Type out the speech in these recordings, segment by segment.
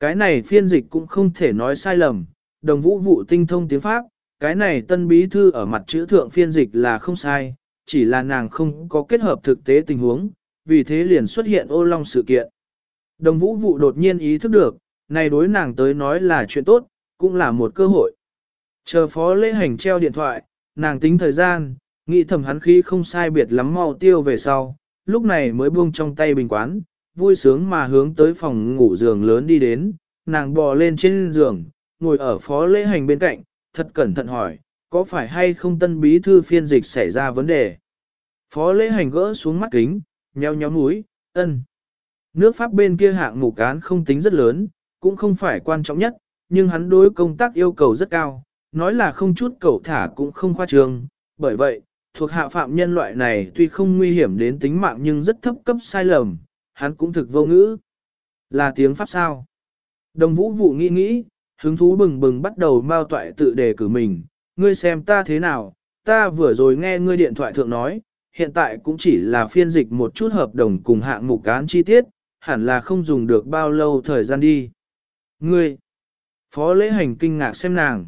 Cái này phiên dịch cũng không thể nói sai lầm, đồng vũ vụ tinh thông tiếng Pháp, cái này tân bí thư ở mặt chữ thượng phiên dịch là không sai, chỉ là nàng không có kết hợp thực tế tình huống, vì thế liền xuất hiện ô long sự kiện. Đồng vũ vụ đột nhiên ý thức được, này đối nàng tới nói là chuyện tốt, cũng là một cơ hội. Chờ phó lễ hành treo điện thoại, nàng tính thời gian, nghĩ thầm hắn khí không sai biệt lắm mau tiêu về sau, lúc này mới buông trong tay bình quán, vui sướng mà hướng tới phòng ngủ giường lớn đi đến, nàng bò lên trên giường, ngồi ở phó lễ hành bên cạnh, thật cẩn thận hỏi, có phải hay không tân bí thư phiên dịch xảy ra vấn đề? Phó lễ hành gỡ xuống mắt kính, nheo nhó mũi, ân. Nước Pháp bên kia hạng mục cán không tính rất lớn, cũng không phải quan trọng nhất, nhưng hắn đối công tác yêu cầu rất cao, nói là không chút cầu thả cũng không khoa trương. Bởi vậy, thuộc hạ phạm nhân loại này tuy không nguy hiểm đến tính mạng nhưng rất thấp cấp sai lầm, hắn cũng thực vô ngữ. Là tiếng Pháp sao? Đồng vũ vụ nghĩ nghĩ, hứng thú bừng bừng bắt đầu mao toại tự đề cử mình, ngươi xem ta thế nào, ta vừa rồi nghe ngươi điện thoại thượng nói, hiện tại cũng chỉ là phiên dịch một chút hợp đồng cùng hạng mục án chi tiết, hẳn là không dùng được bao lâu thời gian đi. Ngươi, phó lễ hành kinh ngạc xem nàng.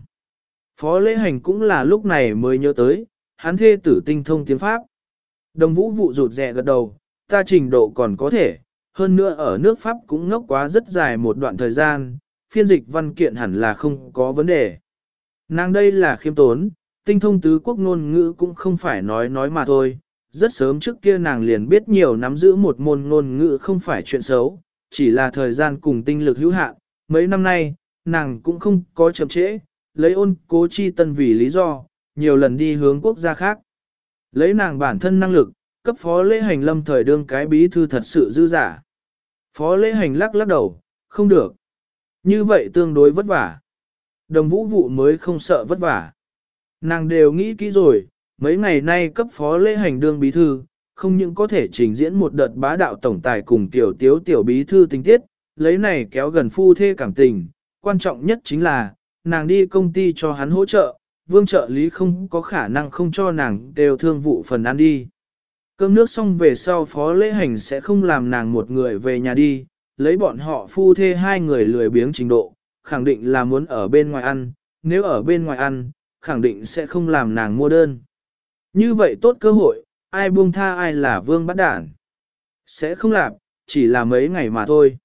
Phó lễ hành cũng là lúc này mới nhớ tới, hắn thê tử tinh thông tiếng Pháp. Đồng vũ vụ rụt rè gật đầu, ta trình độ còn có thể, hơn nữa ở nước Pháp cũng ngốc quá rất dài một đoạn thời gian, phiên dịch văn kiện hẳn là không có vấn đề. Nàng đây là khiêm tốn, tinh thông tứ quốc ngôn ngữ cũng không phải nói nói mà thôi. Rất sớm trước kia nàng liền biết nhiều nắm giữ một môn ngôn ngữ không phải chuyện xấu, chỉ là thời gian cùng tinh lực hữu hạn. Mấy năm nay, nàng cũng không có chậm trễ, lấy ôn cố chi tân vì lý do, nhiều lần đi hướng quốc gia khác. Lấy nàng bản thân năng lực, cấp phó lễ hành lâm thời đương cái bí thư thật sự dư giả. Phó lễ hành lắc lắc đầu, không được. Như vậy tương đối vất vả. Đồng vũ vụ mới không sợ vất vả. Nàng đều nghĩ kỹ rồi, mấy ngày nay cấp phó lễ hành đương bí thư, không những có thể trình diễn một đợt bá đạo tổng tài cùng tiểu tiếu tiểu bí thư tình tiết, lấy này kéo gần phu thê cảm tình. Quan trọng nhất chính là, nàng đi công ty cho hắn hỗ trợ, vương trợ lý không có khả năng không cho nàng đều thương vụ phần ăn đi. Cơm nước xong về sau phó lễ hành sẽ không làm nàng một người về nhà đi, lấy bọn họ phu thê hai người lười biếng trình độ, khẳng định là muốn ở bên ngoài ăn, nếu ở bên ngoài ăn, khẳng định sẽ không làm nàng mua đơn. Như vậy tốt cơ hội, ai buông tha ai là vương bắt đản. Sẽ không làm, chỉ là mấy ngày mà thôi.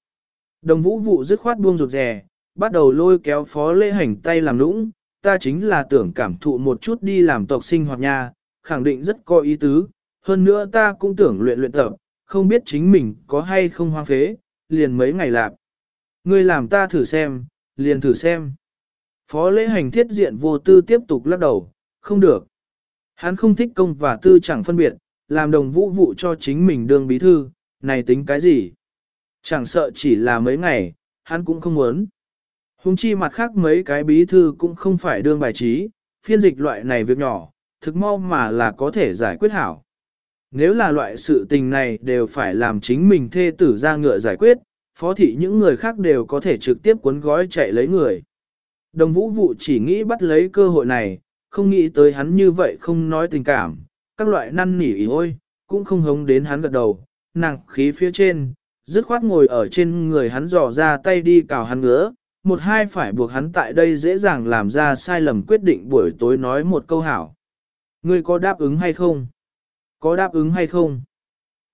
Đồng vũ vụ dứt khoát buông rụt rè, bắt đầu lôi kéo phó lễ hành tay làm lũng ta chính là tưởng cảm thụ một chút đi làm tộc sinh hoạt nha, khẳng định rất có ý tứ, hơn nữa ta cũng tưởng luyện luyện tập, không biết chính mình có hay không hoang phế, liền mấy ngày lạp. Ngươi làm ta thử xem, liền thử xem. Phó lễ hành thiết diện vô tư tiếp tục lắc đầu, không được. Hắn không thích công và tư chẳng phân biệt, làm đồng vũ vụ cho chính mình đương bí thư, này tính cái gì? Chẳng sợ chỉ là mấy ngày, hắn cũng không muốn. Hùng chi mặt khác mấy cái bí thư cũng không phải đương bài trí, phiên dịch loại này việc nhỏ, thực mau mà là có thể giải quyết hảo. Nếu là loại sự tình này đều phải làm chính mình thê tử ra ngựa giải quyết, phó thị những người khác đều có thể trực tiếp cuốn gói chạy lấy người. Đồng vũ vụ chỉ nghĩ bắt lấy cơ hội này, không nghĩ tới hắn như vậy không nói tình cảm, các loại năn nỉ ý ôi, cũng không hống đến hắn gật đầu, nàng khí phía trên, dứt khoát ngồi ở trên người hắn dò ra tay đi cào hắn ngứa, một hai phải buộc hắn tại đây dễ dàng làm ra sai lầm quyết định buổi tối nói một câu hảo. Ngươi có đáp ứng hay không? Có đáp ứng hay không?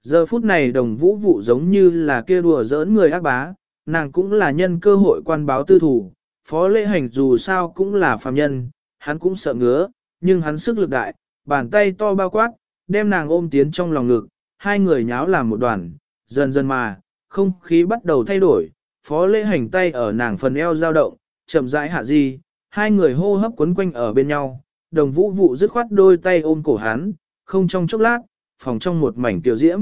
Giờ phút này đồng vũ vụ giống như là kia đùa giỡn người ác bá, nàng cũng là nhân cơ hội quan báo tư thủ, phó lễ hành dù sao cũng là phàm nhân, hắn cũng sợ ngứa, nhưng hắn sức lực đại, bàn tay to bao quát, đem nàng ôm tiến trong lòng ngực, hai người nháo làm một đoàn, dần dần mà, không khí bắt đầu thay đổi, phó lễ hành tay ở nàng phần eo dao động, chậm rãi hạ di, hai người hô hấp quấn quanh ở bên nhau, đồng vũ vụ dứt khoát đôi tay ôm cổ hắn, không trong chốc lát, phòng trong một mảnh tiểu diễm.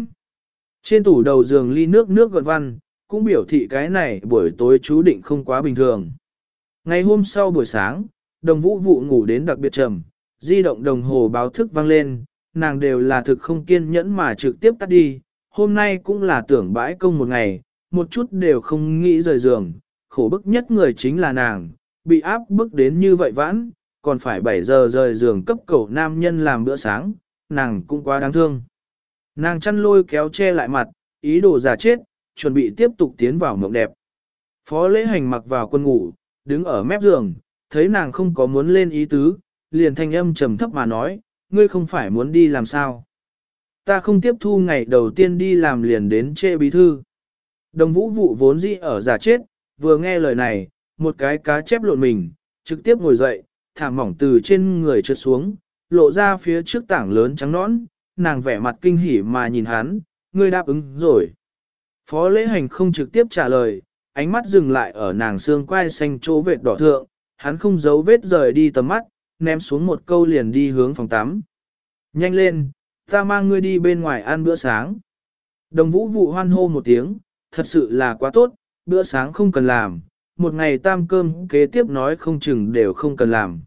Trên tủ đầu giường ly nước nước gợn văn, cũng biểu thị cái này buổi tối chú định không quá bình thường. Ngày hôm sau buổi sáng, đồng vũ vụ ngủ đến đặc biệt trầm, di động đồng hồ báo thức vang lên, nàng đều là thực không kiên nhẫn mà trực tiếp tắt đi, hôm nay cũng là tưởng bãi công một ngày, một chút đều không nghĩ rời giường, khổ bức nhất người chính là nàng, bị áp bức đến như vậy vãn, còn phải 7 giờ rời giường cấp cầu nam nhân làm bữa sáng, nàng cũng quá đáng thương. Nàng chăn lôi kéo che lại mặt, ý đồ giả chết, chuẩn bị tiếp tục tiến vào mộng đẹp. Phó lễ hành mặc vào quân ngủ, đứng ở mép giường, thấy nàng không có muốn lên ý tứ, liền thanh âm trầm thấp mà nói, ngươi không phải muốn đi làm sao. Ta không tiếp thu ngày đầu tiên đi làm liền đến chê bí thư. Đồng vũ vụ vốn dĩ ở giả chết, vừa nghe lời này, một cái cá chép lộn mình, trực tiếp ngồi dậy, thả mỏng từ trên người trượt xuống, lộ ra phía trước tảng lớn trắng nõn, nàng vẻ mặt kinh hỉ mà nhìn hắn, ngươi đáp ứng rồi. Phó lễ hành không trực tiếp trả lời, ánh mắt dừng lại ở nàng xương quai xanh chỗ vệt đỏ thượng, hắn không giấu vết rời đi tầm mắt, ném xuống một câu liền đi hướng phòng tắm. Nhanh lên, ta mang ngươi đi bên ngoài ăn bữa sáng. Đồng vũ vụ hoan hô một tiếng, thật sự là quá tốt, bữa sáng không cần làm, một ngày tam cơm kế tiếp nói không chừng đều không cần làm.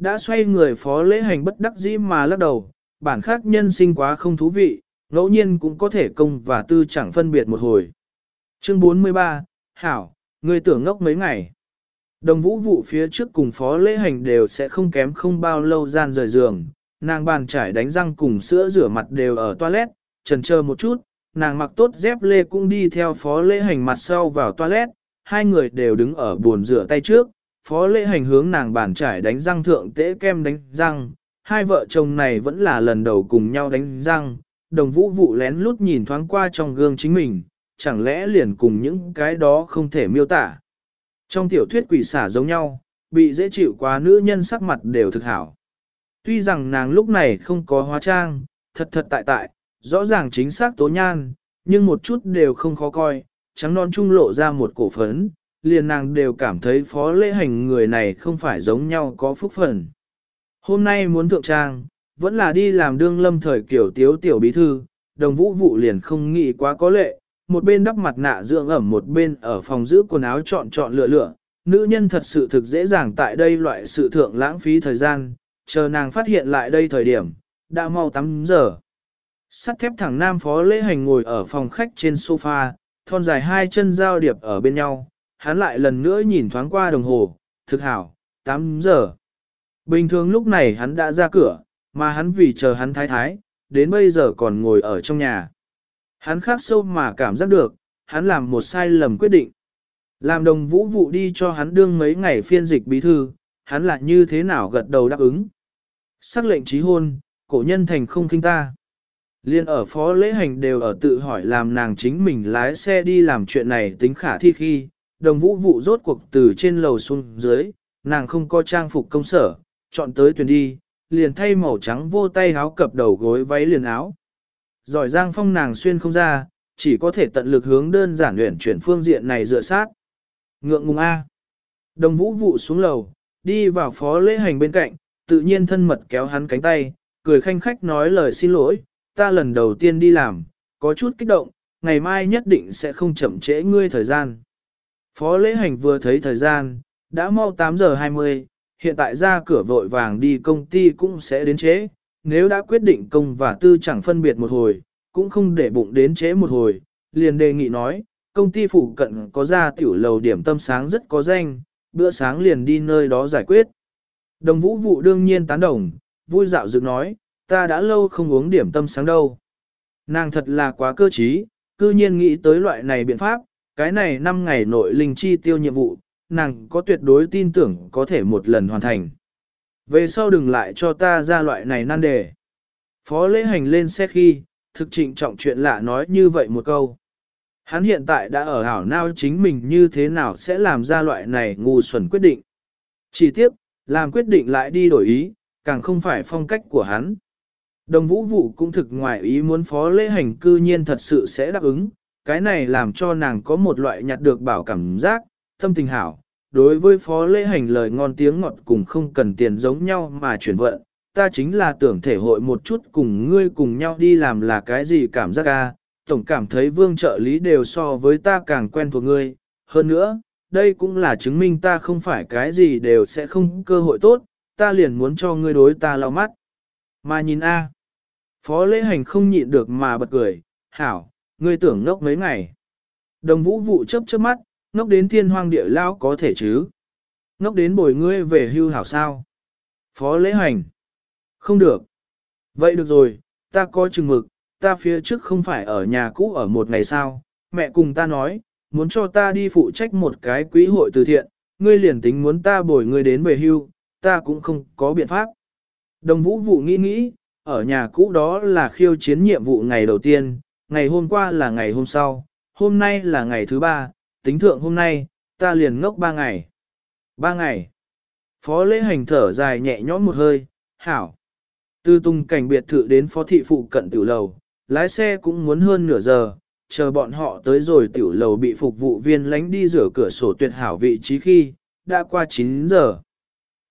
Đã xoay người phó lễ hành bất đắc dĩ mà lắc đầu, bản khác nhân sinh quá không thú vị, ngẫu nhiên cũng có thể công và tư chẳng phân biệt một hồi. Chương 43, Hảo, người tưởng ngốc mấy ngày. Đồng vũ vụ phía trước cùng phó lễ hành đều sẽ không kém không bao lâu gian rời giường, nàng bàn trải đánh răng cùng sữa rửa mặt đều ở toilet, trần chờ một chút, nàng mặc tốt dép lê cũng đi theo phó lễ hành mặt sau vào toilet, hai người đều đứng ở buồn rửa tay trước, phó lễ hành hướng nàng bàn trải đánh răng thượng tễ kem đánh răng, hai vợ chồng này vẫn là lần đầu cùng nhau đánh răng, đồng vũ vụ lén lút nhìn thoáng qua trong gương chính mình, chẳng lẽ liền cùng những cái đó không thể miêu tả. Trong tiểu thuyết quỷ xả giống nhau, bị dễ chịu quá nữ nhân sắc mặt đều thực hảo. Tuy rằng nàng lúc này không có hóa trang, thật thật tại tại, rõ ràng chính xác tố nhan, nhưng một chút đều không khó coi, trắng non trung lộ ra một cổ phấn, liền nàng đều cảm thấy phó lễ hành người này không phải giống nhau có phúc phần. Hôm nay muốn thượng trang, vẫn là đi làm đương lâm thời kiểu tiếu tiểu bí thư, đồng vũ vụ liền không nghĩ quá có lệ, một bên đắp mặt nạ dưỡng ẩm một bên ở phòng giữ quần áo chọn chọn lựa lựa. Nữ nhân thật sự thực dễ dàng tại đây loại sự thượng lãng phí thời gian, chờ nàng phát hiện lại đây thời điểm, đã mau 8 giờ. Sắt thép thẳng nam phó lễ hành ngồi ở phòng khách trên sofa, thon dài hai chân giao điệp ở bên nhau, hắn lại lần nữa nhìn thoáng qua đồng hồ, thực hảo, 8 giờ. Bình thường lúc này hắn đã ra cửa, mà hắn vì chờ hắn thái thái, đến bây giờ còn ngồi ở trong nhà. Hắn khác sâu mà cảm giác được, hắn làm một sai lầm quyết định. Làm đồng vũ vụ đi cho hắn đương mấy ngày phiên dịch bí thư, hắn lại như thế nào gật đầu đáp ứng. Sắc lệnh trí hôn, cổ nhân thành không kinh ta. Liên ở phó lễ hành đều ở tự hỏi làm nàng chính mình lái xe đi làm chuyện này tính khả thi khi, đồng vũ vụ rốt cuộc từ trên lầu xuống dưới, nàng không có trang phục công sở, chọn tới tuyển đi, liền thay màu trắng vô tay áo cập đầu gối váy liền áo. Giỏi giang phong nàng xuyên không ra, chỉ có thể tận lực hướng đơn giản luyện chuyển phương diện này dựa sát. Ngượng ngùng A. Đồng vũ vụ xuống lầu, đi vào phó lễ hành bên cạnh, tự nhiên thân mật kéo hắn cánh tay, cười khanh khách nói lời xin lỗi, ta lần đầu tiên đi làm, có chút kích động, ngày mai nhất định sẽ không chậm trễ ngươi thời gian. Phó lễ hành vừa thấy thời gian, đã mau 8 giờ 20, hiện tại ra cửa vội vàng đi công ty cũng sẽ đến trễ, nếu đã quyết định công và tư chẳng phân biệt một hồi, cũng không để bụng đến trễ một hồi, liền đề nghị nói, công ty phụ cận có ra tiểu lầu điểm tâm sáng rất có danh, bữa sáng liền đi nơi đó giải quyết. Đồng vũ vụ đương nhiên tán đồng, vui dạo dựng nói, ta đã lâu không uống điểm tâm sáng đâu. Nàng thật là quá cơ trí, cư nhiên nghĩ tới loại này biện pháp, cái này 5 ngày nội linh chi tiêu nhiệm vụ, nàng có tuyệt đối tin tưởng có thể một lần hoàn thành. Về sau đừng lại cho ta ra loại này nan đề. Phó lễ hành lên xe khi, thực trịnh trọng chuyện lạ nói như vậy một câu. Hắn hiện tại đã ở hảo nao chính mình như thế nào sẽ làm ra loại này ngu xuẩn quyết định. Chỉ tiếp, làm quyết định lại đi đổi ý, càng không phải phong cách của hắn. Đồng vũ vụ cũng thực ngoài ý muốn phó lễ hành cư nhiên thật sự sẽ đáp ứng, cái này làm cho nàng có một loại nhặt được bảo cảm giác, tâm tình hảo. Đối với phó lễ hành lời ngon tiếng ngọt cùng không cần tiền giống nhau mà chuyển vận, ta chính là tưởng thể hội một chút cùng ngươi cùng nhau đi làm là cái gì cảm giác ca, tổng cảm thấy vương trợ lý đều so với ta càng quen thuộc ngươi. Hơn nữa, đây cũng là chứng minh ta không phải cái gì đều sẽ không cơ hội tốt, ta liền muốn cho ngươi đối ta lau mắt. Mà nhìn A. Phó lễ hành không nhịn được mà bật cười, hảo, ngươi tưởng ngốc mấy ngày. Đồng vũ vụ chấp chớp mắt, ngốc đến thiên hoang địa lao có thể chứ. Ngốc đến bồi ngươi về hưu hảo sao. Phó lễ hành. Không được. Vậy được rồi, ta có chừng mực, ta phía trước không phải ở nhà cũ ở một ngày sao, mẹ cùng ta nói, muốn cho ta đi phụ trách một cái quỹ hội từ thiện, ngươi liền tính muốn ta bồi ngươi đến về hưu, ta cũng không có biện pháp. Đồng vũ vụ nghĩ nghĩ, ở nhà cũ đó là khiêu chiến nhiệm vụ ngày đầu tiên, ngày hôm qua là ngày hôm sau, hôm nay là ngày thứ ba, tính thượng hôm nay, ta liền ngốc ba ngày. Ba ngày. Phó lễ hành thở dài nhẹ nhõm một hơi, hảo. Từ tung cảnh biệt thự đến phó thị phụ cận tiểu lầu, lái xe cũng muốn hơn nửa giờ, chờ bọn họ tới rồi tiểu lầu bị phục vụ viên lánh đi rửa cửa sổ tuyệt hảo vị trí khi, đã qua 9 giờ.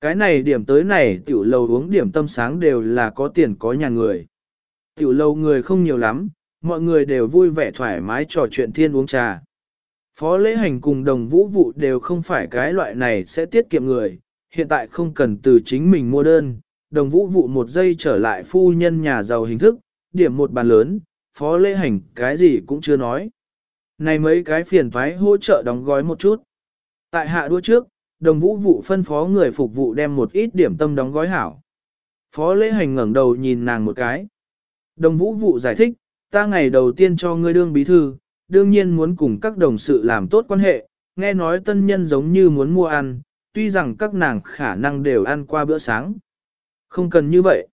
Cái này điểm tới này tiểu lầu uống điểm tâm sáng đều là có tiền có nhà người. Tiểu lầu người không nhiều lắm, mọi người đều vui vẻ thoải mái trò chuyện thiên uống trà. Phó lễ hành cùng đồng vũ vụ đều không phải cái loại này sẽ tiết kiệm người, hiện tại không cần từ chính mình mua đơn, đồng vũ vụ một giây trở lại phu nhân nhà giàu hình thức, điểm một bàn lớn, phó lễ hành cái gì cũng chưa nói. Này mấy cái phiền thoái hỗ trợ đóng gói một chút. Tại hạ đua trước, đồng vũ vụ phân phó người phục vụ đem một ít điểm tâm đóng gói hảo. Phó lễ hành ngẩng đầu nhìn nàng một cái. Đồng vũ vụ giải thích, ta ngày đầu tiên cho ngươi đương bí thư, đương nhiên muốn cùng các đồng sự làm tốt quan hệ, nghe nói tân nhân giống như muốn mua ăn, tuy rằng các nàng khả năng đều ăn qua bữa sáng. Không cần như vậy.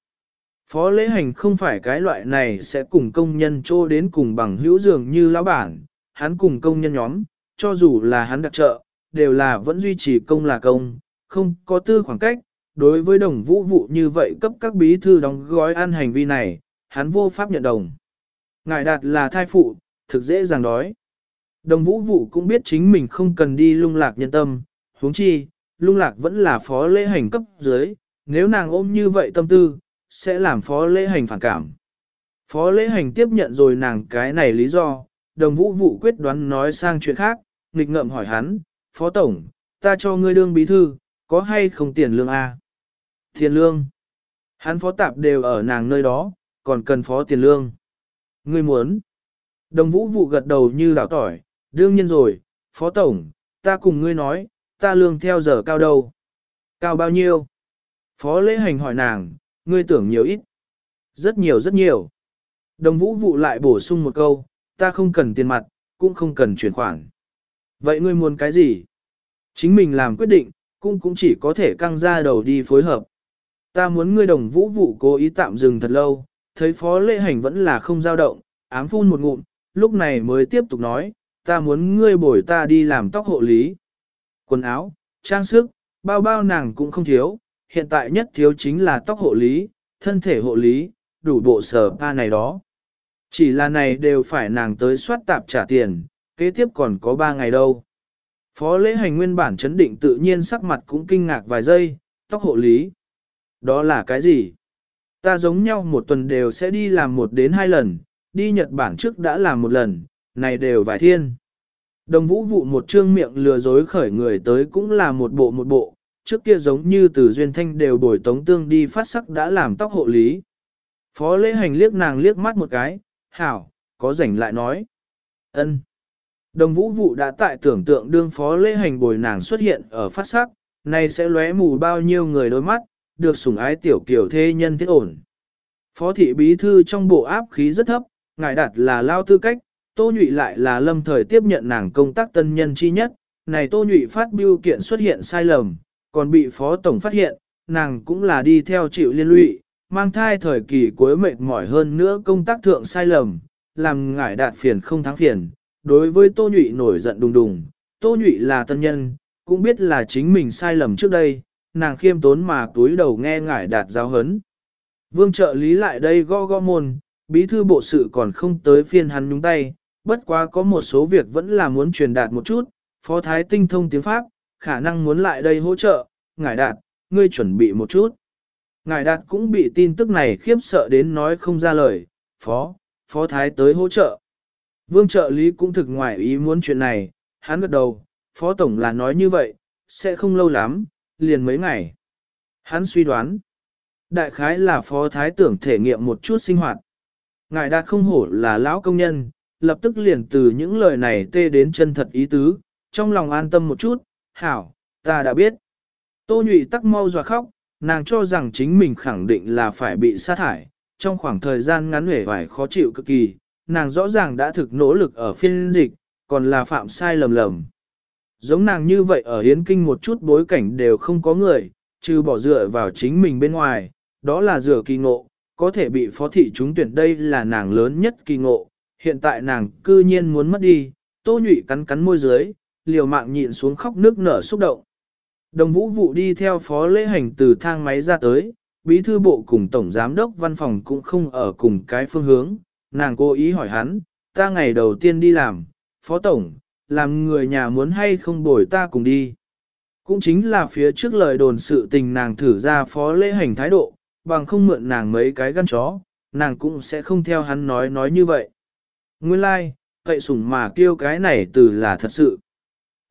Phó lễ hành không phải cái loại này sẽ cùng công nhân trô đến cùng bằng hữu dường như lão bản, hắn cùng công nhân nhóm, cho dù là hắn đặc trợ, đều là vẫn duy trì công là công, không có tư khoảng cách. Đối với đồng vũ vụ như vậy cấp các bí thư đóng gói ăn hành vi này, hắn vô pháp nhận đồng. Ngài đạt là thai phụ, thực dễ dàng đói. Đồng vũ vụ cũng biết chính mình không cần đi lung lạc nhân tâm, huống chi, lung lạc vẫn là phó lễ hành cấp dưới, nếu nàng ôm như vậy tâm tư, sẽ làm phó lễ hành phản cảm. Phó lễ hành tiếp nhận rồi nàng cái này lý do, đồng vũ vụ quyết đoán nói sang chuyện khác, nghịch ngợm hỏi hắn, phó tổng, ta cho ngươi đương bí thư, có hay không tiền lương A? Tiền lương. Hắn phó tạp đều ở nàng nơi đó, còn cần phó tiền lương. Ngươi muốn. Đồng vũ vụ gật đầu như đảo tỏi, đương nhiên rồi, phó tổng, ta cùng ngươi nói, ta lương theo giờ cao đâu. Cao bao nhiêu? Phó lễ hành hỏi nàng, ngươi tưởng nhiều ít. Rất nhiều rất nhiều. Đồng vũ vụ lại bổ sung một câu, ta không cần tiền mặt, cũng không cần chuyển khoản. Vậy ngươi muốn cái gì? Chính mình làm quyết định, cũng cũng chỉ có thể căng ra đầu đi phối hợp. Ta muốn ngươi đồng vũ vụ cố ý tạm dừng thật lâu, thấy phó lễ hành vẫn là không dao động, ám phun một ngụm, lúc này mới tiếp tục nói, ta muốn ngươi bồi ta đi làm tóc hộ lý. Quần áo, trang sức, bao bao nàng cũng không thiếu, hiện tại nhất thiếu chính là tóc hộ lý, thân thể hộ lý, đủ bộ sở pa này đó. Chỉ là này đều phải nàng tới soát tạp trả tiền, kế tiếp còn có 3 ngày đâu. Phó lễ hành nguyên bản chấn định tự nhiên sắc mặt cũng kinh ngạc vài giây, tóc hộ lý. Đó là cái gì? Ta giống nhau một tuần đều sẽ đi làm một đến hai lần, đi Nhật Bản trước đã làm một lần, này đều vài thiên. Đồng vũ vụ một trương miệng lừa dối khởi người tới cũng là một bộ một bộ, trước kia giống như từ duyên thanh đều bồi tống tương đi phát sắc đã làm tóc hộ lý. Phó lễ hành liếc nàng liếc mắt một cái, hảo, có rảnh lại nói. ân. Đồng vũ vụ đã tại tưởng tượng đương phó lễ hành bồi nàng xuất hiện ở phát sắc, này sẽ lóe mù bao nhiêu người đôi mắt, được sủng ái tiểu kiểu thê nhân thiết ổn. Phó thị bí thư trong bộ áp khí rất thấp, ngài đặt là lao tư cách, tô nhụy lại là lâm thời tiếp nhận nàng công tác tân nhân chi nhất, này tô nhụy phát biêu kiện xuất hiện sai lầm, còn bị phó tổng phát hiện, nàng cũng là đi theo chịu liên lụy, mang thai thời kỳ cuối mệt mỏi hơn nữa công tác thượng sai lầm, làm ngải đạt phiền không thắng phiền. Đối với tô nhụy nổi giận đùng đùng, tô nhụy là tân nhân, cũng biết là chính mình sai lầm trước đây, nàng khiêm tốn mà túi đầu nghe ngải đạt giáo hấn. Vương trợ lý lại đây go go môn, bí thư bộ sự còn không tới phiên hắn nhúng tay, bất quá có một số việc vẫn là muốn truyền đạt một chút, phó thái tinh thông tiếng Pháp, khả năng muốn lại đây hỗ trợ, ngải đạt, ngươi chuẩn bị một chút. ngải đạt cũng bị tin tức này khiếp sợ đến nói không ra lời, phó, phó thái tới hỗ trợ. Vương trợ lý cũng thực ngoài ý muốn chuyện này, hắn gật đầu, phó tổng là nói như vậy, sẽ không lâu lắm, liền mấy ngày. Hắn suy đoán, đại khái là phó thái tưởng thể nghiệm một chút sinh hoạt. Ngài đạt không hổ là lão công nhân, lập tức liền từ những lời này tê đến chân thật ý tứ, trong lòng an tâm một chút, hảo, ta đã biết. Tô nhụy tắc mau dọa khóc, nàng cho rằng chính mình khẳng định là phải bị sát thải, trong khoảng thời gian ngắn hể vải khó chịu cực kỳ, nàng rõ ràng đã thực nỗ lực ở phiên dịch, còn là phạm sai lầm lầm. Giống nàng như vậy ở hiến kinh một chút bối cảnh đều không có người, trừ bỏ dựa vào chính mình bên ngoài, đó là dựa kỳ ngộ, có thể bị phó thị chúng tuyển đây là nàng lớn nhất kỳ ngộ, hiện tại nàng cư nhiên muốn mất đi, tô nhụy cắn cắn môi dưới, liều mạng nhịn xuống khóc nước nở xúc động. Đồng vũ vụ đi theo phó lễ hành từ thang máy ra tới, bí thư bộ cùng tổng giám đốc văn phòng cũng không ở cùng cái phương hướng, nàng cố ý hỏi hắn, ta ngày đầu tiên đi làm, phó tổng, làm người nhà muốn hay không đổi ta cùng đi. Cũng chính là phía trước lời đồn sự tình nàng thử ra phó lễ hành thái độ, bằng không mượn nàng mấy cái gắn chó, nàng cũng sẽ không theo hắn nói nói như vậy. Nguyên lai, like, cậy sủng mà kêu cái này từ là thật sự.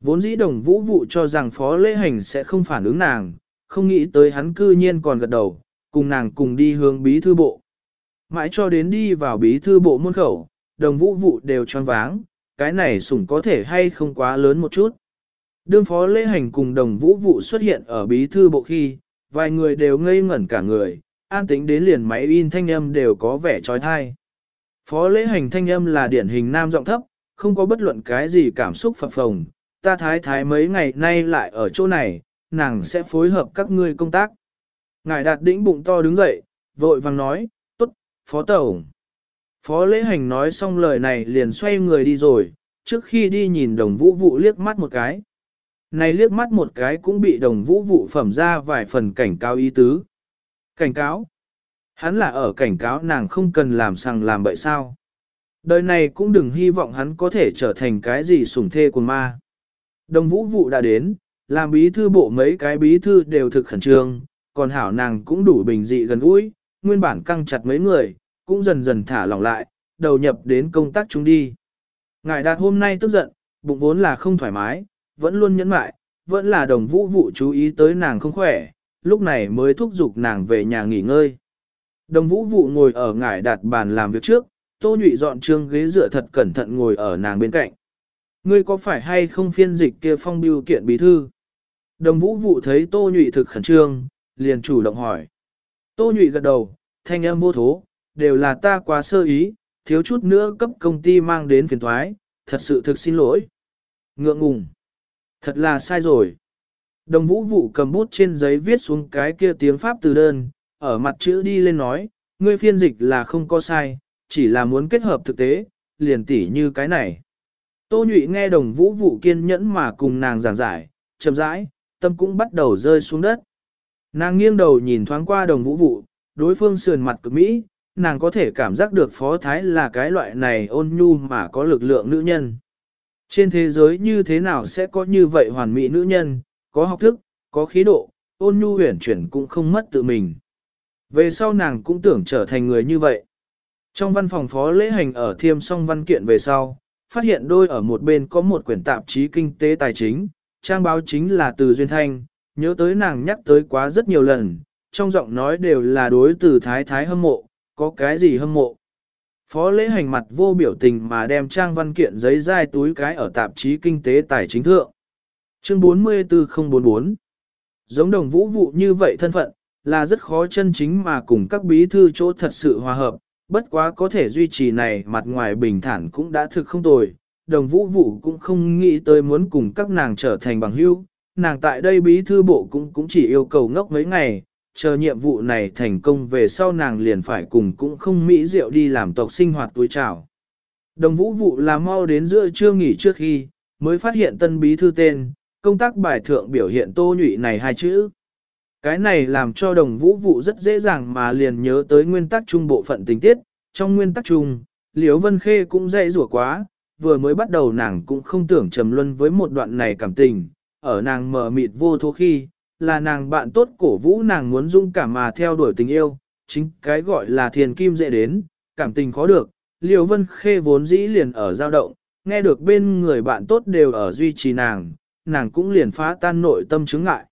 Vốn dĩ đồng vũ vụ cho rằng phó lễ hành sẽ không phản ứng nàng, không nghĩ tới hắn cư nhiên còn gật đầu, cùng nàng cùng đi hướng bí thư bộ. Mãi cho đến đi vào bí thư bộ môn khẩu, đồng vũ vụ đều choáng váng, cái này sủng có thể hay không quá lớn một chút. Đương phó lễ hành cùng đồng vũ vụ xuất hiện ở bí thư bộ khi, vài người đều ngây ngẩn cả người, an tĩnh đến liền máy in thanh âm đều có vẻ trói thai. Phó lễ hành thanh âm là điển hình nam giọng thấp, không có bất luận cái gì cảm xúc phập phồng, ta thái thái mấy ngày nay lại ở chỗ này, nàng sẽ phối hợp các ngươi công tác. Ngài đạt đĩnh bụng to đứng dậy, vội vàng nói, tốt, phó tổng. Phó lễ hành nói xong lời này liền xoay người đi rồi, trước khi đi nhìn đồng vũ vụ liếc mắt một cái. Này liếc mắt một cái cũng bị đồng vũ vụ phẩm ra vài phần cảnh cáo ý tứ. Cảnh cáo? Hắn là ở cảnh cáo nàng không cần làm sằng làm bậy sao. Đời này cũng đừng hy vọng hắn có thể trở thành cái gì sủng thê của ma. Đồng vũ vụ đã đến, làm bí thư bộ mấy cái bí thư đều thực khẩn trương, còn hảo nàng cũng đủ bình dị gần gũi, nguyên bản căng chặt mấy người, cũng dần dần thả lỏng lại, đầu nhập đến công tác chúng đi. Ngài đạt hôm nay tức giận, bụng vốn là không thoải mái, vẫn luôn nhẫn mại, vẫn là đồng vũ vụ chú ý tới nàng không khỏe, lúc này mới thúc giục nàng về nhà nghỉ ngơi. Đồng vũ vụ ngồi ở ngải đạt bàn làm việc trước, tô nhụy dọn trương ghế dựa thật cẩn thận ngồi ở nàng bên cạnh. Ngươi có phải hay không phiên dịch kia phong biêu kiện bí thư? Đồng vũ vụ thấy tô nhụy thực khẩn trương, liền chủ động hỏi. Tô nhụy gật đầu, thanh âm vô thố, đều là ta quá sơ ý, thiếu chút nữa cấp công ty mang đến phiền thoái, thật sự thực xin lỗi. Ngượng ngùng. Thật là sai rồi. Đồng vũ vụ cầm bút trên giấy viết xuống cái kia tiếng Pháp từ đơn, ở mặt chữ đi lên nói, ngươi phiên dịch là không có sai, chỉ là muốn kết hợp thực tế, liền tỉ như cái này. Tô nhụy nghe đồng vũ vụ kiên nhẫn mà cùng nàng giảng giải, chậm rãi, tâm cũng bắt đầu rơi xuống đất. Nàng nghiêng đầu nhìn thoáng qua đồng vũ vụ, đối phương sườn mặt cực mỹ, nàng có thể cảm giác được phó thái là cái loại này ôn nhu mà có lực lượng nữ nhân. Trên thế giới như thế nào sẽ có như vậy hoàn mỹ nữ nhân, có học thức, có khí độ, ôn nhu huyển chuyển cũng không mất tự mình. Về sau nàng cũng tưởng trở thành người như vậy. Trong văn phòng phó lễ hành ở thiêm song văn kiện về sau, phát hiện đôi ở một bên có một quyển tạp chí kinh tế tài chính, trang báo chính là từ Duyên Thanh, nhớ tới nàng nhắc tới quá rất nhiều lần, trong giọng nói đều là đối từ thái thái hâm mộ, có cái gì hâm mộ. Phó lễ hành mặt vô biểu tình mà đem trang văn kiện giấy dai túi cái ở tạp chí kinh tế tài chính thượng. Chương 44044 Giống đồng vũ vụ như vậy thân phận, là rất khó chân chính mà cùng các bí thư chỗ thật sự hòa hợp, bất quá có thể duy trì này mặt ngoài bình thản cũng đã thực không tồi. Đồng vũ vụ cũng không nghĩ tới muốn cùng các nàng trở thành bằng hữu, nàng tại đây bí thư bộ cũng cũng chỉ yêu cầu ngốc mấy ngày, chờ nhiệm vụ này thành công về sau nàng liền phải cùng cũng không mỹ diệu đi làm tộc sinh hoạt túi trào. Đồng vũ vụ là mau đến giữa trưa nghỉ trước khi, mới phát hiện tân bí thư tên, công tác bài thượng biểu hiện tô nhụy này hai chữ. Cái này làm cho đồng vũ vụ rất dễ dàng mà liền nhớ tới nguyên tắc chung bộ phận tình tiết, trong nguyên tắc chung, Liễu Vân Khê cũng dễ rủa quá, vừa mới bắt đầu nàng cũng không tưởng trầm luân với một đoạn này cảm tình, ở nàng mở mịt vô thô khi, là nàng bạn tốt cổ vũ nàng muốn dung cảm mà theo đuổi tình yêu, chính cái gọi là thiền kim dễ đến, cảm tình khó được, Liêu Vân Khê vốn dĩ liền ở dao động, nghe được bên người bạn tốt đều ở duy trì nàng, nàng cũng liền phá tan nội tâm chứng ngại.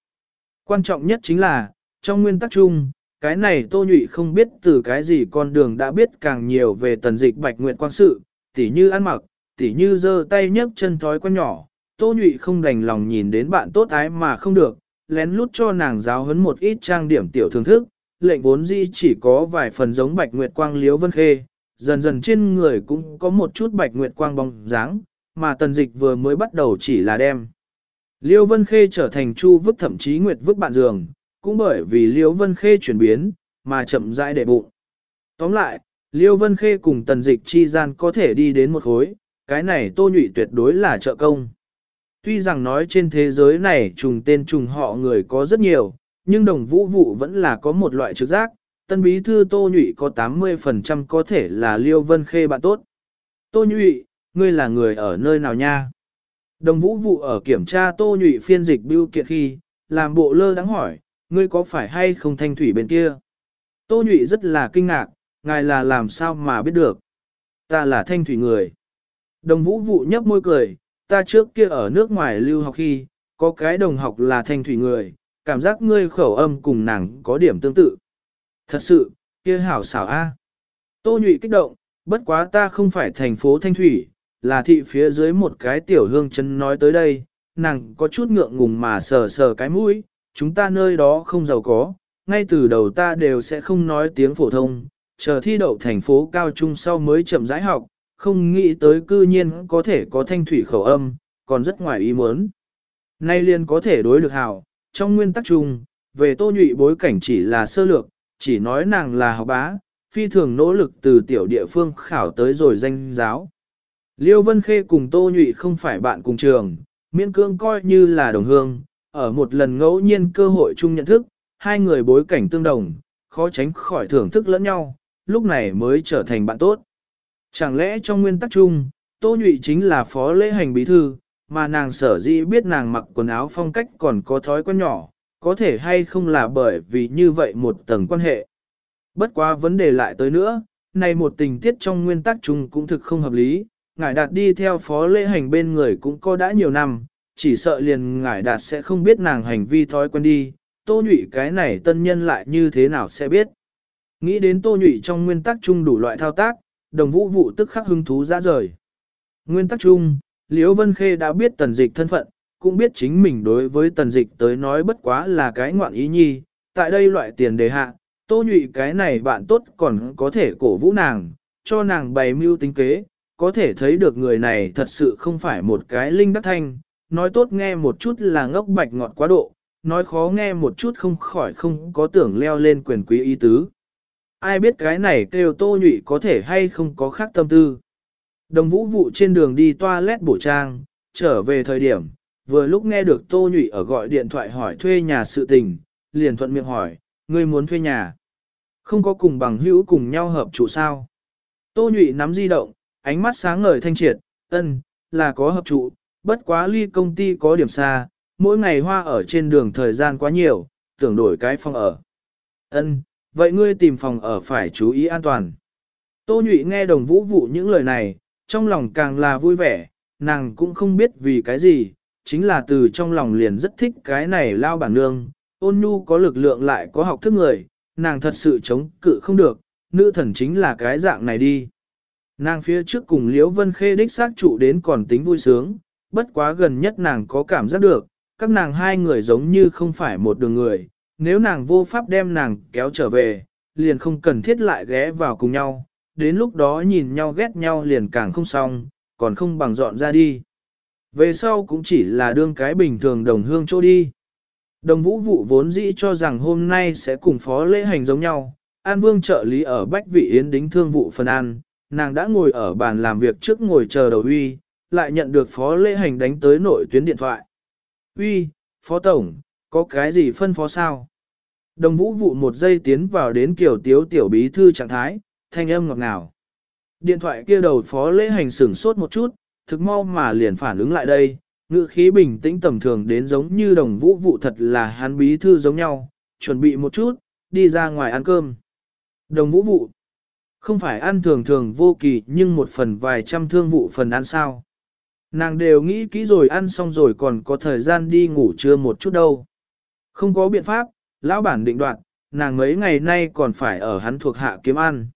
Quan trọng nhất chính là, trong nguyên tắc chung, cái này Tô Nhụy không biết từ cái gì con đường đã biết càng nhiều về tần dịch bạch nguyện quan sự, tỉ như ăn mặc, tỉ như giơ tay nhấc chân thói quen nhỏ, Tô Nhụy không đành lòng nhìn đến bạn tốt ái mà không được, lén lút cho nàng giáo huấn một ít trang điểm tiểu thưởng thức, lệnh vốn di chỉ có vài phần giống bạch nguyệt quang liếu vân khê, dần dần trên người cũng có một chút bạch nguyệt quang bóng dáng, mà tần dịch vừa mới bắt đầu chỉ là đem. Liêu Vân Khê trở thành Chu vứt thậm chí Nguyệt vứt bạn giường, cũng bởi vì Liêu Vân Khê chuyển biến, mà chậm rãi để bụng. Tóm lại, Liêu Vân Khê cùng tần dịch chi gian có thể đi đến một khối, cái này tô nhụy tuyệt đối là trợ công. Tuy rằng nói trên thế giới này trùng tên trùng họ người có rất nhiều, nhưng đồng vũ vụ vẫn là có một loại trực giác, tân bí thư tô nhụy có 80% có thể là Liêu Vân Khê bạn tốt. Tô nhụy, ngươi là người ở nơi nào nha? Đồng vũ vụ ở kiểm tra tô nhụy phiên dịch bưu kiện khi, làm bộ lơ đáng hỏi, ngươi có phải hay không thanh thủy bên kia? Tô nhụy rất là kinh ngạc, ngài là làm sao mà biết được? Ta là thanh thủy người. Đồng vũ vụ nhấp môi cười, ta trước kia ở nước ngoài lưu học khi, có cái đồng học là thanh thủy người, cảm giác ngươi khẩu âm cùng nàng có điểm tương tự. Thật sự, kia hảo xảo a. Tô nhụy kích động, bất quá ta không phải thành phố thanh thủy, là thị phía dưới một cái tiểu hương chân nói tới đây, nàng có chút ngượng ngùng mà sờ sờ cái mũi, chúng ta nơi đó không giàu có, ngay từ đầu ta đều sẽ không nói tiếng phổ thông, chờ thi đậu thành phố cao trung sau mới chậm rãi học, không nghĩ tới cư nhiên có thể có thanh thủy khẩu âm, còn rất ngoài ý muốn. Nay liền có thể đối được hảo, trong nguyên tắc chung, về tô nhụy bối cảnh chỉ là sơ lược, chỉ nói nàng là học bá, phi thường nỗ lực từ tiểu địa phương khảo tới rồi danh giáo. Liêu Vân Khê cùng Tô Nhụy không phải bạn cùng trường, miễn cương coi như là đồng hương, ở một lần ngẫu nhiên cơ hội chung nhận thức, hai người bối cảnh tương đồng, khó tránh khỏi thưởng thức lẫn nhau, lúc này mới trở thành bạn tốt. Chẳng lẽ trong nguyên tắc chung, Tô Nhụy chính là phó lễ hành bí thư, mà nàng sở dĩ biết nàng mặc quần áo phong cách còn có thói quen nhỏ, có thể hay không là bởi vì như vậy một tầng quan hệ. Bất quá vấn đề lại tới nữa, này một tình tiết trong nguyên tắc chung cũng thực không hợp lý, ngải đạt đi theo phó lễ hành bên người cũng có đã nhiều năm, chỉ sợ liền ngải đạt sẽ không biết nàng hành vi thói quen đi, tô nhụy cái này tân nhân lại như thế nào sẽ biết. Nghĩ đến tô nhụy trong nguyên tắc chung đủ loại thao tác, đồng vũ vụ tức khắc hứng thú ra rời. Nguyên tắc chung, Liễu Vân Khê đã biết tần dịch thân phận, cũng biết chính mình đối với tần dịch tới nói bất quá là cái ngoạn ý nhi, tại đây loại tiền đề hạ, tô nhụy cái này bạn tốt còn có thể cổ vũ nàng, cho nàng bày mưu tính kế, có thể thấy được người này thật sự không phải một cái linh đắc thanh, nói tốt nghe một chút là ngốc bạch ngọt quá độ, nói khó nghe một chút không khỏi không có tưởng leo lên quyền quý ý tứ. Ai biết cái này kêu tô nhụy có thể hay không có khác tâm tư. Đồng vũ vụ trên đường đi toilet bổ trang, trở về thời điểm, vừa lúc nghe được tô nhụy ở gọi điện thoại hỏi thuê nhà sự tình, liền thuận miệng hỏi, ngươi muốn thuê nhà. Không có cùng bằng hữu cùng nhau hợp trụ sao. Tô nhụy nắm di động, ánh mắt sáng ngời thanh triệt, ân, là có hợp trụ, bất quá ly công ty có điểm xa, mỗi ngày hoa ở trên đường thời gian quá nhiều, tưởng đổi cái phòng ở. Ân, vậy ngươi tìm phòng ở phải chú ý an toàn. Tô nhụy nghe đồng vũ vụ những lời này, trong lòng càng là vui vẻ, nàng cũng không biết vì cái gì, chính là từ trong lòng liền rất thích cái này lao bản nương, ôn nhu có lực lượng lại có học thức người, nàng thật sự chống cự không được, nữ thần chính là cái dạng này đi. Nàng phía trước cùng Liễu Vân Khê đích xác trụ đến còn tính vui sướng, bất quá gần nhất nàng có cảm giác được, các nàng hai người giống như không phải một đường người, nếu nàng vô pháp đem nàng kéo trở về, liền không cần thiết lại ghé vào cùng nhau, đến lúc đó nhìn nhau ghét nhau liền càng không xong, còn không bằng dọn ra đi. Về sau cũng chỉ là đương cái bình thường đồng hương chỗ đi. Đồng vũ vụ vốn dĩ cho rằng hôm nay sẽ cùng phó lễ hành giống nhau, An Vương trợ lý ở Bách Vị Yến đính thương vụ phần ăn, nàng đã ngồi ở bàn làm việc trước ngồi chờ đầu uy, lại nhận được phó lễ hành đánh tới nội tuyến điện thoại. Uy, phó tổng, có cái gì phân phó sao? Đồng vũ vụ một giây tiến vào đến kiểu tiếu tiểu bí thư trạng thái, thanh âm ngọt ngào. Điện thoại kia đầu phó lễ hành sửng sốt một chút, thực mau mà liền phản ứng lại đây, ngữ khí bình tĩnh tầm thường đến giống như đồng vũ vụ thật là hắn bí thư giống nhau, chuẩn bị một chút, đi ra ngoài ăn cơm. Đồng vũ vụ, không phải ăn thường thường vô kỳ nhưng một phần vài trăm thương vụ phần ăn sao. Nàng đều nghĩ kỹ rồi ăn xong rồi còn có thời gian đi ngủ trưa một chút đâu. Không có biện pháp, lão bản định đoạt, nàng mấy ngày nay còn phải ở hắn thuộc hạ kiếm ăn.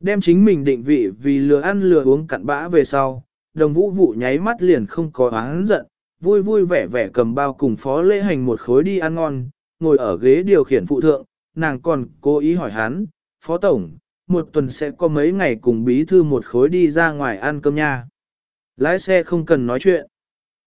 Đem chính mình định vị vì lừa ăn lừa uống cặn bã về sau, đồng vũ vụ nháy mắt liền không có oán giận, vui vui vẻ vẻ cầm bao cùng phó lễ hành một khối đi ăn ngon, ngồi ở ghế điều khiển phụ thượng, nàng còn cố ý hỏi hắn, phó tổng, một tuần sẽ có mấy ngày cùng bí thư một khối đi ra ngoài ăn cơm nha. Lái xe không cần nói chuyện.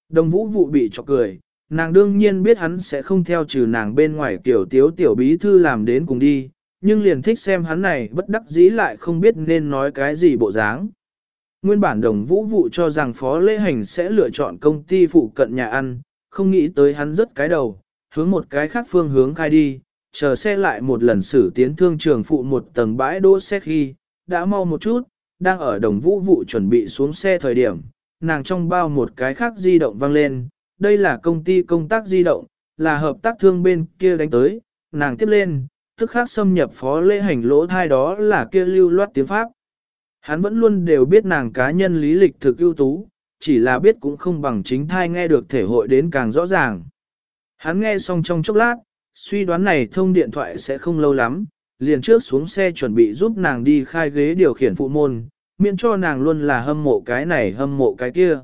Đồng vũ vụ bị chọc cười, nàng đương nhiên biết hắn sẽ không theo trừ nàng bên ngoài tiểu tiếu tiểu bí thư làm đến cùng đi, nhưng liền thích xem hắn này bất đắc dĩ lại không biết nên nói cái gì bộ dáng. Nguyên bản đồng vũ vụ cho rằng phó lễ hành sẽ lựa chọn công ty phụ cận nhà ăn, không nghĩ tới hắn rất cái đầu, hướng một cái khác phương hướng khai đi, chờ xe lại một lần xử tiến thương trường phụ một tầng bãi đỗ xe khi, đã mau một chút, đang ở đồng vũ vụ chuẩn bị xuống xe thời điểm, nàng trong bao một cái khác di động vang lên, đây là công ty công tác di động, là hợp tác thương bên kia đánh tới, nàng tiếp lên, tức khác xâm nhập phó lễ hành lỗ thai đó là kia lưu loát tiếng Pháp. Hắn vẫn luôn đều biết nàng cá nhân lý lịch thực ưu tú, chỉ là biết cũng không bằng chính thai nghe được thể hội đến càng rõ ràng. Hắn nghe xong trong chốc lát, suy đoán này thông điện thoại sẽ không lâu lắm, liền trước xuống xe chuẩn bị giúp nàng đi khai ghế điều khiển phụ môn, miễn cho nàng luôn là hâm mộ cái này hâm mộ cái kia.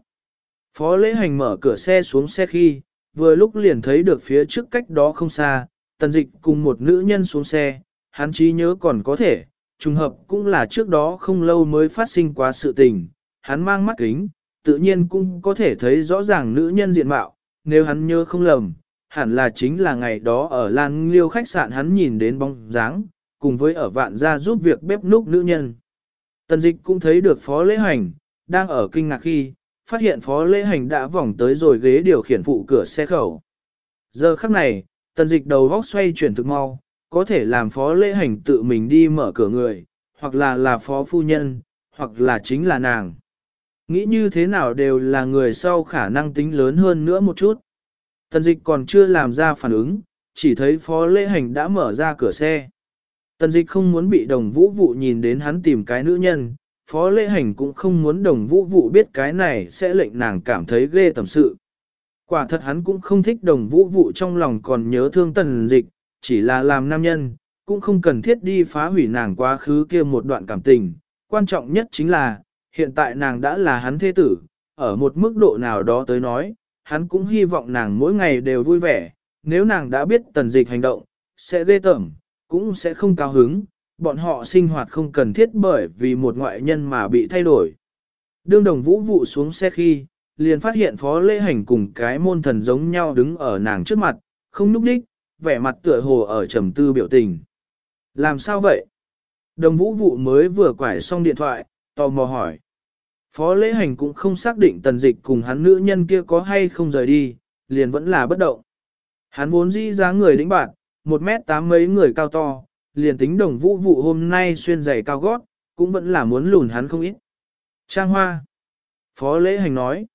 Phó lễ hành mở cửa xe xuống xe khi, vừa lúc liền thấy được phía trước cách đó không xa, tần dịch cùng một nữ nhân xuống xe, hắn trí nhớ còn có thể, trùng hợp cũng là trước đó không lâu mới phát sinh quá sự tình, hắn mang mắt kính, tự nhiên cũng có thể thấy rõ ràng nữ nhân diện mạo, nếu hắn nhớ không lầm, hẳn là chính là ngày đó ở Lan Liêu khách sạn hắn nhìn đến bóng dáng, cùng với ở vạn gia giúp việc bếp núc nữ nhân. Tần dịch cũng thấy được phó lễ hành, đang ở kinh ngạc khi, phát hiện phó lễ hành đã vòng tới rồi ghế điều khiển phụ cửa xe khẩu. Giờ khắc này, tần dịch đầu góc xoay chuyển thực mau, có thể làm phó lễ hành tự mình đi mở cửa người, hoặc là là phó phu nhân, hoặc là chính là nàng. Nghĩ như thế nào đều là người sau khả năng tính lớn hơn nữa một chút. Tần dịch còn chưa làm ra phản ứng, chỉ thấy phó lễ hành đã mở ra cửa xe. Tần dịch không muốn bị đồng vũ vụ nhìn đến hắn tìm cái nữ nhân, phó lễ hành cũng không muốn đồng vũ vụ biết cái này sẽ lệnh nàng cảm thấy ghê tầm sự. Quả thật hắn cũng không thích đồng vũ vụ trong lòng còn nhớ thương tần dịch, chỉ là làm nam nhân, cũng không cần thiết đi phá hủy nàng quá khứ kia một đoạn cảm tình. Quan trọng nhất chính là, hiện tại nàng đã là hắn thế tử, ở một mức độ nào đó tới nói, hắn cũng hy vọng nàng mỗi ngày đều vui vẻ, nếu nàng đã biết tần dịch hành động, sẽ ghê tởm, cũng sẽ không cao hứng, bọn họ sinh hoạt không cần thiết bởi vì một ngoại nhân mà bị thay đổi. Đương đồng vũ vụ xuống xe khi, liền phát hiện phó lễ hành cùng cái môn thần giống nhau đứng ở nàng trước mặt, không núp đích, vẻ mặt tựa hồ ở trầm tư biểu tình. Làm sao vậy? Đồng vũ vụ mới vừa quải xong điện thoại, tò mò hỏi. Phó lễ hành cũng không xác định tần dịch cùng hắn nữ nhân kia có hay không rời đi, liền vẫn là bất động. Hắn vốn dĩ giá người đĩnh bạn, một mét tám mấy người cao to, liền tính đồng vũ vụ hôm nay xuyên giày cao gót, cũng vẫn là muốn lùn hắn không ít. Trang hoa. Phó lễ hành nói.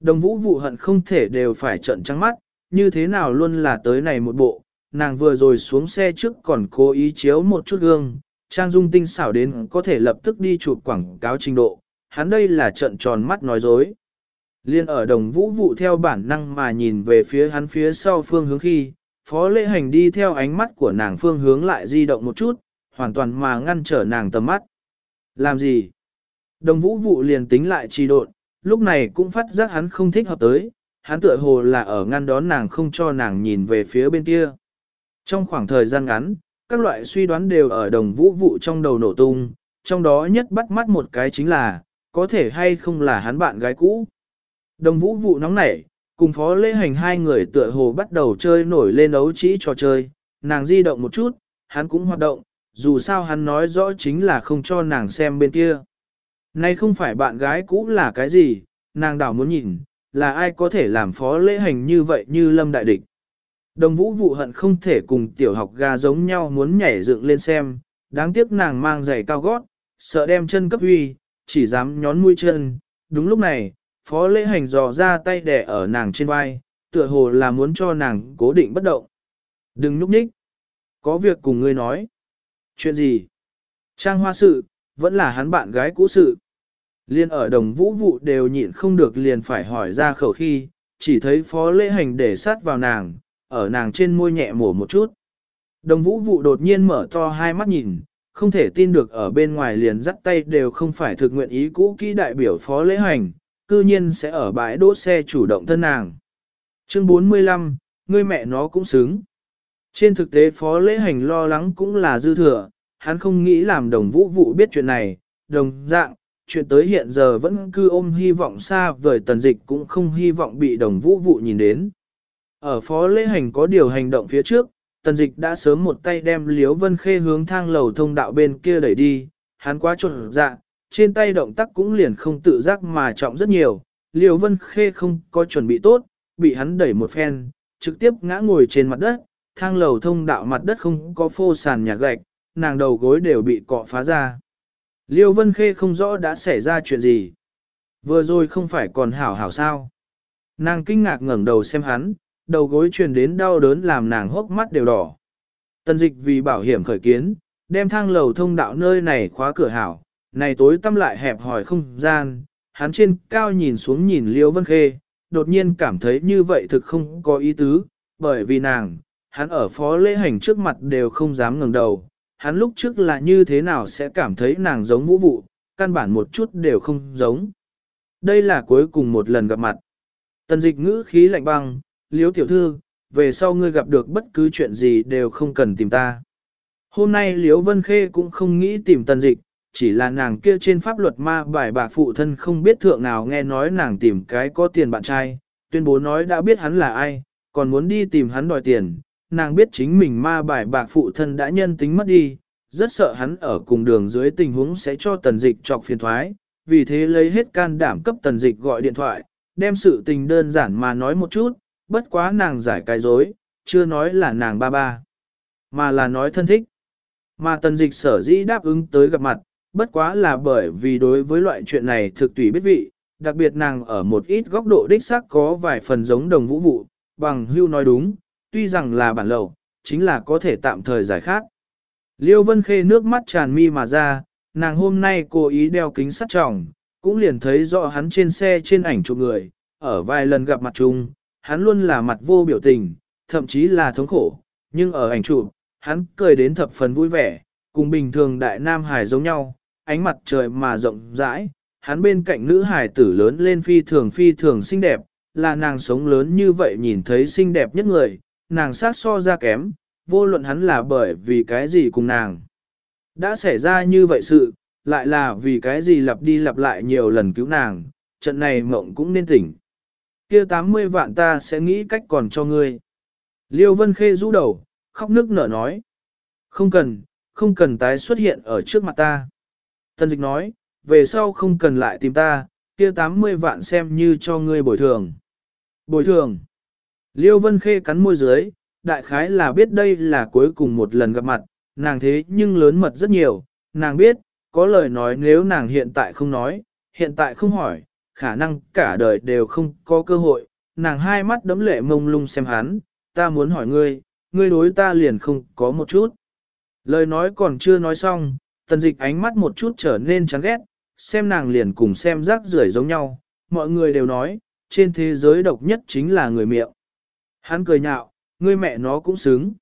Đồng vũ vụ hận không thể đều phải trận trắng mắt, như thế nào luôn là tới này một bộ, nàng vừa rồi xuống xe trước còn cố ý chiếu một chút gương, trang dung tinh xảo đến có thể lập tức đi chụp quảng cáo trình độ, hắn đây là trận tròn mắt nói dối. Liên ở đồng vũ vụ theo bản năng mà nhìn về phía hắn phía sau phương hướng khi, phó lễ hành đi theo ánh mắt của nàng phương hướng lại di động một chút, hoàn toàn mà ngăn trở nàng tầm mắt. Làm gì? Đồng vũ vụ liền tính lại trì độn, lúc này cũng phát giác hắn không thích hợp tới, hắn tựa hồ là ở ngăn đón nàng không cho nàng nhìn về phía bên kia. Trong khoảng thời gian ngắn, các loại suy đoán đều ở đồng vũ vụ trong đầu nổ tung, trong đó nhất bắt mắt một cái chính là, có thể hay không là hắn bạn gái cũ. Đồng vũ vụ nóng nảy, cùng phó lễ hành hai người tựa hồ bắt đầu chơi nổi lên ấu trĩ trò chơi, nàng di động một chút, hắn cũng hoạt động, dù sao hắn nói rõ chính là không cho nàng xem bên kia. Nay không phải bạn gái cũ là cái gì, nàng đảo muốn nhìn, là ai có thể làm phó lễ hành như vậy như lâm đại địch. Đồng vũ vụ hận không thể cùng tiểu học gà giống nhau muốn nhảy dựng lên xem, đáng tiếc nàng mang giày cao gót, sợ đem chân cấp huy, chỉ dám nhón mũi chân. Đúng lúc này, phó lễ hành dò ra tay đẻ ở nàng trên vai, tựa hồ là muốn cho nàng cố định bất động. Đừng núp nhích. Có việc cùng ngươi nói. Chuyện gì? Trang hoa sự, vẫn là hắn bạn gái cũ sự. Liên ở đồng vũ vụ đều nhịn không được liền phải hỏi ra khẩu khi, chỉ thấy phó lễ hành để sát vào nàng, ở nàng trên môi nhẹ mổ một chút. Đồng vũ vụ đột nhiên mở to hai mắt nhìn, không thể tin được ở bên ngoài liền dắt tay đều không phải thực nguyện ý cũ kỹ đại biểu phó lễ hành, cư nhiên sẽ ở bãi đỗ xe chủ động thân nàng. Chương 45, người mẹ nó cũng xứng. Trên thực tế phó lễ hành lo lắng cũng là dư thừa, hắn không nghĩ làm đồng vũ vụ biết chuyện này, đồng dạng, chuyện tới hiện giờ vẫn cứ ôm hy vọng xa vời tần dịch cũng không hy vọng bị đồng vũ vụ nhìn đến. Ở phó lễ hành có điều hành động phía trước, tần dịch đã sớm một tay đem liếu vân khê hướng thang lầu thông đạo bên kia đẩy đi, hắn quá trộn dạ, trên tay động tác cũng liền không tự giác mà trọng rất nhiều, liều vân khê không có chuẩn bị tốt, bị hắn đẩy một phen, trực tiếp ngã ngồi trên mặt đất, thang lầu thông đạo mặt đất không có phô sàn nhà gạch, nàng đầu gối đều bị cọ phá ra. Liêu Vân Khê không rõ đã xảy ra chuyện gì. Vừa rồi không phải còn hảo hảo sao. Nàng kinh ngạc ngẩng đầu xem hắn, đầu gối truyền đến đau đớn làm nàng hốc mắt đều đỏ. Tần dịch vì bảo hiểm khởi kiến, đem thang lầu thông đạo nơi này khóa cửa hảo, này tối tăm lại hẹp hỏi không gian, hắn trên cao nhìn xuống nhìn Liễu Vân Khê, đột nhiên cảm thấy như vậy thực không có ý tứ, bởi vì nàng, hắn ở phó lễ hành trước mặt đều không dám ngẩng đầu, hắn lúc trước là như thế nào sẽ cảm thấy nàng giống vũ vụ, căn bản một chút đều không giống. Đây là cuối cùng một lần gặp mặt. Tần dịch ngữ khí lạnh băng, Liễu tiểu thư, về sau ngươi gặp được bất cứ chuyện gì đều không cần tìm ta. Hôm nay Liễu vân khê cũng không nghĩ tìm tần dịch, chỉ là nàng kia trên pháp luật ma bài bạc phụ thân không biết thượng nào nghe nói nàng tìm cái có tiền bạn trai, tuyên bố nói đã biết hắn là ai, còn muốn đi tìm hắn đòi tiền, nàng biết chính mình ma bài bạc phụ thân đã nhân tính mất đi, rất sợ hắn ở cùng đường dưới tình huống sẽ cho tần dịch trọc phiền thoái, vì thế lấy hết can đảm cấp tần dịch gọi điện thoại, đem sự tình đơn giản mà nói một chút, bất quá nàng giải cái dối, chưa nói là nàng ba ba, mà là nói thân thích. Mà tần dịch sở dĩ đáp ứng tới gặp mặt, bất quá là bởi vì đối với loại chuyện này thực tùy biết vị, đặc biệt nàng ở một ít góc độ đích xác có vài phần giống đồng vũ vụ, bằng hưu nói đúng, tuy rằng là bản lầu, chính là có thể tạm thời giải khát. Liêu Vân Khê nước mắt tràn mi mà ra, nàng hôm nay cố ý đeo kính sắt trọng, cũng liền thấy rõ hắn trên xe trên ảnh chụp người, ở vài lần gặp mặt chung, hắn luôn là mặt vô biểu tình, thậm chí là thống khổ, nhưng ở ảnh chụp, hắn cười đến thập phần vui vẻ, cùng bình thường đại nam hải giống nhau, ánh mặt trời mà rộng rãi, hắn bên cạnh nữ hải tử lớn lên phi thường phi thường xinh đẹp, là nàng sống lớn như vậy nhìn thấy xinh đẹp nhất người, nàng sát so ra kém, vô luận hắn là bởi vì cái gì cùng nàng. Đã xảy ra như vậy sự, lại là vì cái gì lặp đi lặp lại nhiều lần cứu nàng, trận này mộng cũng nên tỉnh. kia 80 vạn ta sẽ nghĩ cách còn cho ngươi. Liêu Vân Khê rũ đầu, khóc nước nở nói. Không cần, không cần tái xuất hiện ở trước mặt ta. Tân dịch nói, về sau không cần lại tìm ta, kia 80 vạn xem như cho ngươi bồi thường. Bồi thường. Liêu Vân Khê cắn môi dưới, đại khái là biết đây là cuối cùng một lần gặp mặt, nàng thế nhưng lớn mật rất nhiều, nàng biết, có lời nói nếu nàng hiện tại không nói, hiện tại không hỏi, khả năng cả đời đều không có cơ hội, nàng hai mắt đấm lệ mông lung xem hắn, ta muốn hỏi ngươi, ngươi đối ta liền không có một chút. Lời nói còn chưa nói xong, tần dịch ánh mắt một chút trở nên chán ghét, xem nàng liền cùng xem rác rưởi giống nhau, mọi người đều nói, trên thế giới độc nhất chính là người miệng. Hắn cười nhạo, ngươi mẹ nó cũng xứng.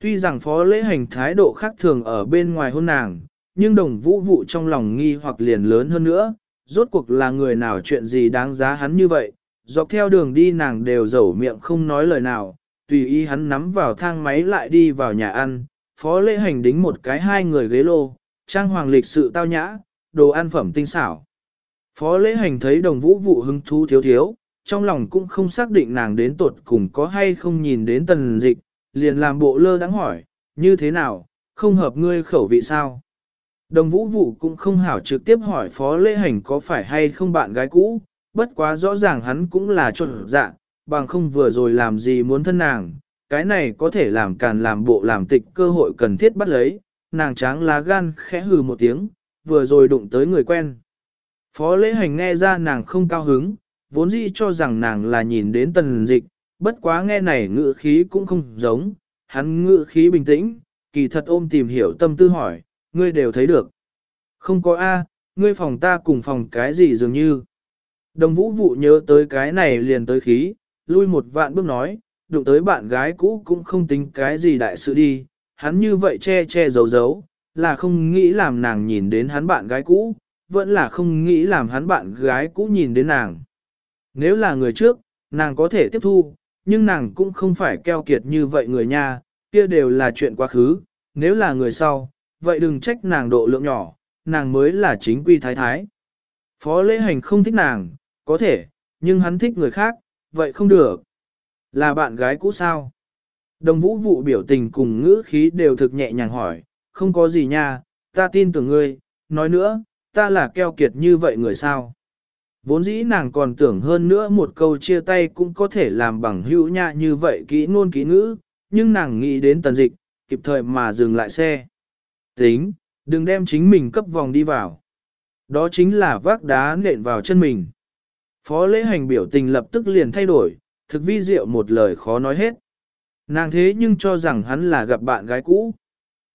Tuy rằng phó lễ hành thái độ khác thường ở bên ngoài hôn nàng, nhưng đồng vũ vụ trong lòng nghi hoặc liền lớn hơn nữa, rốt cuộc là người nào chuyện gì đáng giá hắn như vậy, dọc theo đường đi nàng đều dẩu miệng không nói lời nào, tùy ý hắn nắm vào thang máy lại đi vào nhà ăn, phó lễ hành đính một cái hai người ghế lô, trang hoàng lịch sự tao nhã, đồ ăn phẩm tinh xảo. Phó lễ hành thấy đồng vũ vụ hứng thú thiếu thiếu, trong lòng cũng không xác định nàng đến tột cùng có hay không nhìn đến tần dịch, liền làm bộ lơ đắng hỏi, như thế nào, không hợp ngươi khẩu vị sao? Đồng vũ vụ cũng không hảo trực tiếp hỏi phó lễ hành có phải hay không bạn gái cũ, bất quá rõ ràng hắn cũng là trộn dạ, bằng không vừa rồi làm gì muốn thân nàng, cái này có thể làm càn làm bộ làm tịch cơ hội cần thiết bắt lấy, nàng tráng lá gan khẽ hừ một tiếng, vừa rồi đụng tới người quen. Phó lễ hành nghe ra nàng không cao hứng, vốn dĩ cho rằng nàng là nhìn đến tần dịch, bất quá nghe này ngữ khí cũng không giống, hắn ngữ khí bình tĩnh, kỳ thật ôm tìm hiểu tâm tư hỏi, ngươi đều thấy được. Không có A, ngươi phòng ta cùng phòng cái gì dường như. Đồng vũ vụ nhớ tới cái này liền tới khí, lui một vạn bước nói, đụng tới bạn gái cũ cũng không tính cái gì đại sự đi, hắn như vậy che che giấu giấu, là không nghĩ làm nàng nhìn đến hắn bạn gái cũ, vẫn là không nghĩ làm hắn bạn gái cũ nhìn đến nàng. Nếu là người trước, nàng có thể tiếp thu, nhưng nàng cũng không phải keo kiệt như vậy người nha, kia đều là chuyện quá khứ, nếu là người sau, vậy đừng trách nàng độ lượng nhỏ, nàng mới là chính quy thái thái. Phó lễ hành không thích nàng, có thể, nhưng hắn thích người khác, vậy không được. Là bạn gái cũ sao? Đồng vũ vụ biểu tình cùng ngữ khí đều thực nhẹ nhàng hỏi, không có gì nha, ta tin tưởng ngươi, nói nữa, ta là keo kiệt như vậy người sao? Vốn dĩ nàng còn tưởng hơn nữa một câu chia tay cũng có thể làm bằng hữu nha như vậy kỹ ngôn kỹ ngữ, nhưng nàng nghĩ đến tần dịch, kịp thời mà dừng lại xe. Tính, đừng đem chính mình cấp vòng đi vào. Đó chính là vác đá nện vào chân mình. Phó lễ hành biểu tình lập tức liền thay đổi, thực vi diệu một lời khó nói hết. Nàng thế nhưng cho rằng hắn là gặp bạn gái cũ.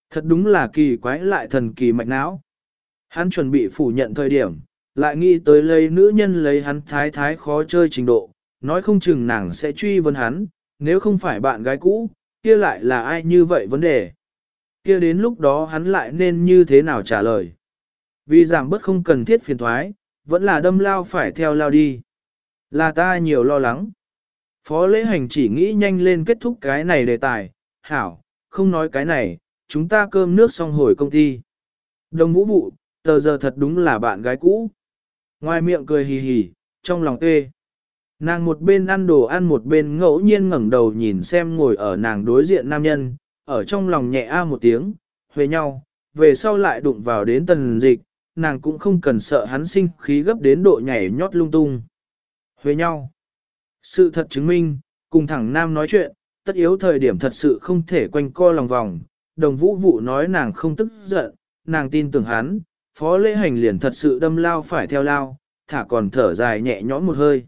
Thật đúng là kỳ quái lại thần kỳ mạch não. Hắn chuẩn bị phủ nhận thời điểm, lại nghĩ tới lấy nữ nhân lấy hắn thái thái khó chơi trình độ, nói không chừng nàng sẽ truy vấn hắn, nếu không phải bạn gái cũ, kia lại là ai như vậy vấn đề. Kia đến lúc đó hắn lại nên như thế nào trả lời. Vì giảm bớt không cần thiết phiền thoái, vẫn là đâm lao phải theo lao đi. Là ta nhiều lo lắng. Phó lễ hành chỉ nghĩ nhanh lên kết thúc cái này đề tài, hảo, không nói cái này, chúng ta cơm nước xong hồi công ty. Đồng vũ vụ, tờ giờ thật đúng là bạn gái cũ. Ngoài miệng cười hì hì, trong lòng tê. Nàng một bên ăn đồ ăn một bên ngẫu nhiên ngẩng đầu nhìn xem ngồi ở nàng đối diện nam nhân, ở trong lòng nhẹ a một tiếng, huề nhau, về sau lại đụng vào đến tần dịch, nàng cũng không cần sợ hắn sinh khí gấp đến độ nhảy nhót lung tung. Huề nhau. Sự thật chứng minh, cùng thẳng nam nói chuyện, tất yếu thời điểm thật sự không thể quanh co lòng vòng, đồng vũ vụ nói nàng không tức giận, nàng tin tưởng hắn, phó lễ hành liền thật sự đâm lao phải theo lao, thả còn thở dài nhẹ nhõm một hơi.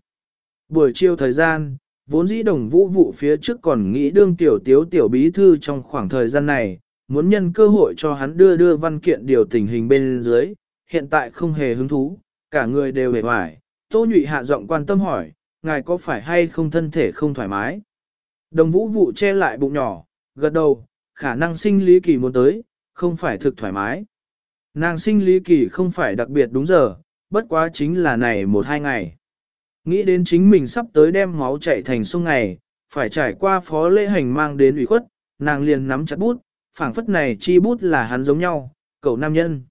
Buổi chiều thời gian, vốn dĩ đồng vũ vụ phía trước còn nghĩ đương tiểu tiếu tiểu bí thư trong khoảng thời gian này, muốn nhân cơ hội cho hắn đưa đưa văn kiện điều tình hình bên dưới, hiện tại không hề hứng thú, cả người đều hề hoài, tô nhụy hạ giọng quan tâm hỏi, ngài có phải hay không thân thể không thoải mái? Đồng vũ vụ che lại bụng nhỏ, gật đầu, khả năng sinh lý kỳ muốn tới, không phải thực thoải mái. Nàng sinh lý kỳ không phải đặc biệt đúng giờ, bất quá chính là này một hai ngày. Nghĩ đến chính mình sắp tới đem máu chảy thành sông ngày, phải trải qua phó lễ hành mang đến ủy khuất, nàng liền nắm chặt bút, phảng phất này chi bút là hắn giống nhau, cậu nam nhân.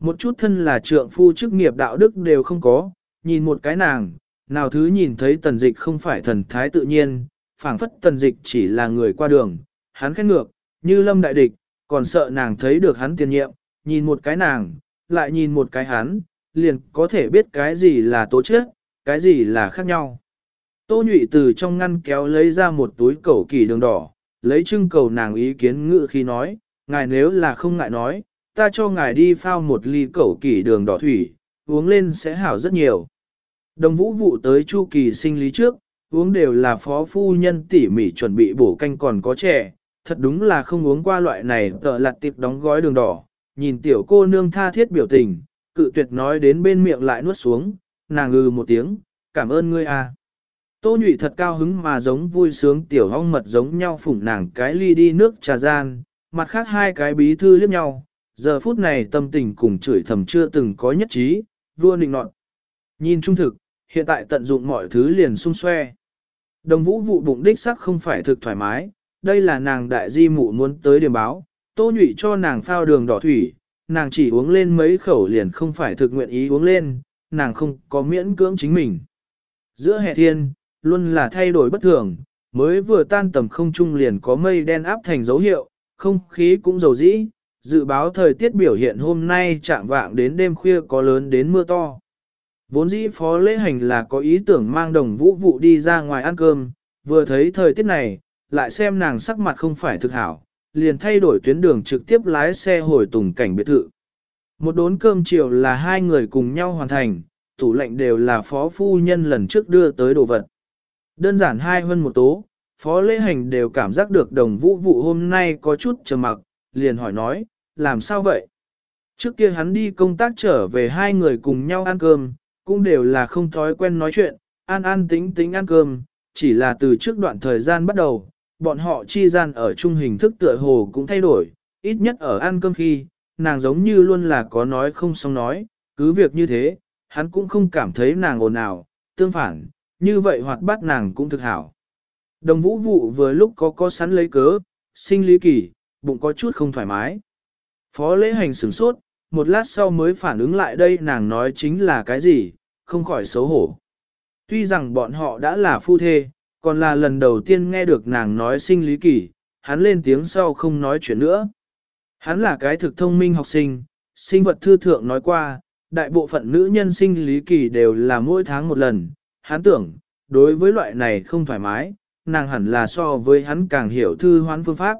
Một chút thân là trượng phu chức nghiệp đạo đức đều không có, nhìn một cái nàng, nào thứ nhìn thấy tần dịch không phải thần thái tự nhiên, phảng phất tần dịch chỉ là người qua đường, hắn khét ngược, như lâm đại địch, còn sợ nàng thấy được hắn tiền nhiệm, nhìn một cái nàng, lại nhìn một cái hắn, liền có thể biết cái gì là tố chết, cái gì là khác nhau. Tô nhụy từ trong ngăn kéo lấy ra một túi cầu kỳ đường đỏ, lấy trưng cầu nàng ý kiến ngự khi nói, ngài nếu là không ngại nói, ta cho ngài đi phao một ly cầu kỳ đường đỏ thủy, uống lên sẽ hảo rất nhiều. Đồng vũ vụ tới chu kỳ sinh lý trước, uống đều là phó phu nhân tỉ mỉ chuẩn bị bổ canh còn có trẻ, thật đúng là không uống qua loại này tợ lặt tiệp đóng gói đường đỏ, nhìn tiểu cô nương tha thiết biểu tình, cự tuyệt nói đến bên miệng lại nuốt xuống, nàng ngừ một tiếng, cảm ơn ngươi à. Tô nhụy thật cao hứng mà giống vui sướng tiểu hong mật giống nhau phủng nàng cái ly đi nước trà gian, mặt khác hai cái bí thư liếc nhau, giờ phút này tâm tình cùng chửi thầm chưa từng có nhất trí, vua nịnh nọt. Nhìn trung thực, hiện tại tận dụng mọi thứ liền sung xoe. Đồng vũ vụ bụng đích sắc không phải thực thoải mái, đây là nàng đại di mụ muốn tới điểm báo, tô nhụy cho nàng phao đường đỏ thủy, nàng chỉ uống lên mấy khẩu liền không phải thực nguyện ý uống lên, nàng không có miễn cưỡng chính mình. Giữa hè thiên, luôn là thay đổi bất thường, mới vừa tan tầm không trung liền có mây đen áp thành dấu hiệu, không khí cũng dầu dĩ, dự báo thời tiết biểu hiện hôm nay chạm vạng đến đêm khuya có lớn đến mưa to. Vốn dĩ phó lễ hành là có ý tưởng mang đồng vũ vụ đi ra ngoài ăn cơm, vừa thấy thời tiết này, lại xem nàng sắc mặt không phải thực hảo, liền thay đổi tuyến đường trực tiếp lái xe hồi tùng cảnh biệt thự. Một đốn cơm chiều là hai người cùng nhau hoàn thành, tủ lạnh đều là phó phu nhân lần trước đưa tới đồ vật. Đơn giản hai hơn một tố, phó lễ hành đều cảm giác được đồng vũ vụ hôm nay có chút trầm mặc, liền hỏi nói, làm sao vậy? Trước kia hắn đi công tác trở về hai người cùng nhau ăn cơm, cũng đều là không thói quen nói chuyện, an an tính tính ăn cơm, chỉ là từ trước đoạn thời gian bắt đầu, bọn họ chi gian ở chung hình thức tựa hồ cũng thay đổi, ít nhất ở ăn cơm khi, nàng giống như luôn là có nói không xong nói, cứ việc như thế, hắn cũng không cảm thấy nàng ồn ào, tương phản, như vậy hoạt bát nàng cũng thực hảo. Đồng vũ vụ vừa lúc có có sẵn lấy cớ, sinh lý kỳ, bụng có chút không thoải mái. Phó lễ hành sửng sốt, một lát sau mới phản ứng lại đây nàng nói chính là cái gì, không khỏi xấu hổ. Tuy rằng bọn họ đã là phu thê, còn là lần đầu tiên nghe được nàng nói sinh lý kỳ, hắn lên tiếng sau không nói chuyện nữa. Hắn là cái thực thông minh học sinh, sinh vật thư thượng nói qua, đại bộ phận nữ nhân sinh lý kỳ đều là mỗi tháng một lần. Hắn tưởng, đối với loại này không thoải mái, nàng hẳn là so với hắn càng hiểu thư hoán phương pháp.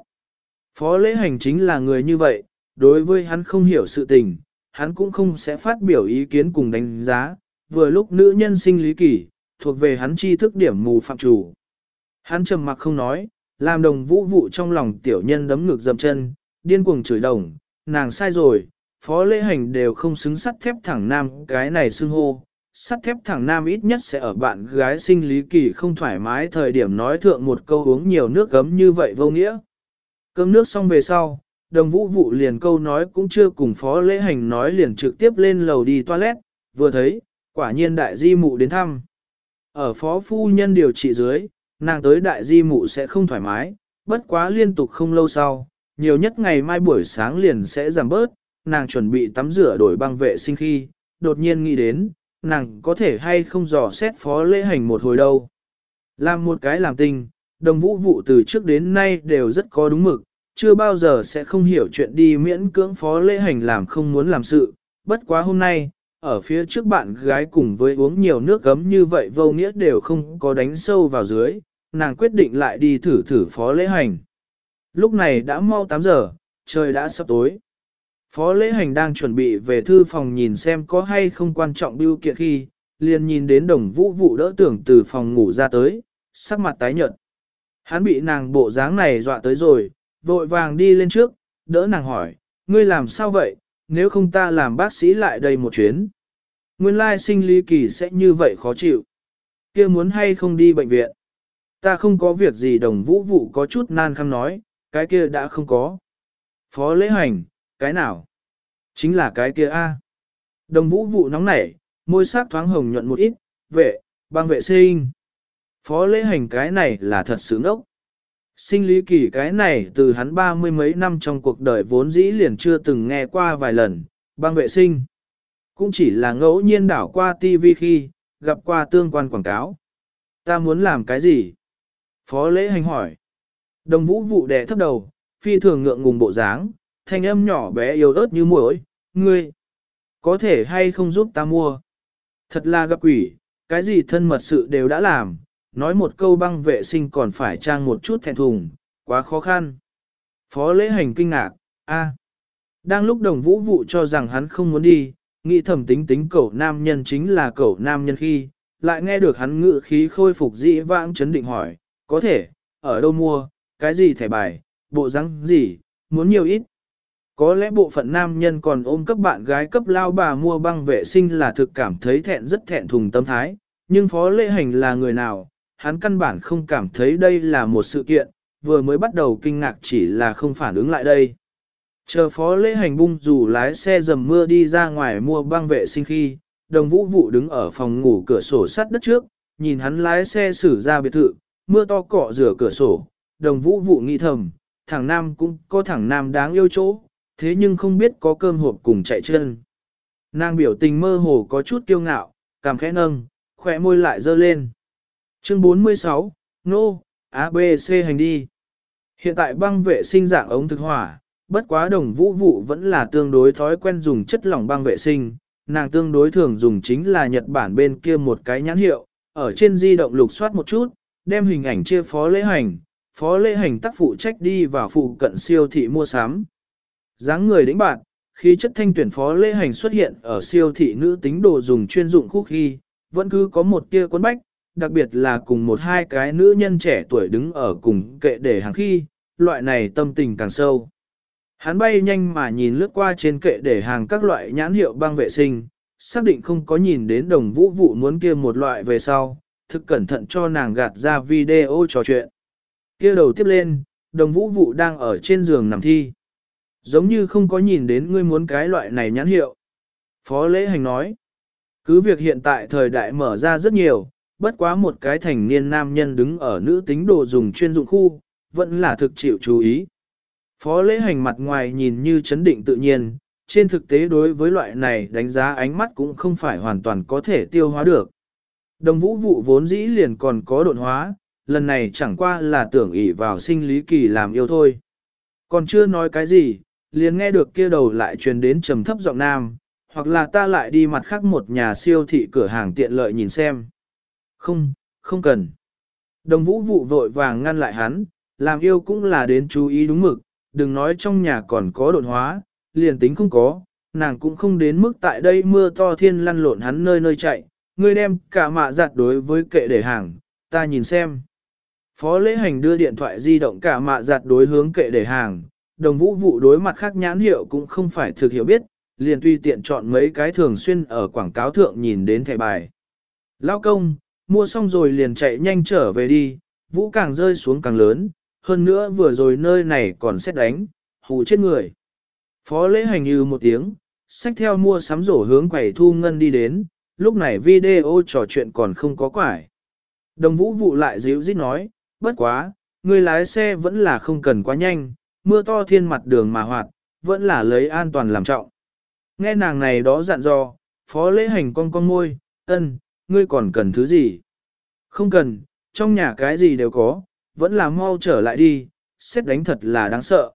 Phó lễ hành chính là người như vậy, đối với hắn không hiểu sự tình, hắn cũng không sẽ phát biểu ý kiến cùng đánh giá, vừa lúc nữ nhân sinh lý kỳ, thuộc về hắn tri thức điểm mù phạm chủ. Hắn trầm mặc không nói, làm đồng vũ vụ trong lòng tiểu nhân đấm ngực dầm chân, điên cuồng chửi đồng, nàng sai rồi, phó lễ hành đều không xứng sắt thép thẳng nam cái này xưng hô. Sắt thép thẳng nam ít nhất sẽ ở bạn gái sinh lý kỳ không thoải mái thời điểm nói thượng một câu uống nhiều nước gấm như vậy vô nghĩa. Cơm nước xong về sau, đồng vũ vụ liền câu nói cũng chưa cùng phó lễ hành nói liền trực tiếp lên lầu đi toilet, vừa thấy, quả nhiên đại di mụ đến thăm. Ở phó phu nhân điều trị dưới, nàng tới đại di mụ sẽ không thoải mái, bất quá liên tục không lâu sau, nhiều nhất ngày mai buổi sáng liền sẽ giảm bớt, nàng chuẩn bị tắm rửa đổi băng vệ sinh khi, đột nhiên nghĩ đến, nàng có thể hay không dò xét phó lễ hành một hồi đâu. Làm một cái làm tình, đồng vũ vụ từ trước đến nay đều rất có đúng mực, chưa bao giờ sẽ không hiểu chuyện đi miễn cưỡng phó lễ hành làm không muốn làm sự, bất quá hôm nay, ở phía trước bạn gái cùng với uống nhiều nước gấm như vậy vô nghĩa đều không có đánh sâu vào dưới, nàng quyết định lại đi thử thử phó lễ hành. Lúc này đã mau 8 giờ, trời đã sắp tối. Phó lễ hành đang chuẩn bị về thư phòng nhìn xem có hay không quan trọng biêu kiện khi, liền nhìn đến đồng vũ vụ đỡ tưởng từ phòng ngủ ra tới, sắc mặt tái nhợt. Hắn bị nàng bộ dáng này dọa tới rồi, vội vàng đi lên trước, đỡ nàng hỏi, ngươi làm sao vậy, nếu không ta làm bác sĩ lại đây một chuyến. Nguyên lai sinh lý kỳ sẽ như vậy khó chịu. kia muốn hay không đi bệnh viện. Ta không có việc gì đồng vũ vụ có chút nan khăm nói, cái kia đã không có. Phó lễ hành, cái nào? Chính là cái kia A. Đồng vũ vụ nóng nảy, môi sắc thoáng hồng nhuận một ít, vệ, băng vệ sinh. Phó lễ hành cái này là thật sướng ốc. Sinh lý kỳ cái này từ hắn ba mươi mấy năm trong cuộc đời vốn dĩ liền chưa từng nghe qua vài lần, băng vệ sinh. Cũng chỉ là ngẫu nhiên đảo qua TV khi, gặp qua tương quan quảng cáo. Ta muốn làm cái gì? Phó lễ hành hỏi. Đồng vũ vụ đẻ thấp đầu, phi thường ngượng ngùng bộ dáng, thanh âm nhỏ bé yếu ớt như muỗi, ngươi, có thể hay không giúp ta mua? Thật là gặp quỷ, cái gì thân mật sự đều đã làm, nói một câu băng vệ sinh còn phải trang một chút thẹn thùng, quá khó khăn. Phó lễ hành kinh ngạc, a, Đang lúc đồng vũ vụ cho rằng hắn không muốn đi, nghĩ thầm tính tính cậu nam nhân chính là cậu nam nhân khi, lại nghe được hắn ngự khí khôi phục dĩ vãng chấn định hỏi, có thể, ở đâu mua, cái gì thẻ bài, bộ răng gì, muốn nhiều ít. Có lẽ bộ phận nam nhân còn ôm cấp bạn gái cấp lao bà mua băng vệ sinh là thực cảm thấy thẹn rất thẹn thùng tâm thái, nhưng phó lễ hành là người nào, hắn căn bản không cảm thấy đây là một sự kiện, vừa mới bắt đầu kinh ngạc chỉ là không phản ứng lại đây. Chờ phó lễ hành bung dù lái xe dầm mưa đi ra ngoài mua băng vệ sinh khi, đồng vũ vụ đứng ở phòng ngủ cửa sổ sắt đất trước, nhìn hắn lái xe xử ra biệt thự, mưa to cọ rửa cửa sổ, đồng vũ vụ nghĩ thầm, thằng nam cũng có thằng nam đáng yêu chỗ, thế nhưng không biết có cơm hộp cùng chạy chân. Nàng biểu tình mơ hồ có chút kiêu ngạo, cảm khẽ nâng, khỏe môi lại dơ lên. Chương 46, Nô, A, B, C hành đi. Hiện tại băng vệ sinh dạng ống thực hỏa, bất quá đồng vũ vụ vẫn là tương đối thói quen dùng chất lỏng băng vệ sinh, nàng tương đối thường dùng chính là Nhật Bản bên kia một cái nhãn hiệu, ở trên di động lục soát một chút, đem hình ảnh chia phó lễ hành, phó lễ hành tác phụ trách đi vào phụ cận siêu thị mua sắm. dáng người đĩnh bạn, khi chất thanh tuyển phó lễ hành xuất hiện ở siêu thị nữ tính đồ dùng chuyên dụng khúc khi, vẫn cứ có một tia cuốn bách, đặc biệt là cùng một hai cái nữ nhân trẻ tuổi đứng ở cùng kệ để hàng khi, loại này tâm tình càng sâu. Hắn bay nhanh mà nhìn lướt qua trên kệ để hàng các loại nhãn hiệu băng vệ sinh, xác định không có nhìn đến đồng vũ vụ muốn kia một loại về sau, thực cẩn thận cho nàng gạt ra video trò chuyện. Kia đầu tiếp lên, đồng vũ vụ đang ở trên giường nằm thi. Giống như không có nhìn đến ngươi muốn cái loại này nhãn hiệu. Phó lễ hành nói, cứ việc hiện tại thời đại mở ra rất nhiều, bất quá một cái thành niên nam nhân đứng ở nữ tính đồ dùng chuyên dụng khu, vẫn là thực chịu chú ý. Phó lễ hành mặt ngoài nhìn như chấn định tự nhiên, trên thực tế đối với loại này đánh giá ánh mắt cũng không phải hoàn toàn có thể tiêu hóa được. Đồng vũ vụ vốn dĩ liền còn có độn hóa, lần này chẳng qua là tưởng ỷ vào sinh lý kỳ làm yêu thôi. Còn chưa nói cái gì, liền nghe được kia đầu lại truyền đến trầm thấp giọng nam, hoặc là ta lại đi mặt khác một nhà siêu thị cửa hàng tiện lợi nhìn xem. Không, không cần. Đồng vũ vụ vội vàng ngăn lại hắn, làm yêu cũng là đến chú ý đúng mực, đừng nói trong nhà còn có đột hóa, liền tính không có, nàng cũng không đến mức tại đây mưa to thiên lăn lộn hắn nơi nơi chạy, ngươi đem cả mạ giặt đối với kệ để hàng, ta nhìn xem. Phó lễ hành đưa điện thoại di động cả mạ giặt đối hướng kệ để hàng, đồng vũ vụ đối mặt khác nhãn hiệu cũng không phải thực hiểu biết, liền tùy tiện chọn mấy cái thường xuyên ở quảng cáo thượng nhìn đến thẻ bài. Lao công, mua xong rồi liền chạy nhanh trở về đi, vũ càng rơi xuống càng lớn, hơn nữa vừa rồi nơi này còn xét đánh, hù chết người. Phó lễ hành như một tiếng, sách theo mua sắm rổ hướng quầy thu ngân đi đến, lúc này video trò chuyện còn không có quải. Đồng vũ vụ lại dịu dít nói, bất quá, người lái xe vẫn là không cần quá nhanh, mưa to thiên mặt đường mà hoạt, vẫn là lấy an toàn làm trọng. Nghe nàng này đó dặn dò, phó lễ hành con con môi, ân, ngươi còn cần thứ gì? Không cần, trong nhà cái gì đều có, vẫn là mau trở lại đi, xét đánh thật là đáng sợ.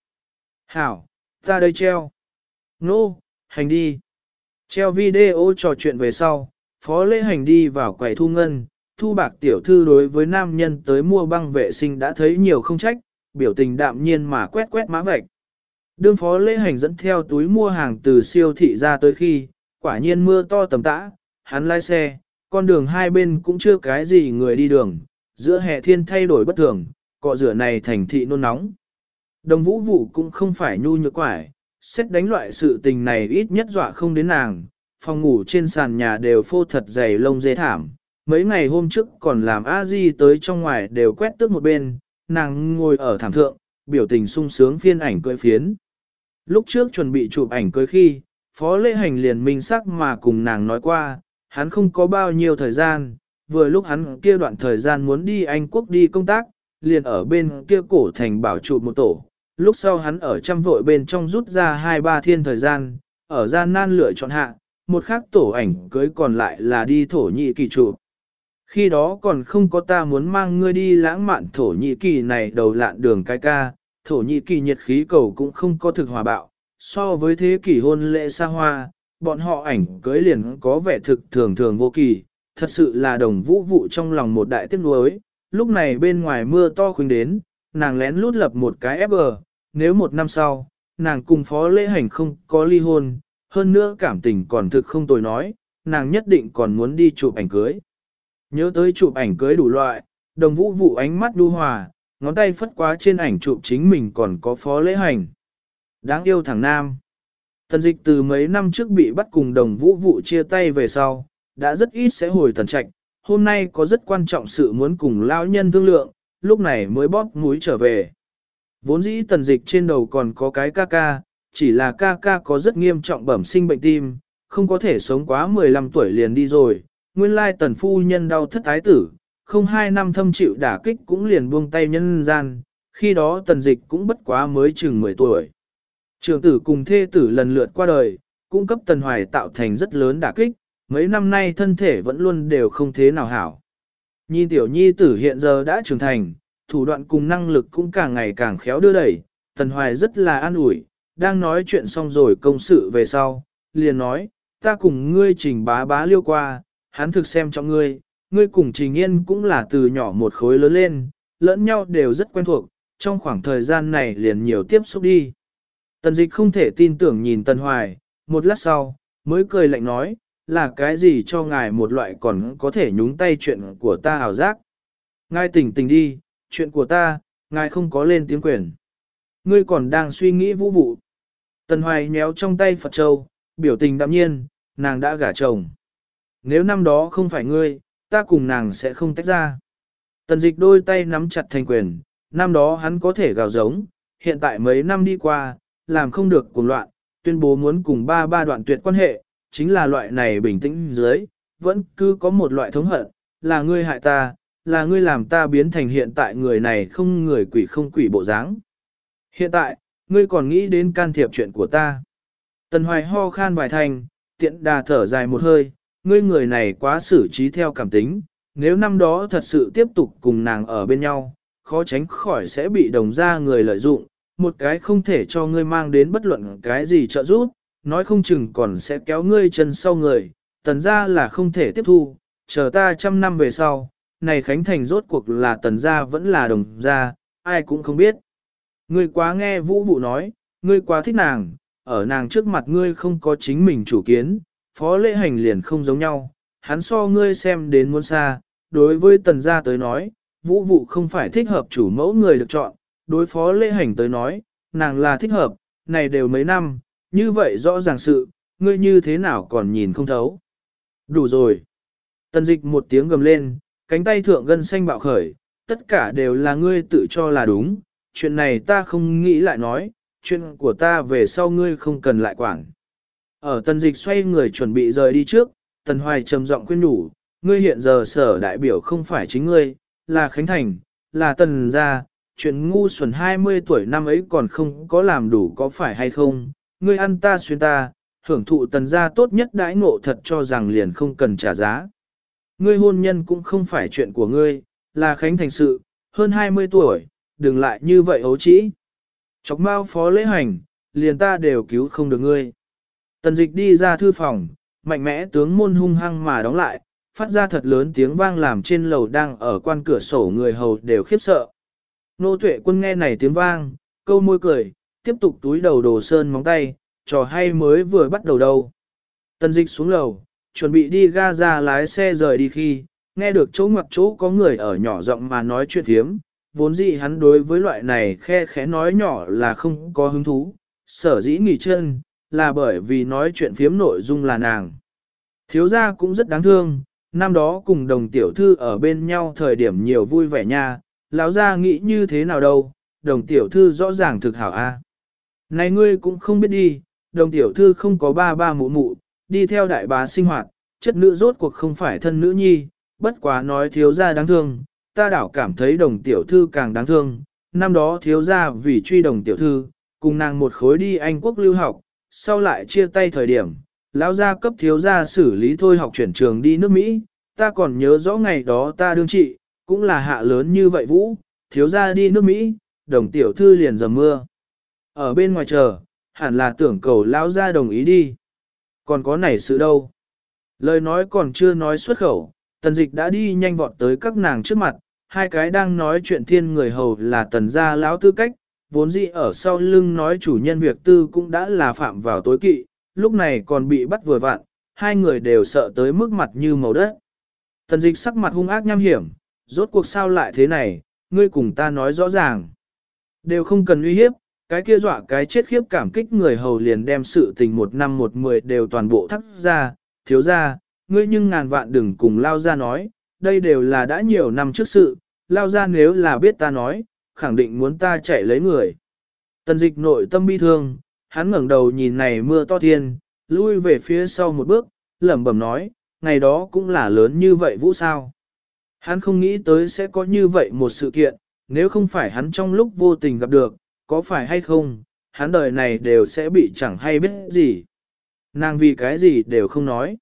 Hảo, ta đây treo. Nô, no, hành đi. Treo video trò chuyện về sau, phó lễ hành đi vào quầy thu ngân, thu bạc tiểu thư đối với nam nhân tới mua băng vệ sinh đã thấy nhiều không trách, biểu tình đạm nhiên mà quét quét mã vạch. Đương phó lễ hành dẫn theo túi mua hàng từ siêu thị ra tới khi, quả nhiên mưa to tầm tã, hắn lái xe, con đường hai bên cũng chưa cái gì người đi đường, giữa hè thiên thay đổi bất thường, cọ rửa này thành thị nôn nóng. Đồng vũ vụ cũng không phải nhu nhược quải, xét đánh loại sự tình này ít nhất dọa không đến nàng, phòng ngủ trên sàn nhà đều phô thật dày lông dê thảm. Mấy ngày hôm trước còn làm a di tới trong ngoài đều quét tước một bên, nàng ngồi ở thảm thượng, biểu tình sung sướng phiên ảnh cưỡi phiến. Lúc trước chuẩn bị chụp ảnh cưới khi, Phó Lễ Hành liền minh sắc mà cùng nàng nói qua, hắn không có bao nhiêu thời gian, vừa lúc hắn kia đoạn thời gian muốn đi Anh Quốc đi công tác, liền ở bên kia cổ thành bảo trụ một tổ. Lúc sau hắn ở trăm vội bên trong rút ra hai ba thiên thời gian, ở gian nan lựa chọn hạ, một khác tổ ảnh cưới còn lại là đi thổ nhị kỳ trụ. Khi đó còn không có ta muốn mang ngươi đi lãng mạn thổ nhị kỳ này đầu lạn đường cái ca, thổ nhị kỳ nhiệt khí cầu cũng không có thực hòa bạo, so với thế kỷ hôn lễ xa hoa, bọn họ ảnh cưới liền có vẻ thực thường thường vô kỳ, thật sự là đồng vũ vụ trong lòng một đại tiếc nuối. Lúc này bên ngoài mưa to khuynh đến, nàng lén lút lập một cái FG, nếu một năm sau, nàng cùng phó lễ hành không có ly hôn, hơn nữa cảm tình còn thực không tồi nói, nàng nhất định còn muốn đi chụp ảnh cưới. Nhớ tới chụp ảnh cưới đủ loại, đồng vũ vụ ánh mắt đu hòa, ngón tay phất quá trên ảnh chụp chính mình còn có phó lễ hành. Đáng yêu thằng nam. Tần dịch từ mấy năm trước bị bắt cùng đồng vũ vụ chia tay về sau, đã rất ít sẽ hồi tần trạch, hôm nay có rất quan trọng sự muốn cùng lao nhân thương lượng, lúc này mới bóp mũi trở về. Vốn dĩ tần dịch trên đầu còn có cái ca ca, chỉ là ca ca có rất nghiêm trọng bẩm sinh bệnh tim, không có thể sống quá 15 tuổi liền đi rồi, nguyên lai tần phu nhân đau thất thái tử, không hai năm thâm chịu đả kích cũng liền buông tay nhân gian, khi đó tần dịch cũng bất quá mới chừng 10 tuổi. Trường tử cùng thê tử lần lượt qua đời, cung cấp tần hoài tạo thành rất lớn đả kích, mấy năm nay thân thể vẫn luôn đều không thế nào hảo. Nhìn tiểu nhi tử hiện giờ đã trưởng thành, thủ đoạn cùng năng lực cũng càng ngày càng khéo đưa đẩy, tần hoài rất là an ủi, đang nói chuyện xong rồi công sự về sau, liền nói, ta cùng ngươi trình bá bá liêu qua, hắn thực xem cho ngươi, ngươi cùng Trình Yên cũng là từ nhỏ một khối lớn lên, lẫn nhau đều rất quen thuộc, trong khoảng thời gian này liền nhiều tiếp xúc đi. Tần dịch không thể tin tưởng nhìn Tần Hoài, một lát sau, mới cười lạnh nói, là cái gì cho ngài một loại còn có thể nhúng tay chuyện của ta ảo giác. Ngài tỉnh tỉnh đi, chuyện của ta, ngài không có lên tiếng quyền. Ngươi còn đang suy nghĩ vũ vụ. Tần Hoài nhéo trong tay Phật Châu, biểu tình đạm nhiên, nàng đã gả chồng. Nếu năm đó không phải ngươi, ta cùng nàng sẽ không tách ra. Tần dịch đôi tay nắm chặt thành quyền, năm đó hắn có thể gào giống, hiện tại mấy năm đi qua, làm không được cuồng loạn, tuyên bố muốn cùng ba ba đoạn tuyệt quan hệ, chính là loại này bình tĩnh dưới, vẫn cứ có một loại thống hận, là ngươi hại ta, là ngươi làm ta biến thành hiện tại người này không người quỷ không quỷ bộ dáng. Hiện tại, ngươi còn nghĩ đến can thiệp chuyện của ta. Tần Hoài ho khan vài thành, tiện đà thở dài một hơi, ngươi người này quá xử trí theo cảm tính, nếu năm đó thật sự tiếp tục cùng nàng ở bên nhau, khó tránh khỏi sẽ bị đồng ra người lợi dụng, một cái không thể cho ngươi mang đến bất luận cái gì trợ giúp, nói không chừng còn sẽ kéo ngươi chân sau người, tần ra là không thể tiếp thu, chờ ta trăm năm về sau, này Khánh Thành rốt cuộc là tần gia vẫn là đồng gia, ai cũng không biết. Ngươi quá nghe vũ vụ nói, ngươi quá thích nàng, ở nàng trước mặt ngươi không có chính mình chủ kiến, phó lễ hành liền không giống nhau, hắn so ngươi xem đến muôn xa, đối với tần gia tới nói, vũ vụ không phải thích hợp chủ mẫu người được chọn, đối phó lễ hành tới nói, nàng là thích hợp, này đều mấy năm, như vậy rõ ràng sự, ngươi như thế nào còn nhìn không thấu. Đủ rồi. Tần dịch một tiếng gầm lên, cánh tay thượng gân xanh bạo khởi, tất cả đều là ngươi tự cho là đúng, chuyện này ta không nghĩ lại nói, chuyện của ta về sau ngươi không cần lại quản. Ở tần dịch xoay người chuẩn bị rời đi trước, tần hoài trầm giọng khuyên nhủ, ngươi hiện giờ sở đại biểu không phải chính ngươi, là Khánh Thành, là tần gia, chuyện ngu xuẩn 20 tuổi năm ấy còn không có làm đủ có phải hay không, ngươi ăn ta xuyên ta, hưởng thụ tần gia tốt nhất đãi ngộ thật cho rằng liền không cần trả giá. Ngươi hôn nhân cũng không phải chuyện của ngươi, là Khánh Thành sự, hơn 20 tuổi, đừng lại như vậy ấu trĩ. Chọc mau phó lễ hành, liền ta đều cứu không được ngươi. Tần dịch đi ra thư phòng, mạnh mẽ tướng môn hung hăng mà đóng lại, phát ra thật lớn tiếng vang làm trên lầu đang ở quan cửa sổ người hầu đều khiếp sợ. Nô tuệ quân nghe này tiếng vang, câu môi cười, tiếp tục túi đầu đồ sơn móng tay, trò hay mới vừa bắt đầu đâu. Tần dịch xuống lầu, chuẩn bị đi ga ra lái xe rời đi khi, nghe được chỗ ngoặc chỗ có người ở nhỏ giọng mà nói chuyện thiếm, vốn dĩ hắn đối với loại này khe khẽ nói nhỏ là không có hứng thú, sở dĩ nghỉ chân, là bởi vì nói chuyện phiếm nội dung là nàng. Thiếu gia cũng rất đáng thương, năm đó cùng đồng tiểu thư ở bên nhau thời điểm nhiều vui vẻ nha, lão gia nghĩ như thế nào đâu, đồng tiểu thư rõ ràng thực hảo a. Này ngươi cũng không biết đi, đồng tiểu thư không có ba ba mụ mụ, đi theo đại bá sinh hoạt, chất nữ rốt cuộc không phải thân nữ nhi, bất quá nói thiếu gia đáng thương, ta đảo cảm thấy đồng tiểu thư càng đáng thương, năm đó thiếu gia vì truy đồng tiểu thư, cùng nàng một khối đi Anh quốc lưu học, sau lại chia tay thời điểm, lão gia cấp thiếu gia xử lý thôi học chuyển trường đi nước Mỹ, ta còn nhớ rõ ngày đó ta đương trị, cũng là hạ lớn như vậy vũ, thiếu gia đi nước Mỹ, đồng tiểu thư liền dầm mưa. Ở bên ngoài chờ, hẳn là tưởng cầu lão gia đồng ý đi. Còn có nảy sự đâu? Lời nói còn chưa nói xuất khẩu, tần dịch đã đi nhanh vọt tới các nàng trước mặt, hai cái đang nói chuyện thiên người hầu là tần gia lão tư cách, vốn dĩ ở sau lưng nói chủ nhân việc tư cũng đã là phạm vào tối kỵ, lúc này còn bị bắt vừa vặn, hai người đều sợ tới mức mặt như màu đất. Tần dịch sắc mặt hung ác nham hiểm, rốt cuộc sao lại thế này, ngươi cùng ta nói rõ ràng. Đều không cần uy hiếp, cái kia dọa cái chết khiếp cảm kích người hầu liền đem sự tình một năm một mười đều toàn bộ thắt ra, thiếu ra, ngươi nhưng ngàn vạn đừng cùng lao ra nói, đây đều là đã nhiều năm trước sự, lao ra nếu là biết ta nói, khẳng định muốn ta chạy lấy người. Tần dịch nội tâm bi thương, hắn ngẩng đầu nhìn này mưa to thiên, lui về phía sau một bước, lẩm bẩm nói, ngày đó cũng là lớn như vậy vũ sao. Hắn không nghĩ tới sẽ có như vậy một sự kiện, nếu không phải hắn trong lúc vô tình gặp được, có phải hay không, hắn đời này đều sẽ bị chẳng hay biết gì. Nàng vì cái gì đều không nói.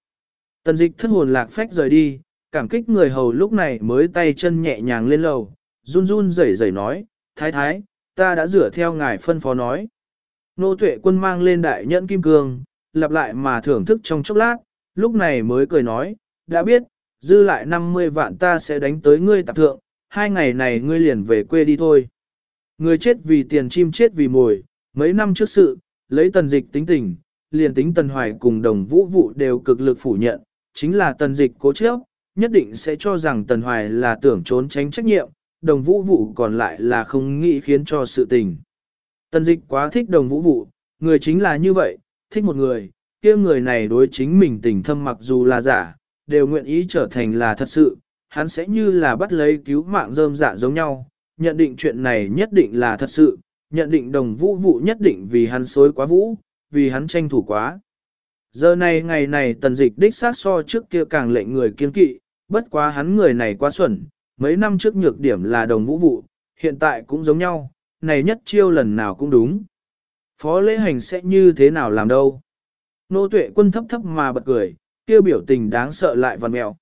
Tần dịch thất hồn lạc phách rời đi, cảm kích người hầu lúc này mới tay chân nhẹ nhàng lên lầu, run run rẩy rẩy nói, thái thái, ta đã rửa theo ngài phân phó nói. Nô tuệ quân mang lên đại nhẫn kim cương, lặp lại mà thưởng thức trong chốc lát, lúc này mới cười nói, đã biết, dư lại 50 vạn ta sẽ đánh tới ngươi tạp thượng, hai ngày này ngươi liền về quê đi thôi. Người chết vì tiền chim chết vì mồi, mấy năm trước sự, lấy tần dịch tính tình, liền tính tần hoài cùng đồng vũ vụ đều cực lực phủ nhận, chính là tần dịch cố chấp, nhất định sẽ cho rằng tần hoài là tưởng trốn tránh trách nhiệm, đồng vũ vụ còn lại là không nghĩ khiến cho sự tình. Tần dịch quá thích đồng vũ vụ, người chính là như vậy, thích một người, kia người này đối chính mình tình thâm mặc dù là giả, đều nguyện ý trở thành là thật sự, hắn sẽ như là bắt lấy cứu mạng rơm dạ giống nhau, nhận định chuyện này nhất định là thật sự, nhận định đồng vũ vụ nhất định vì hắn xối quá vũ, vì hắn tranh thủ quá. Giờ này ngày này tần dịch đích sát so trước kia càng lệnh người kiên kỵ, bất quá hắn người này quá xuẩn, mấy năm trước nhược điểm là đồng vũ vụ, hiện tại cũng giống nhau, này nhất chiêu lần nào cũng đúng. Phó lễ hành sẽ như thế nào làm đâu? Nô tuệ quân thấp thấp mà bật cười, kia biểu tình đáng sợ lại văn mẹo.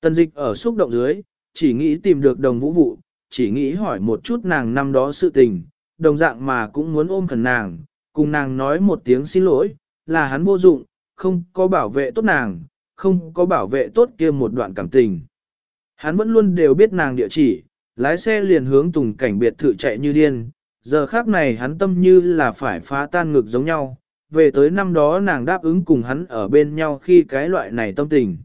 Tần dịch ở xúc động dưới, chỉ nghĩ tìm được đồng vũ vụ, chỉ nghĩ hỏi một chút nàng năm đó sự tình, đồng dạng mà cũng muốn ôm khẩn nàng, cùng nàng nói một tiếng xin lỗi, là hắn vô dụng, không có bảo vệ tốt nàng, không có bảo vệ tốt kia một đoạn cảm tình. Hắn vẫn luôn đều biết nàng địa chỉ, lái xe liền hướng tùng cảnh biệt thự chạy như điên, giờ khác này hắn tâm như là phải phá tan ngực giống nhau, về tới năm đó nàng đáp ứng cùng hắn ở bên nhau khi cái loại này tâm tình.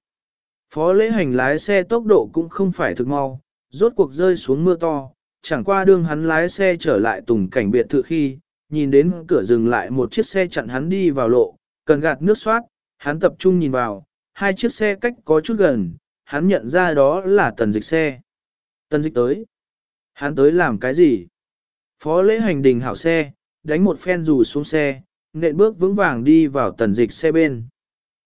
Phó lễ hành lái xe tốc độ cũng không phải thực mau, rốt cuộc rơi xuống mưa to, chẳng qua đương hắn lái xe trở lại tùng cảnh biệt thự khi, nhìn đến cửa dừng lại một chiếc xe chặn hắn đi vào lộ, cần gạt nước xoát, hắn tập trung nhìn vào, hai chiếc xe cách có chút gần, hắn nhận ra đó là tần dịch xe. Tần dịch tới. Hắn tới làm cái gì? Phó lễ hành đình hảo xe, đánh một phen dù xuống xe, nện bước vững vàng đi vào tần dịch xe bên.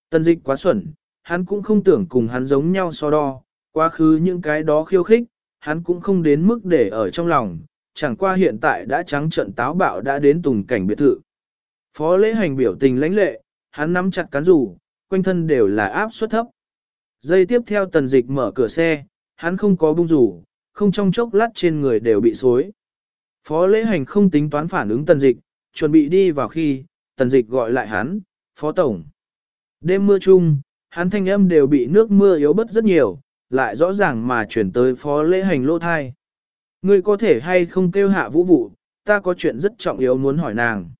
Tần dịch quá xuẩn, hắn cũng không tưởng cùng hắn giống nhau so đo, quá khứ những cái đó khiêu khích, hắn cũng không đến mức để ở trong lòng, chẳng qua hiện tại đã trắng trận táo bạo đã đến tùng cảnh biệt thự. Phó lễ hành biểu tình lãnh lệ, hắn nắm chặt cán rủ, quanh thân đều là áp suất thấp. Giây tiếp theo tần dịch mở cửa xe, hắn không có bung rủ, không trong chốc lát trên người đều bị xối. Phó lễ hành không tính toán phản ứng tần dịch, chuẩn bị đi vào khi, tần dịch gọi lại hắn, phó tổng. Đêm mưa chung, hắn thanh âm đều bị nước mưa yếu bớt rất nhiều, lại rõ ràng mà chuyển tới phó lễ hành lô thai. Ngươi có thể hay không kêu hạ vũ vụ, ta có chuyện rất trọng yếu muốn hỏi nàng.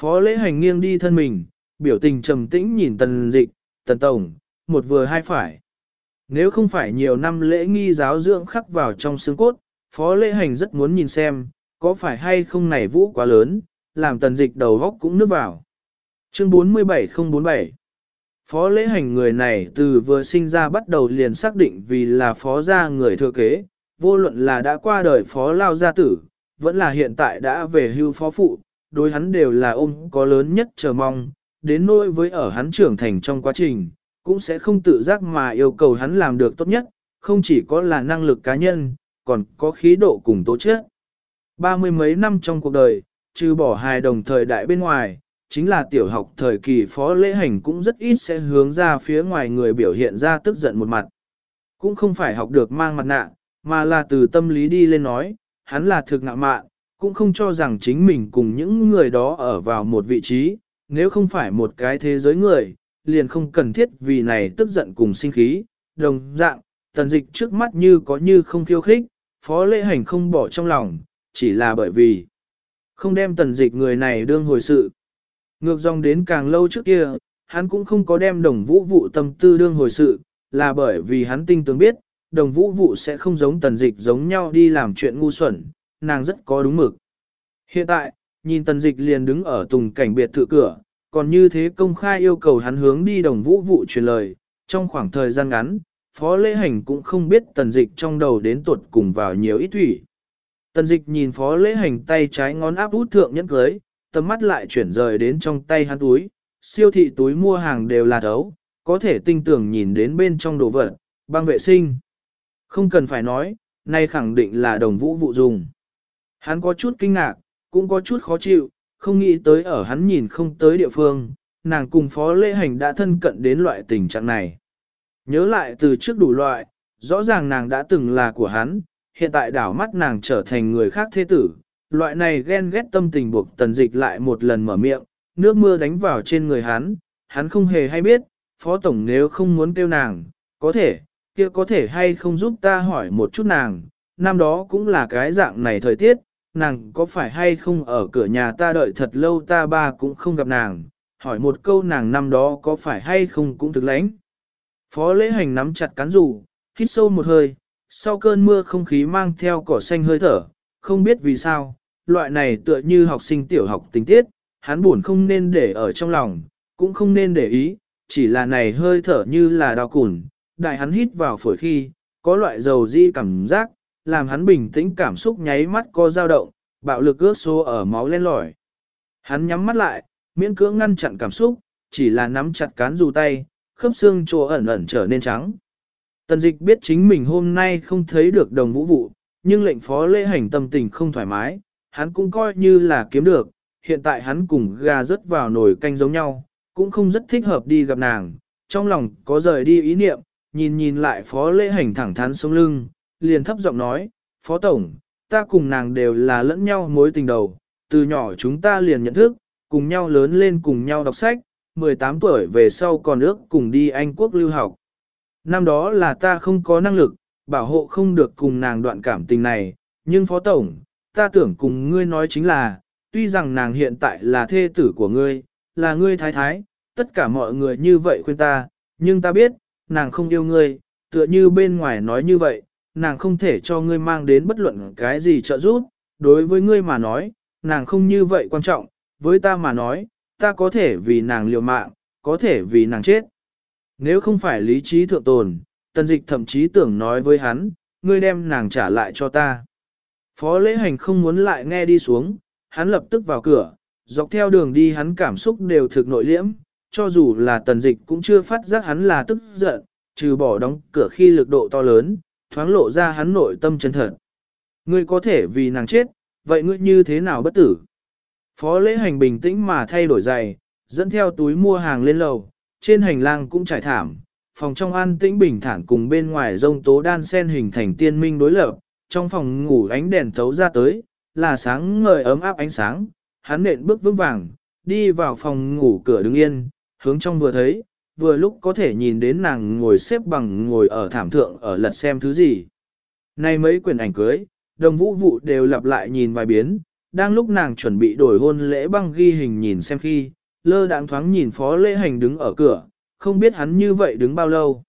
Phó lễ hành nghiêng đi thân mình, biểu tình trầm tĩnh nhìn tần dịch, tần tổng, một vừa hai phải. Nếu không phải nhiều năm lễ nghi giáo dưỡng khắc vào trong xương cốt, phó lễ hành rất muốn nhìn xem, có phải hay không này vũ quá lớn, làm tần dịch đầu góc cũng nước vào. Chương 47047 Phó lễ hành người này từ vừa sinh ra bắt đầu liền xác định vì là phó gia người thừa kế, vô luận là đã qua đời phó lao gia tử, vẫn là hiện tại đã về hưu phó phụ, đối hắn đều là ôm có lớn nhất chờ mong, đến nỗi với ở hắn trưởng thành trong quá trình, cũng sẽ không tự giác mà yêu cầu hắn làm được tốt nhất, không chỉ có là năng lực cá nhân, còn có khí độ cùng tố chất. Ba mươi mấy năm trong cuộc đời, trừ bỏ hài đồng thời đại bên ngoài, chính là tiểu học thời kỳ phó lễ hành cũng rất ít sẽ hướng ra phía ngoài người biểu hiện ra tức giận một mặt. Cũng không phải học được mang mặt nạ, mà là từ tâm lý đi lên nói, hắn là thực ngạ mạn, cũng không cho rằng chính mình cùng những người đó ở vào một vị trí, nếu không phải một cái thế giới người, liền không cần thiết vì này tức giận cùng sinh khí, đồng dạng, tần dịch trước mắt như có như không khiêu khích, phó lễ hành không bỏ trong lòng, chỉ là bởi vì không đem tần dịch người này đương hồi sự. Ngược dòng đến càng lâu trước kia, hắn cũng không có đem đồng vũ vụ tâm tư đương hồi sự, là bởi vì hắn tinh tường biết, đồng vũ vụ sẽ không giống tần dịch giống nhau đi làm chuyện ngu xuẩn, nàng rất có đúng mực. Hiện tại, nhìn tần dịch liền đứng ở tùng cảnh biệt thự cửa, còn như thế công khai yêu cầu hắn hướng đi đồng vũ vụ truyền lời, trong khoảng thời gian ngắn, Phó Lễ Hành cũng không biết tần dịch trong đầu đến tuột cùng vào nhiều ít thủy. Tần dịch nhìn Phó Lễ Hành tay trái ngón áp út thượng nhẫn cưới, tầm mắt lại chuyển rời đến trong tay hắn túi, siêu thị túi mua hàng đều là thấu, có thể tinh tưởng nhìn đến bên trong đồ vật, băng vệ sinh. Không cần phải nói, nay khẳng định là đồng vũ vụ dùng. Hắn có chút kinh ngạc, cũng có chút khó chịu, không nghĩ tới ở hắn nhìn không tới địa phương, nàng cùng phó lễ hành đã thân cận đến loại tình trạng này. Nhớ lại từ trước đủ loại, rõ ràng nàng đã từng là của hắn, hiện tại đảo mắt nàng trở thành người khác thế tử. Loại này ghen ghét tâm tình buộc tần dịch lại một lần mở miệng, nước mưa đánh vào trên người hắn, hắn không hề hay biết, phó tổng nếu không muốn kêu nàng, có thể, kia có thể hay không giúp ta hỏi một chút nàng, năm đó cũng là cái dạng này thời tiết, nàng có phải hay không ở cửa nhà ta đợi thật lâu ta ba cũng không gặp nàng, hỏi một câu nàng năm đó có phải hay không cũng thực lãnh. Phó lễ hành nắm chặt cán rủ, hít sâu một hơi, sau cơn mưa không khí mang theo cỏ xanh hơi thở, không biết vì sao, loại này tựa như học sinh tiểu học tình tiết, hắn buồn không nên để ở trong lòng, cũng không nên để ý, chỉ là này hơi thở như là đau cùn, đại hắn hít vào phổi khi, có loại dầu di cảm giác, làm hắn bình tĩnh cảm xúc nháy mắt co dao động, bạo lực ước số ở máu lên lỏi. Hắn nhắm mắt lại, miễn cưỡng ngăn chặn cảm xúc, chỉ là nắm chặt cán dù tay, khớp xương chỗ ẩn ẩn trở nên trắng. Tần dịch biết chính mình hôm nay không thấy được đồng vũ vụ, nhưng lệnh phó lễ hành tâm tình không thoải mái, hắn cũng coi như là kiếm được, hiện tại hắn cùng gà rớt vào nồi canh giống nhau, cũng không rất thích hợp đi gặp nàng, trong lòng có rời đi ý niệm, nhìn nhìn lại phó lễ hành thẳng thắn sống lưng, liền thấp giọng nói, phó tổng, ta cùng nàng đều là lẫn nhau mối tình đầu, từ nhỏ chúng ta liền nhận thức, cùng nhau lớn lên cùng nhau đọc sách, 18 tuổi về sau còn ước cùng đi Anh quốc lưu học. Năm đó là ta không có năng lực, bảo hộ không được cùng nàng đoạn cảm tình này, nhưng phó tổng, ta tưởng cùng ngươi nói chính là, tuy rằng nàng hiện tại là thê tử của ngươi, là ngươi thái thái, tất cả mọi người như vậy khuyên ta, nhưng ta biết, nàng không yêu ngươi, tựa như bên ngoài nói như vậy, nàng không thể cho ngươi mang đến bất luận cái gì trợ giúp, đối với ngươi mà nói, nàng không như vậy quan trọng, với ta mà nói, ta có thể vì nàng liều mạng, có thể vì nàng chết. Nếu không phải lý trí thượng tồn, tần dịch thậm chí tưởng nói với hắn, ngươi đem nàng trả lại cho ta. Phó lễ hành không muốn lại nghe đi xuống, hắn lập tức vào cửa, dọc theo đường đi hắn cảm xúc đều thực nội liễm, cho dù là tần dịch cũng chưa phát giác hắn là tức giận, trừ bỏ đóng cửa khi lực độ to lớn, thoáng lộ ra hắn nội tâm chân thật. Ngươi có thể vì nàng chết, vậy ngươi như thế nào bất tử? Phó lễ hành bình tĩnh mà thay đổi giày, dẫn theo túi mua hàng lên lầu, trên hành lang cũng trải thảm, phòng trong an tĩnh bình thản cùng bên ngoài rông tố đan sen hình thành tiên minh đối lập, trong phòng ngủ ánh đèn thấu ra tới, là sáng ngời ấm áp ánh sáng, hắn nện bước vững vàng, đi vào phòng ngủ cửa đứng yên, hướng trong vừa thấy, vừa lúc có thể nhìn đến nàng ngồi xếp bằng ngồi ở thảm thượng ở lật xem thứ gì. Nay mấy quyển ảnh cưới, đồng vũ vụ đều lặp lại nhìn vài biến, đang lúc nàng chuẩn bị đổi hôn lễ băng ghi hình nhìn xem khi, lơ đạng thoáng nhìn phó lễ hành đứng ở cửa, không biết hắn như vậy đứng bao lâu.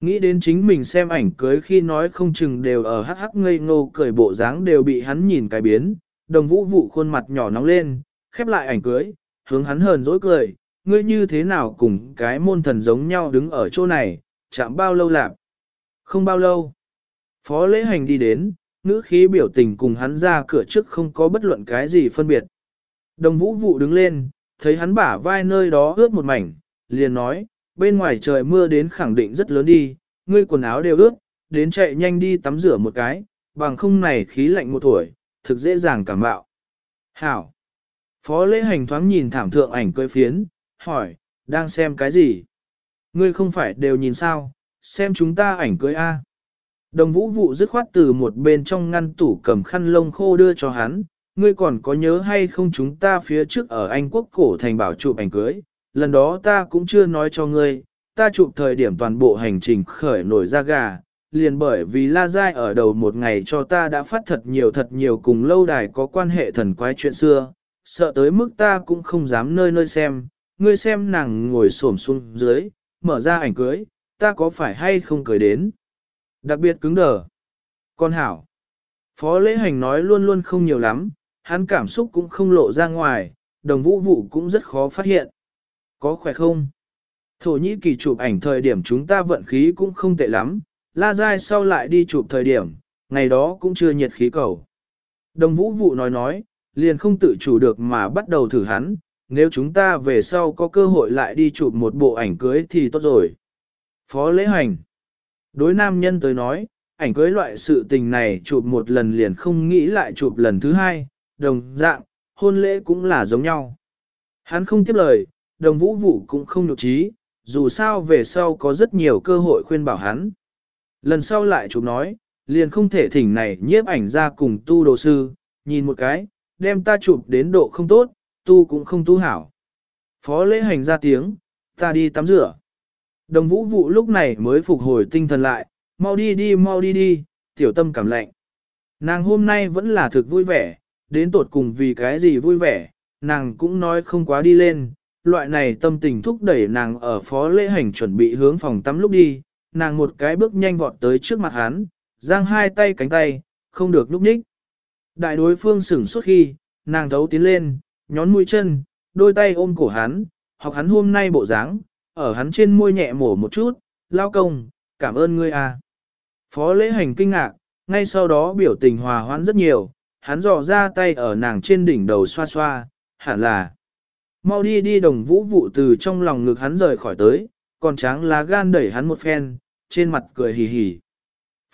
Nghĩ đến chính mình xem ảnh cưới khi nói không chừng đều ở hắc hắc ngây ngô cười bộ dáng đều bị hắn nhìn cái biến, đồng vũ vụ khuôn mặt nhỏ nóng lên, khép lại ảnh cưới, hướng hắn hờn dỗi cười, ngươi như thế nào cùng cái môn thần giống nhau đứng ở chỗ này, chạm bao lâu lạc. Không bao lâu. Phó lễ hành đi đến, ngữ khí biểu tình cùng hắn ra cửa trước không có bất luận cái gì phân biệt. Đồng vũ vụ đứng lên, thấy hắn bả vai nơi đó ướt một mảnh, liền nói, bên ngoài trời mưa đến khẳng định rất lớn đi, ngươi quần áo đều ướt, đến chạy nhanh đi tắm rửa một cái, bằng không này khí lạnh một tuổi, thực dễ dàng cảm bạo. Hảo! Phó lễ hành thoáng nhìn thảm thượng ảnh cưới phiến, hỏi, đang xem cái gì? Ngươi không phải đều nhìn sao, xem chúng ta ảnh cưới A. Đồng vũ vụ dứt khoát từ một bên trong ngăn tủ cầm khăn lông khô đưa cho hắn, ngươi còn có nhớ hay không chúng ta phía trước ở Anh quốc cổ thành bảo chụp ảnh cưới, lần đó ta cũng chưa nói cho ngươi, ta chụp thời điểm toàn bộ hành trình khởi nổi ra gà, liền bởi vì La Giai ở đầu một ngày cho ta đã phát thật nhiều thật nhiều cùng lâu đài có quan hệ thần quái chuyện xưa, sợ tới mức ta cũng không dám nơi nơi xem, ngươi xem nàng ngồi xổm xuống dưới, mở ra ảnh cưới, ta có phải hay không cười đến. Đặc biệt cứng đờ. Con hảo. Phó lễ hành nói luôn luôn không nhiều lắm, hắn cảm xúc cũng không lộ ra ngoài, đồng vũ vụ cũng rất khó phát hiện. Có khỏe không? Thổ nhĩ kỳ chụp ảnh thời điểm chúng ta vận khí cũng không tệ lắm, la dai sau lại đi chụp thời điểm, ngày đó cũng chưa nhiệt khí cầu. Đồng vũ vụ nói nói, liền không tự chủ được mà bắt đầu thử hắn, nếu chúng ta về sau có cơ hội lại đi chụp một bộ ảnh cưới thì tốt rồi. Phó lễ hành. Đối nam nhân tới nói, ảnh cưới loại sự tình này chụp một lần liền không nghĩ lại chụp lần thứ hai, đồng dạng, hôn lễ cũng là giống nhau. Hắn không tiếp lời, đồng vũ vũ cũng không nhục trí, dù sao về sau có rất nhiều cơ hội khuyên bảo hắn. Lần sau lại chụp nói, liền không thể thỉnh này nhiếp ảnh ra cùng tu đồ sư, nhìn một cái, đem ta chụp đến độ không tốt, tu cũng không tu hảo. Phó lễ hành ra tiếng, ta đi tắm rửa. Đồng vũ vụ lúc này mới phục hồi tinh thần lại, mau đi đi mau đi đi, tiểu tâm cảm lạnh. Nàng hôm nay vẫn là thực vui vẻ, đến tột cùng vì cái gì vui vẻ, nàng cũng nói không quá đi lên, loại này tâm tình thúc đẩy nàng ở phó lễ hành chuẩn bị hướng phòng tắm lúc đi, nàng một cái bước nhanh vọt tới trước mặt hắn, giang hai tay cánh tay, không được lúc nhích. Đại đối phương sửng suốt khi, nàng thấu tiến lên, nhón mũi chân, đôi tay ôm cổ hắn, học hắn hôm nay bộ dáng, ở hắn trên môi nhẹ mổ một chút, lao công, cảm ơn ngươi à. Phó lễ hành kinh ngạc, ngay sau đó biểu tình hòa hoãn rất nhiều, hắn dò ra tay ở nàng trên đỉnh đầu xoa xoa, hẳn là. Mau đi đi đồng vũ vụ từ trong lòng ngực hắn rời khỏi tới, còn tráng lá gan đẩy hắn một phen, trên mặt cười hì hì.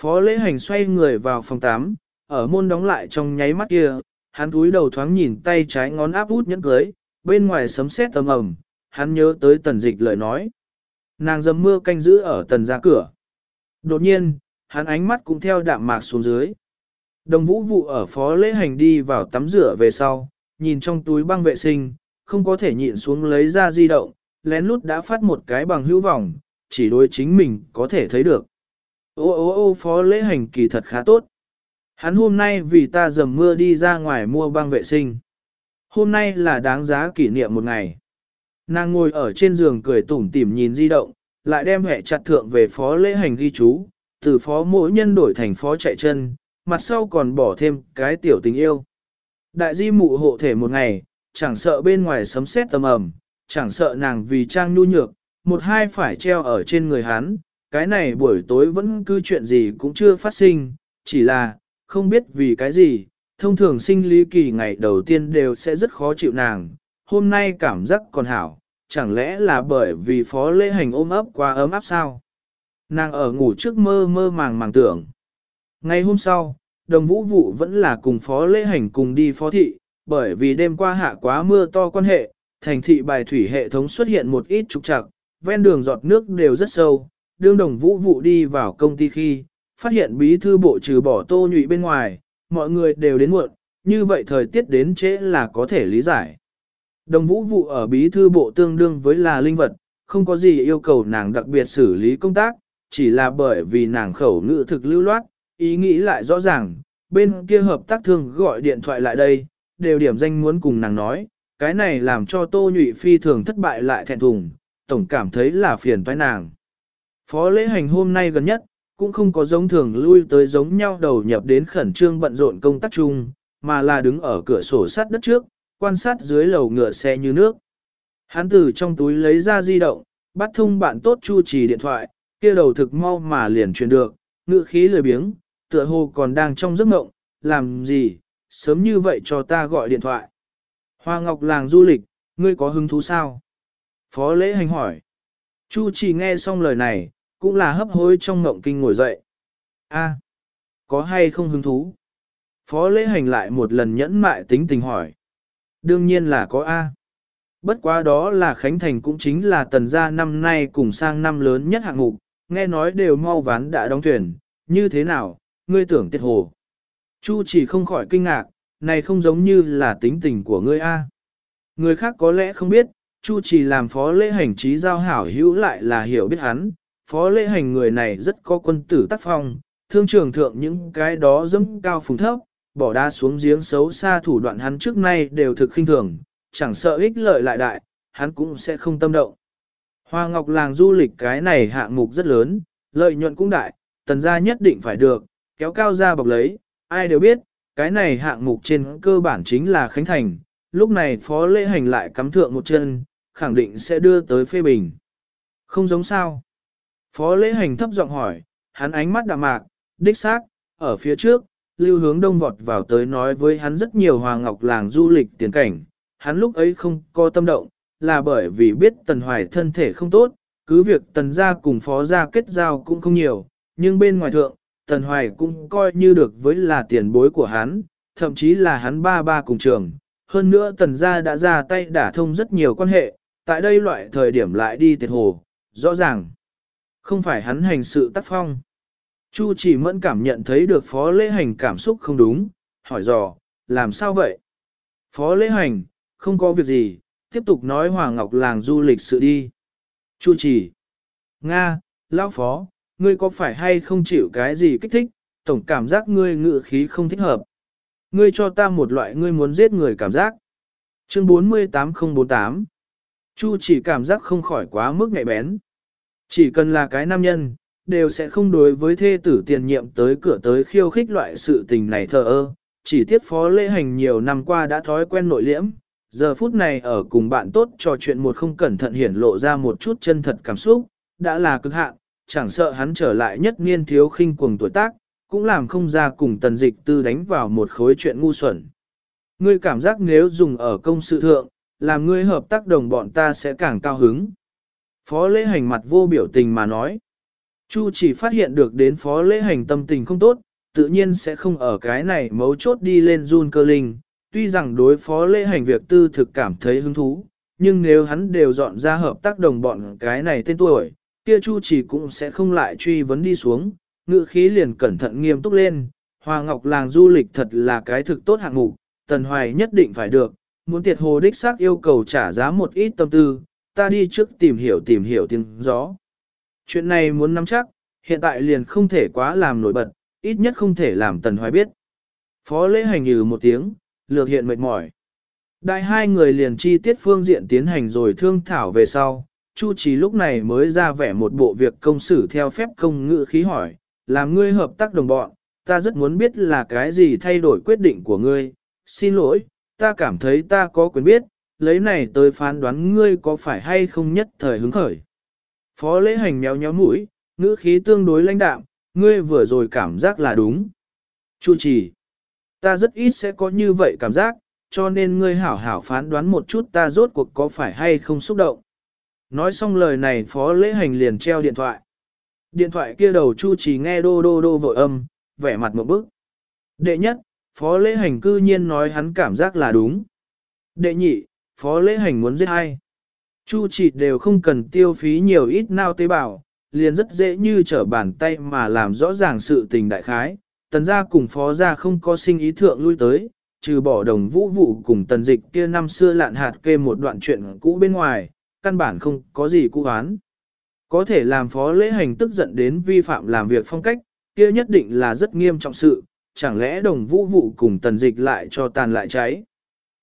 Phó lễ hành xoay người vào phòng 8, ở môn đóng lại trong nháy mắt kia, hắn cúi đầu thoáng nhìn tay trái ngón áp út nhẫn cưới, bên ngoài sấm sét tầm ầm, hắn nhớ tới tần dịch lời nói. Nàng dầm mưa canh giữ ở tần ra cửa. Đột nhiên, hắn ánh mắt cũng theo đạm mạc xuống dưới. Đồng vũ vụ ở phó lễ hành đi vào tắm rửa về sau, nhìn trong túi băng vệ sinh, không có thể nhịn xuống lấy ra di động, lén lút đã phát một cái bằng hữu vọng, chỉ đối chính mình có thể thấy được. Ô ô ô phó lễ hành kỳ thật khá tốt. Hắn hôm nay vì ta dầm mưa đi ra ngoài mua băng vệ sinh. Hôm nay là đáng giá kỷ niệm một ngày. Nàng ngồi ở trên giường cười tủm tỉm nhìn di động, lại đem hệ chặt thượng về phó lễ hành ghi chú, từ phó mỗi nhân đổi thành phó chạy chân, mặt sau còn bỏ thêm cái tiểu tình yêu. Đại di mụ hộ thể một ngày, chẳng sợ bên ngoài sấm sét tầm ầm, chẳng sợ nàng vì trang nhu nhược, một hai phải treo ở trên người hắn, cái này buổi tối vẫn cứ chuyện gì cũng chưa phát sinh, chỉ là, không biết vì cái gì, thông thường sinh lý kỳ ngày đầu tiên đều sẽ rất khó chịu nàng, hôm nay cảm giác còn hảo, chẳng lẽ là bởi vì phó lễ hành ôm ấp quá ấm áp sao? Nàng ở ngủ trước mơ mơ màng màng tưởng. Ngày hôm sau, đồng vũ vụ vẫn là cùng phó lễ hành cùng đi phó thị, bởi vì đêm qua hạ quá mưa to quan hệ, thành thị bài thủy hệ thống xuất hiện một ít trục trặc, ven đường giọt nước đều rất sâu, đương đồng vũ vụ đi vào công ty khi, phát hiện bí thư bộ trừ bỏ tô nhụy bên ngoài, mọi người đều đến muộn, như vậy thời tiết đến trễ là có thể lý giải. Đồng vũ vụ ở bí thư bộ tương đương với là linh vật, không có gì yêu cầu nàng đặc biệt xử lý công tác, chỉ là bởi vì nàng khẩu ngữ thực lưu loát, ý nghĩ lại rõ ràng, bên kia hợp tác thường gọi điện thoại lại đây, đều điểm danh muốn cùng nàng nói, cái này làm cho tô nhụy phi thường thất bại lại thẹn thùng, tổng cảm thấy là phiền toái nàng. Phó lễ hành hôm nay gần nhất, cũng không có giống thường lui tới giống nhau đầu nhập đến khẩn trương bận rộn công tác chung, mà là đứng ở cửa sổ sắt đất trước, quan sát dưới lầu ngựa xe như nước. Hắn từ trong túi lấy ra di động, bắt thông bạn tốt chu trì điện thoại, kia đầu thực mau mà liền truyền được, ngựa khí lười biếng, tựa hồ còn đang trong giấc mộng, làm gì, sớm như vậy cho ta gọi điện thoại. Hoa Ngọc làng du lịch, ngươi có hứng thú sao? Phó lễ hành hỏi. Chu chỉ nghe xong lời này, cũng là hấp hối trong ngộng kinh ngồi dậy. A, có hay không hứng thú? Phó lễ hành lại một lần nhẫn mại tính tình hỏi. Đương nhiên là có A. Bất quá đó là Khánh Thành cũng chính là tần gia năm nay cùng sang năm lớn nhất hạng mục, nghe nói đều mau ván đã đóng thuyền, như thế nào, ngươi tưởng tiết hồ. Chu chỉ không khỏi kinh ngạc, này không giống như là tính tình của ngươi A. Người khác có lẽ không biết, Chu chỉ làm phó lễ hành trí giao hảo hữu lại là hiểu biết hắn, phó lễ hành người này rất có quân tử tác phong, thương trường thượng những cái đó dâm cao phùng thấp, bỏ đa xuống giếng xấu xa thủ đoạn hắn trước nay đều thực khinh thường, chẳng sợ ích lợi lại đại, hắn cũng sẽ không tâm động. Hoa Ngọc làng du lịch cái này hạng mục rất lớn, lợi nhuận cũng đại, tần gia nhất định phải được, kéo cao ra bọc lấy, ai đều biết, cái này hạng mục trên cơ bản chính là Khánh Thành, lúc này phó lễ hành lại cắm thượng một chân, khẳng định sẽ đưa tới phê bình. Không giống sao. Phó lễ hành thấp giọng hỏi, hắn ánh mắt đạm mạc, đích xác, ở phía trước, lưu hướng đông vọt vào tới nói với hắn rất nhiều hoàng ngọc làng du lịch tiền cảnh, hắn lúc ấy không có tâm động, là bởi vì biết tần hoài thân thể không tốt, cứ việc tần gia cùng phó gia kết giao cũng không nhiều, nhưng bên ngoài thượng, tần hoài cũng coi như được với là tiền bối của hắn, thậm chí là hắn ba ba cùng trường. Hơn nữa tần gia đã ra tay đả thông rất nhiều quan hệ, tại đây loại thời điểm lại đi tiệt hồ, rõ ràng. Không phải hắn hành sự tác phong. Chu chỉ mẫn cảm nhận thấy được phó lễ hành cảm xúc không đúng, hỏi dò, làm sao vậy? Phó lễ hành, không có việc gì, tiếp tục nói Hoàng Ngọc làng du lịch sự đi. Chu chỉ, Nga, lão phó, ngươi có phải hay không chịu cái gì kích thích, tổng cảm giác ngươi ngự khí không thích hợp. Ngươi cho ta một loại ngươi muốn giết người cảm giác. Chương 48048 Chu chỉ cảm giác không khỏi quá mức ngại bén. Chỉ cần là cái nam nhân, đều sẽ không đối với thê tử tiền nhiệm tới cửa tới khiêu khích loại sự tình này thờ ơ. Chỉ tiết phó lễ hành nhiều năm qua đã thói quen nội liễm, giờ phút này ở cùng bạn tốt trò chuyện một không cẩn thận hiển lộ ra một chút chân thật cảm xúc, đã là cực hạn, chẳng sợ hắn trở lại nhất niên thiếu khinh cuồng tuổi tác, cũng làm không ra cùng tần dịch tư đánh vào một khối chuyện ngu xuẩn. Ngươi cảm giác nếu dùng ở công sự thượng, làm ngươi hợp tác đồng bọn ta sẽ càng cao hứng. Phó lễ hành mặt vô biểu tình mà nói. Chu chỉ phát hiện được đến phó lễ hành tâm tình không tốt, tự nhiên sẽ không ở cái này mấu chốt đi lên run cơ linh. Tuy rằng đối phó lễ hành việc tư thực cảm thấy hứng thú, nhưng nếu hắn đều dọn ra hợp tác đồng bọn cái này tên tuổi, kia Chu chỉ cũng sẽ không lại truy vấn đi xuống, ngự khí liền cẩn thận nghiêm túc lên, Hoa Ngọc làng du lịch thật là cái thực tốt hạng mục, Tần Hoài nhất định phải được, muốn tiệt hồ đích xác yêu cầu trả giá một ít tâm tư, ta đi trước tìm hiểu tìm hiểu tiếng gió. Chuyện này muốn nắm chắc, hiện tại liền không thể quá làm nổi bật, ít nhất không thể làm Tần Hoài biết. Phó lễ hành như một tiếng, lược hiện mệt mỏi. Đại hai người liền chi tiết phương diện tiến hành rồi thương thảo về sau, Chu Chỉ lúc này mới ra vẻ một bộ việc công xử theo phép công ngữ khí hỏi, làm ngươi hợp tác đồng bọn, ta rất muốn biết là cái gì thay đổi quyết định của ngươi, xin lỗi, ta cảm thấy ta có quyền biết, lấy này tới phán đoán ngươi có phải hay không nhất thời hứng khởi. Phó lễ hành méo nhéo mũi, ngữ khí tương đối lãnh đạm, ngươi vừa rồi cảm giác là đúng. Chu Chỉ, ta rất ít sẽ có như vậy cảm giác, cho nên ngươi hảo hảo phán đoán một chút ta rốt cuộc có phải hay không xúc động. Nói xong lời này phó lễ hành liền treo điện thoại. Điện thoại kia đầu Chu Trì nghe đô đô đô vội âm, vẻ mặt một bức. Đệ nhất, phó lễ hành cư nhiên nói hắn cảm giác là đúng. Đệ nhị, phó lễ hành muốn giết ai. Chu Trì đều không cần tiêu phí nhiều ít nao tế bào, liền rất dễ như trở bàn tay mà làm rõ ràng sự tình đại khái. Tần gia cùng phó gia không có sinh ý thượng lui tới, trừ bỏ đồng vũ vụ cùng tần dịch kia năm xưa lạn hạt kê một đoạn chuyện cũ bên ngoài, căn bản không có gì cụ hoán. Có thể làm phó lễ hành tức giận đến vi phạm làm việc phong cách, kia nhất định là rất nghiêm trọng sự, chẳng lẽ đồng vũ vụ cùng tần dịch lại cho tàn lại cháy.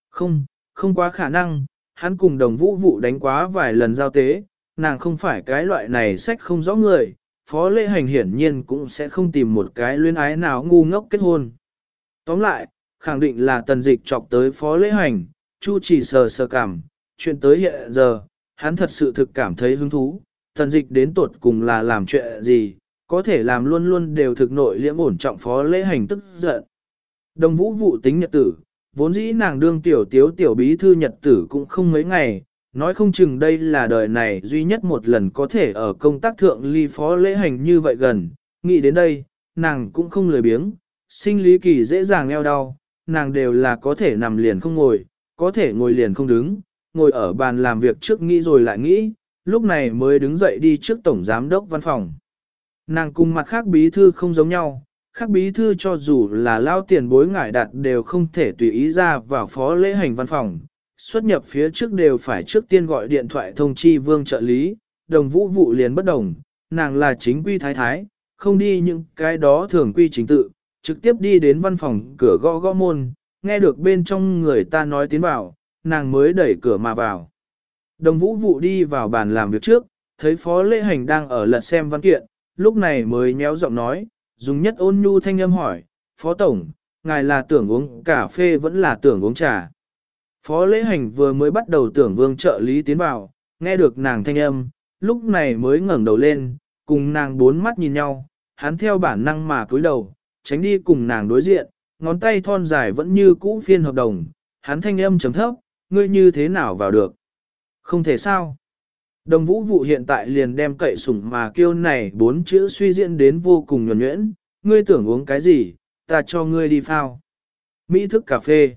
Không, không quá khả năng, hắn cùng đồng vũ vụ đánh quá vài lần giao tế, nàng không phải cái loại này sách không rõ người, phó lễ hành hiển nhiên cũng sẽ không tìm một cái luyến ái nào ngu ngốc kết hôn. Tóm lại, khẳng định là tần dịch chọc tới phó lễ hành, chu chỉ sờ sờ cảm, chuyện tới hiện giờ, hắn thật sự thực cảm thấy hứng thú, tần dịch đến tuột cùng là làm chuyện gì, có thể làm luôn luôn đều thực nội liễm ổn trọng phó lễ hành tức giận. Đồng vũ vụ tính nhật tử, vốn dĩ nàng đương tiểu tiếu tiểu bí thư nhật tử cũng không mấy ngày, nói không chừng đây là đời này duy nhất một lần có thể ở công tác thượng ly phó lễ hành như vậy gần, nghĩ đến đây, nàng cũng không lười biếng, sinh lý kỳ dễ dàng eo đau, nàng đều là có thể nằm liền không ngồi, có thể ngồi liền không đứng, ngồi ở bàn làm việc trước nghĩ rồi lại nghĩ, lúc này mới đứng dậy đi trước tổng giám đốc văn phòng. Nàng cùng mặt khác bí thư không giống nhau, khác bí thư cho dù là lao tiền bối ngải đạt đều không thể tùy ý ra vào phó lễ hành văn phòng, xuất nhập phía trước đều phải trước tiên gọi điện thoại thông chi vương trợ lý, đồng vũ vụ liền bất đồng, nàng là chính quy thái thái, không đi những cái đó thường quy chính tự, trực tiếp đi đến văn phòng cửa gõ gõ môn, nghe được bên trong người ta nói tiến vào, nàng mới đẩy cửa mà vào. Đồng vũ vụ đi vào bàn làm việc trước, thấy phó lễ hành đang ở lật xem văn kiện, lúc này mới nhéo giọng nói, dùng nhất ôn nhu thanh âm hỏi, phó tổng, ngài là tưởng uống cà phê vẫn là tưởng uống trà. Phó lễ hành vừa mới bắt đầu tưởng vương trợ lý tiến vào, nghe được nàng thanh âm, lúc này mới ngẩng đầu lên, cùng nàng bốn mắt nhìn nhau, hắn theo bản năng mà cúi đầu, tránh đi cùng nàng đối diện, ngón tay thon dài vẫn như cũ phiên hợp đồng, hắn thanh âm chấm thấp, ngươi như thế nào vào được? Không thể sao? Đồng vũ vụ hiện tại liền đem cậy sủng mà kêu này bốn chữ suy diễn đến vô cùng nhuẩn nhuyễn, ngươi tưởng uống cái gì, ta cho ngươi đi phao. Mỹ thức cà phê.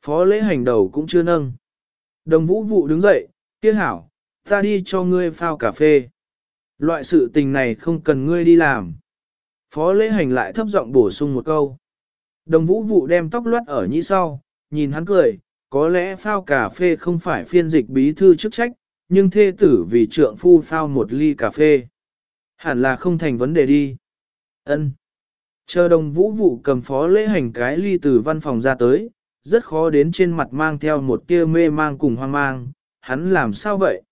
Phó lễ hành đầu cũng chưa nâng. Đồng vũ vụ đứng dậy, kia hảo, ta đi cho ngươi phao cà phê. Loại sự tình này không cần ngươi đi làm. Phó lễ hành lại thấp giọng bổ sung một câu. Đồng vũ vụ đem tóc loát ở nhĩ sau, nhìn hắn cười, có lẽ phao cà phê không phải phiên dịch bí thư chức trách, nhưng thê tử vì trượng phu phao một ly cà phê. Hẳn là không thành vấn đề đi. Ân. Chờ đồng vũ vụ cầm phó lễ hành cái ly từ văn phòng ra tới, rất khó đến trên mặt mang theo một tia mê mang cùng hoang mang, hắn làm sao vậy?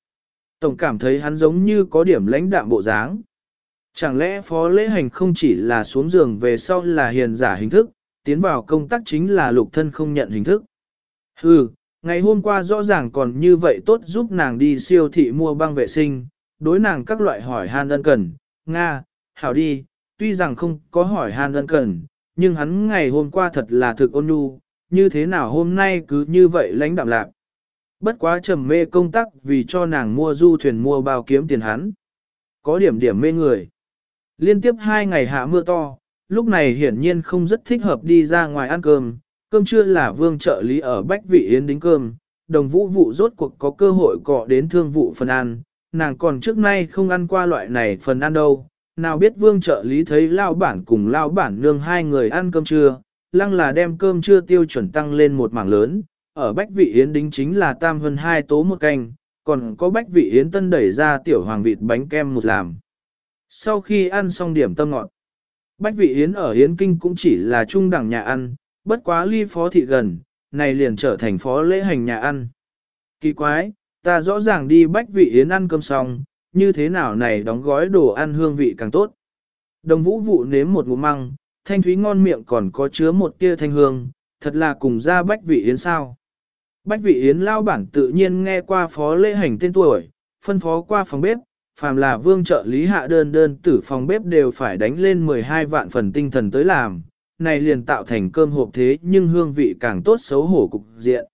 Tổng cảm thấy hắn giống như có điểm lãnh đạm bộ dáng. Chẳng lẽ phó lễ hành không chỉ là xuống giường về sau là hiền giả hình thức, tiến vào công tác chính là lục thân không nhận hình thức. Hừ, ngày hôm qua rõ ràng còn như vậy tốt giúp nàng đi siêu thị mua băng vệ sinh, đối nàng các loại hỏi han ân cần, Nga, hảo đi, tuy rằng không có hỏi han ân cần, nhưng hắn ngày hôm qua thật là thực ôn nhu, như thế nào hôm nay cứ như vậy lãnh đạm lạc. Bất quá trầm mê công tác vì cho nàng mua du thuyền mua bao kiếm tiền hắn. Có điểm điểm mê người. Liên tiếp hai ngày hạ mưa to, lúc này hiển nhiên không rất thích hợp đi ra ngoài ăn cơm, cơm trưa là vương trợ lý ở Bách Vị Yến đính cơm, đồng vũ vụ rốt cuộc có cơ hội cọ đến thương vụ phần ăn, nàng còn trước nay không ăn qua loại này phần ăn đâu, nào biết vương trợ lý thấy lao bản cùng lao bản nương hai người ăn cơm trưa, lăng là đem cơm trưa tiêu chuẩn tăng lên một mảng lớn, ở bách vị yến đính chính là tam hơn hai tố một canh, còn có bách vị yến tân đẩy ra tiểu hoàng vịt bánh kem một làm. Sau khi ăn xong điểm tâm ngọt, bách vị yến ở yến kinh cũng chỉ là trung đẳng nhà ăn, bất quá ly phó thị gần, này liền trở thành phó lễ hành nhà ăn. Kỳ quái, ta rõ ràng đi bách vị yến ăn cơm xong, như thế nào này đóng gói đồ ăn hương vị càng tốt. Đồng vũ vụ nếm một ngụm măng, thanh thúy ngon miệng còn có chứa một tia thanh hương, thật là cùng ra bách vị yến sao. Bách vị yến lao bản tự nhiên nghe qua phó lễ hành tên tuổi, phân phó qua phòng bếp, phàm là vương trợ lý hạ đơn đơn tử phòng bếp đều phải đánh lên 12 vạn phần tinh thần tới làm, này liền tạo thành cơm hộp thế nhưng hương vị càng tốt xấu hổ cục diện.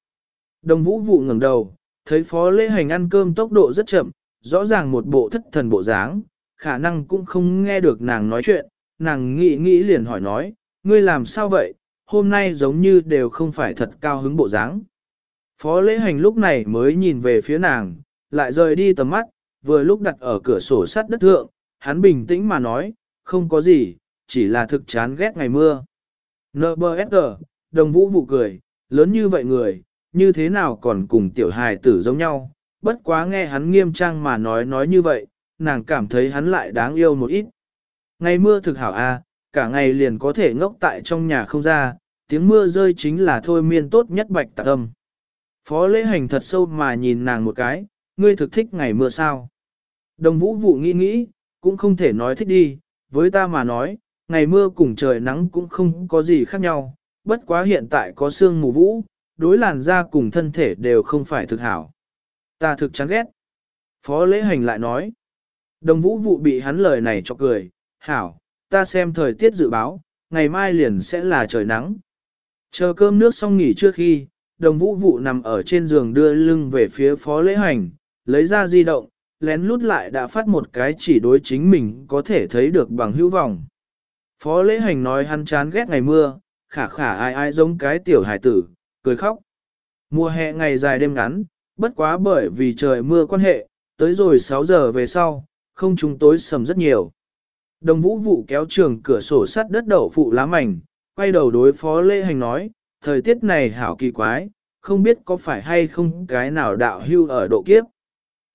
Đồng vũ vụ ngẩng đầu, thấy phó lễ hành ăn cơm tốc độ rất chậm, rõ ràng một bộ thất thần bộ dáng, khả năng cũng không nghe được nàng nói chuyện, nàng nghĩ nghĩ liền hỏi nói, ngươi làm sao vậy, hôm nay giống như đều không phải thật cao hứng bộ dáng. Phó lễ hành lúc này mới nhìn về phía nàng, lại rời đi tầm mắt, vừa lúc đặt ở cửa sổ sắt đất thượng, hắn bình tĩnh mà nói, không có gì, chỉ là thực chán ghét ngày mưa. NBSG, đồng vũ vụ cười, lớn như vậy người, như thế nào còn cùng tiểu hài tử giống nhau, bất quá nghe hắn nghiêm trang mà nói nói như vậy, nàng cảm thấy hắn lại đáng yêu một ít. Ngày mưa thực hảo a, à, cả ngày liền có thể ngốc tại trong nhà không ra, tiếng mưa rơi chính là thôi miên tốt nhất bạch tạc âm. Phó lễ hành thật sâu mà nhìn nàng một cái, ngươi thực thích ngày mưa sao? Đồng vũ vụ nghĩ nghĩ, cũng không thể nói thích đi, với ta mà nói, ngày mưa cùng trời nắng cũng không có gì khác nhau, bất quá hiện tại có sương mù vũ, đối làn da cùng thân thể đều không phải thực hảo. Ta thực chán ghét. Phó lễ hành lại nói. Đồng vũ vụ bị hắn lời này cho cười, hảo, ta xem thời tiết dự báo, ngày mai liền sẽ là trời nắng. Chờ cơm nước xong nghỉ trước khi, đồng vũ vụ nằm ở trên giường đưa lưng về phía phó lễ hành, lấy ra di động, lén lút lại đã phát một cái chỉ đối chính mình có thể thấy được bằng hữu vọng. Phó lễ hành nói hắn chán ghét ngày mưa, khả khả ai ai giống cái tiểu hải tử, cười khóc. Mùa hè ngày dài đêm ngắn, bất quá bởi vì trời mưa quan hệ, tới rồi 6 giờ về sau, không chúng tối sầm rất nhiều. Đồng vũ vụ kéo trường cửa sổ sắt đất đậu phụ lá mảnh, quay đầu đối phó lễ hành nói, thời tiết này hảo kỳ quái, không biết có phải hay không cái nào đạo hưu ở độ kiếp.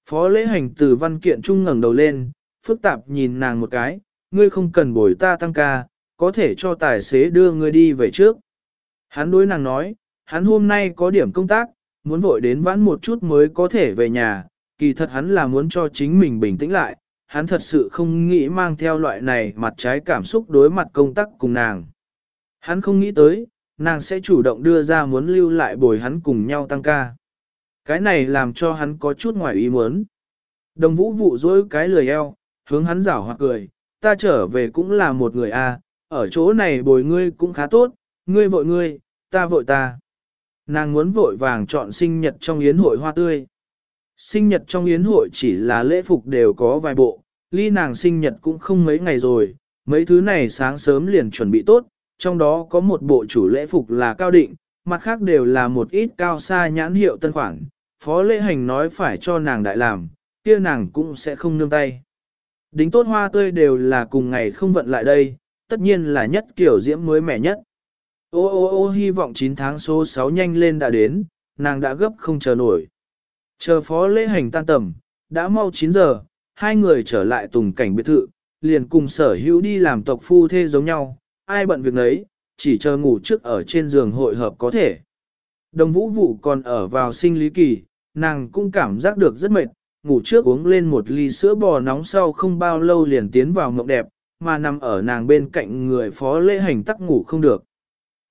Phó lễ hành từ văn kiện trung ngẩng đầu lên, phức tạp nhìn nàng một cái, ngươi không cần bồi ta tăng ca, có thể cho tài xế đưa ngươi đi về trước. Hắn đối nàng nói, hắn hôm nay có điểm công tác, muốn vội đến vãn một chút mới có thể về nhà, kỳ thật hắn là muốn cho chính mình bình tĩnh lại, hắn thật sự không nghĩ mang theo loại này mặt trái cảm xúc đối mặt công tác cùng nàng. Hắn không nghĩ tới, nàng sẽ chủ động đưa ra muốn lưu lại bồi hắn cùng nhau tăng ca. Cái này làm cho hắn có chút ngoài ý muốn. Đồng vũ vụ dối cái lười eo, hướng hắn rảo hoặc cười, ta trở về cũng là một người a, ở chỗ này bồi ngươi cũng khá tốt, ngươi vội ngươi, ta vội ta. Nàng muốn vội vàng chọn sinh nhật trong yến hội hoa tươi. Sinh nhật trong yến hội chỉ là lễ phục đều có vài bộ, ly nàng sinh nhật cũng không mấy ngày rồi, mấy thứ này sáng sớm liền chuẩn bị tốt, trong đó có một bộ chủ lễ phục là cao định, mặt khác đều là một ít cao xa nhãn hiệu tân khoản, phó lễ hành nói phải cho nàng đại làm, kia nàng cũng sẽ không nương tay. Đính tốt hoa tươi đều là cùng ngày không vận lại đây, tất nhiên là nhất kiểu diễm mới mẻ nhất. Ô ô ô hy vọng 9 tháng số 6 nhanh lên đã đến, nàng đã gấp không chờ nổi. Chờ phó lễ hành tan tầm, đã mau 9 giờ, hai người trở lại tùng cảnh biệt thự, liền cùng sở hữu đi làm tộc phu thê giống nhau, ai bận việc nấy, chỉ chờ ngủ trước ở trên giường hội hợp có thể. Đồng vũ vụ còn ở vào sinh lý kỳ, nàng cũng cảm giác được rất mệt, ngủ trước uống lên một ly sữa bò nóng sau không bao lâu liền tiến vào mộng đẹp, mà nằm ở nàng bên cạnh người phó lễ hành tắc ngủ không được.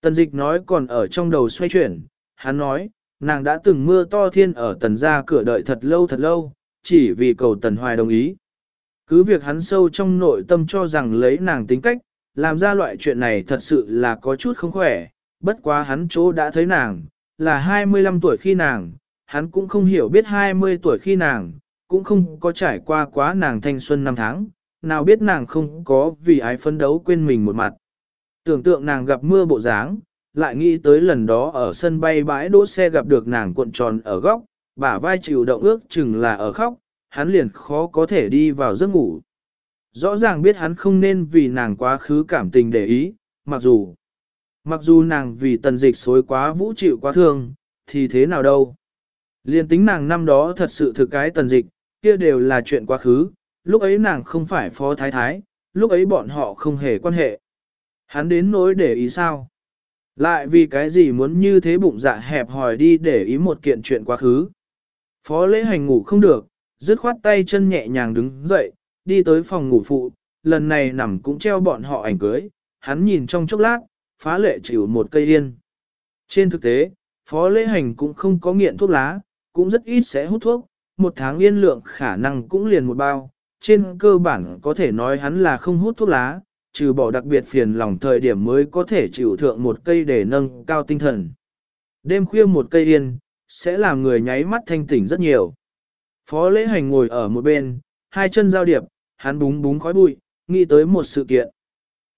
Tần dịch nói còn ở trong đầu xoay chuyển, hắn nói, nàng đã từng mưa to thiên ở tần gia cửa đợi thật lâu thật lâu, chỉ vì cầu tần hoài đồng ý. Cứ việc hắn sâu trong nội tâm cho rằng lấy nàng tính cách, làm ra loại chuyện này thật sự là có chút không khỏe, bất quá hắn chỗ đã thấy nàng, là 25 tuổi khi nàng, hắn cũng không hiểu biết 20 tuổi khi nàng, cũng không có trải qua quá nàng thanh xuân năm tháng, nào biết nàng không có vì ái phấn đấu quên mình một mặt. Tưởng tượng nàng gặp mưa bộ dáng, lại nghĩ tới lần đó ở sân bay bãi đỗ xe gặp được nàng cuộn tròn ở góc, bả vai chịu động ước chừng là ở khóc, hắn liền khó có thể đi vào giấc ngủ. Rõ ràng biết hắn không nên vì nàng quá khứ cảm tình để ý, mặc dù, mặc dù nàng vì tần dịch xối quá vũ chịu quá thương, thì thế nào đâu. Liên tính nàng năm đó thật sự thực cái tần dịch, kia đều là chuyện quá khứ, lúc ấy nàng không phải phó thái thái, lúc ấy bọn họ không hề quan hệ. Hắn đến nỗi để ý sao? Lại vì cái gì muốn như thế bụng dạ hẹp hòi đi để ý một kiện chuyện quá khứ. Phó lễ hành ngủ không được, dứt khoát tay chân nhẹ nhàng đứng dậy, đi tới phòng ngủ phụ, lần này nằm cũng treo bọn họ ảnh cưới, hắn nhìn trong chốc lát, phá lệ chịu một cây yên. Trên thực tế, phó lễ hành cũng không có nghiện thuốc lá, cũng rất ít sẽ hút thuốc, một tháng yên lượng khả năng cũng liền một bao, trên cơ bản có thể nói hắn là không hút thuốc lá, trừ bỏ đặc biệt phiền lòng thời điểm mới có thể chịu thượng một cây để nâng cao tinh thần. Đêm khuya một cây yên, sẽ làm người nháy mắt thanh tỉnh rất nhiều. Phó lễ hành ngồi ở một bên, hai chân giao điệp, hắn búng búng khói bụi, nghĩ tới một sự kiện.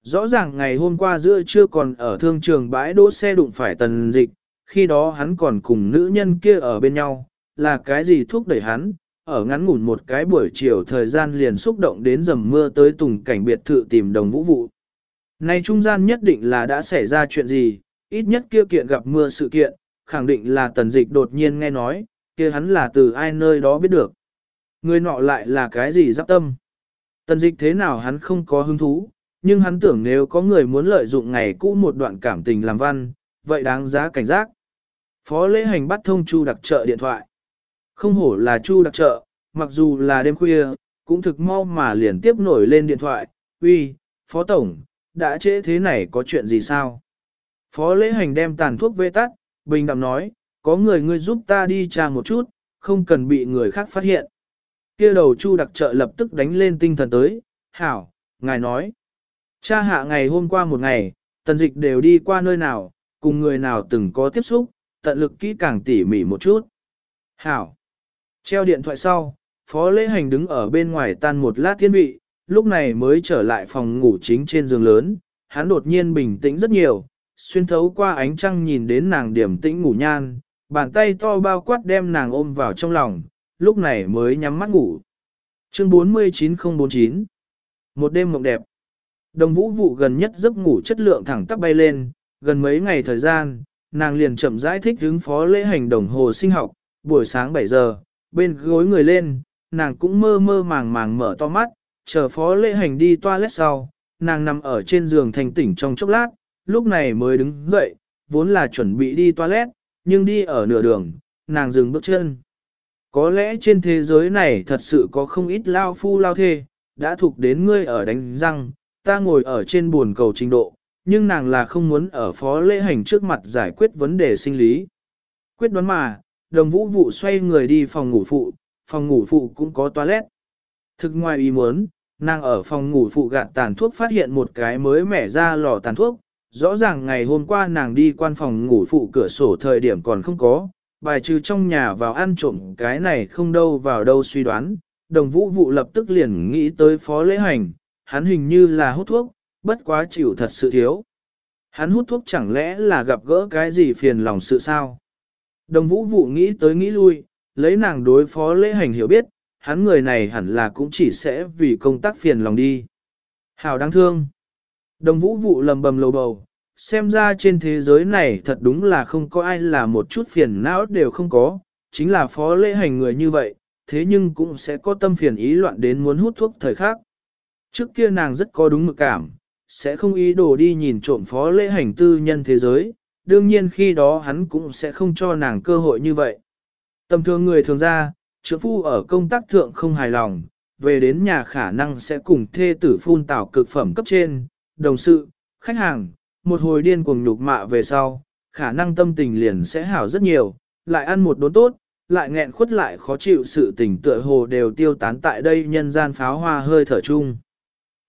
Rõ ràng ngày hôm qua giữa trưa còn ở thương trường bãi đỗ xe đụng phải tần dịch, khi đó hắn còn cùng nữ nhân kia ở bên nhau, là cái gì thúc đẩy hắn, ở ngắn ngủn một cái buổi chiều thời gian liền xúc động đến dầm mưa tới tùng cảnh biệt thự tìm đồng vũ vụ. Này trung gian nhất định là đã xảy ra chuyện gì, ít nhất kia kiện gặp mưa sự kiện, khẳng định là tần dịch đột nhiên nghe nói, kia hắn là từ ai nơi đó biết được. Người nọ lại là cái gì giáp tâm. Tần dịch thế nào hắn không có hứng thú, nhưng hắn tưởng nếu có người muốn lợi dụng ngày cũ một đoạn cảm tình làm văn, vậy đáng giá cảnh giác. Phó lễ hành bắt thông Chu đặc trợ điện thoại. Không hổ là Chu đặc trợ, mặc dù là đêm khuya, cũng thực mau mà liền tiếp nổi lên điện thoại. Uy, Phó Tổng, đã trễ thế này có chuyện gì sao? Phó lễ hành đem tàn thuốc vê tắt, bình đạm nói, có người ngươi giúp ta đi tra một chút, không cần bị người khác phát hiện. Kia đầu Chu đặc trợ lập tức đánh lên tinh thần tới, hảo, ngài nói. Cha hạ ngày hôm qua một ngày, tần dịch đều đi qua nơi nào, cùng người nào từng có tiếp xúc, tận lực kỹ càng tỉ mỉ một chút. Hảo. Treo điện thoại sau, Phó Lễ Hành đứng ở bên ngoài tan một lát thiên vị, lúc này mới trở lại phòng ngủ chính trên giường lớn, hắn đột nhiên bình tĩnh rất nhiều, xuyên thấu qua ánh trăng nhìn đến nàng điểm tĩnh ngủ nhan, bàn tay to bao quát đem nàng ôm vào trong lòng, lúc này mới nhắm mắt ngủ. Chương 49049 Một đêm mộng đẹp. Đồng vũ vụ gần nhất giấc ngủ chất lượng thẳng tắp bay lên, gần mấy ngày thời gian, nàng liền chậm rãi thích hướng phó lễ hành đồng hồ sinh học, buổi sáng 7 giờ, bên gối người lên, nàng cũng mơ mơ màng màng mở to mắt, chờ phó lễ hành đi toilet sau, nàng nằm ở trên giường thành tỉnh trong chốc lát, lúc này mới đứng dậy, vốn là chuẩn bị đi toilet, nhưng đi ở nửa đường, nàng dừng bước chân. Có lẽ trên thế giới này thật sự có không ít lao phu lao thê, đã thuộc đến ngươi ở đánh răng, ta ngồi ở trên buồn cầu trình độ, nhưng nàng là không muốn ở phó lễ hành trước mặt giải quyết vấn đề sinh lý. Quyết đoán mà, đồng vũ vụ xoay người đi phòng ngủ phụ, phòng ngủ phụ cũng có toilet. Thực ngoài ý muốn, nàng ở phòng ngủ phụ gạt tàn thuốc phát hiện một cái mới mẻ ra lò tàn thuốc, rõ ràng ngày hôm qua nàng đi quan phòng ngủ phụ cửa sổ thời điểm còn không có, bài trừ trong nhà vào ăn trộm cái này không đâu vào đâu suy đoán, đồng vũ vụ lập tức liền nghĩ tới phó lễ hành, hắn hình như là hút thuốc, bất quá chịu thật sự thiếu. Hắn hút thuốc chẳng lẽ là gặp gỡ cái gì phiền lòng sự sao? Đồng vũ vụ nghĩ tới nghĩ lui, lấy nàng đối phó lễ hành hiểu biết, hắn người này hẳn là cũng chỉ sẽ vì công tác phiền lòng đi. Hào đáng thương. Đồng vũ vụ lầm bầm lầu bầu, xem ra trên thế giới này thật đúng là không có ai là một chút phiền não đều không có, chính là phó lễ hành người như vậy, thế nhưng cũng sẽ có tâm phiền ý loạn đến muốn hút thuốc thời khác. Trước kia nàng rất có đúng mực cảm, sẽ không ý đồ đi nhìn trộm phó lễ hành tư nhân thế giới, đương nhiên khi đó hắn cũng sẽ không cho nàng cơ hội như vậy. Tầm thường người thường ra, trưởng phu ở công tác thượng không hài lòng, về đến nhà khả năng sẽ cùng thê tử phun tảo cực phẩm cấp trên, đồng sự, khách hàng, một hồi điên cuồng nhục mạ về sau, khả năng tâm tình liền sẽ hảo rất nhiều, lại ăn một đốn tốt, lại nghẹn khuất lại khó chịu sự tình tựa hồ đều tiêu tán tại đây nhân gian pháo hoa hơi thở chung.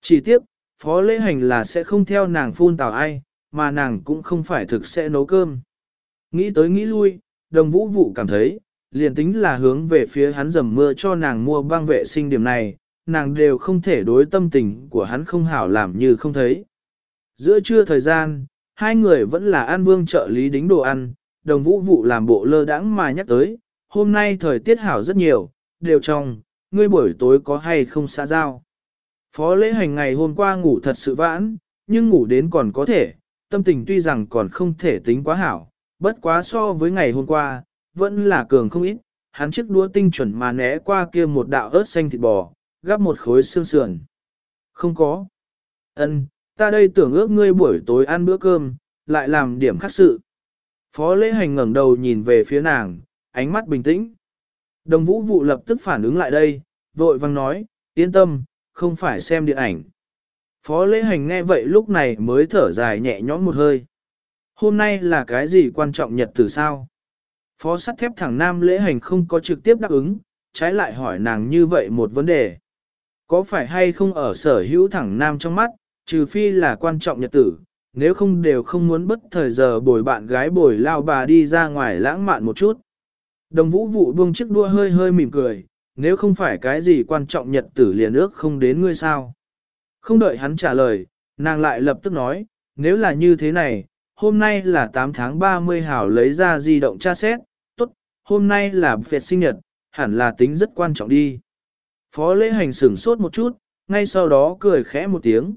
Chỉ tiếc, phó lễ hành là sẽ không theo nàng phun tào ai, mà nàng cũng không phải thực sẽ nấu cơm. Nghĩ tới nghĩ lui, đồng vũ vụ cảm thấy, liền tính là hướng về phía hắn dầm mưa cho nàng mua băng vệ sinh điểm này, nàng đều không thể đối tâm tình của hắn không hảo làm như không thấy. Giữa trưa thời gian, hai người vẫn là an vương trợ lý đính đồ ăn, đồng vũ vụ làm bộ lơ đãng mà nhắc tới, hôm nay thời tiết hảo rất nhiều, đều trong, ngươi buổi tối có hay không xã giao. Phó lễ hành ngày hôm qua ngủ thật sự vãn, nhưng ngủ đến còn có thể, tâm tình tuy rằng còn không thể tính quá hảo, bất quá so với ngày hôm qua, vẫn là cường không ít, hắn chiếc đũa tinh chuẩn mà né qua kia một đạo ớt xanh thịt bò, gắp một khối xương sườn. Không có. Ân, ta đây tưởng ước ngươi buổi tối ăn bữa cơm, lại làm điểm khác sự. Phó lễ hành ngẩng đầu nhìn về phía nàng, ánh mắt bình tĩnh. Đồng vũ vụ lập tức phản ứng lại đây, vội vang nói, yên tâm, không phải xem điện ảnh. Phó lễ hành nghe vậy lúc này mới thở dài nhẹ nhõm một hơi. Hôm nay là cái gì quan trọng nhật từ sao? Phó sắt thép thẳng nam lễ hành không có trực tiếp đáp ứng, trái lại hỏi nàng như vậy một vấn đề. Có phải hay không ở sở hữu thẳng nam trong mắt, trừ phi là quan trọng nhật tử, nếu không đều không muốn bất thời giờ bồi bạn gái bồi lao bà đi ra ngoài lãng mạn một chút. Đồng vũ vụ buông chiếc đua hơi hơi mỉm cười, nếu không phải cái gì quan trọng nhật tử liền ước không đến ngươi sao. Không đợi hắn trả lời, nàng lại lập tức nói, nếu là như thế này, hôm nay là 8 tháng 30 hảo lấy ra di động tra xét, tốt, hôm nay là phệt sinh nhật, hẳn là tính rất quan trọng đi. Phó lễ hành sửng sốt một chút, ngay sau đó cười khẽ một tiếng.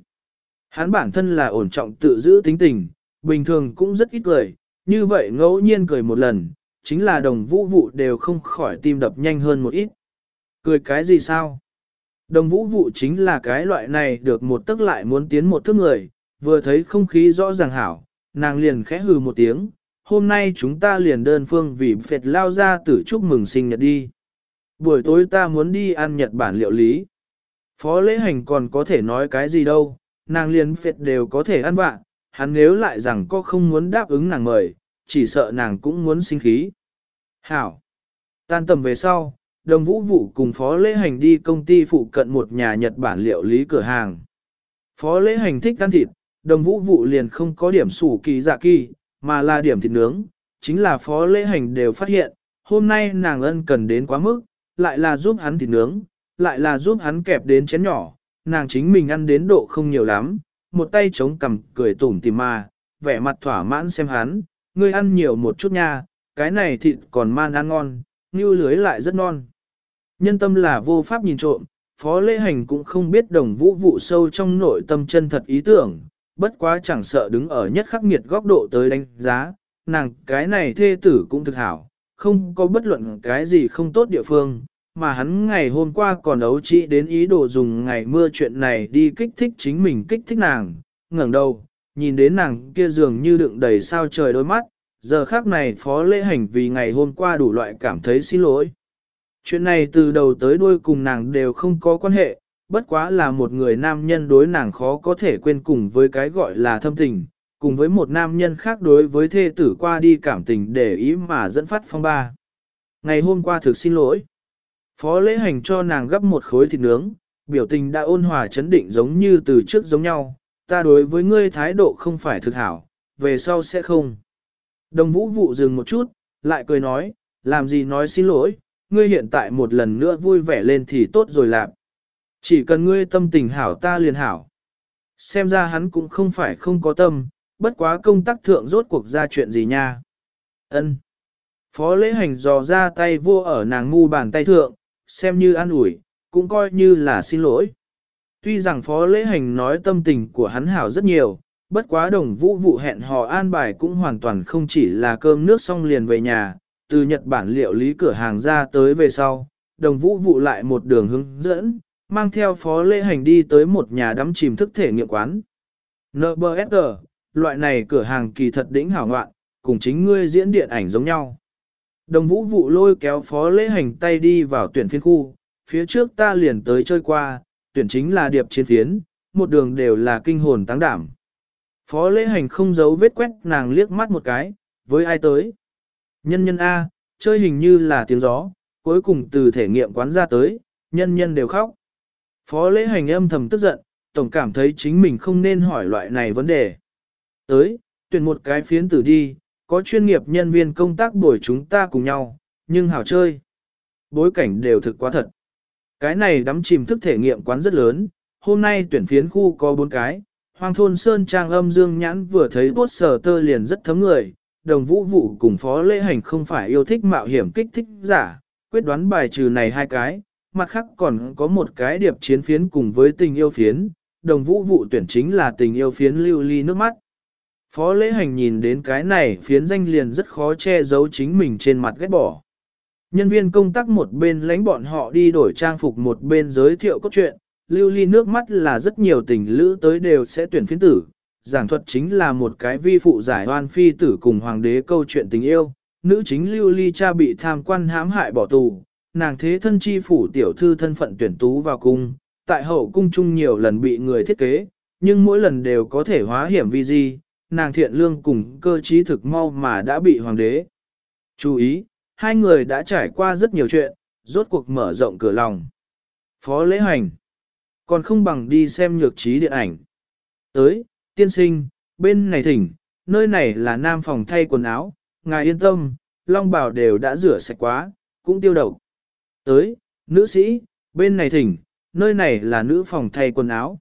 Hắn bản thân là ổn trọng tự giữ tính tình, bình thường cũng rất ít cười, như vậy ngẫu nhiên cười một lần, chính là đồng vũ vụ đều không khỏi tim đập nhanh hơn một ít. Cười cái gì sao? Đồng vũ vụ chính là cái loại này được một tức lại muốn tiến một thước người, vừa thấy không khí rõ ràng hảo, nàng liền khẽ hừ một tiếng, hôm nay chúng ta liền đơn phương vì phệt lao ra tử chúc mừng sinh nhật đi. Buổi tối ta muốn đi ăn Nhật Bản liệu lý. Phó lễ hành còn có thể nói cái gì đâu, nàng liền phệt đều có thể ăn vạ, hắn nếu lại rằng có không muốn đáp ứng nàng mời, chỉ sợ nàng cũng muốn sinh khí. Hảo! Tan tầm về sau, đồng vũ vụ cùng phó lễ hành đi công ty phụ cận một nhà Nhật Bản liệu lý cửa hàng. Phó lễ hành thích ăn thịt, đồng vũ vụ liền không có điểm sủ kỳ dạ kỳ, mà là điểm thịt nướng, chính là phó lễ hành đều phát hiện, hôm nay nàng ân cần đến quá mức, lại là giúp hắn thịt nướng, lại là giúp hắn kẹp đến chén nhỏ, nàng chính mình ăn đến độ không nhiều lắm, một tay chống cằm cười tủm tỉm mà, vẻ mặt thỏa mãn xem hắn, ngươi ăn nhiều một chút nha, cái này thịt còn man ăn ngon, như lưới lại rất non. Nhân tâm là vô pháp nhìn trộm, Phó Lễ Hành cũng không biết đồng vũ vụ sâu trong nội tâm chân thật ý tưởng, bất quá chẳng sợ đứng ở nhất khắc nghiệt góc độ tới đánh giá, nàng cái này thê tử cũng thực hảo, không có bất luận cái gì không tốt địa phương, mà hắn ngày hôm qua còn ấu trị đến ý đồ dùng ngày mưa chuyện này đi kích thích chính mình kích thích nàng, ngẩng đầu, nhìn đến nàng kia dường như đựng đầy sao trời đôi mắt, giờ khác này phó lễ hành vì ngày hôm qua đủ loại cảm thấy xin lỗi. Chuyện này từ đầu tới đuôi cùng nàng đều không có quan hệ, bất quá là một người nam nhân đối nàng khó có thể quên cùng với cái gọi là thâm tình, cùng với một nam nhân khác đối với thê tử qua đi cảm tình để ý mà dẫn phát phong ba. Ngày hôm qua thực xin lỗi. Phó lễ hành cho nàng gấp một khối thịt nướng, biểu tình đã ôn hòa chấn định giống như từ trước giống nhau, ta đối với ngươi thái độ không phải thực hảo, về sau sẽ không. Đồng vũ vụ dừng một chút, lại cười nói, làm gì nói xin lỗi, ngươi hiện tại một lần nữa vui vẻ lên thì tốt rồi lạc. Chỉ cần ngươi tâm tình hảo ta liền hảo. Xem ra hắn cũng không phải không có tâm, bất quá công tác thượng rốt cuộc ra chuyện gì nha. Ân. Phó lễ hành dò ra tay vô ở nàng ngu bàn tay thượng, xem như an ủi, cũng coi như là xin lỗi. Tuy rằng phó lễ hành nói tâm tình của hắn hảo rất nhiều, bất quá đồng vũ vụ hẹn hò an bài cũng hoàn toàn không chỉ là cơm nước xong liền về nhà, từ Nhật Bản liệu lý cửa hàng ra tới về sau, đồng vũ vụ lại một đường hướng dẫn, mang theo phó lễ hành đi tới một nhà đắm chìm thức thể nghiệm quán. NBSG, loại này cửa hàng kỳ thật đỉnh hảo ngoạn, cùng chính ngươi diễn điện ảnh giống nhau. Đồng vũ vụ lôi kéo phó lễ hành tay đi vào tuyển phiên khu, phía trước ta liền tới chơi qua, tuyển chính là điệp chiến phiến, một đường đều là kinh hồn táng đảm. Phó lễ hành không giấu vết quét nàng liếc mắt một cái, với ai tới. Nhân nhân A, chơi hình như là tiếng gió, cuối cùng từ thể nghiệm quán ra tới, nhân nhân đều khóc. Phó lễ hành âm thầm tức giận, tổng cảm thấy chính mình không nên hỏi loại này vấn đề. Tới, tuyển một cái phiến tử đi, có chuyên nghiệp nhân viên công tác buổi chúng ta cùng nhau, nhưng hảo chơi. Bối cảnh đều thực quá thật. Cái này đắm chìm thức thể nghiệm quán rất lớn, hôm nay tuyển phiến khu có 4 cái, Hoàng thôn Sơn Trang âm dương nhãn vừa thấy bốt sờ tơ liền rất thấm người, đồng vũ vụ cùng phó lễ hành không phải yêu thích mạo hiểm kích thích giả, quyết đoán bài trừ này hai cái, mặt khác còn có một cái điệp chiến phiến cùng với tình yêu phiến, đồng vũ vụ tuyển chính là tình yêu phiến lưu ly nước mắt. Phó lễ hành nhìn đến cái này phiến danh liền rất khó che giấu chính mình trên mặt ghét bỏ. Nhân viên công tác một bên lãnh bọn họ đi đổi trang phục một bên giới thiệu cốt truyện, lưu ly nước mắt là rất nhiều tình lữ tới đều sẽ tuyển phiến tử. Giảng thuật chính là một cái vi phụ giải oan phi tử cùng hoàng đế câu chuyện tình yêu, nữ chính lưu ly cha bị tham quan hãm hại bỏ tù, nàng thế thân chi phủ tiểu thư thân phận tuyển tú vào cung, tại hậu cung chung nhiều lần bị người thiết kế, nhưng mỗi lần đều có thể hóa hiểm vi di, nàng thiện lương cùng cơ trí thực mau mà đã bị hoàng đế. Chú ý, hai người đã trải qua rất nhiều chuyện, rốt cuộc mở rộng cửa lòng. Phó lễ hành, còn không bằng đi xem nhược trí điện ảnh. Tới, tiên sinh, bên này thỉnh, nơi này là nam phòng thay quần áo, ngài yên tâm, long bảo đều đã rửa sạch quá, cũng tiêu độc. Tới, nữ sĩ, bên này thỉnh, nơi này là nữ phòng thay quần áo.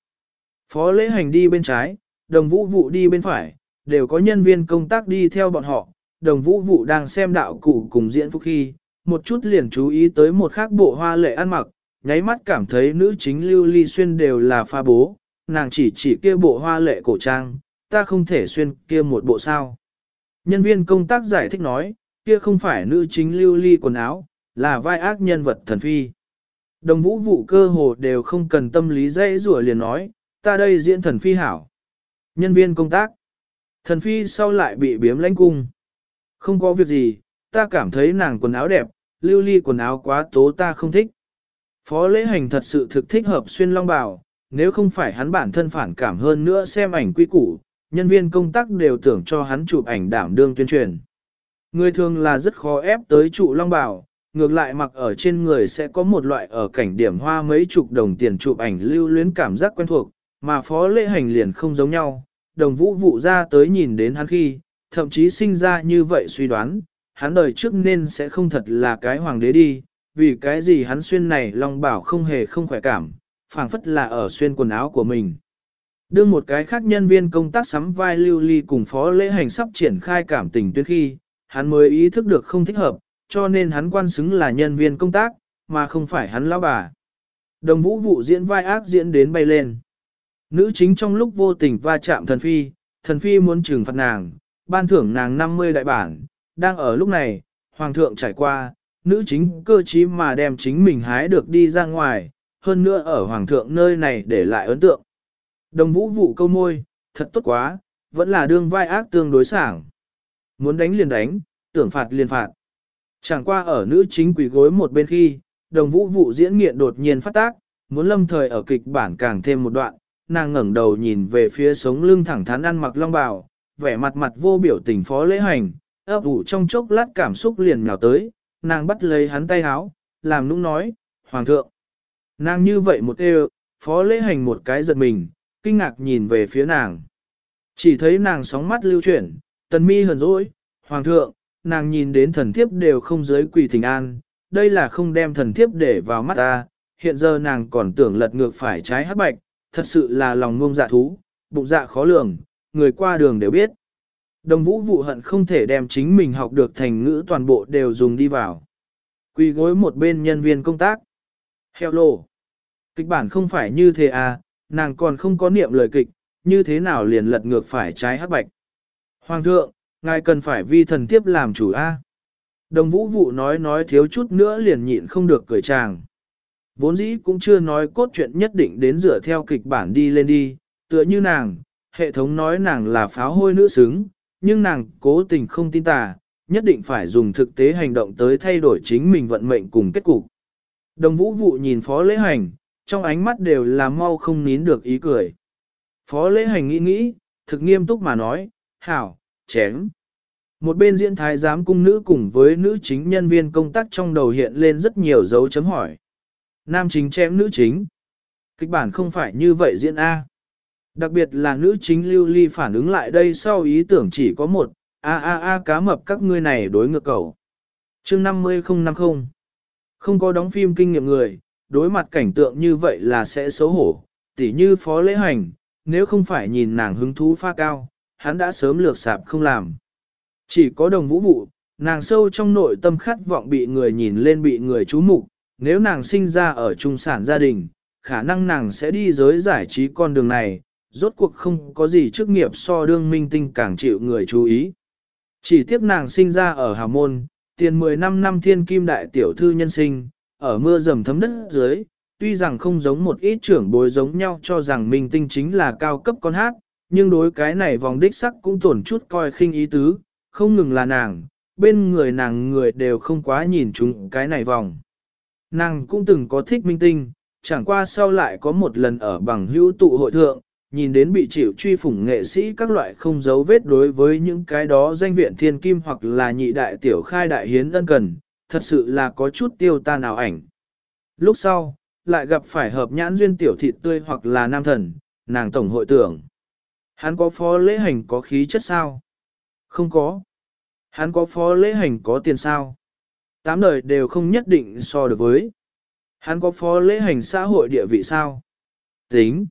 Phó lễ hành đi bên trái, đồng vũ vụ đi bên phải, đều có nhân viên công tác đi theo bọn họ. Đồng vũ vụ đang xem đạo cụ cùng diễn phúc khi, một chút liền chú ý tới một khác bộ hoa lệ ăn mặc, nháy mắt cảm thấy nữ chính lưu ly xuyên đều là pha bố, nàng chỉ chỉ kia bộ hoa lệ cổ trang, ta không thể xuyên kia một bộ sao. Nhân viên công tác giải thích nói, kia không phải nữ chính lưu ly quần áo, là vai ác nhân vật thần phi. Đồng vũ vụ cơ hồ đều không cần tâm lý dễ rủa liền nói, ta đây diễn thần phi hảo. Nhân viên công tác. Thần phi sau lại bị biếm lãnh cung. Không có việc gì, ta cảm thấy nàng quần áo đẹp, lưu ly quần áo quá tố ta không thích. Phó lễ hành thật sự thực thích hợp xuyên long bào, nếu không phải hắn bản thân phản cảm hơn nữa xem ảnh quy củ, nhân viên công tác đều tưởng cho hắn chụp ảnh đảm đương tuyên truyền. Người thường là rất khó ép tới trụ long bào, ngược lại mặc ở trên người sẽ có một loại ở cảnh điểm hoa mấy chục đồng tiền chụp ảnh lưu luyến cảm giác quen thuộc, mà phó lễ hành liền không giống nhau, đồng vũ vụ ra tới nhìn đến hắn khi, thậm chí sinh ra như vậy suy đoán, hắn đời trước nên sẽ không thật là cái hoàng đế đi, vì cái gì hắn xuyên này long bảo không hề không khỏe cảm, phảng phất là ở xuyên quần áo của mình. Đương một cái khác nhân viên công tác sắm vai lưu ly cùng phó lễ hành sắp triển khai cảm tình tuyên khi, hắn mới ý thức được không thích hợp, cho nên hắn quan xứng là nhân viên công tác, mà không phải hắn lão bà. Đồng vũ vụ diễn vai ác diễn đến bay lên. Nữ chính trong lúc vô tình va chạm thần phi, thần phi muốn trừng phạt nàng, ban thưởng nàng 50 đại bản, đang ở lúc này, hoàng thượng trải qua, nữ chính cơ trí mà đem chính mình hái được đi ra ngoài, hơn nữa ở hoàng thượng nơi này để lại ấn tượng. Đồng vũ vụ câu môi, thật tốt quá, vẫn là đương vai ác tương đối sảng. Muốn đánh liền đánh, tưởng phạt liền phạt. Chẳng qua ở nữ chính quỷ gối một bên khi, đồng vũ vụ diễn nghiện đột nhiên phát tác, muốn lâm thời ở kịch bản càng thêm một đoạn, nàng ngẩng đầu nhìn về phía sống lưng thẳng thắn ăn mặc long bào, vẻ mặt mặt vô biểu tình phó lễ hành, ấp ủ trong chốc lát cảm xúc liền nhào tới, nàng bắt lấy hắn tay háo, làm nũng nói, Hoàng thượng. Nàng như vậy một đều, phó lễ hành một cái giật mình, kinh ngạc nhìn về phía nàng. Chỉ thấy nàng sóng mắt lưu chuyển, tần mi hờn dỗi, Hoàng thượng, nàng nhìn đến thần thiếp đều không giới quỳ thỉnh an, đây là không đem thần thiếp để vào mắt ta, hiện giờ nàng còn tưởng lật ngược phải trái hắc bạch, thật sự là lòng ngông dạ thú, bụng dạ khó lường, người qua đường đều biết. Đồng vũ vụ hận không thể đem chính mình học được thành ngữ toàn bộ đều dùng đi vào. Quỳ gối một bên nhân viên công tác. Hello. Kịch bản không phải như thế à, nàng còn không có niệm lời kịch, như thế nào liền lật ngược phải trái hắc bạch. Hoàng thượng, ngài cần phải vi thần tiếp làm chủ A. Đồng vũ vụ nói nói thiếu chút nữa liền nhịn không được cười chàng. Vốn dĩ cũng chưa nói cốt truyện nhất định đến dựa theo kịch bản đi lên đi, tựa như nàng, hệ thống nói nàng là pháo hôi nữ xứng, nhưng nàng cố tình không tin tà, nhất định phải dùng thực tế hành động tới thay đổi chính mình vận mệnh cùng kết cục. Đồng vũ vụ nhìn phó lễ hành, trong ánh mắt đều là mau không nín được ý cười. Phó lễ hành nghĩ nghĩ, thực nghiêm túc mà nói, hảo, chém. Một bên diễn thái giám cung nữ cùng với nữ chính nhân viên công tác trong đầu hiện lên rất nhiều dấu chấm hỏi. Nam chính chém nữ chính. Kịch bản không phải như vậy diễn A. Đặc biệt là nữ chính lưu ly phản ứng lại đây sau ý tưởng chỉ có một, a a a cá mập các ngươi này đối ngược cầu. chương 50050 Không có đóng phim kinh nghiệm người, đối mặt cảnh tượng như vậy là sẽ xấu hổ, tỉ như phó lễ hành, nếu không phải nhìn nàng hứng thú pha cao, hắn đã sớm lược sạp không làm. Chỉ có đồng vũ vụ, nàng sâu trong nội tâm khát vọng bị người nhìn lên bị người chú mục nếu nàng sinh ra ở trung sản gia đình, khả năng nàng sẽ đi giới giải trí con đường này, rốt cuộc không có gì chức nghiệp so đương minh tinh càng chịu người chú ý. Chỉ tiếc nàng sinh ra ở Hà Môn, tiền 15 năm thiên kim đại tiểu thư nhân sinh, ở mưa dầm thấm đất dưới, tuy rằng không giống một ít trưởng bối giống nhau cho rằng minh tinh chính là cao cấp con hát, nhưng đối cái này vòng đích sắc cũng tổn chút coi khinh ý tứ, không ngừng là nàng, bên người nàng người đều không quá nhìn chúng cái này vòng. Nàng cũng từng có thích minh tinh, chẳng qua sau lại có một lần ở bằng hữu tụ hội thượng, nhìn đến bị chịu truy phủng nghệ sĩ các loại không giấu vết đối với những cái đó danh viện thiên kim hoặc là nhị đại tiểu khai đại hiến ân cần, thật sự là có chút tiêu ta nào ảnh. Lúc sau, lại gặp phải hợp nhãn duyên tiểu thịt tươi hoặc là nam thần, nàng tổng hội tưởng. Hắn có phó lễ hành có khí chất sao? Không có. Hắn có phó lễ hành có tiền sao? Tám đời đều không nhất định so được với. Hắn có phó lễ hành xã hội địa vị sao? Tính.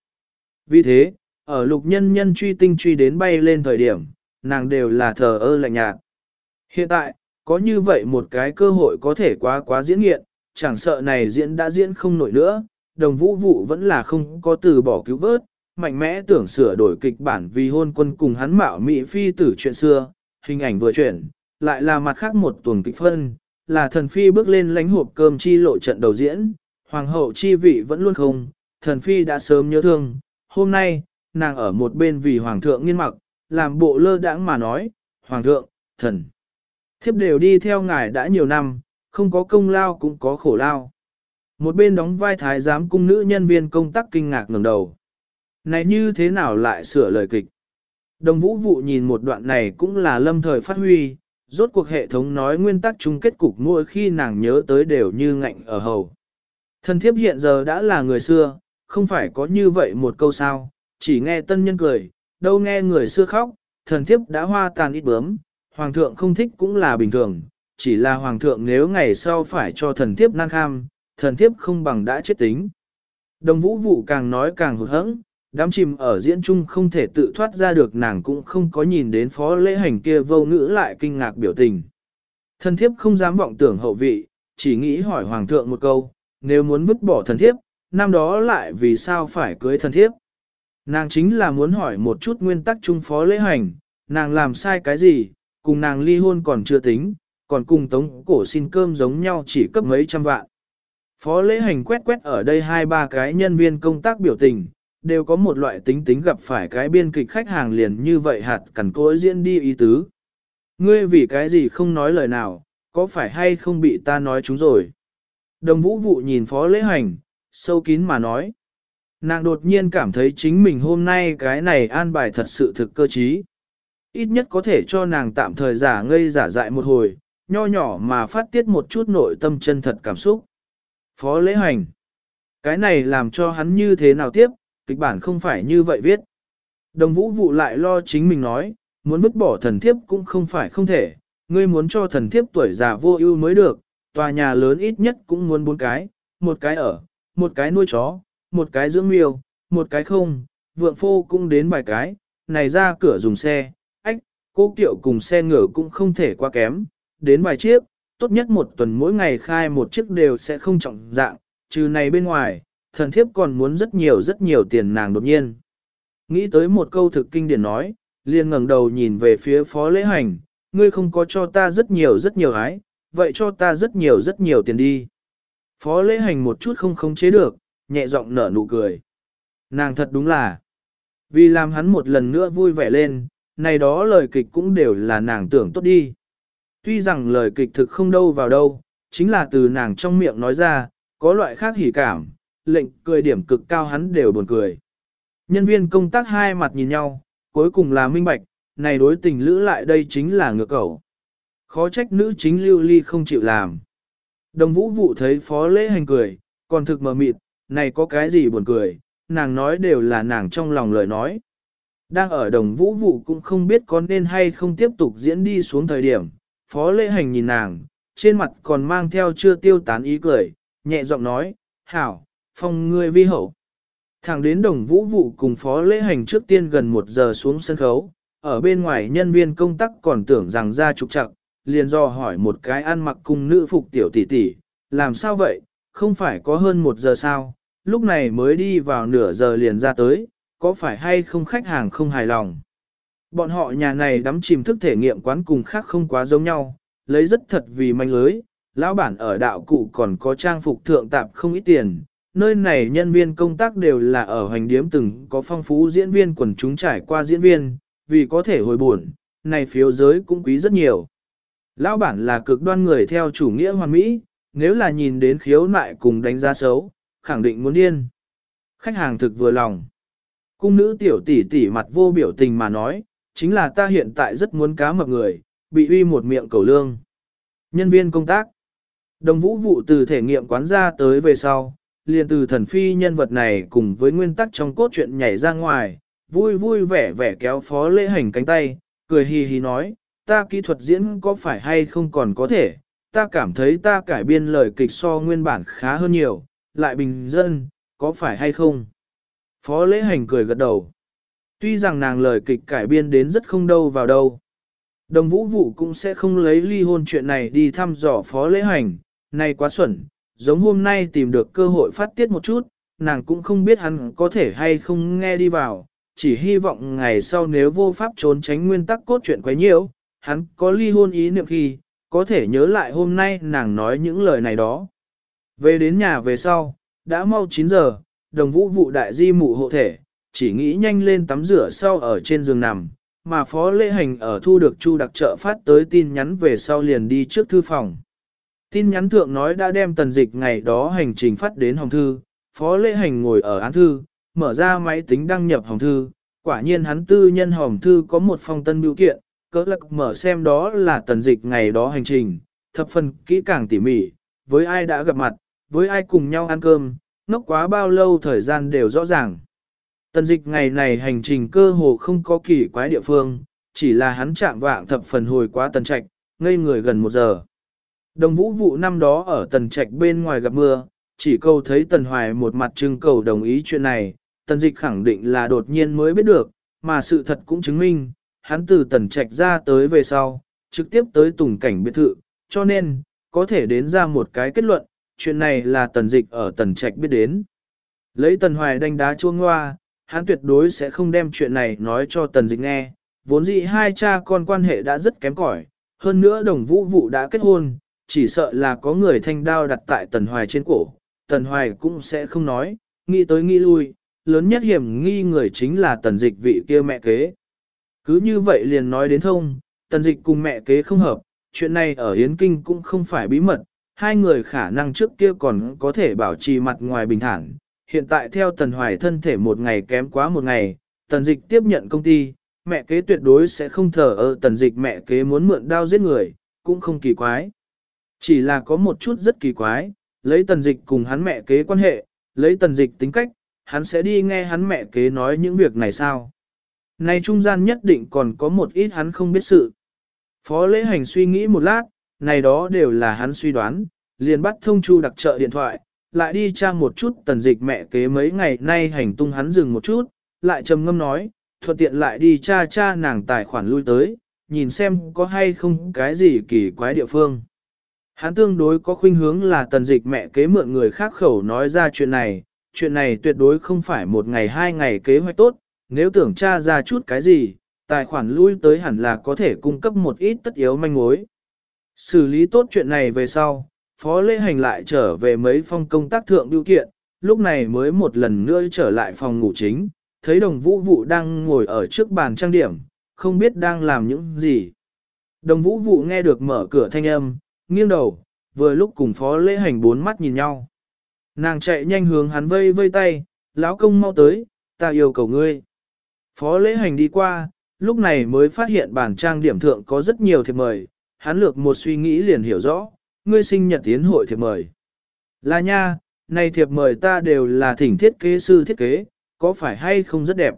Vì thế, ở lục nhân nhân truy tinh truy đến bay lên thời điểm, nàng đều là thờ ơ lạnh nhạt. Hiện tại, có như vậy một cái cơ hội có thể quá quá diễn nghiện, chẳng sợ này diễn đã diễn không nổi nữa, đồng vũ vụ vẫn là không có từ bỏ cứu vớt, mạnh mẽ tưởng sửa đổi kịch bản vì hôn quân cùng hắn mạo mỹ phi tử chuyện xưa, hình ảnh vừa chuyển, lại là mặt khác một tuần kịch phân, là thần phi bước lên lánh hộp cơm chi lộ trận đầu diễn, hoàng hậu chi vị vẫn luôn không, thần phi đã sớm nhớ thương, hôm nay, nàng ở một bên vì hoàng thượng nghiên mặc, làm bộ lơ đãng mà nói, hoàng thượng, thần. Thiếp đều đi theo ngài đã nhiều năm, không có công lao cũng có khổ lao. Một bên đóng vai thái giám cung nữ nhân viên công tác kinh ngạc ngẩng đầu. Này như thế nào lại sửa lời kịch? Đồng vũ vụ nhìn một đoạn này cũng là lâm thời phát huy, rốt cuộc hệ thống nói nguyên tắc chung kết cục mỗi khi nàng nhớ tới đều như ngạnh ở hầu. Thần thiếp hiện giờ đã là người xưa, không phải có như vậy một câu sao, chỉ nghe tân nhân cười, đâu nghe người xưa khóc, thần thiếp đã hoa tàn ít bướm, hoàng thượng không thích cũng là bình thường, chỉ là hoàng thượng nếu ngày sau phải cho thần thiếp nan kham, thần thiếp không bằng đã chết tính. Đồng vũ vụ càng nói càng hụt hẫng, đám chìm ở diễn trung không thể tự thoát ra được nàng cũng không có nhìn đến phó lễ hành kia vô ngữ lại kinh ngạc biểu tình. Thần thiếp không dám vọng tưởng hậu vị, chỉ nghĩ hỏi hoàng thượng một câu, nếu muốn vứt bỏ thần thiếp, năm đó lại vì sao phải cưới thần thiếp. Nàng chính là muốn hỏi một chút nguyên tắc chung phó lễ hành, nàng làm sai cái gì, cùng nàng ly hôn còn chưa tính, còn cùng tống cổ xin cơm giống nhau chỉ cấp mấy trăm vạn. Phó lễ hành quét quét ở đây hai ba cái nhân viên công tác biểu tình, đều có một loại tính tính gặp phải cái biên kịch khách hàng liền như vậy hạt cẩn cối diễn đi ý tứ. Ngươi vì cái gì không nói lời nào, có phải hay không bị ta nói chúng rồi? Đồng vũ vụ nhìn phó lễ hành, sâu kín mà nói. Nàng đột nhiên cảm thấy chính mình hôm nay cái này an bài thật sự thực cơ trí. Ít nhất có thể cho nàng tạm thời giả ngây giả dại một hồi, nho nhỏ mà phát tiết một chút nội tâm chân thật cảm xúc. Phó lễ hành. Cái này làm cho hắn như thế nào tiếp, kịch bản không phải như vậy viết. Đồng vũ vụ lại lo chính mình nói, muốn vứt bỏ thần thiếp cũng không phải không thể, ngươi muốn cho thần thiếp tuổi già vô ưu mới được, tòa nhà lớn ít nhất cũng muốn bốn cái, một cái ở, một cái nuôi chó, một cái dưỡng miêu, một cái không, vượng phô cũng đến vài cái, này ra cửa dùng xe, cô kiệu cùng xe ngựa cũng không thể qua kém, đến vài chiếc, tốt nhất một tuần mỗi ngày khai một chiếc đều sẽ không trọng dạng, trừ này bên ngoài, thần thiếp còn muốn rất nhiều rất nhiều tiền nàng đột nhiên. Nghĩ tới một câu thực kinh điển nói, liền ngẩng đầu nhìn về phía phó lễ hành, ngươi không có cho ta rất nhiều rất nhiều ái, vậy cho ta rất nhiều rất nhiều tiền đi. Phó lễ hành một chút không khống chế được, nhẹ giọng nở nụ cười. Nàng thật đúng là, vì làm hắn một lần nữa vui vẻ lên, này đó lời kịch cũng đều là nàng tưởng tốt đi. Tuy rằng lời kịch thực không đâu vào đâu, chính là từ nàng trong miệng nói ra, có loại khác hỉ cảm, lệnh cười điểm cực cao hắn đều buồn cười. Nhân viên công tác hai mặt nhìn nhau, cuối cùng là minh bạch, này đối tình lữ lại đây chính là ngược cầu. Khó trách nữ chính lưu ly không chịu làm. Đồng vũ vụ thấy phó lễ hành cười, còn thực mờ mịt, này có cái gì buồn cười, nàng nói đều là nàng trong lòng lời nói. Đang ở đồng vũ vụ cũng không biết có nên hay không tiếp tục diễn đi xuống thời điểm, phó lễ hành nhìn nàng, trên mặt còn mang theo chưa tiêu tán ý cười, nhẹ giọng nói, hảo, phong ngươi vi hậu. Thẳng đến đồng vũ vụ cùng phó lễ hành trước tiên gần một giờ xuống sân khấu, ở bên ngoài nhân viên công tác còn tưởng rằng ra trục trặc, liền do hỏi một cái ăn mặc cùng nữ phục tiểu tỷ tỷ, làm sao vậy, không phải có hơn một giờ sao, lúc này mới đi vào nửa giờ liền ra tới, có phải hay không khách hàng không hài lòng. Bọn họ nhà này đắm chìm thức thể nghiệm quán cùng khác không quá giống nhau, lấy rất thật vì manh lưới, lão bản ở đạo cụ còn có trang phục thượng tạp không ít tiền. Nơi này nhân viên công tác đều là ở hoành điếm từng có phong phú diễn viên quần chúng trải qua diễn viên, vì có thể hồi buồn, này phiếu giới cũng quý rất nhiều. Lão bản là cực đoan người theo chủ nghĩa hoàn mỹ, nếu là nhìn đến khiếu nại cùng đánh giá xấu, khẳng định muốn điên. Khách hàng thực vừa lòng. Cung nữ tiểu tỷ tỷ mặt vô biểu tình mà nói, chính là ta hiện tại rất muốn cá mập người, bị uy một miệng cầu lương. Nhân viên công tác. Đồng vũ vụ từ thể nghiệm quán ra tới về sau, liền từ thần phi nhân vật này cùng với nguyên tắc trong cốt truyện nhảy ra ngoài, vui vui vẻ vẻ kéo phó lễ hành cánh tay, cười hì hì nói, ta kỹ thuật diễn có phải hay không còn có thể, ta cảm thấy ta cải biên lời kịch so nguyên bản khá hơn nhiều, lại bình dân, có phải hay không? Phó lễ hành cười gật đầu. Tuy rằng nàng lời kịch cải biên đến rất không đâu vào đâu. Đồng vũ vụ cũng sẽ không lấy ly hôn chuyện này đi thăm dò phó lễ hành, này quá xuẩn, giống hôm nay tìm được cơ hội phát tiết một chút, nàng cũng không biết hắn có thể hay không nghe đi vào, chỉ hy vọng ngày sau nếu vô pháp trốn tránh nguyên tắc cốt truyện quá nhiều, hắn có ly hôn ý niệm khi, có thể nhớ lại hôm nay nàng nói những lời này đó. Về đến nhà về sau, đã mau 9 giờ, đồng vũ vụ đại di mụ hộ thể, chỉ nghĩ nhanh lên tắm rửa sau ở trên giường nằm, mà phó lễ hành ở thu được chu đặc trợ phát tới tin nhắn về sau liền đi trước thư phòng. Tin nhắn thượng nói đã đem tần dịch ngày đó hành trình phát đến hồng thư, phó lễ hành ngồi ở án thư, mở ra máy tính đăng nhập hồng thư, quả nhiên hắn tư nhân hồng thư có một phong tân biểu kiện, cỡ lạc mở xem đó là tần dịch ngày đó hành trình, thập phần kỹ càng tỉ mỉ, với ai đã gặp mặt, với ai cùng nhau ăn cơm, ngốc quá bao lâu thời gian đều rõ ràng. Tần dịch ngày này hành trình cơ hồ không có kỳ quái địa phương, chỉ là hắn chạm vạng thập phần hồi quá tần trạch, ngây người gần một giờ. Đồng vũ vụ năm đó ở tần trạch bên ngoài gặp mưa, chỉ câu thấy tần hoài một mặt trưng cầu đồng ý chuyện này, tần dịch khẳng định là đột nhiên mới biết được, mà sự thật cũng chứng minh, hắn từ tần trạch ra tới về sau, trực tiếp tới tùng cảnh biệt thự, cho nên, có thể đến ra một cái kết luận, chuyện này là tần dịch ở tần trạch biết đến. Lấy tần hoài đánh đá chuông hoa, hắn tuyệt đối sẽ không đem chuyện này nói cho tần dịch nghe, vốn dĩ hai cha con quan hệ đã rất kém cỏi, hơn nữa đồng vũ vụ đã kết hôn, chỉ sợ là có người thanh đao đặt tại tần hoài trên cổ, tần hoài cũng sẽ không nói, nghĩ tới nghĩ lui, lớn nhất hiểm nghi người chính là tần dịch vị kia mẹ kế. Cứ như vậy liền nói đến thông, tần dịch cùng mẹ kế không hợp, chuyện này ở Yến Kinh cũng không phải bí mật, hai người khả năng trước kia còn có thể bảo trì mặt ngoài bình thản. Hiện tại theo tần hoài thân thể một ngày kém quá một ngày, tần dịch tiếp nhận công ty, mẹ kế tuyệt đối sẽ không thờ ơ tần dịch mẹ kế muốn mượn đao giết người, cũng không kỳ quái. Chỉ là có một chút rất kỳ quái, lấy tần dịch cùng hắn mẹ kế quan hệ, lấy tần dịch tính cách, hắn sẽ đi nghe hắn mẹ kế nói những việc này sao. Này trung gian nhất định còn có một ít hắn không biết sự. Phó lễ hành suy nghĩ một lát, này đó đều là hắn suy đoán, liền bắt thông chu đặc trợ điện thoại, lại đi tra một chút tần dịch mẹ kế mấy ngày nay hành tung hắn dừng một chút, lại trầm ngâm nói, thuận tiện lại đi tra tra nàng tài khoản lui tới, nhìn xem có hay không cái gì kỳ quái địa phương. Hắn tương đối có khuynh hướng là tần dịch mẹ kế mượn người khác khẩu nói ra chuyện này, chuyện này tuyệt đối không phải một ngày hai ngày kế hoạch tốt, nếu tưởng tra ra chút cái gì, tài khoản lui tới hẳn là có thể cung cấp một ít tất yếu manh mối. Xử lý tốt chuyện này về sau, Phó Lễ Hành lại trở về mấy phong công tác thượng biểu kiện, lúc này mới một lần nữa trở lại phòng ngủ chính, thấy đồng vũ vụ đang ngồi ở trước bàn trang điểm, không biết đang làm những gì. Đồng vũ vụ nghe được mở cửa thanh âm, nghiêng đầu, vừa lúc cùng Phó Lễ Hành bốn mắt nhìn nhau. Nàng chạy nhanh hướng hắn vây vây tay, lão công mau tới, ta yêu cầu ngươi. Phó Lễ Hành đi qua, lúc này mới phát hiện bàn trang điểm thượng có rất nhiều thiệp mời, hắn lược một suy nghĩ liền hiểu rõ, ngươi sinh nhật tiến hội thiệp mời. Là nha, này thiệp mời ta đều là thỉnh thiết kế sư thiết kế, có phải hay không rất đẹp.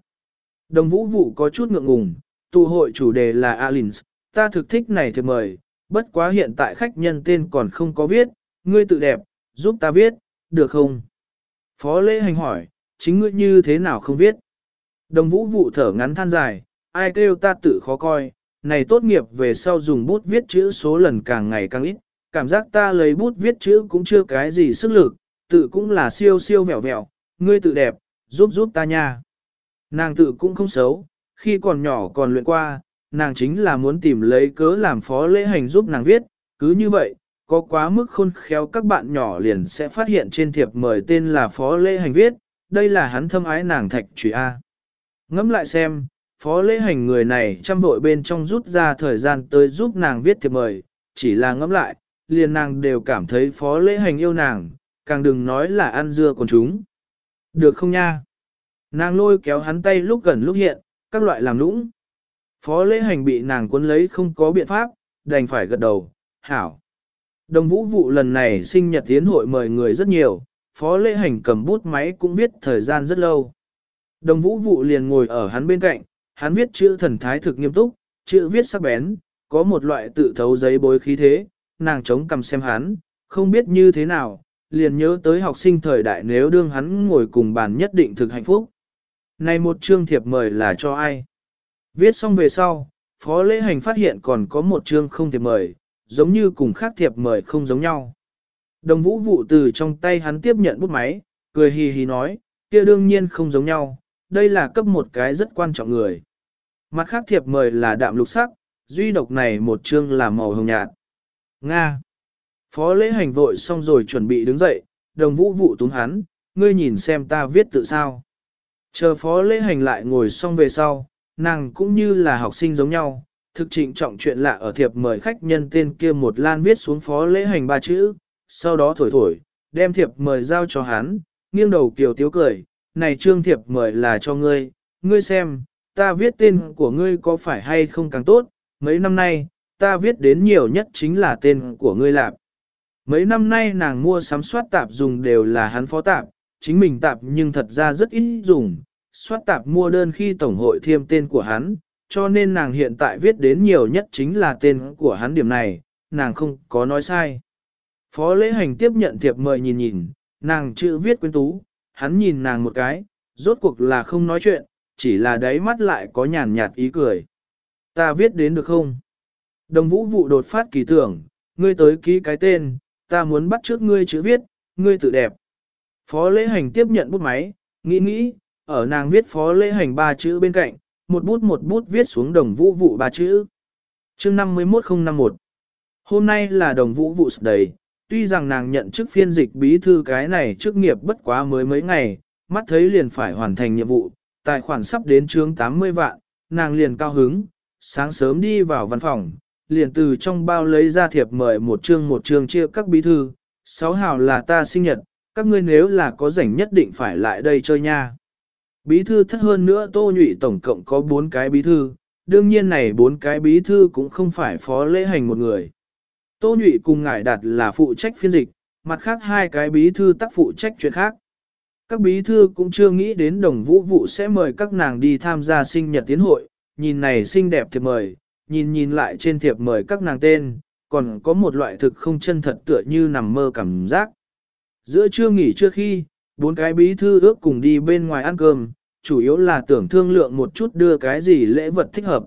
Đồng vũ vụ có chút ngượng ngùng, tụ hội chủ đề là Alins, ta thực thích này thiệp mời, bất quá hiện tại khách nhân tên còn không có viết, ngươi tự đẹp, giúp ta viết, được không? Phó lễ hành hỏi, chính ngươi như thế nào không viết. Đồng vũ vụ thở ngắn than dài, ai kêu ta tự khó coi, này tốt nghiệp về sau dùng bút viết chữ số lần càng ngày càng ít, cảm giác ta lấy bút viết chữ cũng chưa cái gì sức lực, tự cũng là siêu siêu vẹo vẹo, ngươi tự đẹp, giúp giúp ta nha. Nàng tự cũng không xấu, khi còn nhỏ còn luyện qua, nàng chính là muốn tìm lấy cớ làm phó lễ hành giúp nàng viết, cứ như vậy, có quá mức khôn khéo các bạn nhỏ liền sẽ phát hiện trên thiệp mời tên là phó lễ hành viết, đây là hắn thâm ái nàng thạch trùy A. Ngẫm lại xem, phó lễ hành người này chăm vội bên trong rút ra thời gian tới giúp nàng viết thiệp mời, chỉ là ngẫm lại, liền nàng đều cảm thấy phó lễ hành yêu nàng, càng đừng nói là ăn dưa còn chúng. Được không nha? Nàng lôi kéo hắn tay lúc gần lúc hiện, các loại làm lũng. Phó lễ hành bị nàng cuốn lấy không có biện pháp, đành phải gật đầu, hảo. Đồng vũ vụ lần này sinh nhật tiến hội mời người rất nhiều, phó lễ hành cầm bút máy cũng viết thời gian rất lâu. Đồng vũ vụ liền ngồi ở hắn bên cạnh, hắn viết chữ thần thái thực nghiêm túc, chữ viết sắc bén, có một loại tự thấu giấy bối khí thế, nàng chống cầm xem hắn, không biết như thế nào, liền nhớ tới học sinh thời đại nếu đương hắn ngồi cùng bàn nhất định thực hạnh phúc. Này một chương thiệp mời là cho ai? Viết xong về sau, Phó Lễ Hành phát hiện còn có một chương không thiệp mời, giống như cùng khác thiệp mời không giống nhau. Đồng vũ vụ từ trong tay hắn tiếp nhận bút máy, cười hì hì nói, kia đương nhiên không giống nhau, đây là cấp một cái rất quan trọng người. Mặt khác thiệp mời là đạm lục sắc, duy độc này một chương là màu hồng nhạt. Nga. Phó lễ hành vội xong rồi chuẩn bị đứng dậy, đồng vũ vụ túng hắn, ngươi nhìn xem ta viết tự sao. Chờ phó lễ hành lại ngồi xong về sau, nàng cũng như là học sinh giống nhau, thực trịnh trọng chuyện lạ ở thiệp mời khách nhân tên kia một lan viết xuống phó lễ hành ba chữ, sau đó thổi thổi, đem thiệp mời giao cho hắn, nghiêng đầu kiều tiếu cười, này trương thiệp mời là cho ngươi, ngươi xem, ta viết tên của ngươi có phải hay không càng tốt, mấy năm nay, ta viết đến nhiều nhất chính là tên của ngươi lạp. Mấy năm nay nàng mua sắm soát tạp dùng đều là hắn phó tạp, chính mình tạp nhưng thật ra rất ít dùng, soát tạp mua đơn khi tổng hội thêm tên của hắn, cho nên nàng hiện tại viết đến nhiều nhất chính là tên của hắn điểm này, nàng không có nói sai. Phó lễ hành tiếp nhận thiệp mời nhìn nhìn, nàng chữ viết quyến tú, hắn nhìn nàng một cái, rốt cuộc là không nói chuyện, chỉ là đáy mắt lại có nhàn nhạt ý cười. Ta viết đến được không? Đồng vũ vụ đột phát kỳ tưởng, ngươi tới ký cái tên, ta muốn bắt trước ngươi chữ viết, ngươi tự đẹp. Phó lễ hành tiếp nhận bút máy, nghĩ nghĩ, ở nàng viết phó lễ hành ba chữ bên cạnh, một bút một bút viết xuống đồng vũ vụ ba chữ. chương 51051 Hôm nay là đồng vũ vụ đầy, tuy rằng nàng nhận chức phiên dịch bí thư cái này chức nghiệp bất quá mới mấy ngày, mắt thấy liền phải hoàn thành nhiệm vụ, tài khoản sắp đến chương 80 vạn, nàng liền cao hứng, sáng sớm đi vào văn phòng, liền từ trong bao lấy ra thiệp mời một chương một chương chia các bí thư, sáu hào là ta sinh nhật, các ngươi nếu là có rảnh nhất định phải lại đây chơi nha. Bí thư thất hơn nữa tô nhụy tổng cộng có bốn cái bí thư, đương nhiên này bốn cái bí thư cũng không phải phó lễ hành một người. Tô nhụy cùng ngải đạt là phụ trách phiên dịch, mặt khác hai cái bí thư tác phụ trách chuyện khác. Các bí thư cũng chưa nghĩ đến đồng vũ vụ sẽ mời các nàng đi tham gia sinh nhật tiến hội, nhìn này xinh đẹp thiệp mời, nhìn nhìn lại trên thiệp mời các nàng tên, còn có một loại thực không chân thật tựa như nằm mơ cảm giác. Giữa trưa nghỉ trước khi, bốn cái bí thư ước cùng đi bên ngoài ăn cơm, chủ yếu là tưởng thương lượng một chút đưa cái gì lễ vật thích hợp.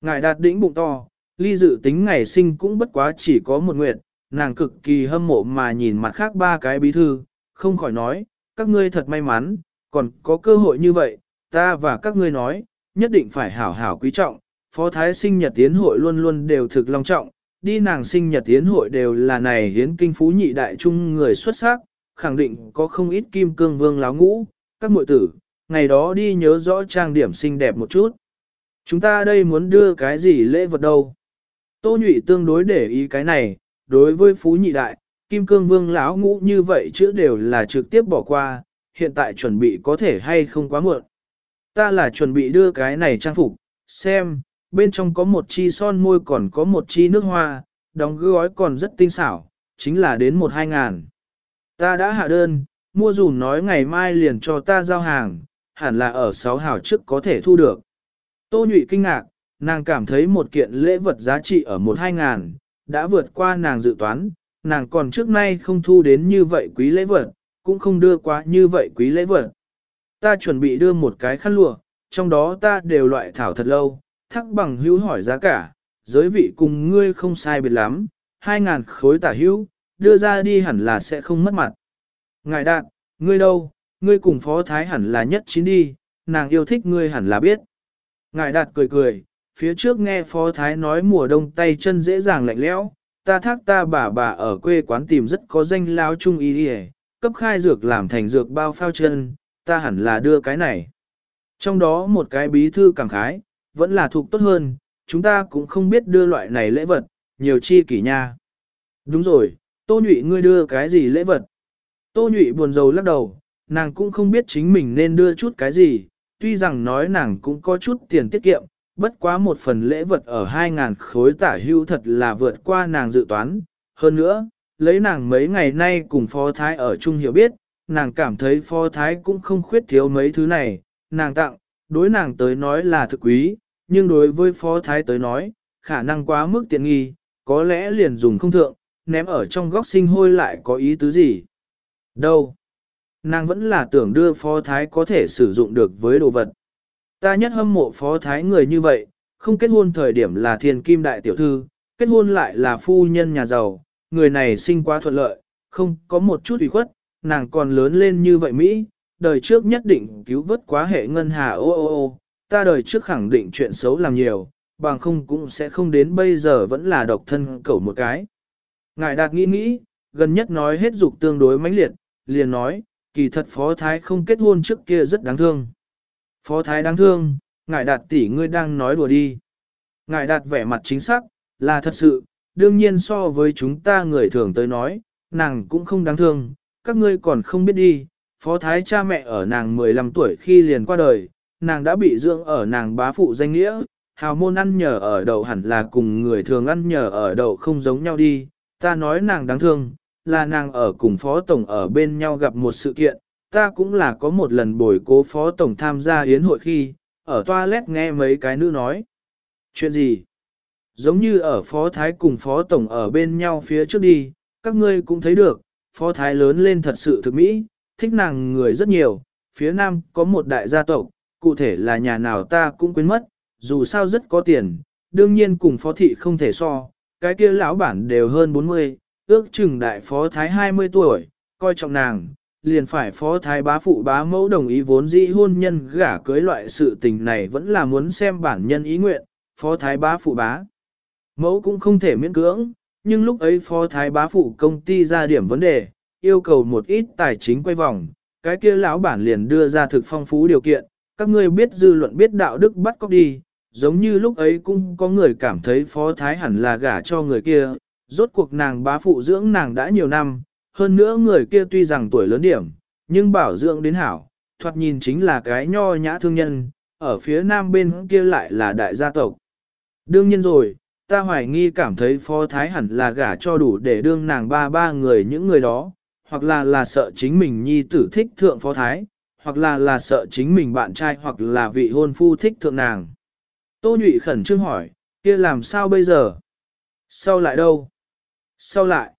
Ngài đạt đỉnh bụng to, ly dự tính ngày sinh cũng bất quá chỉ có một nguyện, nàng cực kỳ hâm mộ mà nhìn mặt khác ba cái bí thư, không khỏi nói, các ngươi thật may mắn, còn có cơ hội như vậy, ta và các ngươi nói, nhất định phải hảo hảo quý trọng, phó thái sinh nhật tiến hội luôn luôn đều thực long trọng, đi nàng sinh nhật tiến hội đều là này hiến kinh phú nhị đại trung người xuất sắc, khẳng định có không ít kim cương vương láo ngũ, các muội tử, ngày đó đi nhớ rõ trang điểm xinh đẹp một chút. Chúng ta đây muốn đưa cái gì lễ vật đâu? Tô nhụy tương đối để ý cái này, đối với phú nhị đại, kim cương vương lão ngũ như vậy chứ đều là trực tiếp bỏ qua, hiện tại chuẩn bị có thể hay không quá muộn. Ta là chuẩn bị đưa cái này trang phục, xem, bên trong có một chi son môi còn có một chi nước hoa, đóng gói còn rất tinh xảo, chính là đến một hai ngàn. Ta đã hạ đơn, mua dùm nói ngày mai liền cho ta giao hàng, hẳn là ở sáu hào trước có thể thu được. Tô nhụy kinh ngạc, nàng cảm thấy một kiện lễ vật giá trị ở một hai ngàn, đã vượt qua nàng dự toán, nàng còn trước nay không thu đến như vậy quý lễ vật, cũng không đưa quá như vậy quý lễ vật. Ta chuẩn bị đưa một cái khăn lụa, trong đó ta đều loại thảo thật lâu, thắc bằng hữu hỏi giá cả, giới vị cùng ngươi không sai biệt lắm, hai ngàn khối tả hữu, đưa ra đi hẳn là sẽ không mất mặt. Ngài đạt, ngươi đâu, ngươi cùng phó thái hẳn là nhất chín đi, nàng yêu thích ngươi hẳn là biết. Ngài đạt cười cười, phía trước nghe phó thái nói mùa đông tay chân dễ dàng lạnh lẽo, ta thác ta bà bà ở quê quán tìm rất có danh lao trung y đi cấp khai dược làm thành dược bao phao chân, ta hẳn là đưa cái này. Trong đó một cái bí thư cảm khái, vẫn là thuộc tốt hơn, chúng ta cũng không biết đưa loại này lễ vật, nhiều chi kỷ nha. Đúng rồi, tô nhụy ngươi đưa cái gì lễ vật? Tô nhụy buồn rầu lắc đầu, nàng cũng không biết chính mình nên đưa chút cái gì, tuy rằng nói nàng cũng có chút tiền tiết kiệm, bất quá một phần lễ vật ở 2.000 khối tả hưu thật là vượt qua nàng dự toán. Hơn nữa, lấy nàng mấy ngày nay cùng phó thái ở chung hiểu biết, nàng cảm thấy phó thái cũng không khuyết thiếu mấy thứ này, nàng tặng, đối nàng tới nói là thực quý, nhưng đối với phó thái tới nói, khả năng quá mức tiện nghi, có lẽ liền dùng không thượng, ném ở trong góc sinh hôi lại có ý tứ gì. Đâu? Nàng vẫn là tưởng đưa phó thái có thể sử dụng được với đồ vật. Ta nhất hâm mộ phó thái người như vậy, không kết hôn thời điểm là thiên kim đại tiểu thư, kết hôn lại là phu nhân nhà giàu, người này sinh quá thuận lợi, không có một chút ủy khuất, nàng còn lớn lên như vậy Mỹ, đời trước nhất định cứu vớt quá hệ ngân hà ô ô ô, ta đời trước khẳng định chuyện xấu làm nhiều, bằng không cũng sẽ không đến bây giờ vẫn là độc thân cẩu một cái. Ngài đạt nghĩ nghĩ, gần nhất nói hết dục tương đối mãnh liệt, liền nói, kỳ thật phó thái không kết hôn trước kia rất đáng thương. Phó thái đáng thương, ngài đạt tỷ ngươi đang nói đùa đi. Ngài đạt vẻ mặt chính xác, là thật sự, đương nhiên so với chúng ta người thường tới nói, nàng cũng không đáng thương, các ngươi còn không biết đi, phó thái cha mẹ ở nàng 15 tuổi khi liền qua đời, nàng đã bị dưỡng ở nàng bá phụ danh nghĩa, hào môn ăn nhờ ở đậu hẳn là cùng người thường ăn nhờ ở đậu không giống nhau đi, ta nói nàng đáng thương, là nàng ở cùng phó tổng ở bên nhau gặp một sự kiện, ta cũng là có một lần bồi cố phó tổng tham gia yến hội khi, ở toilet nghe mấy cái nữ nói. Chuyện gì? Giống như ở phó thái cùng phó tổng ở bên nhau phía trước đi, các ngươi cũng thấy được, phó thái lớn lên thật sự thực mỹ, thích nàng người rất nhiều, phía nam có một đại gia tộc, cụ thể là nhà nào ta cũng quên mất, dù sao rất có tiền, đương nhiên cùng phó thị không thể so, cái kia lão bản đều hơn 40, ước chừng đại phó thái 20 tuổi, coi trọng nàng, liền phải phó thái bá phụ bá mẫu đồng ý vốn dĩ hôn nhân gả cưới loại sự tình này vẫn là muốn xem bản nhân ý nguyện, phó thái bá phụ bá. Mẫu cũng không thể miễn cưỡng, nhưng lúc ấy phó thái bá phụ công ty ra điểm vấn đề, yêu cầu một ít tài chính quay vòng, cái kia lão bản liền đưa ra thực phong phú điều kiện, các ngươi biết dư luận biết đạo đức bắt cóc đi, giống như lúc ấy cũng có người cảm thấy phó thái hẳn là gả cho người kia, rốt cuộc nàng bá phụ dưỡng nàng đã nhiều năm, hơn nữa người kia tuy rằng tuổi lớn điểm, nhưng bảo dưỡng đến hảo, thoạt nhìn chính là cái nho nhã thương nhân, ở phía nam bên kia lại là đại gia tộc. Đương nhiên rồi, ta hoài nghi cảm thấy phó thái hẳn là gả cho đủ để đương nàng ba ba người những người đó, hoặc là là sợ chính mình nhi tử thích thượng phó thái, hoặc là là sợ chính mình bạn trai hoặc là vị hôn phu thích thượng nàng. Tô nhụy khẩn trương hỏi, kia làm sao bây giờ? Sau lại đâu? Sau lại?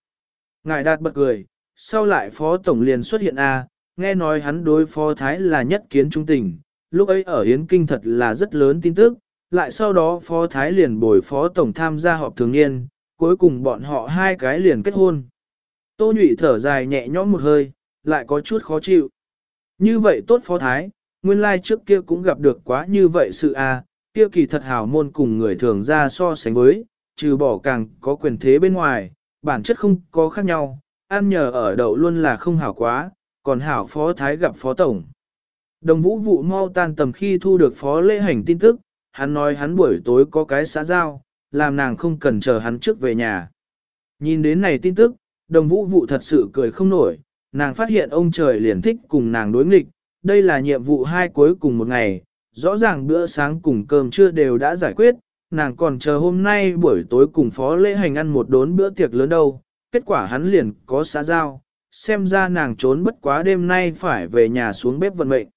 Ngài đạt bật cười, sau lại phó tổng liền xuất hiện A, nghe nói hắn đối phó thái là nhất kiến trung tình, lúc ấy ở Yến Kinh thật là rất lớn tin tức, lại sau đó phó thái liền bồi phó tổng tham gia họp thường niên, cuối cùng bọn họ hai cái liền kết hôn. Tô nhụy thở dài nhẹ nhõm một hơi, lại có chút khó chịu. Như vậy tốt phó thái, nguyên lai trước kia cũng gặp được quá như vậy sự a, kia kỳ thật hào môn cùng người thường ra so sánh với, trừ bỏ càng có quyền thế bên ngoài, bản chất không có khác nhau, ăn nhờ ở đậu luôn là không hảo quá, còn hảo phó thái gặp phó tổng. Đồng vũ vụ mau tan tầm khi thu được phó lễ hành tin tức, hắn nói hắn buổi tối có cái xã giao, làm nàng không cần chờ hắn trước về nhà. Nhìn đến này tin tức, đồng vũ vụ thật sự cười không nổi, nàng phát hiện ông trời liền thích cùng nàng đối nghịch, đây là nhiệm vụ hai cuối cùng một ngày, rõ ràng bữa sáng cùng cơm trưa đều đã giải quyết, nàng còn chờ hôm nay buổi tối cùng phó lễ hành ăn một đốn bữa tiệc lớn đâu, kết quả hắn liền có xã giao, xem ra nàng trốn bất quá đêm nay phải về nhà xuống bếp vận mệnh.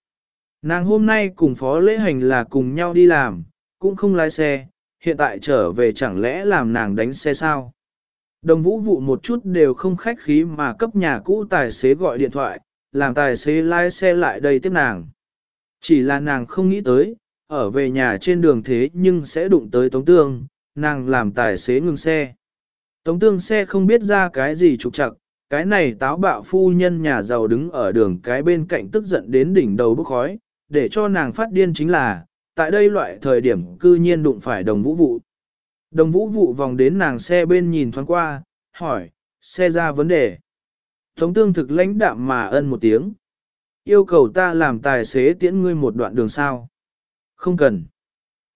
Nàng hôm nay cùng phó lễ hành là cùng nhau đi làm, cũng không lái xe, hiện tại trở về chẳng lẽ làm nàng đánh xe sao? Đồng vũ vụ một chút đều không khách khí mà cấp nhà cũ tài xế gọi điện thoại, làm tài xế lái xe lại đây tiếp nàng. Chỉ là nàng không nghĩ tới, ở về nhà trên đường thế nhưng sẽ đụng tới Tống Tương, nàng làm tài xế ngừng xe. Tống Tương xe không biết ra cái gì trục trặc, cái này táo bạo phu nhân nhà giàu đứng ở đường cái bên cạnh tức giận đến đỉnh đầu bốc khói, để cho nàng phát điên chính là, tại đây loại thời điểm cư nhiên đụng phải đồng vũ vụ. Đồng vũ vụ vòng đến nàng xe bên nhìn thoáng qua, hỏi, xe ra vấn đề. Tống tương thực lãnh đạm mà ân một tiếng. Yêu cầu ta làm tài xế tiễn ngươi một đoạn đường sao. Không cần.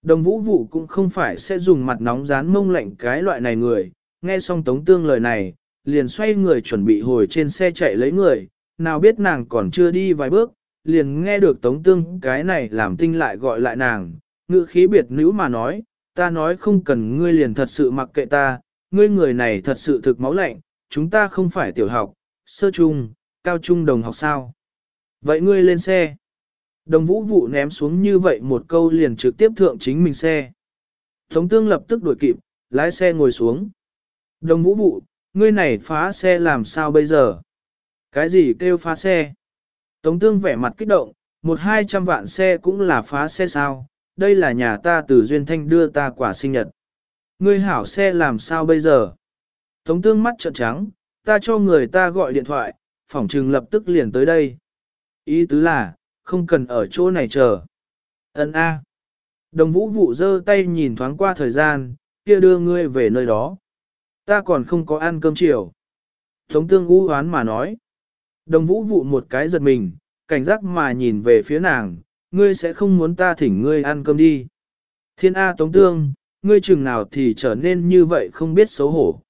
Đồng vũ vụ cũng không phải sẽ dùng mặt nóng dán mông lạnh cái loại này người, nghe xong tống tương lời này, liền xoay người chuẩn bị hồi trên xe chạy lấy người, nào biết nàng còn chưa đi vài bước, liền nghe được tống tương cái này làm tinh lại gọi lại nàng, ngữ khí biệt nữ mà nói, ta nói không cần ngươi liền thật sự mặc kệ ta, ngươi người này thật sự thực máu lạnh, chúng ta không phải tiểu học, sơ trung, cao trung đồng học sao. Vậy ngươi lên xe. Đồng vũ vụ ném xuống như vậy một câu liền trực tiếp thượng chính mình xe. Tống tương lập tức đuổi kịp, lái xe ngồi xuống. Đồng vũ vụ, ngươi này phá xe làm sao bây giờ? Cái gì kêu phá xe? Tống tương vẻ mặt kích động, một hai trăm vạn xe cũng là phá xe sao? Đây là nhà ta từ Duyên Thanh đưa ta quả sinh nhật. Ngươi hảo xe làm sao bây giờ? Tống tương mắt trợn trắng, ta cho người ta gọi điện thoại, phỏng trừng lập tức liền tới đây. Ý tứ là, không cần ở chỗ này chờ. Ấn A. Đồng vũ vụ giơ tay nhìn thoáng qua thời gian, kia đưa ngươi về nơi đó. Ta còn không có ăn cơm chiều. Tống tương u hoán mà nói. Đồng vũ vụ một cái giật mình, cảnh giác mà nhìn về phía nàng, ngươi sẽ không muốn ta thỉnh ngươi ăn cơm đi. Thiên A Tống tương, ngươi chừng nào thì trở nên như vậy không biết xấu hổ.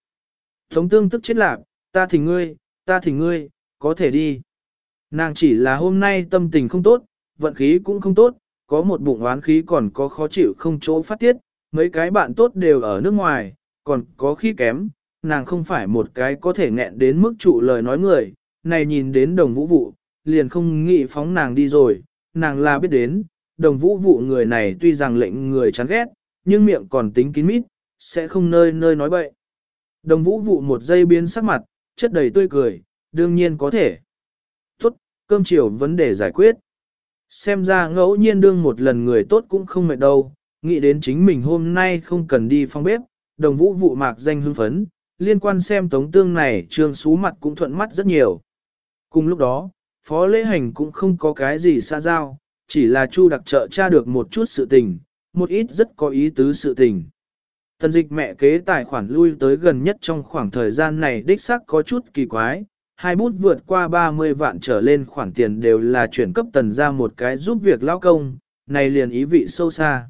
Tống tương tức chết lạc, ta thỉnh ngươi, ta thỉnh ngươi, có thể đi. Nàng chỉ là hôm nay tâm tình không tốt, vận khí cũng không tốt, có một bụng oán khí còn có khó chịu không chỗ phát tiết, mấy cái bạn tốt đều ở nước ngoài, còn có khi kém, nàng không phải một cái có thể nghẹn đến mức trụ lời nói người, này nhìn đến đồng vũ vụ, liền không nghĩ phóng nàng đi rồi, nàng là biết đến, đồng vũ vụ người này tuy rằng lệnh người chán ghét, nhưng miệng còn tính kín mít, sẽ không nơi nơi nói bậy. Đồng vũ vụ một giây biến sắc mặt, chất đầy tươi cười, đương nhiên có thể. Tốt, cơm chiều vấn đề giải quyết. Xem ra ngẫu nhiên đương một lần người tốt cũng không mệt đâu, nghĩ đến chính mình hôm nay không cần đi phong bếp, đồng vũ vụ mạc danh hưng phấn, liên quan xem tống tương này trương xú mặt cũng thuận mắt rất nhiều. Cùng lúc đó, phó lễ hành cũng không có cái gì xa giao, chỉ là chu đặc trợ tra được một chút sự tình, một ít rất có ý tứ sự tình. Tần dịch mẹ kế tài khoản lui tới gần nhất trong khoảng thời gian này đích xác có chút kỳ quái, hai bút vượt qua 30 vạn trở lên khoản tiền đều là chuyển cấp tần ra một cái giúp việc lao công, này liền ý vị sâu xa.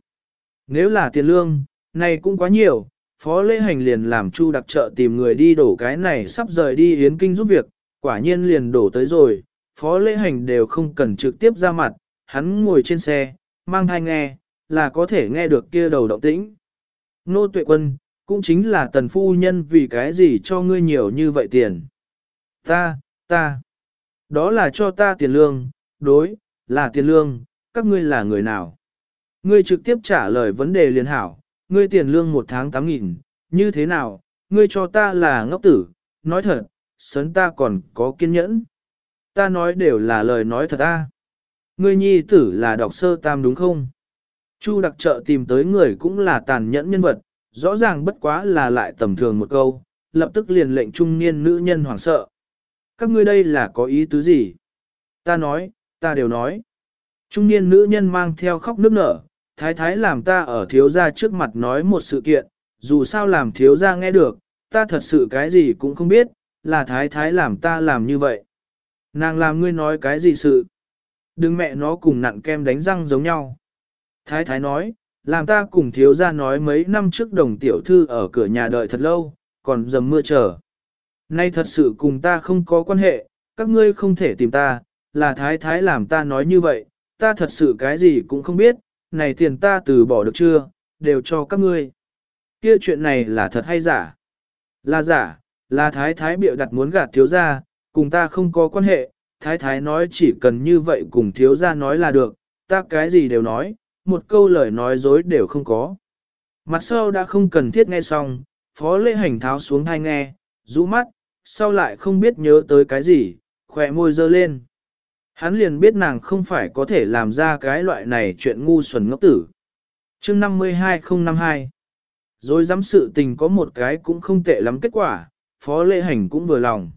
Nếu là tiền lương, này cũng quá nhiều, phó lễ hành liền làm chu đặc trợ tìm người đi đổ cái này sắp rời đi yến kinh giúp việc, quả nhiên liền đổ tới rồi, phó lễ hành đều không cần trực tiếp ra mặt, hắn ngồi trên xe, mang thai nghe, là có thể nghe được kia đầu động tĩnh. Nô tuệ quân, cũng chính là tần phu nhân vì cái gì cho ngươi nhiều như vậy tiền. Ta, ta, đó là cho ta tiền lương, đối, là tiền lương, các ngươi là người nào? Ngươi trực tiếp trả lời vấn đề liền hảo, ngươi tiền lương một tháng tám nghìn, như thế nào, ngươi cho ta là ngốc tử, nói thật, sớn ta còn có kiên nhẫn. Ta nói đều là lời nói thật ta. Ngươi nhi tử là đọc sơ tam đúng không? Chu đặc trợ tìm tới người cũng là tàn nhẫn nhân vật, rõ ràng bất quá là lại tầm thường một câu, lập tức liền lệnh trung niên nữ nhân hoảng sợ. Các ngươi đây là có ý tứ gì? Ta nói, ta đều nói. Trung niên nữ nhân mang theo khóc nước nở, thái thái làm ta ở thiếu gia trước mặt nói một sự kiện, dù sao làm thiếu gia nghe được, ta thật sự cái gì cũng không biết, là thái thái làm ta làm như vậy. Nàng làm ngươi nói cái gì sự? Đừng mẹ nó cùng nặn kem đánh răng giống nhau. Thái thái nói, làm ta cùng thiếu gia nói mấy năm trước đồng tiểu thư ở cửa nhà đợi thật lâu, còn dầm mưa chờ. Nay thật sự cùng ta không có quan hệ, các ngươi không thể tìm ta, là thái thái làm ta nói như vậy, ta thật sự cái gì cũng không biết, này tiền ta từ bỏ được chưa, đều cho các ngươi. Kia chuyện này là thật hay giả? Là giả, là thái thái bịa đặt muốn gạt thiếu gia, cùng ta không có quan hệ, thái thái nói chỉ cần như vậy cùng thiếu gia nói là được, ta cái gì đều nói, một câu lời nói dối đều không có. Mặt sau đã không cần thiết nghe xong, phó lễ hành tháo xuống hai nghe, rũ mắt, sau lại không biết nhớ tới cái gì, khỏe môi dơ lên. Hắn liền biết nàng không phải có thể làm ra cái loại này chuyện ngu xuẩn ngốc tử. chương 52052 Rồi dám sự tình có một cái cũng không tệ lắm kết quả, phó lệ hành cũng vừa lòng.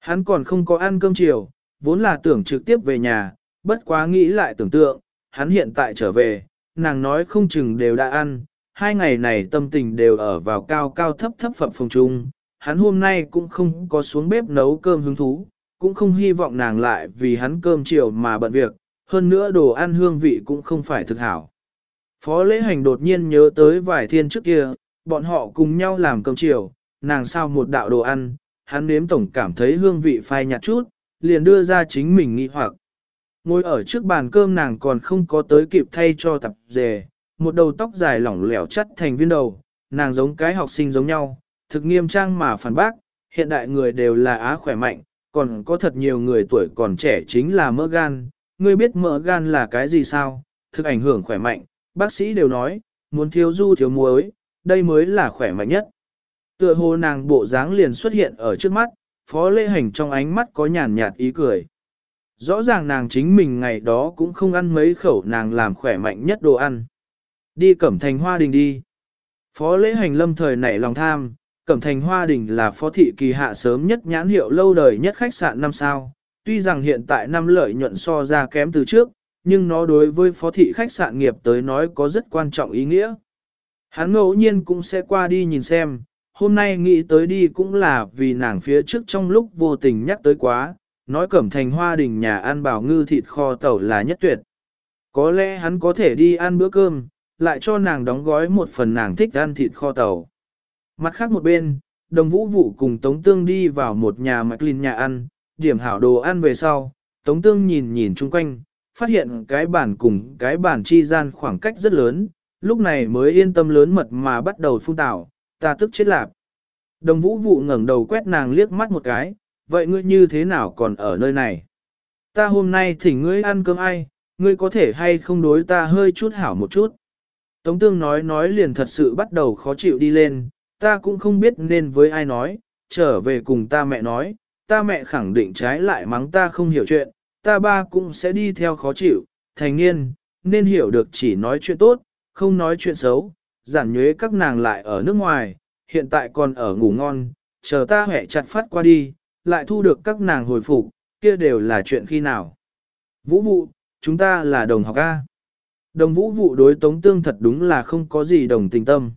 Hắn còn không có ăn cơm chiều, vốn là tưởng trực tiếp về nhà, bất quá nghĩ lại tưởng tượng, hắn hiện tại trở về, nàng nói không chừng đều đã ăn, hai ngày này tâm tình đều ở vào cao cao thấp thấp phẩm phòng chung, hắn hôm nay cũng không có xuống bếp nấu cơm hứng thú, cũng không hy vọng nàng lại vì hắn cơm chiều mà bận việc, hơn nữa đồ ăn hương vị cũng không phải thực hảo. Phó lễ hành đột nhiên nhớ tới vài thiên trước kia, bọn họ cùng nhau làm cơm chiều, nàng sao một đạo đồ ăn, hắn nếm tổng cảm thấy hương vị phai nhạt chút, liền đưa ra chính mình nghi hoặc. Ngồi ở trước bàn cơm nàng còn không có tới kịp thay cho tập dề, một đầu tóc dài lỏng lẻo chắt thành viên đầu, nàng giống cái học sinh giống nhau, thực nghiêm trang mà phản bác, hiện đại người đều là á khỏe mạnh, còn có thật nhiều người tuổi còn trẻ chính là mỡ gan, ngươi biết mỡ gan là cái gì sao, thực ảnh hưởng khỏe mạnh, bác sĩ đều nói, muốn thiếu du thiếu muối, đây mới là khỏe mạnh nhất. Tựa hồ nàng bộ dáng liền xuất hiện ở trước mắt, phó lễ hành trong ánh mắt có nhàn nhạt ý cười. Rõ ràng nàng chính mình ngày đó cũng không ăn mấy khẩu nàng làm khỏe mạnh nhất đồ ăn. Đi cẩm thành hoa đình đi. Phó lễ hành lâm thời nảy lòng tham, cẩm thành hoa đình là phó thị kỳ hạ sớm nhất nhãn hiệu lâu đời nhất khách sạn năm sao. Tuy rằng hiện tại năm lợi nhuận so ra kém từ trước, nhưng nó đối với phó thị khách sạn nghiệp tới nói có rất quan trọng ý nghĩa. Hắn ngẫu nhiên cũng sẽ qua đi nhìn xem, hôm nay nghĩ tới đi cũng là vì nàng phía trước trong lúc vô tình nhắc tới quá, nói cẩm thành hoa đình nhà ăn bảo ngư thịt kho tàu là nhất tuyệt. Có lẽ hắn có thể đi ăn bữa cơm, lại cho nàng đóng gói một phần nàng thích ăn thịt kho tàu. Mặt khác một bên, đồng vũ vụ cùng Tống Tương đi vào một nhà mạch linh nhà ăn, điểm hảo đồ ăn về sau, Tống Tương nhìn nhìn chung quanh, phát hiện cái bản cùng cái bản chi gian khoảng cách rất lớn, lúc này mới yên tâm lớn mật mà bắt đầu phun tạo, ta tức chết lạp. Đồng vũ vụ ngẩng đầu quét nàng liếc mắt một cái, vậy ngươi như thế nào còn ở nơi này? Ta hôm nay thỉnh ngươi ăn cơm ai, ngươi có thể hay không đối ta hơi chút hảo một chút. Tống tương nói nói liền thật sự bắt đầu khó chịu đi lên, ta cũng không biết nên với ai nói, trở về cùng ta mẹ nói, ta mẹ khẳng định trái lại mắng ta không hiểu chuyện, ta ba cũng sẽ đi theo khó chịu, thành niên, nên hiểu được chỉ nói chuyện tốt, không nói chuyện xấu, giản nhuế các nàng lại ở nước ngoài, hiện tại còn ở ngủ ngon, chờ ta hẹ chặt phát qua đi, lại thu được các nàng hồi phục, kia đều là chuyện khi nào. Vũ vụ, chúng ta là đồng học A. Đồng vũ vụ đối tống tương thật đúng là không có gì đồng tình tâm.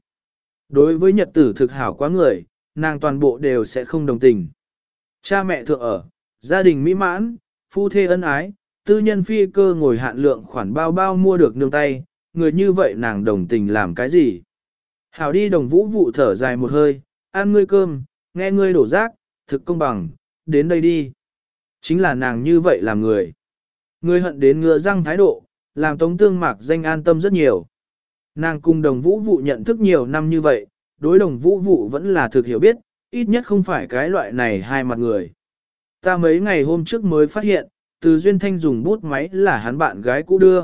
Đối với nhật tử thực hảo quá người, nàng toàn bộ đều sẽ không đồng tình. Cha mẹ thượng ở, gia đình mỹ mãn, phu thê ân ái, tư nhân phi cơ ngồi hạn lượng khoản bao bao mua được nương tay, người như vậy nàng đồng tình làm cái gì? Hảo đi đồng vũ vụ thở dài một hơi, ăn ngươi cơm, nghe ngươi đổ rác, thực công bằng, đến đây đi. Chính là nàng như vậy làm người. Ngươi hận đến ngựa răng thái độ, làm tống tương mạc danh an tâm rất nhiều. Nàng cùng đồng vũ vụ nhận thức nhiều năm như vậy, đối đồng vũ vụ vẫn là thực hiểu biết, ít nhất không phải cái loại này hai mặt người. Ta mấy ngày hôm trước mới phát hiện, từ duyên thanh dùng bút máy là hắn bạn gái cũ đưa.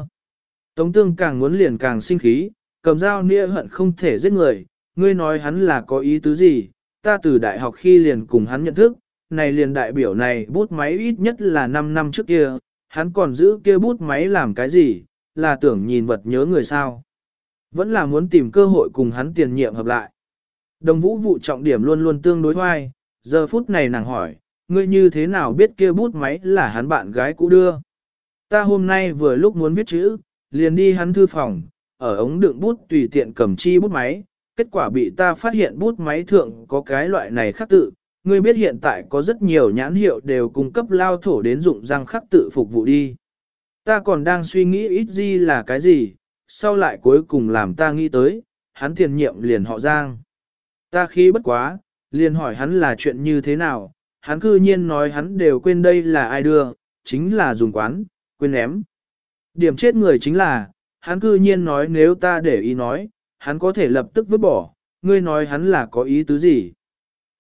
Tống tương càng muốn liền càng sinh khí, cầm dao nĩa hận không thể giết người, ngươi nói hắn là có ý tứ gì, ta từ đại học khi liền cùng hắn nhận thức, này liền đại biểu này bút máy ít nhất là 5 năm trước kia, hắn còn giữ kia bút máy làm cái gì, là tưởng nhìn vật nhớ người sao. Vẫn là muốn tìm cơ hội cùng hắn tiền nhiệm hợp lại. Đồng vũ vụ trọng điểm luôn luôn tương đối hoài, giờ phút này nàng hỏi, ngươi như thế nào biết kia bút máy là hắn bạn gái cũ đưa. Ta hôm nay vừa lúc muốn viết chữ, liền đi hắn thư phòng, ở ống đựng bút tùy tiện cầm chi bút máy, kết quả bị ta phát hiện bút máy thượng có cái loại này khắc tự. Ngươi biết hiện tại có rất nhiều nhãn hiệu đều cung cấp lao thổ đến dụng răng khắc tự phục vụ đi. Ta còn đang suy nghĩ ít gì là cái gì, sau lại cuối cùng làm ta nghĩ tới, hắn tiền nhiệm liền họ Giang. Ta khi bất quá, liền hỏi hắn là chuyện như thế nào, hắn cư nhiên nói hắn đều quên đây là ai đưa, chính là dùng quán, quên ném. Điểm chết người chính là, hắn cư nhiên nói nếu ta để ý nói, hắn có thể lập tức vứt bỏ, ngươi nói hắn là có ý tứ gì.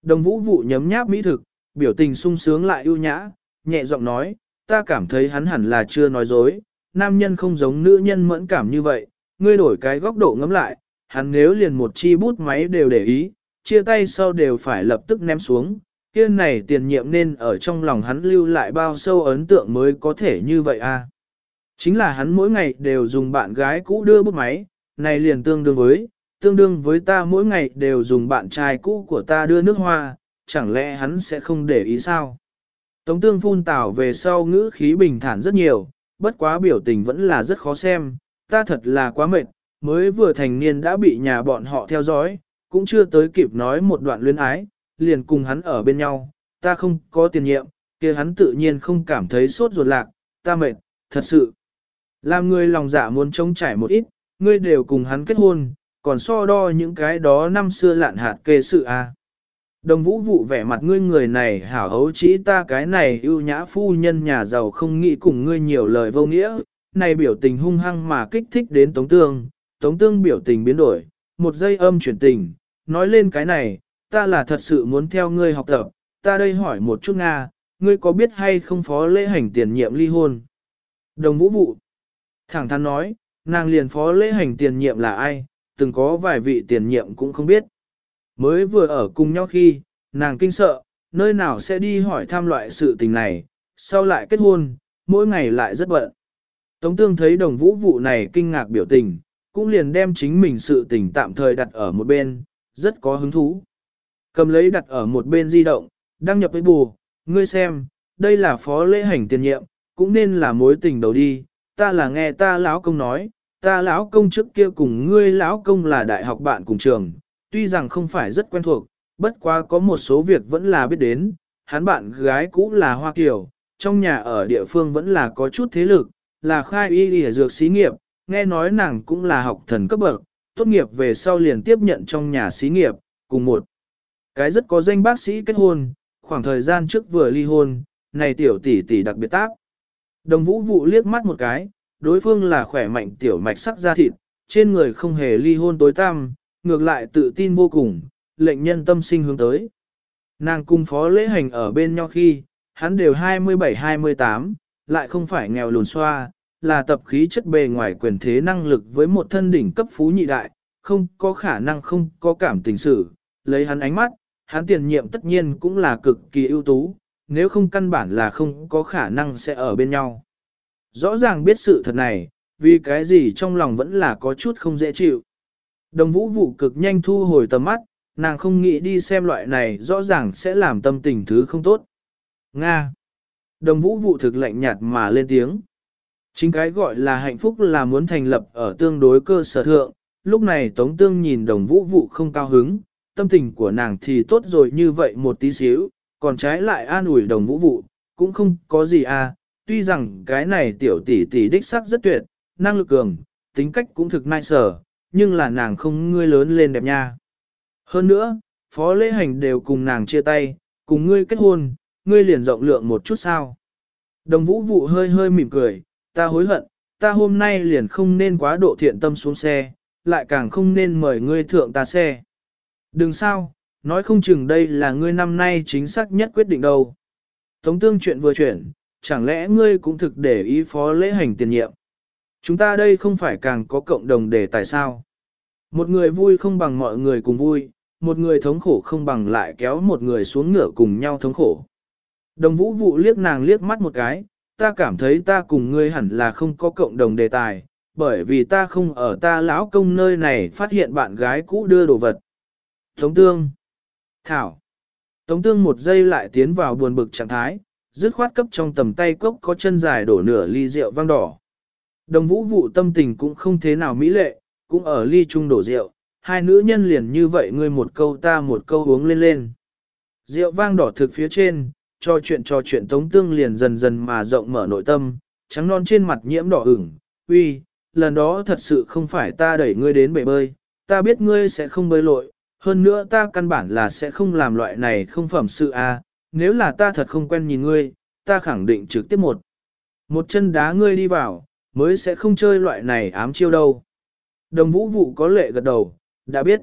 Đồng vũ vụ nhấm nháp mỹ thực, biểu tình sung sướng lại ưu nhã, nhẹ giọng nói, ta cảm thấy hắn hẳn là chưa nói dối, nam nhân không giống nữ nhân mẫn cảm như vậy, ngươi đổi cái góc độ ngắm lại, hắn nếu liền một chi bút máy đều để ý, chia tay sau đều phải lập tức ném xuống, kia này tiền nhiệm nên ở trong lòng hắn lưu lại bao sâu ấn tượng mới có thể như vậy a. Chính là hắn mỗi ngày đều dùng bạn gái cũ đưa bút máy, này liền tương đương với, tương đương với ta mỗi ngày đều dùng bạn trai cũ của ta đưa nước hoa, chẳng lẽ hắn sẽ không để ý sao? Tống tương phun tảo về sau ngữ khí bình thản rất nhiều, bất quá biểu tình vẫn là rất khó xem, ta thật là quá mệt, mới vừa thành niên đã bị nhà bọn họ theo dõi, cũng chưa tới kịp nói một đoạn luyến ái, liền cùng hắn ở bên nhau, ta không có tiền nhiệm, kia hắn tự nhiên không cảm thấy sốt ruột lạc, ta mệt, thật sự. Làm người lòng dạ muốn trông trải một ít, ngươi đều cùng hắn kết hôn, còn so đo những cái đó năm xưa lạn hạt kê sự. À. Đồng vũ vụ vẻ mặt ngươi người này hảo hấu chỉ ta cái này ưu nhã phu nhân nhà giàu không nghĩ cùng ngươi nhiều lời vô nghĩa, này biểu tình hung hăng mà kích thích đến Tống Tương, Tống Tương biểu tình biến đổi, một giây âm chuyển tình, nói lên cái này, ta là thật sự muốn theo ngươi học tập, ta đây hỏi một chút Nga, ngươi có biết hay không phó lễ hành tiền nhiệm ly hôn? Đồng vũ vụ, thẳng thắn nói, nàng liền phó lễ hành tiền nhiệm là ai, từng có vài vị tiền nhiệm cũng không biết. Mới vừa ở cùng nhau khi, nàng kinh sợ, nơi nào sẽ đi hỏi thăm loại sự tình này, sau lại kết hôn, mỗi ngày lại rất bận. Tống tương thấy đồng vũ vụ này kinh ngạc biểu tình, cũng liền đem chính mình sự tình tạm thời đặt ở một bên, rất có hứng thú. Cầm lấy đặt ở một bên di động, đăng nhập với bù, ngươi xem, đây là phó lễ hành tiền nhiệm, cũng nên là mối tình đầu đi, ta là nghe ta lão công nói, ta lão công trước kia cùng ngươi lão công là đại học bạn cùng trường, tuy rằng không phải rất quen thuộc, bất quá có một số việc vẫn là biết đến, hắn bạn gái cũ là Hoa Kiều, trong nhà ở địa phương vẫn là có chút thế lực, là khai y y dược xí nghiệp, nghe nói nàng cũng là học thần cấp bậc, tốt nghiệp về sau liền tiếp nhận trong nhà xí nghiệp, cùng một cái rất có danh bác sĩ kết hôn, khoảng thời gian trước vừa ly hôn, này tiểu tỷ tỷ đặc biệt tác. Đồng vũ vụ liếc mắt một cái, đối phương là khỏe mạnh tiểu mạch sắc da thịt, trên người không hề ly hôn tối tăm, ngược lại tự tin vô cùng, lệnh nhân tâm sinh hướng tới. Nàng cung phó lễ hành ở bên nhau khi, hắn đều 27-28, lại không phải nghèo lùn xoa, là tập khí chất bề ngoài quyền thế năng lực với một thân đỉnh cấp phú nhị đại, không có khả năng không có cảm tình sự, lấy hắn ánh mắt, hắn tiền nhiệm tất nhiên cũng là cực kỳ ưu tú, nếu không căn bản là không có khả năng sẽ ở bên nhau. Rõ ràng biết sự thật này, vì cái gì trong lòng vẫn là có chút không dễ chịu. Đồng vũ vụ cực nhanh thu hồi tầm mắt, nàng không nghĩ đi xem loại này rõ ràng sẽ làm tâm tình thứ không tốt. Nga. Đồng vũ vụ thực lạnh nhạt mà lên tiếng. Chính cái gọi là hạnh phúc là muốn thành lập ở tương đối cơ sở thượng, lúc này Tống Tương nhìn đồng vũ vụ không cao hứng, tâm tình của nàng thì tốt rồi như vậy một tí xíu, còn trái lại an ủi đồng vũ vụ, cũng không có gì à, tuy rằng cái này tiểu tỷ tỷ đích sắc rất tuyệt, năng lực cường, tính cách cũng thực nai sở, nhưng là nàng không ngươi lớn lên đẹp nha. Hơn nữa, phó lễ hành đều cùng nàng chia tay, cùng ngươi kết hôn, ngươi liền rộng lượng một chút sao. Đồng vũ vụ hơi hơi mỉm cười, ta hối hận, ta hôm nay liền không nên quá độ thiện tâm xuống xe, lại càng không nên mời ngươi thượng ta xe. Đừng sao, nói không chừng đây là ngươi năm nay chính xác nhất quyết định đâu. Tống tương chuyện vừa chuyển, chẳng lẽ ngươi cũng thực để ý phó lễ hành tiền nhiệm. Chúng ta đây không phải càng có cộng đồng để tại sao. Một người vui không bằng mọi người cùng vui, một người thống khổ không bằng lại kéo một người xuống ngựa cùng nhau thống khổ. Đồng vũ vụ liếc nàng liếc mắt một cái, ta cảm thấy ta cùng ngươi hẳn là không có cộng đồng đề tài, bởi vì ta không ở ta lão công nơi này phát hiện bạn gái cũ đưa đồ vật. Tống tương. Thảo. Tống tương một giây lại tiến vào buồn bực trạng thái, dứt khoát cấp trong tầm tay cốc có chân dài đổ nửa ly rượu vang đỏ. Đồng vũ vụ tâm tình cũng không thế nào mỹ lệ, cũng ở ly chung đổ rượu, hai nữ nhân liền như vậy ngươi một câu ta một câu uống lên lên. Rượu vang đỏ thực phía trên, cho chuyện cho chuyện tống tương liền dần dần mà rộng mở nội tâm, trắng non trên mặt nhiễm đỏ ửng, uy, lần đó thật sự không phải ta đẩy ngươi đến bể bơi, ta biết ngươi sẽ không bơi lội, hơn nữa ta căn bản là sẽ không làm loại này không phẩm sự a. À. nếu là ta thật không quen nhìn ngươi, ta khẳng định trực tiếp một. Một chân đá ngươi đi vào, mới sẽ không chơi loại này ám chiêu đâu. Đồng vũ vụ có lệ gật đầu, đã biết.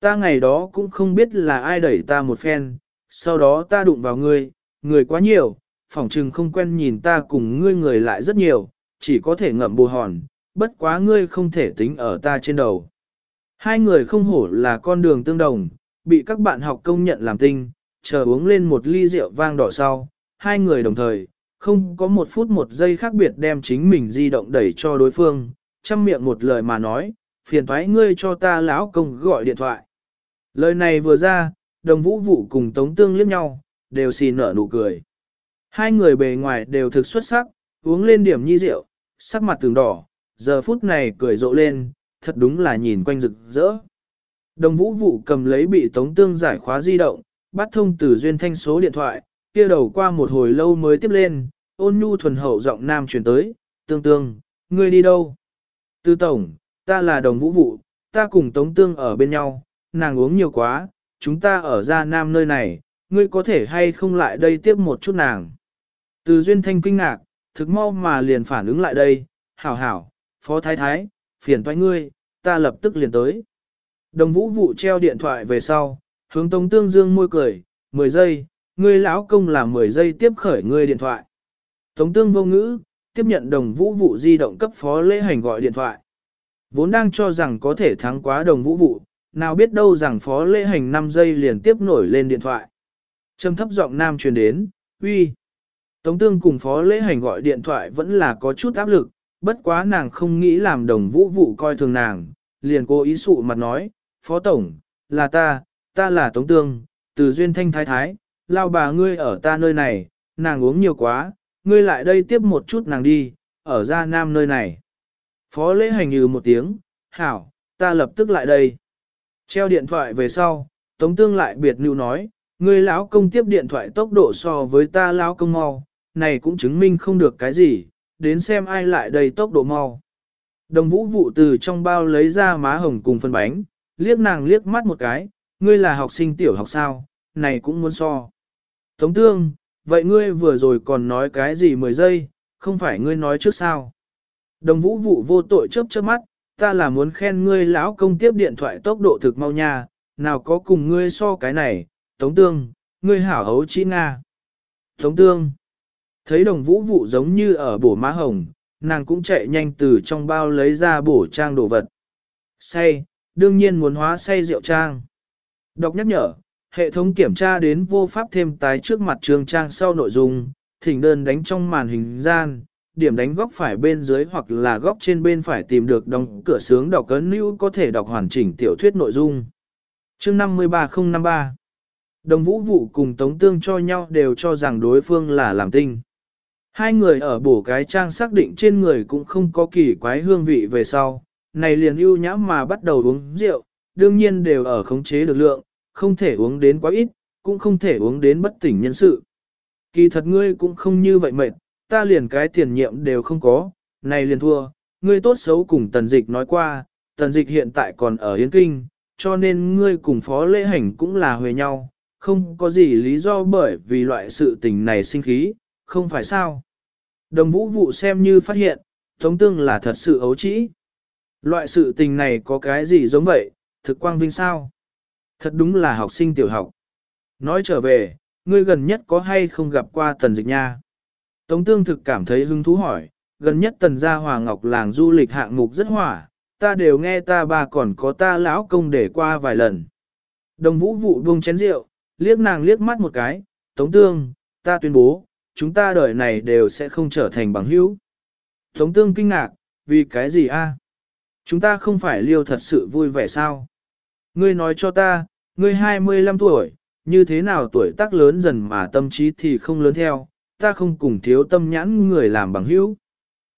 Ta ngày đó cũng không biết là ai đẩy ta một phen, sau đó ta đụng vào ngươi, người quá nhiều, phỏng chừng không quen nhìn ta cùng ngươi người lại rất nhiều, chỉ có thể ngậm bù hòn, bất quá ngươi không thể tính ở ta trên đầu. Hai người không hổ là con đường tương đồng, bị các bạn học công nhận làm tinh, chờ uống lên một ly rượu vang đỏ sau, hai người đồng thời, không có một phút một giây khác biệt đem chính mình di động đẩy cho đối phương, chăm miệng một lời mà nói, phiền thoái ngươi cho ta lão công gọi điện thoại. Lời này vừa ra, đồng vũ vụ cùng tống tương liếc nhau, đều xì nở nụ cười. Hai người bề ngoài đều thực xuất sắc, uống lên điểm nhi rượu, sắc mặt từng đỏ, giờ phút này cười rộ lên, thật đúng là nhìn quanh rực rỡ. Đồng vũ vụ cầm lấy bị tống tương giải khóa di động, bắt thông từ duyên thanh số điện thoại, kia đầu qua một hồi lâu mới tiếp lên, ôn nhu thuần hậu giọng nam truyền tới, tương tương, ngươi đi đâu? Tư tổng, ta là đồng vũ vụ, ta cùng tống tương ở bên nhau, nàng uống nhiều quá, chúng ta ở ra nam nơi này, ngươi có thể hay không lại đây tiếp một chút nàng. Từ duyên thanh kinh ngạc, thực mau mà liền phản ứng lại đây, hảo hảo, phó thái thái, phiền toái ngươi, ta lập tức liền tới. Đồng vũ vụ treo điện thoại về sau, hướng tống tương dương môi cười, 10 giây, ngươi lão công là 10 giây tiếp khởi ngươi điện thoại. Tống tương vô ngữ, tiếp nhận đồng vũ vụ di động cấp phó lễ hành gọi điện thoại. Vốn đang cho rằng có thể thắng quá đồng vũ vụ, nào biết đâu rằng phó lễ hành 5 giây liền tiếp nổi lên điện thoại. Trầm thấp giọng nam truyền đến, uy. Tống tương cùng phó lễ hành gọi điện thoại vẫn là có chút áp lực, bất quá nàng không nghĩ làm đồng vũ vụ coi thường nàng, liền cố ý sụ mặt nói, phó tổng, là ta, ta là tống tương, từ duyên thanh thái thái, lao bà ngươi ở ta nơi này, nàng uống nhiều quá, ngươi lại đây tiếp một chút nàng đi, ở ra nam nơi này. Phó lễ hành như một tiếng, hảo, ta lập tức lại đây. Treo điện thoại về sau, Tống Tương lại biệt lưu nói, ngươi lão công tiếp điện thoại tốc độ so với ta lão công mau, này cũng chứng minh không được cái gì, đến xem ai lại đầy tốc độ mau. Đồng vũ vụ từ trong bao lấy ra má hồng cùng phân bánh, liếc nàng liếc mắt một cái, ngươi là học sinh tiểu học sao, này cũng muốn so. Tống tương, vậy ngươi vừa rồi còn nói cái gì 10 giây, không phải ngươi nói trước sao. Đồng vũ vụ vô tội chớp chớp mắt, ta là muốn khen ngươi lão công tiếp điện thoại tốc độ thực mau nha, nào có cùng ngươi so cái này, Tống Tương, ngươi hảo hấu chi Nga. Tống Tương, thấy đồng vũ vụ giống như ở bổ má hồng, nàng cũng chạy nhanh từ trong bao lấy ra bổ trang đồ vật. Say, đương nhiên muốn hóa say rượu trang. Đọc nhắc nhở, hệ thống kiểm tra đến vô pháp thêm tái trước mặt trường trang sau nội dung, thỉnh đơn đánh trong màn hình gian, điểm đánh góc phải bên dưới hoặc là góc trên bên phải tìm được đóng cửa sướng đọc cấn lưu có thể đọc hoàn chỉnh tiểu thuyết nội dung. Chương 53053 Đồng vũ vụ cùng Tống Tương cho nhau đều cho rằng đối phương là làm tinh. Hai người ở bổ cái trang xác định trên người cũng không có kỳ quái hương vị về sau, này liền ưu nhã mà bắt đầu uống rượu, đương nhiên đều ở khống chế lực lượng, không thể uống đến quá ít, cũng không thể uống đến bất tỉnh nhân sự. Kỳ thật ngươi cũng không như vậy mệt, ta liền cái tiền nhiệm đều không có, này liền thua, ngươi tốt xấu cùng tần dịch nói qua, tần dịch hiện tại còn ở Yến Kinh, cho nên ngươi cùng phó lễ hành cũng là huề nhau, không có gì lý do bởi vì loại sự tình này sinh khí, không phải sao. Đồng vũ vụ xem như phát hiện, Tống Tương là thật sự ấu trĩ. Loại sự tình này có cái gì giống vậy, thực quang vinh sao? Thật đúng là học sinh tiểu học. Nói trở về, ngươi gần nhất có hay không gặp qua tần dịch nha? Tống Tương thực cảm thấy hứng thú hỏi, gần nhất tần gia Hòa Ngọc làng du lịch hạng mục rất hỏa, ta đều nghe ta bà còn có ta lão công để qua vài lần. Đồng vũ vụ buông chén rượu, liếc nàng liếc mắt một cái, Tống Tương, ta tuyên bố, chúng ta đời này đều sẽ không trở thành bằng hữu. Tống Tương kinh ngạc, vì cái gì a? Chúng ta không phải liêu thật sự vui vẻ sao? Ngươi nói cho ta, ngươi 25 tuổi, như thế nào tuổi tác lớn dần mà tâm trí thì không lớn theo, ta không cùng thiếu tâm nhãn người làm bằng hữu.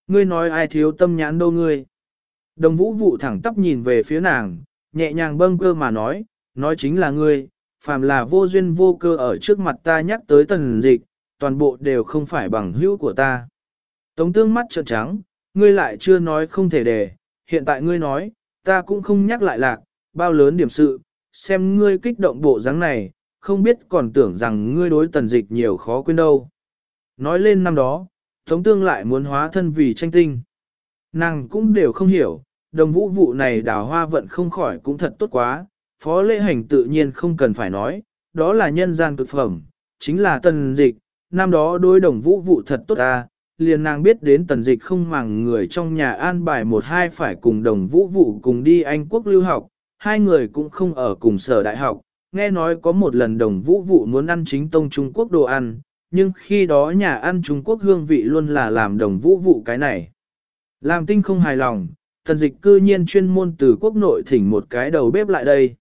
Ngươi nói ai thiếu tâm nhãn đâu ngươi? Đồng vũ vụ thẳng tắp nhìn về phía nàng, nhẹ nhàng bâng cơ mà nói, nói chính là ngươi, phàm là vô duyên vô cơ ở trước mặt ta nhắc tới tần dịch, toàn bộ đều không phải bằng hữu của ta. Tống tương mắt trợn trắng, ngươi lại chưa nói không thể để, hiện tại ngươi nói, ta cũng không nhắc lại lạc, bao lớn điểm sự, xem ngươi kích động bộ dáng này, không biết còn tưởng rằng ngươi đối tần dịch nhiều khó quên đâu. Nói lên năm đó, Tống Tương lại muốn hóa thân vì tranh tinh. Nàng cũng đều không hiểu, đồng vũ vụ này đào hoa vận không khỏi cũng thật tốt quá, phó lễ hành tự nhiên không cần phải nói, đó là nhân gian cực phẩm, chính là tần dịch, năm đó đối đồng vũ vụ thật tốt ta, liền nàng biết đến tần dịch không màng người trong nhà an bài một hai phải cùng đồng vũ vụ cùng đi Anh quốc lưu học, hai người cũng không ở cùng sở đại học, nghe nói có một lần đồng vũ vụ muốn ăn chính tông Trung Quốc đồ ăn, nhưng khi đó nhà ăn Trung Quốc hương vị luôn là làm đồng vũ vụ cái này. Làm tinh không hài lòng, thần dịch cư nhiên chuyên môn từ quốc nội thỉnh một cái đầu bếp lại đây.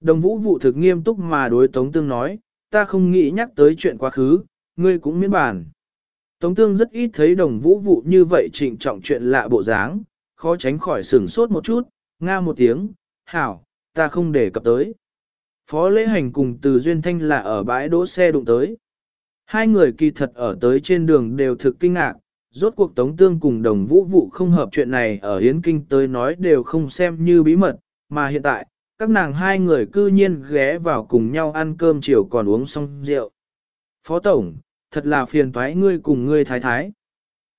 Đồng vũ vụ thực nghiêm túc mà đối Tống Tương nói, ta không nghĩ nhắc tới chuyện quá khứ, ngươi cũng miễn bản. Tống Tương rất ít thấy đồng vũ vụ như vậy trịnh trọng chuyện lạ bộ dáng, khó tránh khỏi sửng sốt một chút, nga một tiếng, hảo, ta không để cập tới. Phó lễ hành cùng từ Duyên Thanh là ở bãi đỗ xe đụng tới. Hai người kỳ thật ở tới trên đường đều thực kinh ngạc, rốt cuộc Tống Tương cùng đồng vũ vụ không hợp chuyện này ở Hiến Kinh tới nói đều không xem như bí mật, mà hiện tại, các nàng hai người cư nhiên ghé vào cùng nhau ăn cơm chiều còn uống xong rượu. Phó Tổng, thật là phiền toái ngươi cùng ngươi thái thái.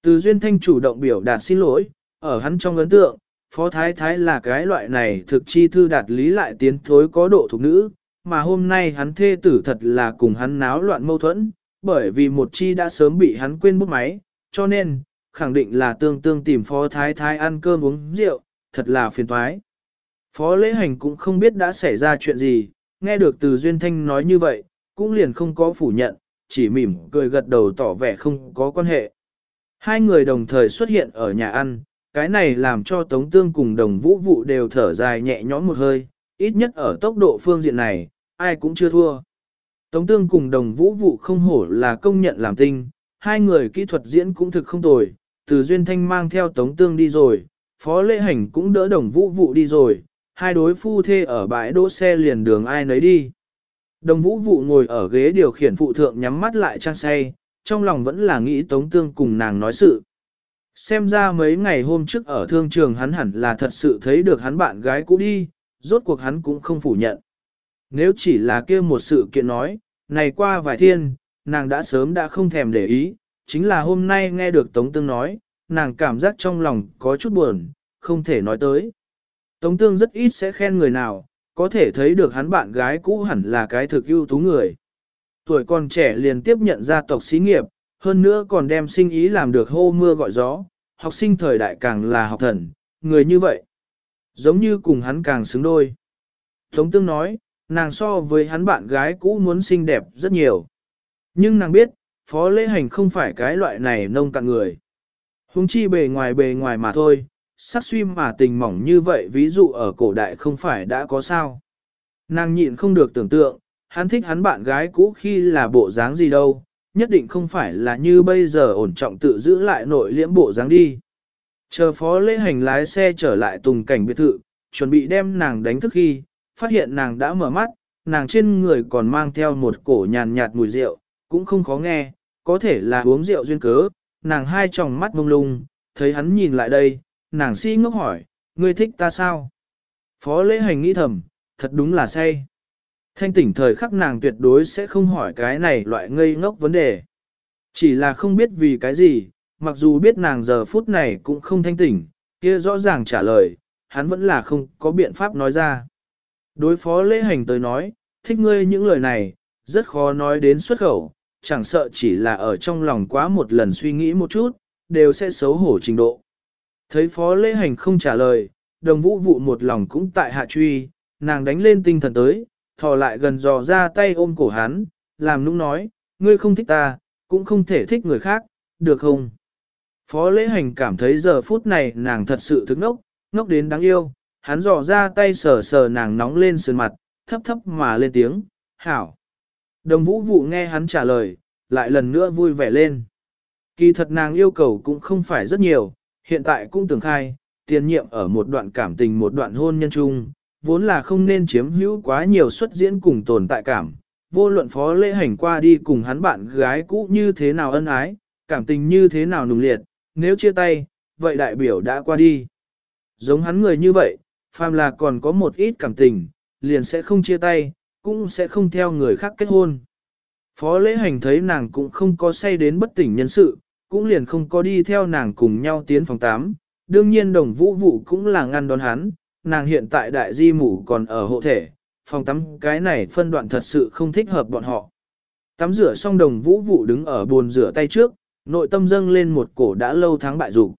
Từ Duyên Thanh chủ động biểu đạt xin lỗi, ở hắn trong ấn tượng, Phó Thái Thái là cái loại này thực chi thư đạt lý lại tiến thối có độ thuộc nữ, mà hôm nay hắn thê tử thật là cùng hắn náo loạn mâu thuẫn, bởi vì một chi đã sớm bị hắn quên bút máy, cho nên, khẳng định là tương tương tìm Phó Thái Thái ăn cơm uống rượu, thật là phiền toái. Phó lễ hành cũng không biết đã xảy ra chuyện gì, nghe được từ Duyên Thanh nói như vậy, cũng liền không có phủ nhận, chỉ mỉm cười gật đầu tỏ vẻ không có quan hệ. Hai người đồng thời xuất hiện ở nhà ăn, cái này làm cho Tống Tương cùng đồng vũ vụ đều thở dài nhẹ nhõm một hơi, ít nhất ở tốc độ phương diện này, ai cũng chưa thua. Tống Tương cùng đồng vũ vụ không hổ là công nhận làm tinh, hai người kỹ thuật diễn cũng thực không tồi, từ Duyên Thanh mang theo Tống Tương đi rồi, Phó Lễ Hành cũng đỡ đồng vũ vụ đi rồi, hai đối phu thê ở bãi đỗ xe liền đường ai nấy đi. Đồng vũ vụ ngồi ở ghế điều khiển phụ thượng nhắm mắt lại trang say, trong lòng vẫn là nghĩ Tống Tương cùng nàng nói sự. Xem ra mấy ngày hôm trước ở thương trường hắn hẳn là thật sự thấy được hắn bạn gái cũ đi, rốt cuộc hắn cũng không phủ nhận. Nếu chỉ là kia một sự kiện nói, này qua vài thiên, nàng đã sớm đã không thèm để ý, chính là hôm nay nghe được Tống Tương nói, nàng cảm giác trong lòng có chút buồn, không thể nói tới. Tống Tương rất ít sẽ khen người nào, có thể thấy được hắn bạn gái cũ hẳn là cái thực ưu tú người. Tuổi còn trẻ liền tiếp nhận gia tộc xí nghiệp, hơn nữa còn đem sinh ý làm được hô mưa gọi gió, học sinh thời đại càng là học thần, người như vậy. Giống như cùng hắn càng xứng đôi. Tống Tương nói, nàng so với hắn bạn gái cũ muốn xinh đẹp rất nhiều. Nhưng nàng biết, Phó Lễ Hành không phải cái loại này nông cạn người. Hùng chi bề ngoài bề ngoài mà thôi, sắc suy mà tình mỏng như vậy ví dụ ở cổ đại không phải đã có sao. Nàng nhịn không được tưởng tượng, hắn thích hắn bạn gái cũ khi là bộ dáng gì đâu, nhất định không phải là như bây giờ ổn trọng tự giữ lại nội liễm bộ dáng đi. Chờ phó lễ hành lái xe trở lại tùng cảnh biệt thự, chuẩn bị đem nàng đánh thức khi, phát hiện nàng đã mở mắt, nàng trên người còn mang theo một cổ nhàn nhạt mùi rượu, cũng không khó nghe, có thể là uống rượu duyên cớ, nàng hai tròng mắt mông lung, thấy hắn nhìn lại đây, nàng si ngốc hỏi, ngươi thích ta sao? Phó lễ hành nghĩ thầm, thật đúng là say. Thanh tỉnh thời khắc nàng tuyệt đối sẽ không hỏi cái này loại ngây ngốc vấn đề. Chỉ là không biết vì cái gì, mặc dù biết nàng giờ phút này cũng không thanh tỉnh, kia rõ ràng trả lời, hắn vẫn là không có biện pháp nói ra. Đối phó lễ hành tới nói, thích ngươi những lời này, rất khó nói đến xuất khẩu, chẳng sợ chỉ là ở trong lòng quá một lần suy nghĩ một chút, đều sẽ xấu hổ trình độ. Thấy phó lễ hành không trả lời, đồng vũ vụ một lòng cũng tại hạ truy, nàng đánh lên tinh thần tới, thò lại gần dò ra tay ôm cổ hắn, làm nũng nói, ngươi không thích ta, cũng không thể thích người khác, được không? Phó lễ hành cảm thấy giờ phút này nàng thật sự thức ngốc, ngốc đến đáng yêu, hắn dò ra tay sờ sờ nàng nóng lên sườn mặt, thấp thấp mà lên tiếng, hảo. Đồng vũ vụ nghe hắn trả lời, lại lần nữa vui vẻ lên. Kỳ thật nàng yêu cầu cũng không phải rất nhiều, hiện tại cũng tưởng khai, tiền nhiệm ở một đoạn cảm tình một đoạn hôn nhân chung, vốn là không nên chiếm hữu quá nhiều xuất diễn cùng tồn tại cảm. Vô luận phó lễ hành qua đi cùng hắn bạn gái cũ như thế nào ân ái, cảm tình như thế nào nùng liệt, nếu chia tay, vậy đại biểu đã qua đi. Giống hắn người như vậy, phàm là còn có một ít cảm tình, liền sẽ không chia tay, cũng sẽ không theo người khác kết hôn. Phó lễ hành thấy nàng cũng không có say đến bất tỉnh nhân sự, cũng liền không có đi theo nàng cùng nhau tiến phòng 8. Đương nhiên đồng vũ vụ cũng là ngăn đón hắn, nàng hiện tại đại di mụ còn ở hộ thể, phòng tắm cái này phân đoạn thật sự không thích hợp bọn họ. Tắm rửa xong đồng vũ vụ đứng ở bồn rửa tay trước, nội tâm dâng lên một cổ đã lâu tháng bại dục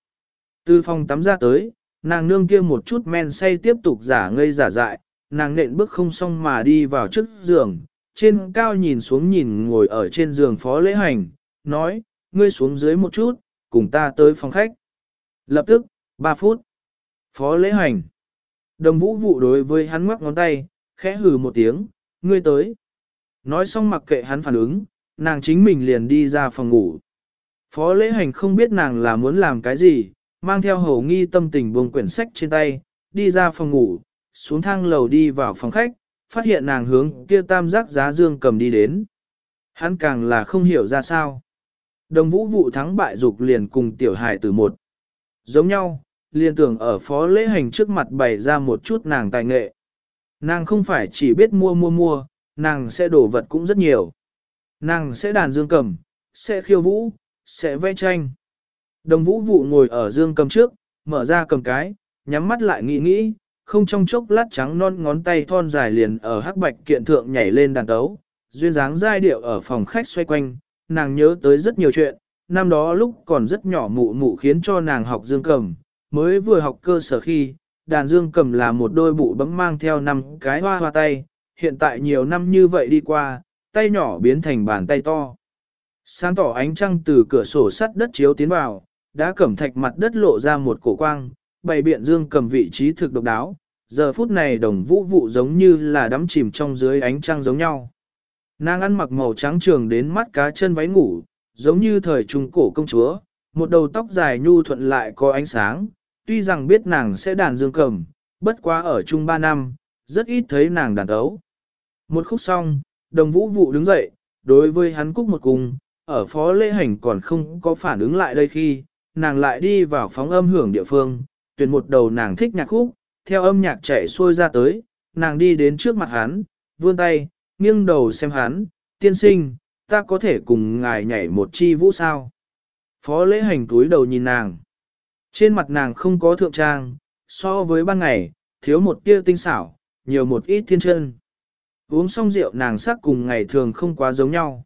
Từ phòng tắm ra tới, nàng nương kia một chút men say tiếp tục giả ngây giả dại, nàng nện bước không xong mà đi vào trước giường, trên cao nhìn xuống nhìn ngồi ở trên giường phó lễ hành, nói, ngươi xuống dưới một chút, cùng ta tới phòng khách. Lập tức, 3 phút. Phó lễ hành. Đồng vũ vụ đối với hắn ngoắc ngón tay, khẽ hừ một tiếng, ngươi tới. Nói xong mặc kệ hắn phản ứng, nàng chính mình liền đi ra phòng ngủ. Phó lễ hành không biết nàng là muốn làm cái gì, mang theo hầu nghi tâm tình buông quyển sách trên tay, đi ra phòng ngủ, xuống thang lầu đi vào phòng khách, phát hiện nàng hướng kia tam giác giá dương cầm đi đến. Hắn càng là không hiểu ra sao. Đồng vũ vụ thắng bại dục liền cùng tiểu Hải từ một. Giống nhau, liền tưởng ở phó lễ hành trước mặt bày ra một chút nàng tài nghệ. Nàng không phải chỉ biết mua mua mua, nàng sẽ đổ vật cũng rất nhiều. Nàng sẽ đàn dương cầm, sẽ khiêu vũ, sẽ vẽ tranh. Đồng vũ vụ ngồi ở dương cầm trước, mở ra cầm cái, nhắm mắt lại nghĩ nghĩ, không trong chốc lát trắng non ngón tay thon dài liền ở hắc bạch kiện thượng nhảy lên đàn tấu, duyên dáng giai điệu ở phòng khách xoay quanh, nàng nhớ tới rất nhiều chuyện, năm đó lúc còn rất nhỏ mụ mụ khiến cho nàng học dương cầm, mới vừa học cơ sở khi, đàn dương cầm là một đôi bụ bấm mang theo năm cái hoa hoa tay, hiện tại nhiều năm như vậy đi qua, tay nhỏ biến thành bàn tay to. Sáng tỏ ánh trăng từ cửa sổ sắt đất chiếu tiến vào, đã cẩm thạch mặt đất lộ ra một cổ quang, bày biện dương cầm vị trí thực độc đáo, giờ phút này đồng vũ vụ giống như là đắm chìm trong dưới ánh trăng giống nhau. Nàng ăn mặc màu trắng trường đến mắt cá chân váy ngủ, giống như thời trung cổ công chúa, một đầu tóc dài nhu thuận lại có ánh sáng, tuy rằng biết nàng sẽ đàn dương cầm, bất quá ở chung ba năm, rất ít thấy nàng đàn ấu. Một khúc xong, đồng vũ vụ đứng dậy, đối với hắn cúc một cung, ở phó lễ hành còn không có phản ứng lại đây khi, nàng lại đi vào phóng âm hưởng địa phương, tuyển một đầu nàng thích nhạc khúc, theo âm nhạc chạy xuôi ra tới, nàng đi đến trước mặt hắn, vươn tay, nghiêng đầu xem hắn, tiên sinh, ta có thể cùng ngài nhảy một chi vũ sao. Phó lễ hành túi đầu nhìn nàng. Trên mặt nàng không có thượng trang, so với ban ngày, thiếu một tia tinh xảo, nhiều một ít thiên chân. Uống xong rượu nàng sắc cùng ngày thường không quá giống nhau.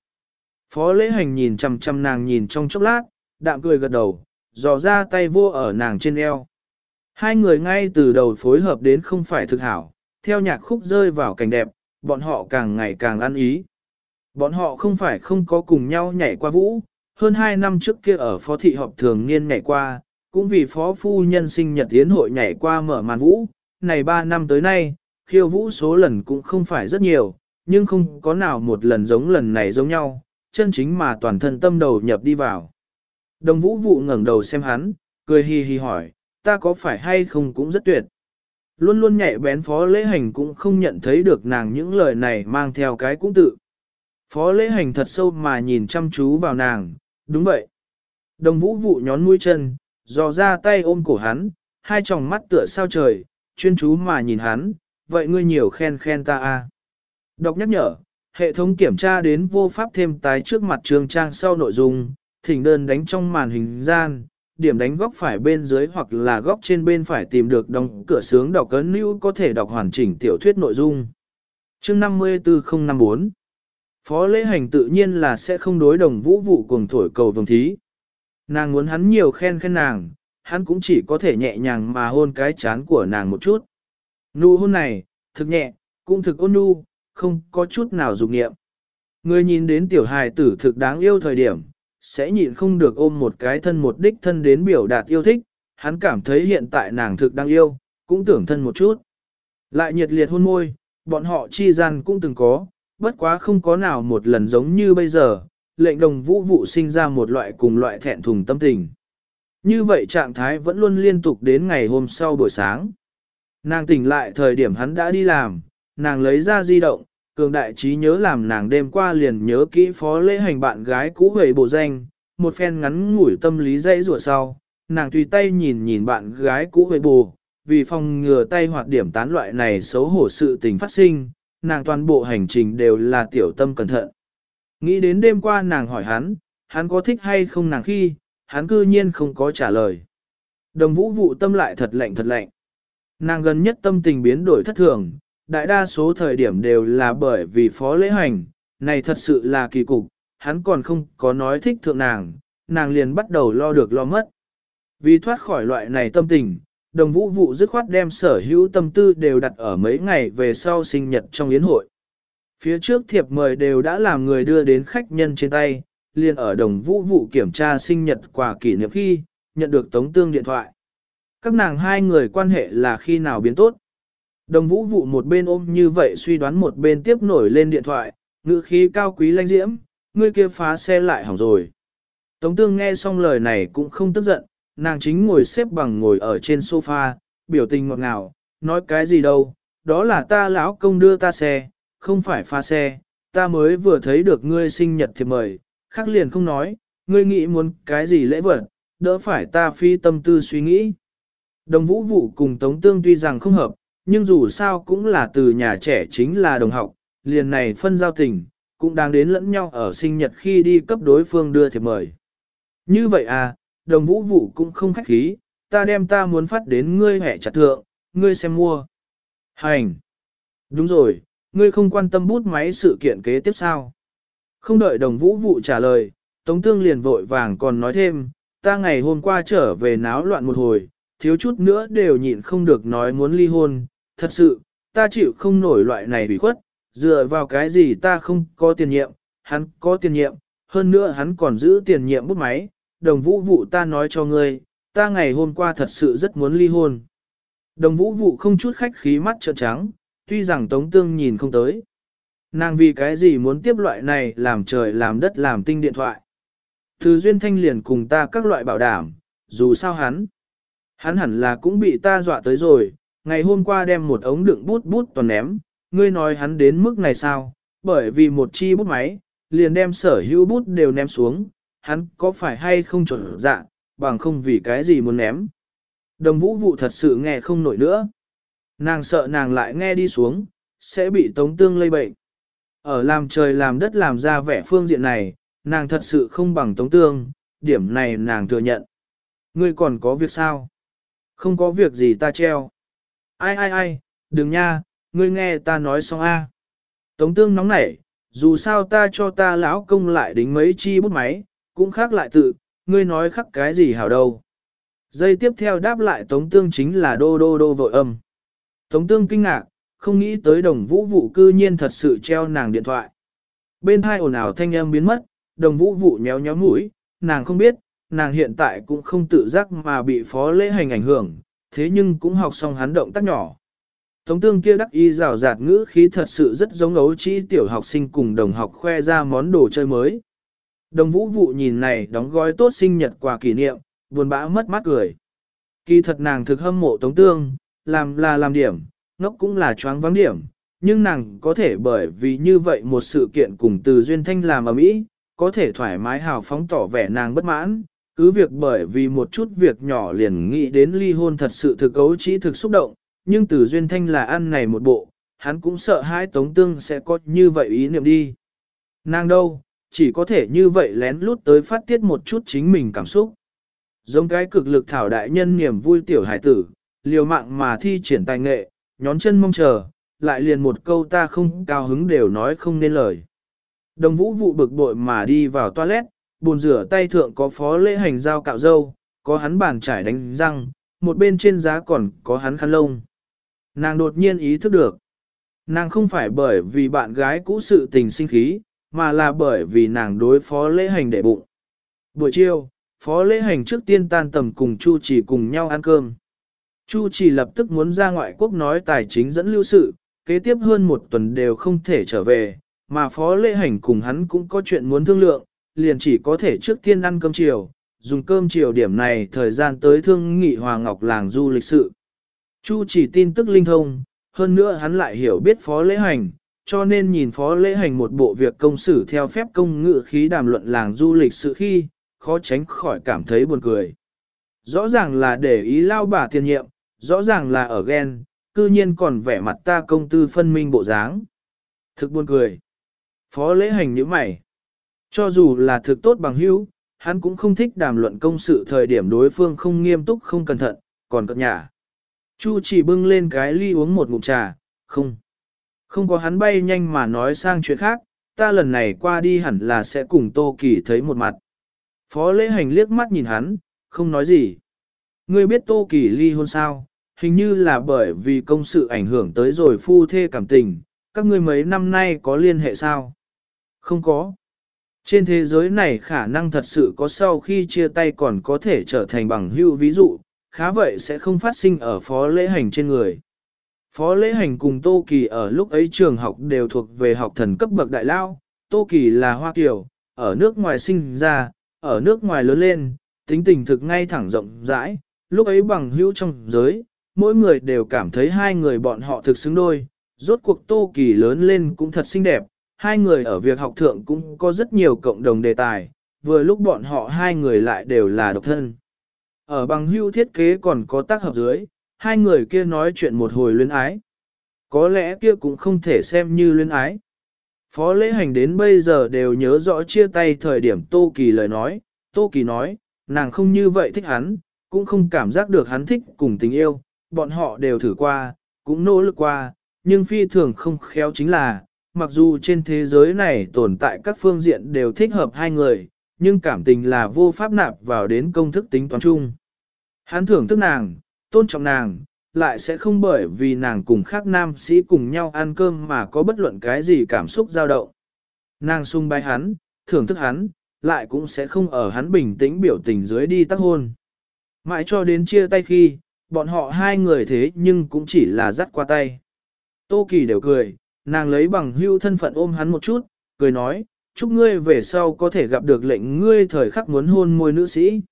Phó lễ hành nhìn chằm chằm nàng nhìn trong chốc lát, đạm cười gật đầu, dò ra tay vô ở nàng trên eo. Hai người ngay từ đầu phối hợp đến không phải thực hảo, theo nhạc khúc rơi vào cảnh đẹp, bọn họ càng ngày càng ăn ý. Bọn họ không phải không có cùng nhau nhảy qua vũ, hơn hai năm trước kia ở phó thị họp thường niên nhảy qua, cũng vì phó phu nhân sinh nhật tiến hội nhảy qua mở màn vũ, này ba năm tới nay, khiêu vũ số lần cũng không phải rất nhiều, nhưng không có nào một lần giống lần này giống nhau, chân chính mà toàn thân tâm đầu nhập đi vào. Đồng vũ vụ ngẩng đầu xem hắn, cười hi hi hỏi, ta có phải hay không cũng rất tuyệt. Luôn luôn nhạy bén phó lễ hành cũng không nhận thấy được nàng những lời này mang theo cái cũng tự. Phó lễ hành thật sâu mà nhìn chăm chú vào nàng, đúng vậy. Đồng vũ vụ nhón mũi chân, dò ra tay ôm cổ hắn, hai tròng mắt tựa sao trời, chuyên chú mà nhìn hắn, vậy ngươi nhiều khen khen ta a. À. Đọc nhắc nhở, hệ thống kiểm tra đến vô pháp thêm tái trước mặt trường trang sau nội dung, thỉnh đơn đánh trong màn hình gian, điểm đánh góc phải bên dưới hoặc là góc trên bên phải tìm được đóng cửa sướng đọc cấn lưu có thể đọc hoàn chỉnh tiểu thuyết nội dung. Chương 54054 Phó lễ hành tự nhiên là sẽ không đối đồng vũ vụ cùng thổi cầu vồng thí. Nàng muốn hắn nhiều khen khen nàng, hắn cũng chỉ có thể nhẹ nhàng mà hôn cái chán của nàng một chút. Nụ hôn này, thực nhẹ, cũng thực ôn nhu, không có chút nào dục nghiệm. Người nhìn đến tiểu hài tử thực đáng yêu thời điểm, sẽ nhịn không được ôm một cái thân một đích thân đến biểu đạt yêu thích, hắn cảm thấy hiện tại nàng thực đáng yêu, cũng tưởng thân một chút. Lại nhiệt liệt hôn môi, bọn họ chi gian cũng từng có, bất quá không có nào một lần giống như bây giờ, lệnh đồng vũ vụ sinh ra một loại cùng loại thẹn thùng tâm tình. Như vậy trạng thái vẫn luôn liên tục đến ngày hôm sau buổi sáng. Nàng tỉnh lại thời điểm hắn đã đi làm, nàng lấy ra di động, cường đại trí nhớ làm nàng đêm qua liền nhớ kỹ phó lễ hành bạn gái cũ về bộ danh, một phen ngắn ngủi tâm lý dây rùa sau, nàng tùy tay nhìn nhìn bạn gái cũ về bù, vì phòng ngừa tay hoạt điểm tán loại này xấu hổ sự tình phát sinh, nàng toàn bộ hành trình đều là tiểu tâm cẩn thận. Nghĩ đến đêm qua nàng hỏi hắn, hắn có thích hay không nàng khi, hắn cư nhiên không có trả lời. Đồng vũ vụ tâm lại thật lạnh thật lạnh. Nàng gần nhất tâm tình biến đổi thất thường, đại đa số thời điểm đều là bởi vì phó lễ hành, này thật sự là kỳ cục, hắn còn không có nói thích thượng nàng, nàng liền bắt đầu lo được lo mất. Vì thoát khỏi loại này tâm tình, đồng vũ vụ dứt khoát đem sở hữu tâm tư đều đặt ở mấy ngày về sau sinh nhật trong yến hội. Phía trước thiệp mời đều đã làm người đưa đến khách nhân trên tay, liền ở đồng vũ vụ kiểm tra sinh nhật quà kỷ niệm khi, nhận được tống tương điện thoại. Các nàng hai người quan hệ là khi nào biến tốt. Đồng vũ vụ một bên ôm như vậy suy đoán một bên tiếp nổi lên điện thoại, ngữ khí cao quý lanh diễm, ngươi kia phá xe lại hỏng rồi. Tống tương nghe xong lời này cũng không tức giận, nàng chính ngồi xếp bằng ngồi ở trên sofa, biểu tình ngọt ngào, nói cái gì đâu, đó là ta lão công đưa ta xe, không phải pha xe, ta mới vừa thấy được ngươi sinh nhật thì mời, khắc liền không nói, ngươi nghĩ muốn cái gì lễ vật, đỡ phải ta phi tâm tư suy nghĩ. Đồng vũ vụ cùng Tống Tương tuy rằng không hợp, nhưng dù sao cũng là từ nhà trẻ chính là đồng học, liền này phân giao tình, cũng đang đến lẫn nhau ở sinh nhật khi đi cấp đối phương đưa thiệp mời. Như vậy à, đồng vũ vụ cũng không khách khí, ta đem ta muốn phát đến ngươi hẻ chặt thượng, ngươi xem mua. Hành! Đúng rồi, ngươi không quan tâm bút máy sự kiện kế tiếp sao? Không đợi đồng vũ vụ trả lời, Tống Tương liền vội vàng còn nói thêm, ta ngày hôm qua trở về náo loạn một hồi, thiếu chút nữa đều nhịn không được nói muốn ly hôn, thật sự, ta chịu không nổi loại này bị khuất, dựa vào cái gì ta không có tiền nhiệm, hắn có tiền nhiệm, hơn nữa hắn còn giữ tiền nhiệm bút máy, đồng vũ vụ ta nói cho ngươi, ta ngày hôm qua thật sự rất muốn ly hôn. Đồng vũ vụ không chút khách khí mắt trợn trắng, tuy rằng Tống Tương nhìn không tới. Nàng vì cái gì muốn tiếp loại này làm trời làm đất làm tinh điện thoại. Thứ duyên thanh liền cùng ta các loại bảo đảm, dù sao hắn. Hắn hẳn là cũng bị ta dọa tới rồi, ngày hôm qua đem một ống đựng bút bút toàn ném, ngươi nói hắn đến mức này sao, bởi vì một chi bút máy, liền đem sở hữu bút đều ném xuống, hắn có phải hay không chuẩn dạ, bằng không vì cái gì muốn ném. Đồng vũ vụ thật sự nghe không nổi nữa. Nàng sợ nàng lại nghe đi xuống, sẽ bị tống tương lây bệnh. Ở làm trời làm đất làm ra vẻ phương diện này, nàng thật sự không bằng tống tương, điểm này nàng thừa nhận. Ngươi còn có việc sao? Không có việc gì ta treo. Ai ai ai, đừng nha, ngươi nghe ta nói xong a. Tống tương nóng nảy, dù sao ta cho ta lão công lại đính mấy chi bút máy, cũng khác lại tự, ngươi nói khắc cái gì hảo đâu. dây tiếp theo đáp lại Tống Tương chính là đô đô đô vội âm. Tống Tương kinh ngạc, không nghĩ tới đồng vũ vụ cư nhiên thật sự treo nàng điện thoại. Bên hai ồn ào thanh âm biến mất, đồng vũ vụ nhéo nhéo mũi, nàng không biết, nàng hiện tại cũng không tự giác mà bị phó lễ hành ảnh hưởng, thế nhưng cũng học xong hắn động tác nhỏ. Tống tương kia đắc y rào rạt ngữ khí thật sự rất giống ấu trĩ tiểu học sinh cùng đồng học khoe ra món đồ chơi mới. Đồng vũ vụ nhìn này đóng gói tốt sinh nhật quà kỷ niệm, buồn bã mất mát cười. Kỳ thật nàng thực hâm mộ tống tương, làm là làm điểm, ngốc cũng là choáng vắng điểm, nhưng nàng có thể bởi vì như vậy một sự kiện cùng từ duyên thanh làm ở mỹ, có thể thoải mái hào phóng tỏ vẻ nàng bất mãn, cứ việc bởi vì một chút việc nhỏ liền nghĩ đến ly hôn thật sự thực ấu chỉ thực xúc động, nhưng từ duyên thanh là ăn này một bộ, hắn cũng sợ hai tống tương sẽ có như vậy ý niệm đi. Nàng đâu, chỉ có thể như vậy lén lút tới phát tiết một chút chính mình cảm xúc. Giống cái cực lực thảo đại nhân niềm vui tiểu hải tử, liều mạng mà thi triển tài nghệ, nhón chân mong chờ, lại liền một câu ta không cao hứng đều nói không nên lời. Đồng vũ vụ bực bội mà đi vào toilet, buồn rửa tay thượng có phó lễ hành dao cạo dâu, có hắn bàn trải đánh răng, một bên trên giá còn có hắn khăn lông. Nàng đột nhiên ý thức được. Nàng không phải bởi vì bạn gái cũ sự tình sinh khí, mà là bởi vì nàng đối phó lễ hành để bụng. Buổi chiều, phó lễ hành trước tiên tan tầm cùng Chu chỉ cùng nhau ăn cơm. Chu chỉ lập tức muốn ra ngoại quốc nói tài chính dẫn lưu sự, kế tiếp hơn một tuần đều không thể trở về, mà phó lễ hành cùng hắn cũng có chuyện muốn thương lượng, liền chỉ có thể trước tiên ăn cơm chiều, dùng cơm chiều điểm này thời gian tới thương nghị Hòa Ngọc làng du lịch sự. Chu chỉ tin tức linh thông, hơn nữa hắn lại hiểu biết phó lễ hành, cho nên nhìn phó lễ hành một bộ việc công xử theo phép công ngự khí đàm luận làng du lịch sự khi, khó tránh khỏi cảm thấy buồn cười. Rõ ràng là để ý lao bà tiền nhiệm, rõ ràng là ở ghen, cư nhiên còn vẻ mặt ta công tư phân minh bộ dáng. Thực buồn cười. Phó lễ hành như mày. Cho dù là thực tốt bằng hữu, hắn cũng không thích đàm luận công sự thời điểm đối phương không nghiêm túc không cẩn thận, còn cận nhả. Chu chỉ bưng lên cái ly uống một ngụm trà, không. Không có hắn bay nhanh mà nói sang chuyện khác, ta lần này qua đi hẳn là sẽ cùng Tô Kỳ thấy một mặt. Phó lễ hành liếc mắt nhìn hắn, không nói gì. ngươi biết Tô Kỳ ly hôn sao, hình như là bởi vì công sự ảnh hưởng tới rồi phu thê cảm tình, các ngươi mấy năm nay có liên hệ sao? Không có. Trên thế giới này khả năng thật sự có sau khi chia tay còn có thể trở thành bằng hữu ví dụ, khá vậy sẽ không phát sinh ở phó lễ hành trên người. Phó lễ hành cùng Tô Kỳ ở lúc ấy trường học đều thuộc về học thần cấp bậc đại lao, Tô Kỳ là Hoa Kiều, ở nước ngoài sinh ra, ở nước ngoài lớn lên, tính tình thực ngay thẳng rộng rãi, lúc ấy bằng hữu trong giới, mỗi người đều cảm thấy hai người bọn họ thực xứng đôi, rốt cuộc Tô Kỳ lớn lên cũng thật xinh đẹp, hai người ở việc học thượng cũng có rất nhiều cộng đồng đề tài, vừa lúc bọn họ hai người lại đều là độc thân. Ở bằng hưu thiết kế còn có tác hợp dưới, hai người kia nói chuyện một hồi luyến ái. Có lẽ kia cũng không thể xem như luyến ái. Phó lễ hành đến bây giờ đều nhớ rõ chia tay thời điểm Tô Kỳ lời nói, Tô Kỳ nói, nàng không như vậy thích hắn, cũng không cảm giác được hắn thích cùng tình yêu, bọn họ đều thử qua, cũng nỗ lực qua, nhưng phi thường không khéo chính là, mặc dù trên thế giới này tồn tại các phương diện đều thích hợp hai người, nhưng cảm tình là vô pháp nạp vào đến công thức tính toán chung. Hắn thưởng thức nàng, tôn trọng nàng, lại sẽ không bởi vì nàng cùng khác nam sĩ cùng nhau ăn cơm mà có bất luận cái gì cảm xúc dao động. Nàng sung bái hắn, thưởng thức hắn, lại cũng sẽ không ở hắn bình tĩnh biểu tình dưới đi tác hôn. Mãi cho đến chia tay khi, bọn họ hai người thế nhưng cũng chỉ là dắt qua tay. Tô Kỳ đều cười, nàng lấy bằng hưu thân phận ôm hắn một chút, cười nói, chúc ngươi về sau có thể gặp được lệnh ngươi thời khắc muốn hôn môi nữ sĩ.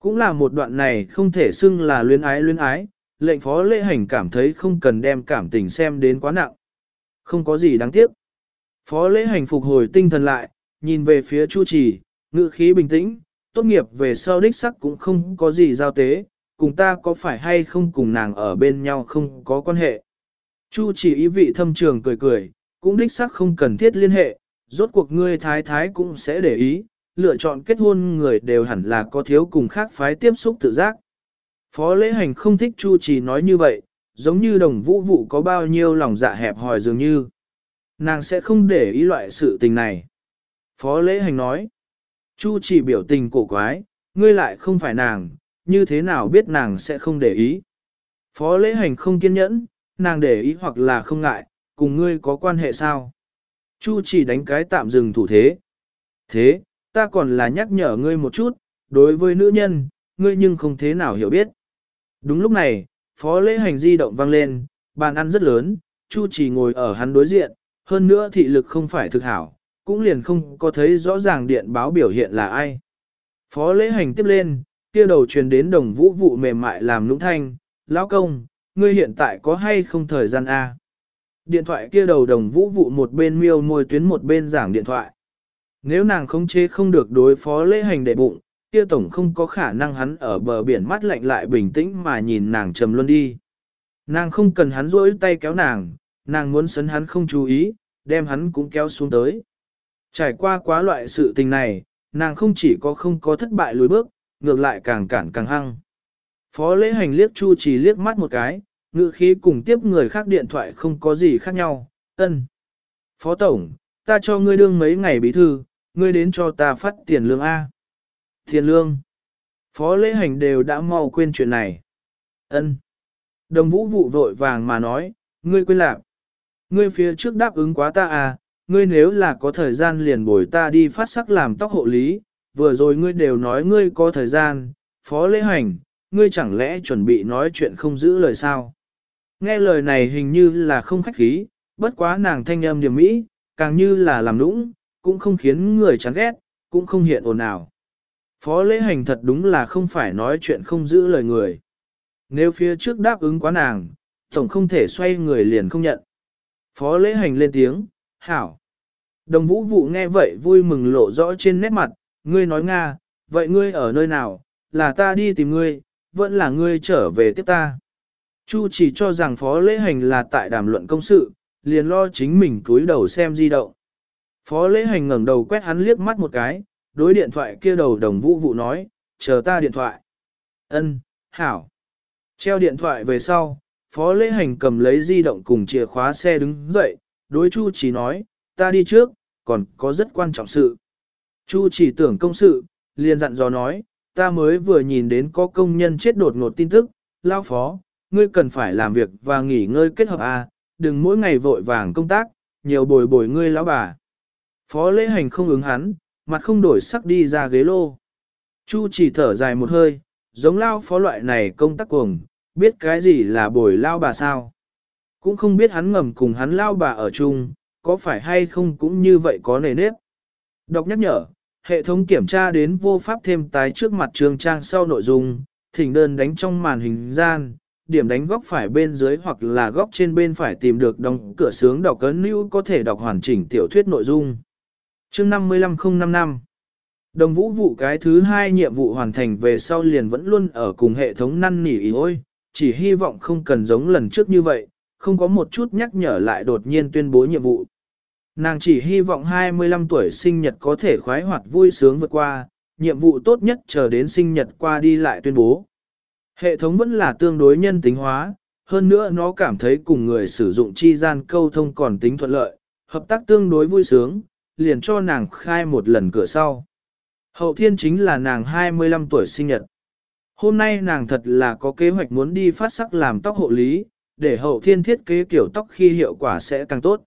Cũng là một đoạn này không thể xưng là luyến ái luyến ái, lệnh phó lễ hành cảm thấy không cần đem cảm tình xem đến quá nặng. Không có gì đáng tiếc. Phó lễ hành phục hồi tinh thần lại, nhìn về phía Chu Trì, ngữ khí bình tĩnh, tốt nghiệp về sau đích sắc cũng không có gì giao tế, cùng ta có phải hay không cùng nàng ở bên nhau không có quan hệ. Chu chỉ ý vị thâm trường cười cười, cũng đích sắc không cần thiết liên hệ, rốt cuộc ngươi thái thái cũng sẽ để ý, lựa chọn kết hôn người đều hẳn là có thiếu cùng khác phái tiếp xúc tự giác. Phó lễ hành không thích Chu chỉ nói như vậy, giống như đồng vũ vụ có bao nhiêu lòng dạ hẹp hòi dường như. Nàng sẽ không để ý loại sự tình này. Phó lễ hành nói, Chu chỉ biểu tình cổ quái, ngươi lại không phải nàng, như thế nào biết nàng sẽ không để ý. Phó lễ hành không kiên nhẫn, nàng để ý hoặc là không ngại, cùng ngươi có quan hệ sao? Chu chỉ đánh cái tạm dừng thủ thế. Thế, ta còn là nhắc nhở ngươi một chút, đối với nữ nhân, ngươi nhưng không thế nào hiểu biết. Đúng lúc này, phó lễ hành di động vang lên, bàn ăn rất lớn, Chu chỉ ngồi ở hắn đối diện, hơn nữa thị lực không phải thực hảo, cũng liền không có thấy rõ ràng điện báo biểu hiện là ai. Phó lễ hành tiếp lên, kia đầu truyền đến đồng vũ vụ mềm mại làm nũng thanh, lão công, ngươi hiện tại có hay không thời gian A. Điện thoại kia đầu đồng vũ vụ một bên miêu môi tuyến một bên giảng điện thoại. Nếu nàng không chế không được đối phó lễ hành đệ bụng, kia tổng không có khả năng hắn ở bờ biển mắt lạnh lại bình tĩnh mà nhìn nàng trầm luân đi. Nàng không cần hắn rỗi tay kéo nàng, nàng muốn sấn hắn không chú ý, đem hắn cũng kéo xuống tới. Trải qua quá loại sự tình này, nàng không chỉ có không có thất bại lùi bước, ngược lại càng cản càng hăng. Phó lễ hành liếc Chu Trì liếc mắt một cái, ngữ khí cùng tiếp người khác điện thoại không có gì khác nhau, ân. Phó Tổng, ta cho ngươi đương mấy ngày bí thư, ngươi đến cho ta phát tiền lương A. Tiền lương. Phó lễ hành đều đã mau quên chuyện này. ân. Đồng vũ vụ vội vàng mà nói, ngươi quên lạc. Ngươi phía trước đáp ứng quá ta à, ngươi nếu là có thời gian liền bồi ta đi phát sắc làm tóc hộ lý, vừa rồi ngươi đều nói ngươi có thời gian, phó lễ hành, ngươi chẳng lẽ chuẩn bị nói chuyện không giữ lời sao? Nghe lời này hình như là không khách khí, bất quá nàng thanh âm điểm mỹ, càng như là làm nũng, cũng không khiến người chán ghét, cũng không hiện ồn ào. Phó lễ hành thật đúng là không phải nói chuyện không giữ lời người. Nếu phía trước đáp ứng quá nàng, tổng không thể xoay người liền không nhận. Phó lễ hành lên tiếng, hảo. Đồng vũ vụ nghe vậy vui mừng lộ rõ trên nét mặt, ngươi nói Nga, vậy ngươi ở nơi nào, là ta đi tìm ngươi, vẫn là ngươi trở về tiếp ta. Chu chỉ cho rằng phó lễ hành là tại đàm luận công sự, liền lo chính mình cúi đầu xem di động. Phó lễ hành ngẩng đầu quét hắn liếc mắt một cái, đối điện thoại kia đầu đồng vũ vụ nói, chờ ta điện thoại. Ân, hảo. Treo điện thoại về sau, phó lễ hành cầm lấy di động cùng chìa khóa xe đứng dậy, đối chu chỉ nói, ta đi trước, còn có rất quan trọng sự. Chu chỉ tưởng công sự, liền dặn dò nói, ta mới vừa nhìn đến có công nhân chết đột ngột tin tức, lao phó, ngươi cần phải làm việc và nghỉ ngơi kết hợp à, đừng mỗi ngày vội vàng công tác, nhiều bồi bồi ngươi lão bà. Phó lễ hành không ứng hắn, mặt không đổi sắc đi ra ghế lô. Chu chỉ thở dài một hơi, giống lao phó loại này công tác cuồng, biết cái gì là bồi lao bà sao. Cũng không biết hắn ngầm cùng hắn lao bà ở chung, có phải hay không cũng như vậy có nề nếp. Đọc nhắc nhở, hệ thống kiểm tra đến vô pháp thêm tái trước mặt trường trang sau nội dung, thỉnh đơn đánh trong màn hình gian, điểm đánh góc phải bên dưới hoặc là góc trên bên phải tìm được đóng cửa sướng đọc cấn lưu có thể đọc hoàn chỉnh tiểu thuyết nội dung. Chương 55055 Đồng vũ vụ cái thứ hai nhiệm vụ hoàn thành về sau liền vẫn luôn ở cùng hệ thống năn nỉ ý ôi, chỉ hy vọng không cần giống lần trước như vậy, không có một chút nhắc nhở lại đột nhiên tuyên bố nhiệm vụ. Nàng chỉ hy vọng 25 tuổi sinh nhật có thể khoái hoạt vui sướng vượt qua, nhiệm vụ tốt nhất chờ đến sinh nhật qua đi lại tuyên bố. Hệ thống vẫn là tương đối nhân tính hóa, hơn nữa nó cảm thấy cùng người sử dụng chi gian câu thông còn tính thuận lợi, hợp tác tương đối vui sướng, liền cho nàng khai một lần cửa sau. Hậu thiên chính là nàng 25 tuổi sinh nhật. Hôm nay nàng thật là có kế hoạch muốn đi phát sắc làm tóc hộ lý, để hậu thiên thiết kế kiểu tóc khi hiệu quả sẽ càng tốt.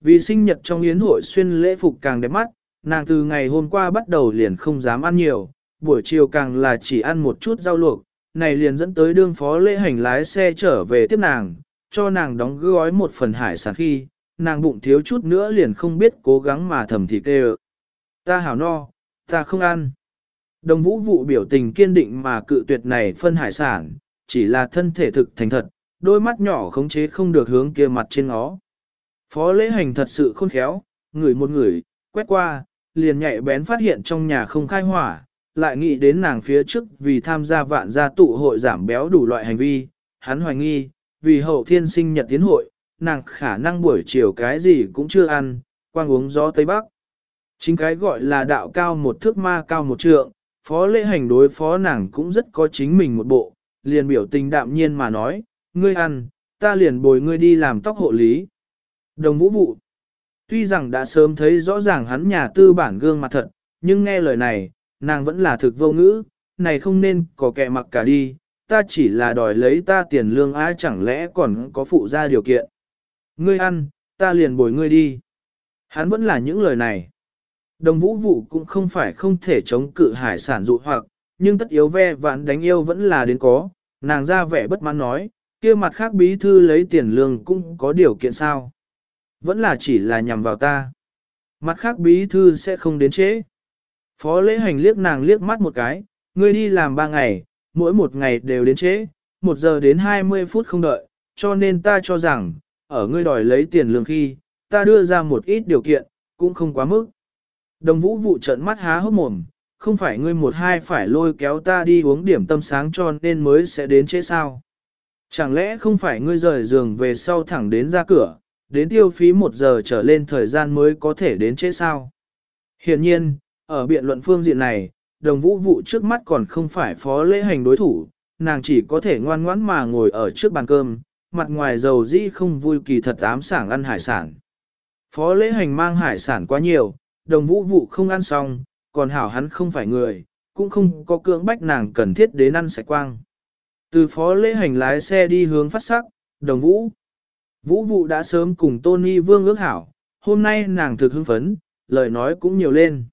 Vì sinh nhật trong yến hội xuyên lễ phục càng đẹp mắt, nàng từ ngày hôm qua bắt đầu liền không dám ăn nhiều, buổi chiều càng là chỉ ăn một chút rau luộc, này liền dẫn tới đương phó lễ hành lái xe trở về tiếp nàng, cho nàng đóng gói một phần hải sản khi, nàng bụng thiếu chút nữa liền không biết cố gắng mà thầm thì kê Ta hảo no, ta không ăn. Đồng vũ vụ biểu tình kiên định mà cự tuyệt này phân hải sản, chỉ là thân thể thực thành thật, đôi mắt nhỏ khống chế không được hướng kia mặt trên nó. Phó lễ hành thật sự khôn khéo, người một người, quét qua, liền nhạy bén phát hiện trong nhà không khai hỏa, lại nghĩ đến nàng phía trước vì tham gia vạn gia tụ hội giảm béo đủ loại hành vi, hắn hoài nghi, vì hậu thiên sinh nhật tiến hội, nàng khả năng buổi chiều cái gì cũng chưa ăn, quang uống gió Tây Bắc. Chính cái gọi là đạo cao một thước ma cao một trượng, phó lễ hành đối phó nàng cũng rất có chính mình một bộ, liền biểu tình đạm nhiên mà nói, ngươi ăn, ta liền bồi ngươi đi làm tóc hộ lý. Đồng vũ vụ. Tuy rằng đã sớm thấy rõ ràng hắn nhà tư bản gương mặt thật, nhưng nghe lời này, nàng vẫn là thực vô ngữ, này không nên có kẻ mặc cả đi, ta chỉ là đòi lấy ta tiền lương ai chẳng lẽ còn có phụ ra điều kiện. Ngươi ăn, ta liền bồi ngươi đi. Hắn vẫn là những lời này. Đồng vũ vụ cũng không phải không thể chống cự hải sản dụ hoặc, nhưng tất yếu ve vãn đánh yêu vẫn là đến có, nàng ra vẻ bất mãn nói, kia mặt khác bí thư lấy tiền lương cũng có điều kiện sao. Vẫn là chỉ là nhằm vào ta. Mặt khác bí thư sẽ không đến chế. Phó lễ hành liếc nàng liếc mắt một cái, ngươi đi làm ba ngày, mỗi một ngày đều đến chế, một giờ đến 20 phút không đợi, cho nên ta cho rằng, ở ngươi đòi lấy tiền lương khi, ta đưa ra một ít điều kiện, cũng không quá mức. Đồng vũ vụ trận mắt há hốc mồm, không phải ngươi một hai phải lôi kéo ta đi uống điểm tâm sáng cho nên mới sẽ đến chế sao. Chẳng lẽ không phải ngươi rời giường về sau thẳng đến ra cửa, đến tiêu phí một giờ trở lên thời gian mới có thể đến chế sao? Hiện nhiên, ở biện luận phương diện này, đồng vũ vụ trước mắt còn không phải phó lễ hành đối thủ, nàng chỉ có thể ngoan ngoãn mà ngồi ở trước bàn cơm, mặt ngoài dầu dĩ không vui kỳ thật ám sảng ăn hải sản. Phó lễ hành mang hải sản quá nhiều, đồng vũ vụ không ăn xong, còn hảo hắn không phải người, cũng không có cưỡng bách nàng cần thiết đến ăn sạch quang. Từ phó lễ hành lái xe đi hướng phát sắc, đồng vũ. Vũ vụ đã sớm cùng Tony Vương ước hảo, hôm nay nàng thực hưng phấn, lời nói cũng nhiều lên.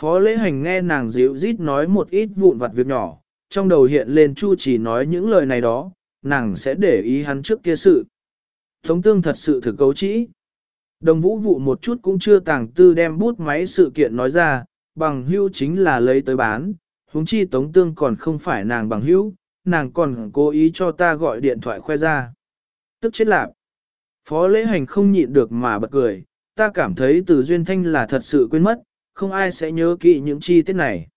Phó lễ hành nghe nàng dịu rít nói một ít vụn vặt việc nhỏ, trong đầu hiện lên Chu chỉ nói những lời này đó, nàng sẽ để ý hắn trước kia sự. Thống tương thật sự thực cấu trĩ. Đồng vũ vụ một chút cũng chưa tàng tư đem bút máy sự kiện nói ra, bằng hữu chính là lấy tới bán, huống chi tống tương còn không phải nàng bằng hữu, nàng còn cố ý cho ta gọi điện thoại khoe ra. Tức chết lạp. Phó lễ hành không nhịn được mà bật cười, ta cảm thấy từ duyên thanh là thật sự quên mất, không ai sẽ nhớ kỹ những chi tiết này.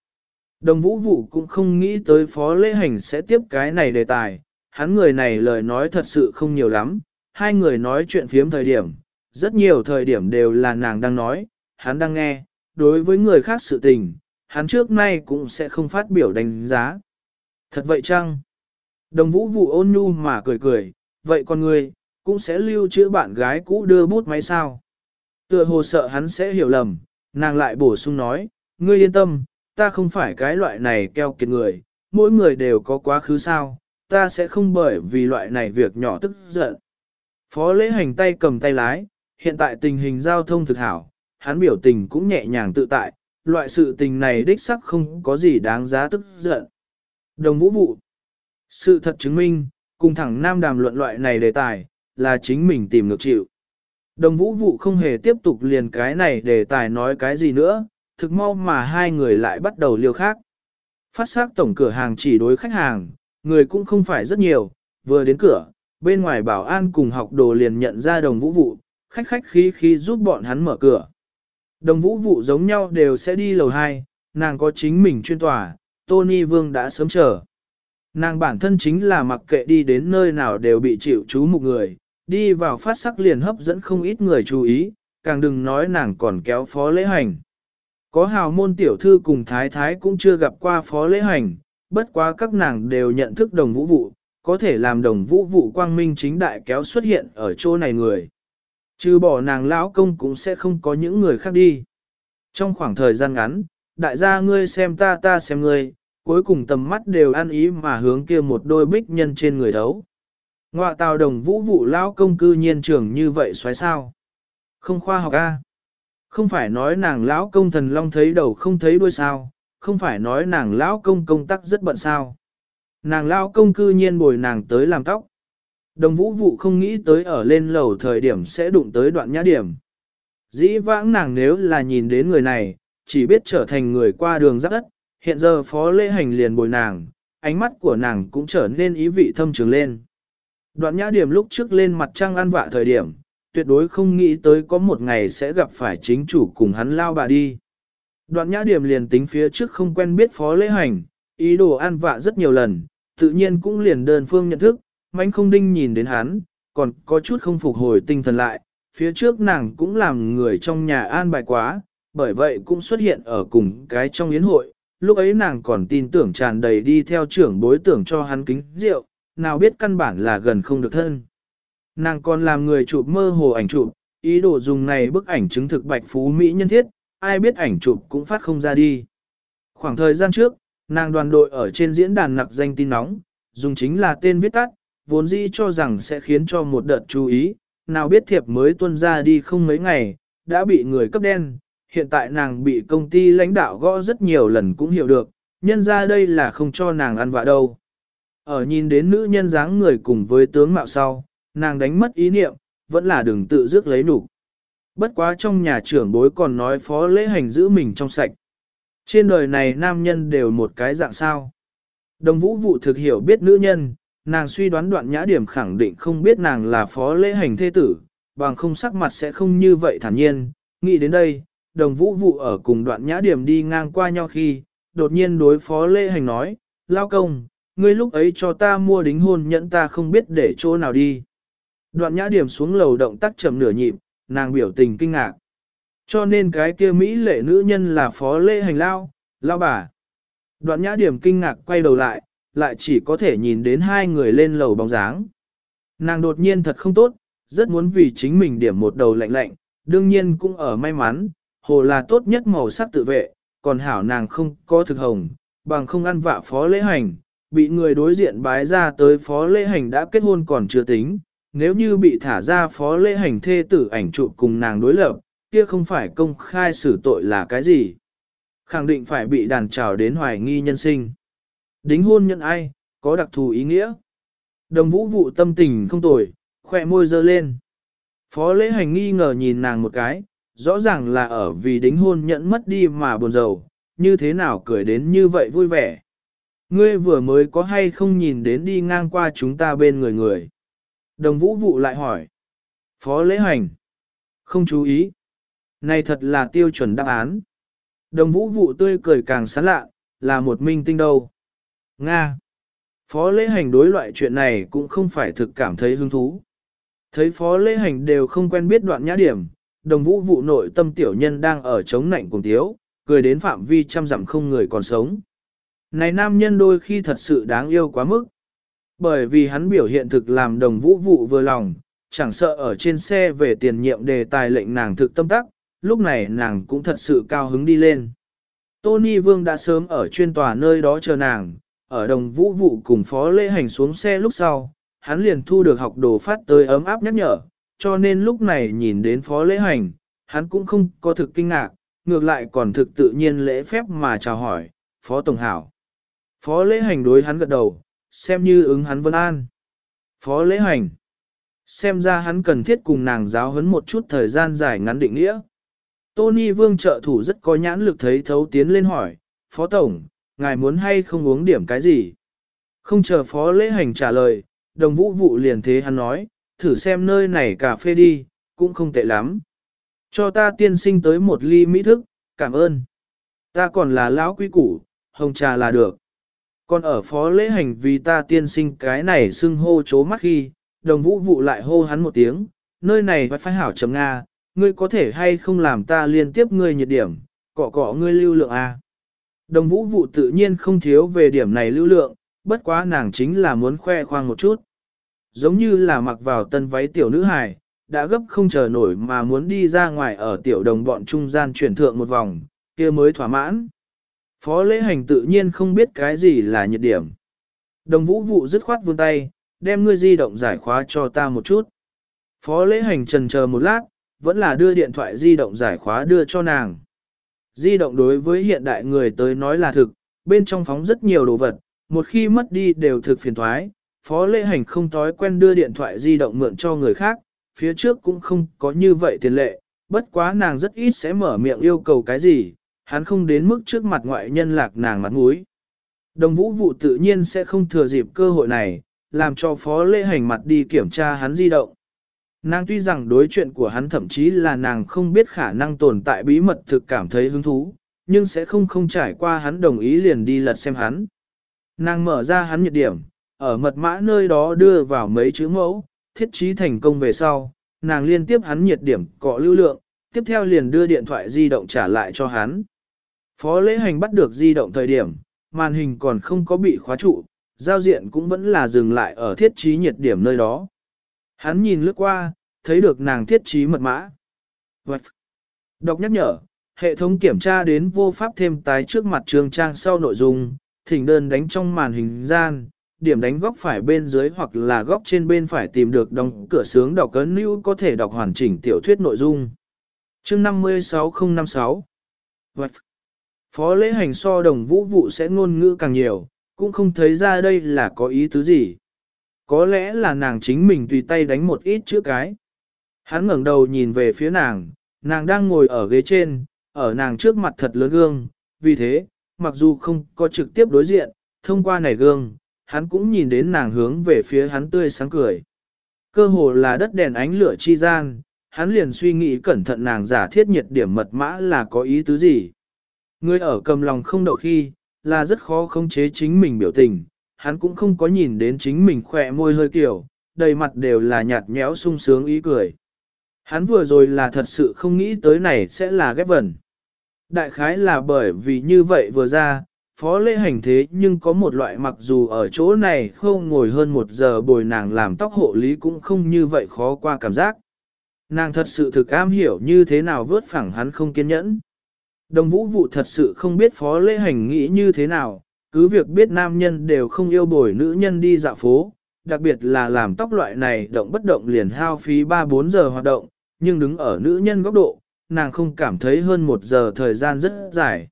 Đồng vũ vụ cũng không nghĩ tới phó lễ hành sẽ tiếp cái này đề tài, hắn người này lời nói thật sự không nhiều lắm, hai người nói chuyện phiếm thời điểm, rất nhiều thời điểm đều là nàng đang nói, hắn đang nghe, đối với người khác sự tình, hắn trước nay cũng sẽ không phát biểu đánh giá. Thật vậy chăng? Đồng vũ vụ ôn nhu mà cười cười, vậy con người, cũng sẽ lưu trữ bạn gái cũ đưa bút máy sao? Tựa hồ sợ hắn sẽ hiểu lầm, nàng lại bổ sung nói, ngươi yên tâm, ta không phải cái loại này keo kiệt người, mỗi người đều có quá khứ sao, ta sẽ không bởi vì loại này việc nhỏ tức giận. Phó lễ hành tay cầm tay lái, hiện tại tình hình giao thông thực hảo, hắn biểu tình cũng nhẹ nhàng tự tại, loại sự tình này đích sắc không có gì đáng giá tức giận. Đồng vũ vụ. Sự thật chứng minh, cùng thẳng nam đàm luận loại này đề tài, là chính mình tìm ngược chịu. Đồng vũ vụ không hề tiếp tục liền cái này đề tài nói cái gì nữa, thực mau mà hai người lại bắt đầu liêu khác. Phát xác tổng cửa hàng chỉ đối khách hàng, người cũng không phải rất nhiều, vừa đến cửa, bên ngoài bảo an cùng học đồ liền nhận ra đồng vũ vụ, khách khách khí khí giúp bọn hắn mở cửa. Đồng vũ vụ giống nhau đều sẽ đi lầu 2, nàng có chính mình chuyên tòa, Tony Vương đã sớm chờ. Nàng bản thân chính là mặc kệ đi đến nơi nào đều bị chịu chú một người, đi vào phát sắc liền hấp dẫn không ít người chú ý, càng đừng nói nàng còn kéo phó lễ hành. Có hào môn tiểu thư cùng thái thái cũng chưa gặp qua phó lễ hành, bất quá các nàng đều nhận thức đồng vũ vụ, có thể làm đồng vũ vụ quang minh chính đại kéo xuất hiện ở chỗ này người. Trừ bỏ nàng lão công cũng sẽ không có những người khác đi. Trong khoảng thời gian ngắn, đại gia ngươi xem ta ta xem ngươi, cuối cùng tầm mắt đều ăn ý mà hướng kia một đôi bích nhân trên người thấu. Ngoạ tào đồng vũ vụ lão công cư nhiên trưởng như vậy xoáy sao. Không khoa học a Không phải nói nàng lão công thần long thấy đầu không thấy đuôi sao, không phải nói nàng lão công công tác rất bận sao. Nàng lão công cư nhiên bồi nàng tới làm tóc. Đồng vũ vụ không nghĩ tới ở lên lầu thời điểm sẽ đụng tới đoạn nhã điểm. Dĩ vãng nàng nếu là nhìn đến người này, chỉ biết trở thành người qua đường rắc đất, hiện giờ phó lễ hành liền bồi nàng, ánh mắt của nàng cũng trở nên ý vị thâm trường lên. Đoạn nhã điểm lúc trước lên mặt trăng ăn vạ thời điểm, tuyệt đối không nghĩ tới có một ngày sẽ gặp phải chính chủ cùng hắn lao bà đi. Đoạn nhã điểm liền tính phía trước không quen biết phó lễ hành, ý đồ an vạ rất nhiều lần, tự nhiên cũng liền đơn phương nhận thức, mánh không đinh nhìn đến hắn, còn có chút không phục hồi tinh thần lại, phía trước nàng cũng làm người trong nhà an bài quá, bởi vậy cũng xuất hiện ở cùng cái trong yến hội, lúc ấy nàng còn tin tưởng tràn đầy đi theo trưởng bối tưởng cho hắn kính rượu, nào biết căn bản là gần không được thân. Nàng còn làm người chụp mơ hồ ảnh chụp, ý đồ dùng này bức ảnh chứng thực bạch phú Mỹ nhân thiết, ai biết ảnh chụp cũng phát không ra đi. Khoảng thời gian trước, nàng đoàn đội ở trên diễn đàn nặc danh tin nóng, dùng chính là tên viết tắt, vốn dĩ cho rằng sẽ khiến cho một đợt chú ý, nào biết thiệp mới tuân ra đi không mấy ngày, đã bị người cấp đen, hiện tại nàng bị công ty lãnh đạo gõ rất nhiều lần cũng hiểu được, nhân ra đây là không cho nàng ăn vạ đâu. Ở nhìn đến nữ nhân dáng người cùng với tướng mạo sau, nàng đánh mất ý niệm, vẫn là đừng tự dứt lấy nụ. Bất quá trong nhà trưởng bối còn nói phó lễ hành giữ mình trong sạch. Trên đời này nam nhân đều một cái dạng sao. Đồng vũ vụ thực hiểu biết nữ nhân, nàng suy đoán đoạn nhã điểm khẳng định không biết nàng là phó lễ hành thế tử, bằng không sắc mặt sẽ không như vậy thản nhiên. Nghĩ đến đây, đồng vũ vụ ở cùng đoạn nhã điểm đi ngang qua nhau khi, đột nhiên đối phó lễ hành nói, lao công, ngươi lúc ấy cho ta mua đính hôn nhẫn ta không biết để chỗ nào đi. Đoạn nhã điểm xuống lầu động tác chậm nửa nhịp, nàng biểu tình kinh ngạc. Cho nên cái kia Mỹ lệ nữ nhân là phó lễ hành lao, lao bà. Đoạn nhã điểm kinh ngạc quay đầu lại, lại chỉ có thể nhìn đến hai người lên lầu bóng dáng. Nàng đột nhiên thật không tốt, rất muốn vì chính mình điểm một đầu lạnh lạnh, đương nhiên cũng ở may mắn, hồ là tốt nhất màu sắc tự vệ, còn hảo nàng không có thực hồng, bằng không ăn vạ phó lễ hành, bị người đối diện bái ra tới phó lễ hành đã kết hôn còn chưa tính, nếu như bị thả ra phó lễ hành thê tử ảnh chụp cùng nàng đối lập, kia không phải công khai xử tội là cái gì. Khẳng định phải bị đàn trào đến hoài nghi nhân sinh. Đính hôn nhận ai, có đặc thù ý nghĩa. Đồng vũ vụ tâm tình không tồi, khỏe môi dơ lên. Phó lễ hành nghi ngờ nhìn nàng một cái, rõ ràng là ở vì đính hôn nhận mất đi mà buồn rầu, như thế nào cười đến như vậy vui vẻ. Ngươi vừa mới có hay không nhìn đến đi ngang qua chúng ta bên người người. Đồng vũ vụ lại hỏi. Phó lễ hành. Không chú ý. Này thật là tiêu chuẩn đáp án. Đồng vũ vụ tươi cười càng sán lạ, là một minh tinh đâu. Nga. Phó lễ hành đối loại chuyện này cũng không phải thực cảm thấy hứng thú. Thấy phó lễ hành đều không quen biết đoạn nhã điểm, đồng vũ vụ nội tâm tiểu nhân đang ở chống nạnh cùng tiếu, cười đến phạm vi trăm dặm không người còn sống. Này nam nhân đôi khi thật sự đáng yêu quá mức. Bởi vì hắn biểu hiện thực làm đồng vũ vụ vừa lòng, chẳng sợ ở trên xe về tiền nhiệm đề tài lệnh nàng thực tâm tắc, lúc này nàng cũng thật sự cao hứng đi lên. Tony Vương đã sớm ở chuyên tòa nơi đó chờ nàng, ở đồng vũ vụ cùng phó lễ hành xuống xe lúc sau, hắn liền thu được học đồ phát tới ấm áp nhắc nhở, cho nên lúc này nhìn đến phó lễ hành, hắn cũng không có thực kinh ngạc, ngược lại còn thực tự nhiên lễ phép mà chào hỏi, phó tổng hảo. Phó lễ hành đối hắn gật đầu, xem như ứng hắn vân an. Phó lễ hành. Xem ra hắn cần thiết cùng nàng giáo huấn một chút thời gian dài ngắn định nghĩa. Tony Vương trợ thủ rất có nhãn lực thấy thấu tiến lên hỏi, Phó Tổng, ngài muốn hay không uống điểm cái gì? Không chờ Phó lễ hành trả lời, đồng vũ vụ liền thế hắn nói, thử xem nơi này cà phê đi, cũng không tệ lắm. Cho ta tiên sinh tới một ly mỹ thức, cảm ơn. Ta còn là lão quý củ, hồng trà là được. Còn ở phó lễ hành vì ta tiên sinh cái này xưng hô chố mắt khi, đồng vũ vụ lại hô hắn một tiếng, nơi này phải phải hảo chấm Nga, ngươi có thể hay không làm ta liên tiếp ngươi nhiệt điểm, cọ cọ ngươi lưu lượng A. Đồng vũ vụ tự nhiên không thiếu về điểm này lưu lượng, bất quá nàng chính là muốn khoe khoang một chút. Giống như là mặc vào tân váy tiểu nữ hài, đã gấp không chờ nổi mà muốn đi ra ngoài ở tiểu đồng bọn trung gian chuyển thượng một vòng, kia mới thỏa mãn. Phó lễ hành tự nhiên không biết cái gì là nhiệt điểm. Đồng vũ vụ dứt khoát vươn tay, đem ngươi di động giải khóa cho ta một chút. Phó lễ hành trần chờ một lát, vẫn là đưa điện thoại di động giải khóa đưa cho nàng. Di động đối với hiện đại người tới nói là thực, bên trong phóng rất nhiều đồ vật, một khi mất đi đều thực phiền thoái. Phó lễ hành không thói quen đưa điện thoại di động mượn cho người khác, phía trước cũng không có như vậy tiền lệ, bất quá nàng rất ít sẽ mở miệng yêu cầu cái gì, hắn không đến mức trước mặt ngoại nhân lạc nàng mặt mũi. Đồng vũ vụ tự nhiên sẽ không thừa dịp cơ hội này, làm cho phó lễ hành mặt đi kiểm tra hắn di động. Nàng tuy rằng đối chuyện của hắn thậm chí là nàng không biết khả năng tồn tại bí mật thực cảm thấy hứng thú, nhưng sẽ không không trải qua hắn đồng ý liền đi lật xem hắn. Nàng mở ra hắn nhiệt điểm, ở mật mã nơi đó đưa vào mấy chữ mẫu, thiết trí thành công về sau, nàng liên tiếp hắn nhiệt điểm cọ lưu lượng, tiếp theo liền đưa điện thoại di động trả lại cho hắn. Phó lễ hành bắt được di động thời điểm, màn hình còn không có bị khóa trụ, giao diện cũng vẫn là dừng lại ở thiết trí nhiệt điểm nơi đó. Hắn nhìn lướt qua, thấy được nàng thiết trí mật mã. Vật. Đọc nhắc nhở, hệ thống kiểm tra đến vô pháp thêm tái trước mặt trường trang sau nội dung, thỉnh đơn đánh trong màn hình gian, điểm đánh góc phải bên dưới hoặc là góc trên bên phải tìm được đóng cửa sướng đọc cấn lưu có thể đọc hoàn chỉnh tiểu thuyết nội dung. Chương 56056 Vật. Phó lễ hành so đồng vũ vụ sẽ ngôn ngữ càng nhiều, cũng không thấy ra đây là có ý tứ gì. Có lẽ là nàng chính mình tùy tay đánh một ít chữ cái. Hắn ngẩng đầu nhìn về phía nàng, nàng đang ngồi ở ghế trên, ở nàng trước mặt thật lớn gương, vì thế, mặc dù không có trực tiếp đối diện, thông qua này gương, hắn cũng nhìn đến nàng hướng về phía hắn tươi sáng cười. Cơ hồ là đất đèn ánh lửa chi gian, hắn liền suy nghĩ cẩn thận nàng giả thiết nhiệt điểm mật mã là có ý tứ gì. Người ở cầm lòng không đậu khi, là rất khó khống chế chính mình biểu tình, hắn cũng không có nhìn đến chính mình khỏe môi hơi kiểu, đầy mặt đều là nhạt nhẽo sung sướng ý cười. Hắn vừa rồi là thật sự không nghĩ tới này sẽ là ghép vần. Đại khái là bởi vì như vậy vừa ra, phó lễ hành thế nhưng có một loại mặc dù ở chỗ này không ngồi hơn một giờ bồi nàng làm tóc hộ lý cũng không như vậy khó qua cảm giác. Nàng thật sự thực am hiểu như thế nào vớt phẳng hắn không kiên nhẫn. Đồng vũ vụ thật sự không biết phó lễ hành nghĩ như thế nào, cứ việc biết nam nhân đều không yêu bồi nữ nhân đi dạo phố, đặc biệt là làm tóc loại này động bất động liền hao phí 3-4 giờ hoạt động, nhưng đứng ở nữ nhân góc độ, nàng không cảm thấy hơn một giờ thời gian rất dài.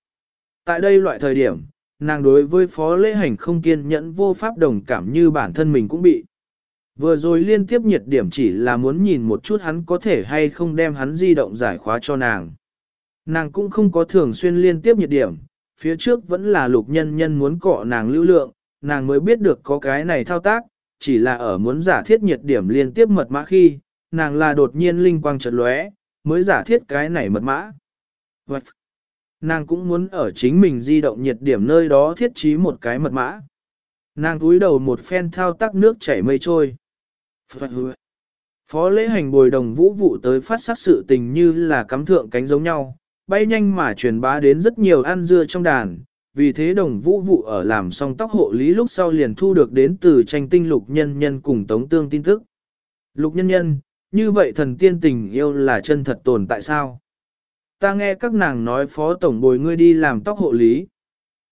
Tại đây loại thời điểm, nàng đối với phó lễ hành không kiên nhẫn vô pháp đồng cảm như bản thân mình cũng bị. Vừa rồi liên tiếp nhiệt điểm chỉ là muốn nhìn một chút hắn có thể hay không đem hắn di động giải khóa cho nàng. Nàng cũng không có thường xuyên liên tiếp nhiệt điểm, phía trước vẫn là lục nhân nhân muốn cọ nàng lưu lượng, nàng mới biết được có cái này thao tác, chỉ là ở muốn giả thiết nhiệt điểm liên tiếp mật mã khi, nàng là đột nhiên linh quang chợt lóe, mới giả thiết cái này mật mã. Vật. Nàng cũng muốn ở chính mình di động nhiệt điểm nơi đó thiết trí một cái mật mã. Nàng túi đầu một phen thao tác nước chảy mây trôi. Phó lễ hành bồi đồng vũ vụ tới phát sắc sự tình như là cắm thượng cánh giống nhau, bay nhanh mà truyền bá đến rất nhiều ăn dưa trong đàn. Vì thế đồng vũ vụ ở làm xong tóc hộ lý lúc sau liền thu được đến từ tranh tinh lục nhân nhân cùng tống tương tin tức. Lục nhân nhân, như vậy thần tiên tình yêu là chân thật tồn tại sao? ta nghe các nàng nói phó tổng bồi ngươi đi làm tóc hộ lý.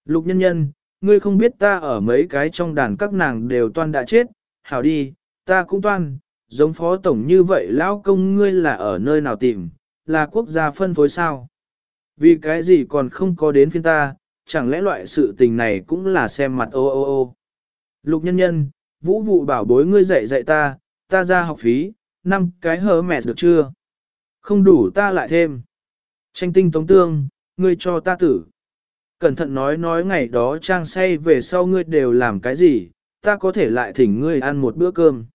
Lục nhân nhân, ngươi không biết ta ở mấy cái trong đàn các nàng đều toan đã chết, hảo đi, ta cũng toan, giống phó tổng như vậy lão công ngươi là ở nơi nào tìm, là quốc gia phân phối sao? Vì cái gì còn không có đến phiên ta, chẳng lẽ loại sự tình này cũng là xem mặt ô ô ô. Lục nhân nhân, vũ vụ bảo bối ngươi dạy dạy ta, ta ra học phí, năm cái hớ mẹ được chưa? Không đủ ta lại thêm. Tranh tinh tống tương, ngươi cho ta tử. Cẩn thận nói nói ngày đó trang say về sau ngươi đều làm cái gì, ta có thể lại thỉnh ngươi ăn một bữa cơm.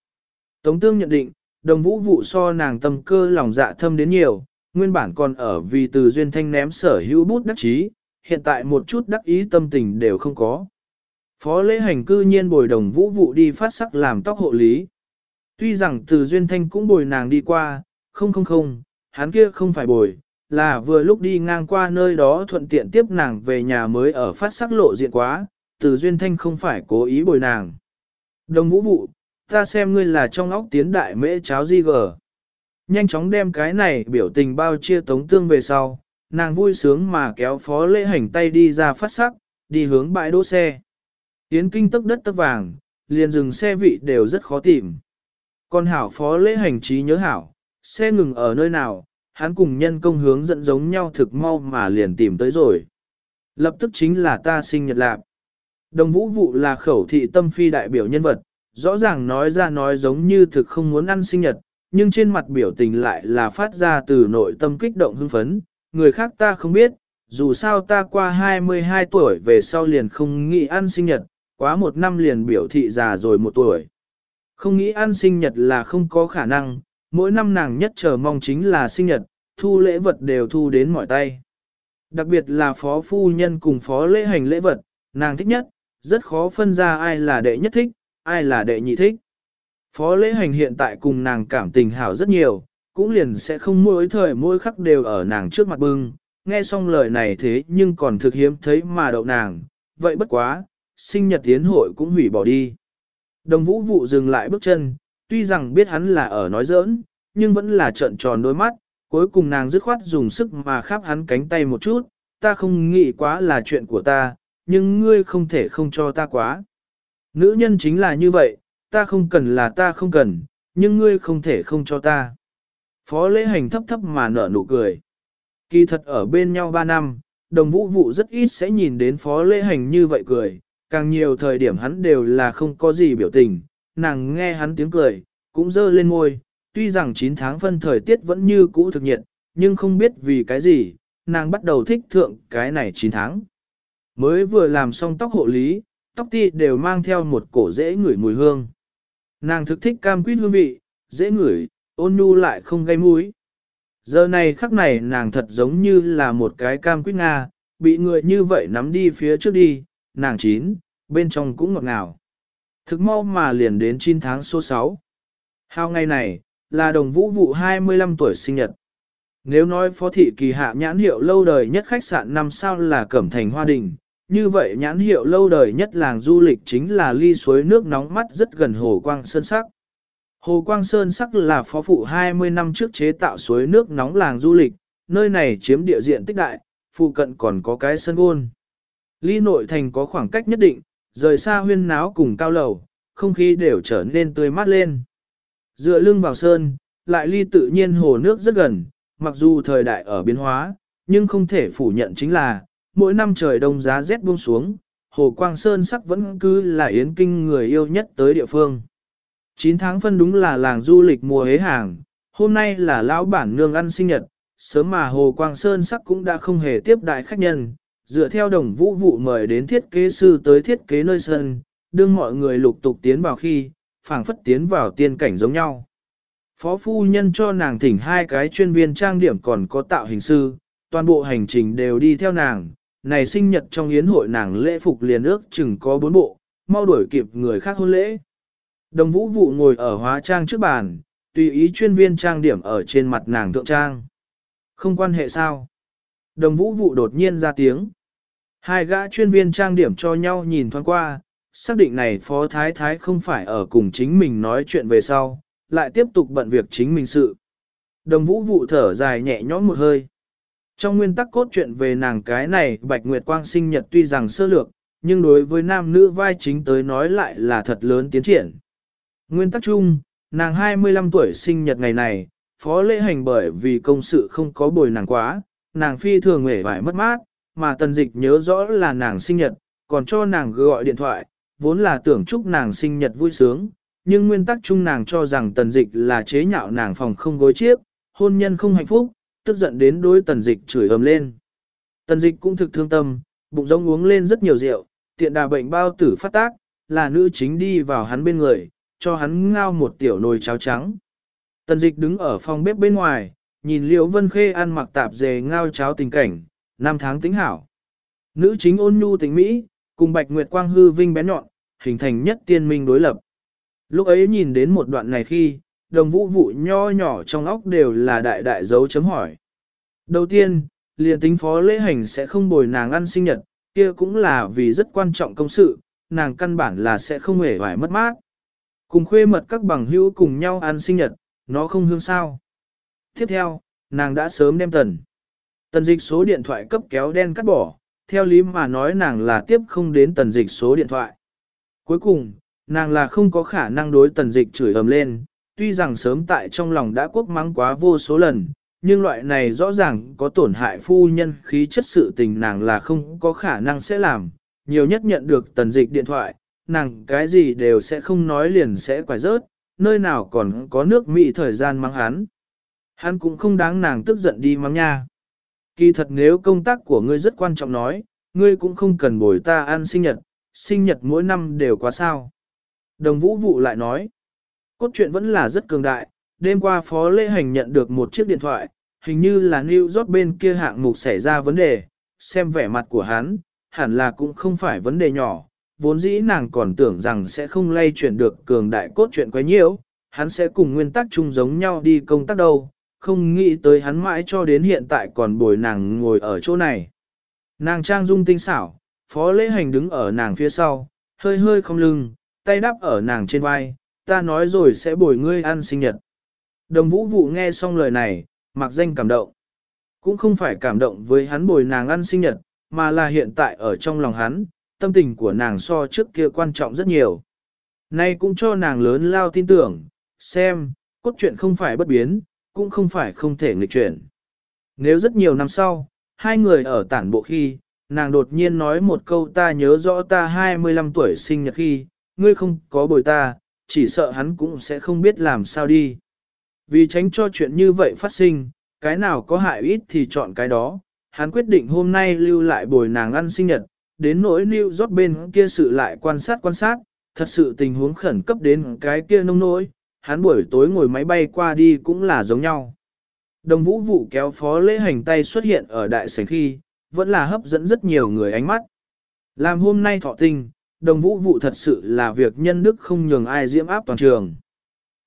Tống tương nhận định, đồng vũ vụ so nàng tâm cơ lòng dạ thâm đến nhiều, nguyên bản còn ở vì từ duyên thanh ném sở hữu bút đắc chí, hiện tại một chút đắc ý tâm tình đều không có. Phó lễ hành cư nhiên bồi đồng vũ vụ đi phát sắc làm tóc hộ lý. Tuy rằng từ duyên thanh cũng bồi nàng đi qua, không không không, hắn kia không phải bồi, là vừa lúc đi ngang qua nơi đó thuận tiện tiếp nàng về nhà mới ở phát sắc lộ diện quá, từ duyên thanh không phải cố ý bồi nàng. Đồng vũ vụ, ta xem ngươi là trong óc tiến đại mễ cháo di gờ. Nhanh chóng đem cái này biểu tình bao chia tống tương về sau, nàng vui sướng mà kéo phó lễ hành tay đi ra phát sắc, đi hướng bãi đỗ xe. yến kinh tức đất tức vàng, liền dừng xe vị đều rất khó tìm. Còn hảo phó lễ hành trí nhớ hảo, xe ngừng ở nơi nào, hắn cùng nhân công hướng dẫn giống nhau thực mau mà liền tìm tới rồi. Lập tức chính là ta sinh nhật lạc. Đồng vũ vụ là khẩu thị tâm phi đại biểu nhân vật, rõ ràng nói ra nói giống như thực không muốn ăn sinh nhật, nhưng trên mặt biểu tình lại là phát ra từ nội tâm kích động hưng phấn, người khác ta không biết, dù sao ta qua 22 tuổi về sau liền không nghĩ ăn sinh nhật, quá một năm liền biểu thị già rồi một tuổi. Không nghĩ ăn sinh nhật là không có khả năng, mỗi năm nàng nhất chờ mong chính là sinh nhật, thu lễ vật đều thu đến mọi tay. Đặc biệt là phó phu nhân cùng phó lễ hành lễ vật, nàng thích nhất, rất khó phân ra ai là đệ nhất thích, ai là đệ nhị thích. Phó lễ hành hiện tại cùng nàng cảm tình hảo rất nhiều, cũng liền sẽ không mỗi thời mỗi khắc đều ở nàng trước mặt bưng, nghe xong lời này thế nhưng còn thực hiếm thấy mà đậu nàng, vậy bất quá, sinh nhật tiến hội cũng hủy bỏ đi. Đồng vũ vụ dừng lại bước chân, tuy rằng biết hắn là ở nói giỡn, nhưng vẫn là trợn tròn đôi mắt, cuối cùng nàng dứt khoát dùng sức mà khắp hắn cánh tay một chút, ta không nghĩ quá là chuyện của ta, nhưng ngươi không thể không cho ta quá. Nữ nhân chính là như vậy, ta không cần là ta không cần, nhưng ngươi không thể không cho ta. Phó lễ hành thấp thấp mà nở nụ cười. Kỳ thật ở bên nhau 3 năm, đồng vũ vụ rất ít sẽ nhìn đến phó lễ hành như vậy cười, càng nhiều thời điểm hắn đều là không có gì biểu tình, nàng nghe hắn tiếng cười, cũng dơ lên môi, tuy rằng 9 tháng phân thời tiết vẫn như cũ thực nhiệt, nhưng không biết vì cái gì, nàng bắt đầu thích thượng cái này 9 tháng. Mới vừa làm xong tóc hộ lý, tóc ti đều mang theo một cổ dễ ngửi mùi hương. Nàng thực thích cam quýt hương vị, dễ ngửi, ôn nhu lại không gây mũi. Giờ này khắc này nàng thật giống như là một cái cam quýt Nga, bị người như vậy nắm đi phía trước đi, nàng chín, bên trong cũng ngọt ngào. Thực mau mà liền đến 9 tháng số 6. Hào ngày này, là đồng vũ vụ 25 tuổi sinh nhật. Nếu nói phó thị kỳ hạ nhãn hiệu lâu đời nhất khách sạn năm sao là Cẩm Thành Hoa Đình, như vậy nhãn hiệu lâu đời nhất làng du lịch chính là ly suối nước nóng mắt rất gần Hồ Quang Sơn Sắc. Hồ Quang Sơn Sắc là phó phụ 20 năm trước chế tạo suối nước nóng làng du lịch, nơi này chiếm địa diện tích đại, phụ cận còn có cái sân gôn. Ly nội thành có khoảng cách nhất định, rời xa huyên náo cùng cao lầu, không khí đều trở nên tươi mát lên. Dựa lưng vào sơn, lại ly tự nhiên hồ nước rất gần, mặc dù thời đại ở biến hóa, nhưng không thể phủ nhận chính là, mỗi năm trời đông giá rét buông xuống, hồ quang sơn sắc vẫn cứ là yến kinh người yêu nhất tới địa phương. 9 tháng phân đúng là làng du lịch mùa hế hàng, hôm nay là lão bản nương ăn sinh nhật, sớm mà hồ quang sơn sắc cũng đã không hề tiếp đại khách nhân, dựa theo đồng vũ vụ mời đến thiết kế sư tới thiết kế nơi sân, đương mọi người lục tục tiến vào khi, phảng phất tiến vào tiên cảnh giống nhau. Phó phu nhân cho nàng thỉnh hai cái chuyên viên trang điểm còn có tạo hình sư, toàn bộ hành trình đều đi theo nàng, này sinh nhật trong yến hội nàng lễ phục liền ước chừng có bốn bộ, mau đuổi kịp người khác hôn lễ. Đồng vũ vụ ngồi ở hóa trang trước bàn, tùy ý chuyên viên trang điểm ở trên mặt nàng thượng trang. Không quan hệ sao? Đồng vũ vụ đột nhiên ra tiếng. Hai gã chuyên viên trang điểm cho nhau nhìn thoáng qua, xác định này phó thái thái không phải ở cùng chính mình nói chuyện về sau, lại tiếp tục bận việc chính mình sự. Đồng vũ vụ thở dài nhẹ nhõm một hơi. Trong nguyên tắc cốt truyện về nàng cái này Bạch Nguyệt Quang sinh nhật tuy rằng sơ lược, nhưng đối với nam nữ vai chính tới nói lại là thật lớn tiến triển. Nguyên tắc chung, nàng 25 tuổi sinh nhật ngày này, phó lễ hành bởi vì công sự không có bồi nàng quá, nàng phi thường hề vải mất mát, mà tần dịch nhớ rõ là nàng sinh nhật, còn cho nàng gọi điện thoại, vốn là tưởng chúc nàng sinh nhật vui sướng, nhưng nguyên tắc chung nàng cho rằng tần dịch là chế nhạo nàng phòng không gối chiếc, hôn nhân không hạnh phúc, tức giận đến đối tần dịch chửi ầm lên. Tần dịch cũng thực thương tâm, bụng giống uống lên rất nhiều rượu, tiện đà bệnh bao tử phát tác, là nữ chính đi vào hắn bên người, cho hắn ngao một tiểu nồi cháo trắng. Tần dịch đứng ở phòng bếp bên ngoài, nhìn Liễu Vân Khê ăn mặc tạp dề ngao cháo tình cảnh, năm tháng tính hảo. Nữ chính ôn nhu tình Mỹ, cùng Bạch Nguyệt Quang hư vinh bén nhọn, hình thành nhất tiên minh đối lập. Lúc ấy nhìn đến một đoạn này khi, đồng vũ vụ nho nhỏ trong óc đều là đại đại dấu chấm hỏi. Đầu tiên, liền tính phó lễ hành sẽ không bồi nàng ăn sinh nhật, kia cũng là vì rất quan trọng công sự, nàng căn bản là sẽ không hề phải mất mát. Cùng khuê mật các bằng hữu cùng nhau ăn sinh nhật, nó không hương sao. Tiếp theo, nàng đã sớm đem tần. Tần dịch số điện thoại cấp kéo đen cắt bỏ, theo lý mà nói nàng là tiếp không đến tần dịch số điện thoại. Cuối cùng, nàng là không có khả năng đối tần dịch chửi ầm lên, tuy rằng sớm tại trong lòng đã quốc mắng quá vô số lần, nhưng loại này rõ ràng có tổn hại phu nhân khí chất sự tình nàng là không có khả năng sẽ làm, nhiều nhất nhận được tần dịch điện thoại, nàng cái gì đều sẽ không nói liền sẽ quải rớt, nơi nào còn có nước Mỹ thời gian mắng hắn. Hắn cũng không đáng nàng tức giận đi mắng nha. Kỳ thật nếu công tác của ngươi rất quan trọng nói, ngươi cũng không cần bồi ta ăn sinh nhật, sinh nhật mỗi năm đều quá sao. Đồng vũ vụ lại nói, cốt truyện vẫn là rất cường đại, đêm qua Phó Lễ Hành nhận được một chiếc điện thoại, hình như là New York bên kia hạng mục xảy ra vấn đề, xem vẻ mặt của hắn, hẳn là cũng không phải vấn đề nhỏ, vốn dĩ nàng còn tưởng rằng sẽ không lay chuyển được cường đại cốt truyện quấy nhiễu, hắn sẽ cùng nguyên tắc chung giống nhau đi công tác đâu, không nghĩ tới hắn mãi cho đến hiện tại còn bồi nàng ngồi ở chỗ này. Nàng trang dung tinh xảo, phó lễ hành đứng ở nàng phía sau, hơi hơi không lưng, tay đắp ở nàng trên vai, ta nói rồi sẽ bồi ngươi ăn sinh nhật. Đồng vũ vụ nghe xong lời này, mặc danh cảm động. Cũng không phải cảm động với hắn bồi nàng ăn sinh nhật, mà là hiện tại ở trong lòng hắn, tâm tình của nàng so trước kia quan trọng rất nhiều. Nay cũng cho nàng lớn lao tin tưởng, xem, cốt truyện không phải bất biến, cũng không phải không thể nghịch chuyển. Nếu rất nhiều năm sau, hai người ở tản bộ khi, nàng đột nhiên nói một câu ta nhớ rõ ta 25 tuổi sinh nhật khi, ngươi không có bồi ta, chỉ sợ hắn cũng sẽ không biết làm sao đi. Vì tránh cho chuyện như vậy phát sinh, cái nào có hại ít thì chọn cái đó, hắn quyết định hôm nay lưu lại bồi nàng ăn sinh nhật, đến nỗi lưu rót bên kia sự lại quan sát quan sát, thật sự tình huống khẩn cấp đến cái kia nông nỗi, hắn buổi tối ngồi máy bay qua đi cũng là giống nhau. Đồng vũ vụ kéo phó lễ hành tay xuất hiện ở đại sảnh khi, vẫn là hấp dẫn rất nhiều người ánh mắt. Làm hôm nay thọ tình đồng vũ vụ thật sự là việc nhân đức không nhường ai diễm áp toàn trường.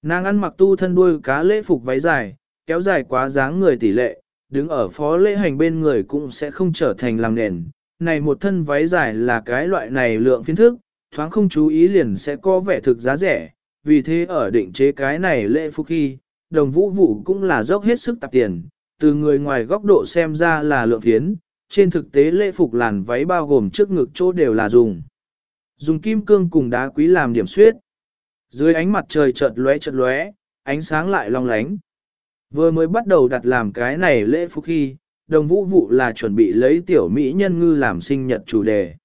Nàng ăn mặc tu thân đuôi cá lễ phục váy dài, kéo dài quá dáng người tỷ lệ, đứng ở phó lễ hành bên người cũng sẽ không trở thành làm nền. Này một thân váy dài là cái loại này lượng phiến thức, thoáng không chú ý liền sẽ có vẻ thực giá rẻ, vì thế ở định chế cái này lễ phục khi, đồng vũ vụ cũng là dốc hết sức tạp tiền, từ người ngoài góc độ xem ra là lượng phiến, trên thực tế lễ phục làn váy bao gồm trước ngực chỗ đều là dùng. Dùng kim cương cùng đá quý làm điểm suyết. Dưới ánh mặt trời chợt lóe chợt lóe, ánh sáng lại long lánh. Vừa mới bắt đầu đặt làm cái này lễ phục khi, đồng vũ vụ là chuẩn bị lấy tiểu mỹ nhân ngư làm sinh nhật chủ đề.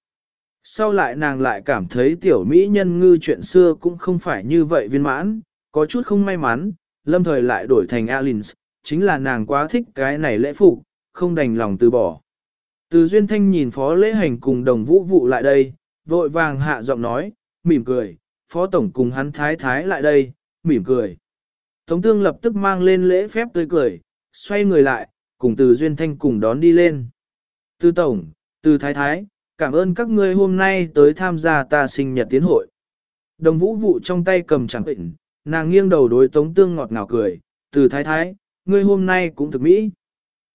Sau lại nàng lại cảm thấy tiểu mỹ nhân ngư chuyện xưa cũng không phải như vậy viên mãn, có chút không may mắn, lâm thời lại đổi thành Alins, chính là nàng quá thích cái này lễ phục, không đành lòng từ bỏ. Từ duyên thanh nhìn phó lễ hành cùng đồng vũ vụ lại đây, vội vàng hạ giọng nói, mỉm cười, phó tổng cùng hắn thái thái lại đây, mỉm cười. Tống tương lập tức mang lên lễ phép tươi cười, xoay người lại, cùng từ duyên thanh cùng đón đi lên. Từ tổng, từ thái thái, cảm ơn các ngươi hôm nay tới tham gia ta sinh nhật tiến hội. Đồng vũ vụ trong tay cầm chẳng bệnh, nàng nghiêng đầu đối tống tương ngọt ngào cười, từ thái thái, ngươi hôm nay cũng thực mỹ.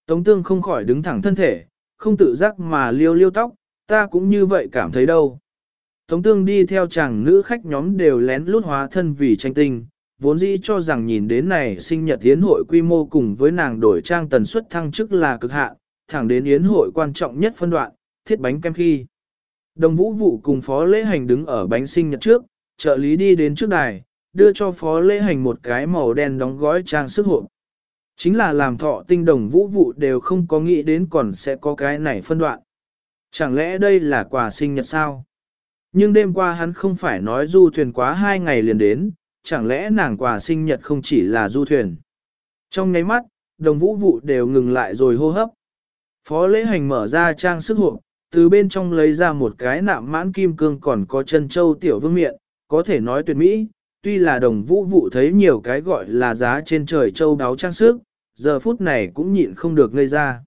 Tống tương không khỏi đứng thẳng thân thể, không tự giác mà liêu liêu tóc, ta cũng như vậy cảm thấy đâu. Tống tương đi theo chàng nữ khách nhóm đều lén lút hóa thân vì tranh tinh, vốn dĩ cho rằng nhìn đến này sinh nhật yến hội quy mô cùng với nàng đổi trang tần suất thăng chức là cực hạn, thẳng đến yến hội quan trọng nhất phân đoạn, thiết bánh kem khi. Đồng vũ vụ cùng phó lễ hành đứng ở bánh sinh nhật trước, trợ lý đi đến trước đài, đưa cho phó lễ hành một cái màu đen đóng gói trang sức hộp. Chính là làm thọ tinh đồng vũ vụ đều không có nghĩ đến còn sẽ có cái này phân đoạn. Chẳng lẽ đây là quà sinh nhật sao? Nhưng đêm qua hắn không phải nói du thuyền quá hai ngày liền đến, chẳng lẽ nàng quà sinh nhật không chỉ là du thuyền. Trong nháy mắt, đồng vũ vụ đều ngừng lại rồi hô hấp. Phó lễ hành mở ra trang sức hộp, từ bên trong lấy ra một cái nạm mãn kim cương còn có chân châu tiểu vương miệng, có thể nói tuyệt mỹ, tuy là đồng vũ vụ thấy nhiều cái gọi là giá trên trời châu đáo trang sức, giờ phút này cũng nhịn không được ngây ra.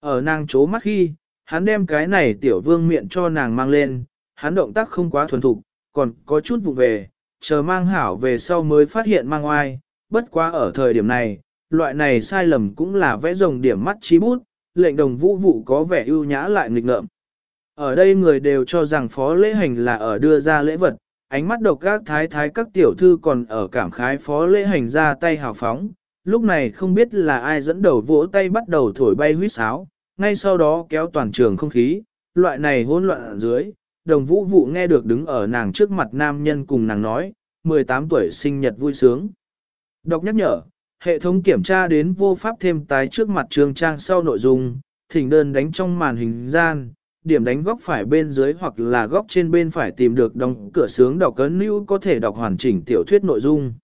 Ở nàng chố mắt khi, hắn đem cái này tiểu vương miệng cho nàng mang lên, hắn động tác không quá thuần thục, còn có chút vụ về, chờ mang hảo về sau mới phát hiện mang oai, bất quá ở thời điểm này, loại này sai lầm cũng là vẽ rồng điểm mắt trí bút, lệnh đồng vũ vụ có vẻ ưu nhã lại nghịch ngợm. Ở đây người đều cho rằng phó lễ hành là ở đưa ra lễ vật, ánh mắt độc các thái thái các tiểu thư còn ở cảm khái phó lễ hành ra tay hào phóng, lúc này không biết là ai dẫn đầu vỗ tay bắt đầu thổi bay huýt sáo, ngay sau đó kéo toàn trường không khí, loại này hỗn loạn ở dưới, đồng vũ vụ nghe được đứng ở nàng trước mặt nam nhân cùng nàng nói, 18 tuổi sinh nhật vui sướng. Đọc nhắc nhở, hệ thống kiểm tra đến vô pháp thêm tái trước mặt trường trang sau nội dung, thỉnh đơn đánh trong màn hình gian, điểm đánh góc phải bên dưới hoặc là góc trên bên phải tìm được đóng cửa sướng đọc cấn lưu có thể đọc hoàn chỉnh tiểu thuyết nội dung.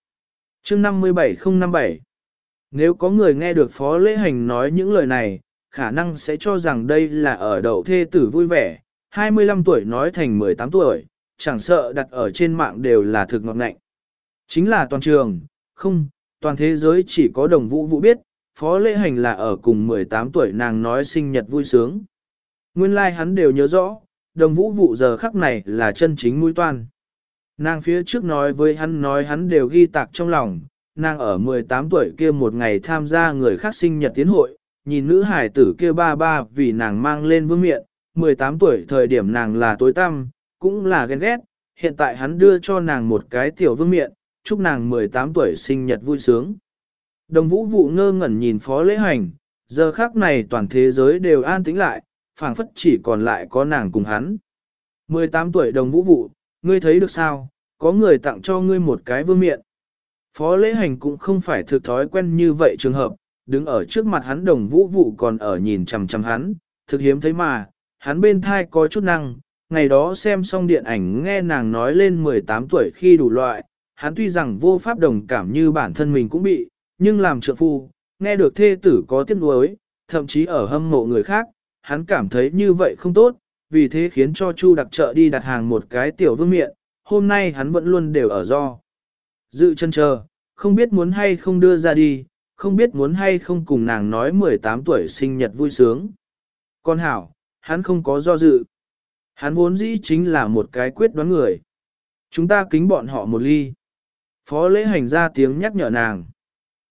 Chương 57057 Nếu có người nghe được Phó Lễ Hành nói những lời này, khả năng sẽ cho rằng đây là ở đậu thê tử vui vẻ, 25 tuổi nói thành 18 tuổi, chẳng sợ đặt ở trên mạng đều là thực ngọt ngạnh. Chính là toàn trường, không, toàn thế giới chỉ có đồng vũ vũ biết, Phó Lễ Hành là ở cùng 18 tuổi nàng nói sinh nhật vui sướng. Nguyên lai like hắn đều nhớ rõ, đồng vũ vụ giờ khắc này là chân chính mũi toan. Nàng phía trước nói với hắn nói hắn đều ghi tạc trong lòng, nàng ở 18 tuổi kia một ngày tham gia người khác sinh nhật tiến hội, nhìn nữ hải tử kia ba ba vì nàng mang lên vương miện, 18 tuổi thời điểm nàng là tối tăm, cũng là ghen ghét, hiện tại hắn đưa cho nàng một cái tiểu vương miện, chúc nàng 18 tuổi sinh nhật vui sướng. Đồng vũ vụ ngơ ngẩn nhìn phó lễ hành, giờ khắc này toàn thế giới đều an tĩnh lại, phảng phất chỉ còn lại có nàng cùng hắn. 18 tuổi đồng vũ vụ, ngươi thấy được sao, có người tặng cho ngươi một cái vương miện. Phó lễ hành cũng không phải thực thói quen như vậy trường hợp, đứng ở trước mặt hắn đồng vũ vụ còn ở nhìn chằm chằm hắn, thực hiếm thấy mà, hắn bên thai có chút năng, ngày đó xem xong điện ảnh nghe nàng nói lên 18 tuổi khi đủ loại, hắn tuy rằng vô pháp đồng cảm như bản thân mình cũng bị, nhưng làm trượng phu, nghe được thê tử có tiếc nuối, thậm chí ở hâm mộ người khác, hắn cảm thấy như vậy không tốt, vì thế khiến cho Chu đặc trợ đi đặt hàng một cái tiểu vương miện, hôm nay hắn vẫn luôn đều ở do. Dự chân chờ, không biết muốn hay không đưa ra đi, không biết muốn hay không cùng nàng nói 18 tuổi sinh nhật vui sướng. Con hảo, hắn không có do dự. Hắn vốn dĩ chính là một cái quyết đoán người. Chúng ta kính bọn họ một ly. Phó lễ hành ra tiếng nhắc nhở nàng.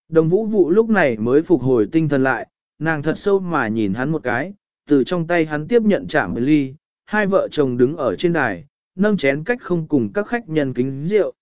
Đồng vũ vụ lúc này mới phục hồi tinh thần lại, nàng thật sâu mà nhìn hắn một cái, từ trong tay hắn tiếp nhận chạm ly, hai vợ chồng đứng ở trên đài, nâng chén cách không cùng các khách nhân kính rượu.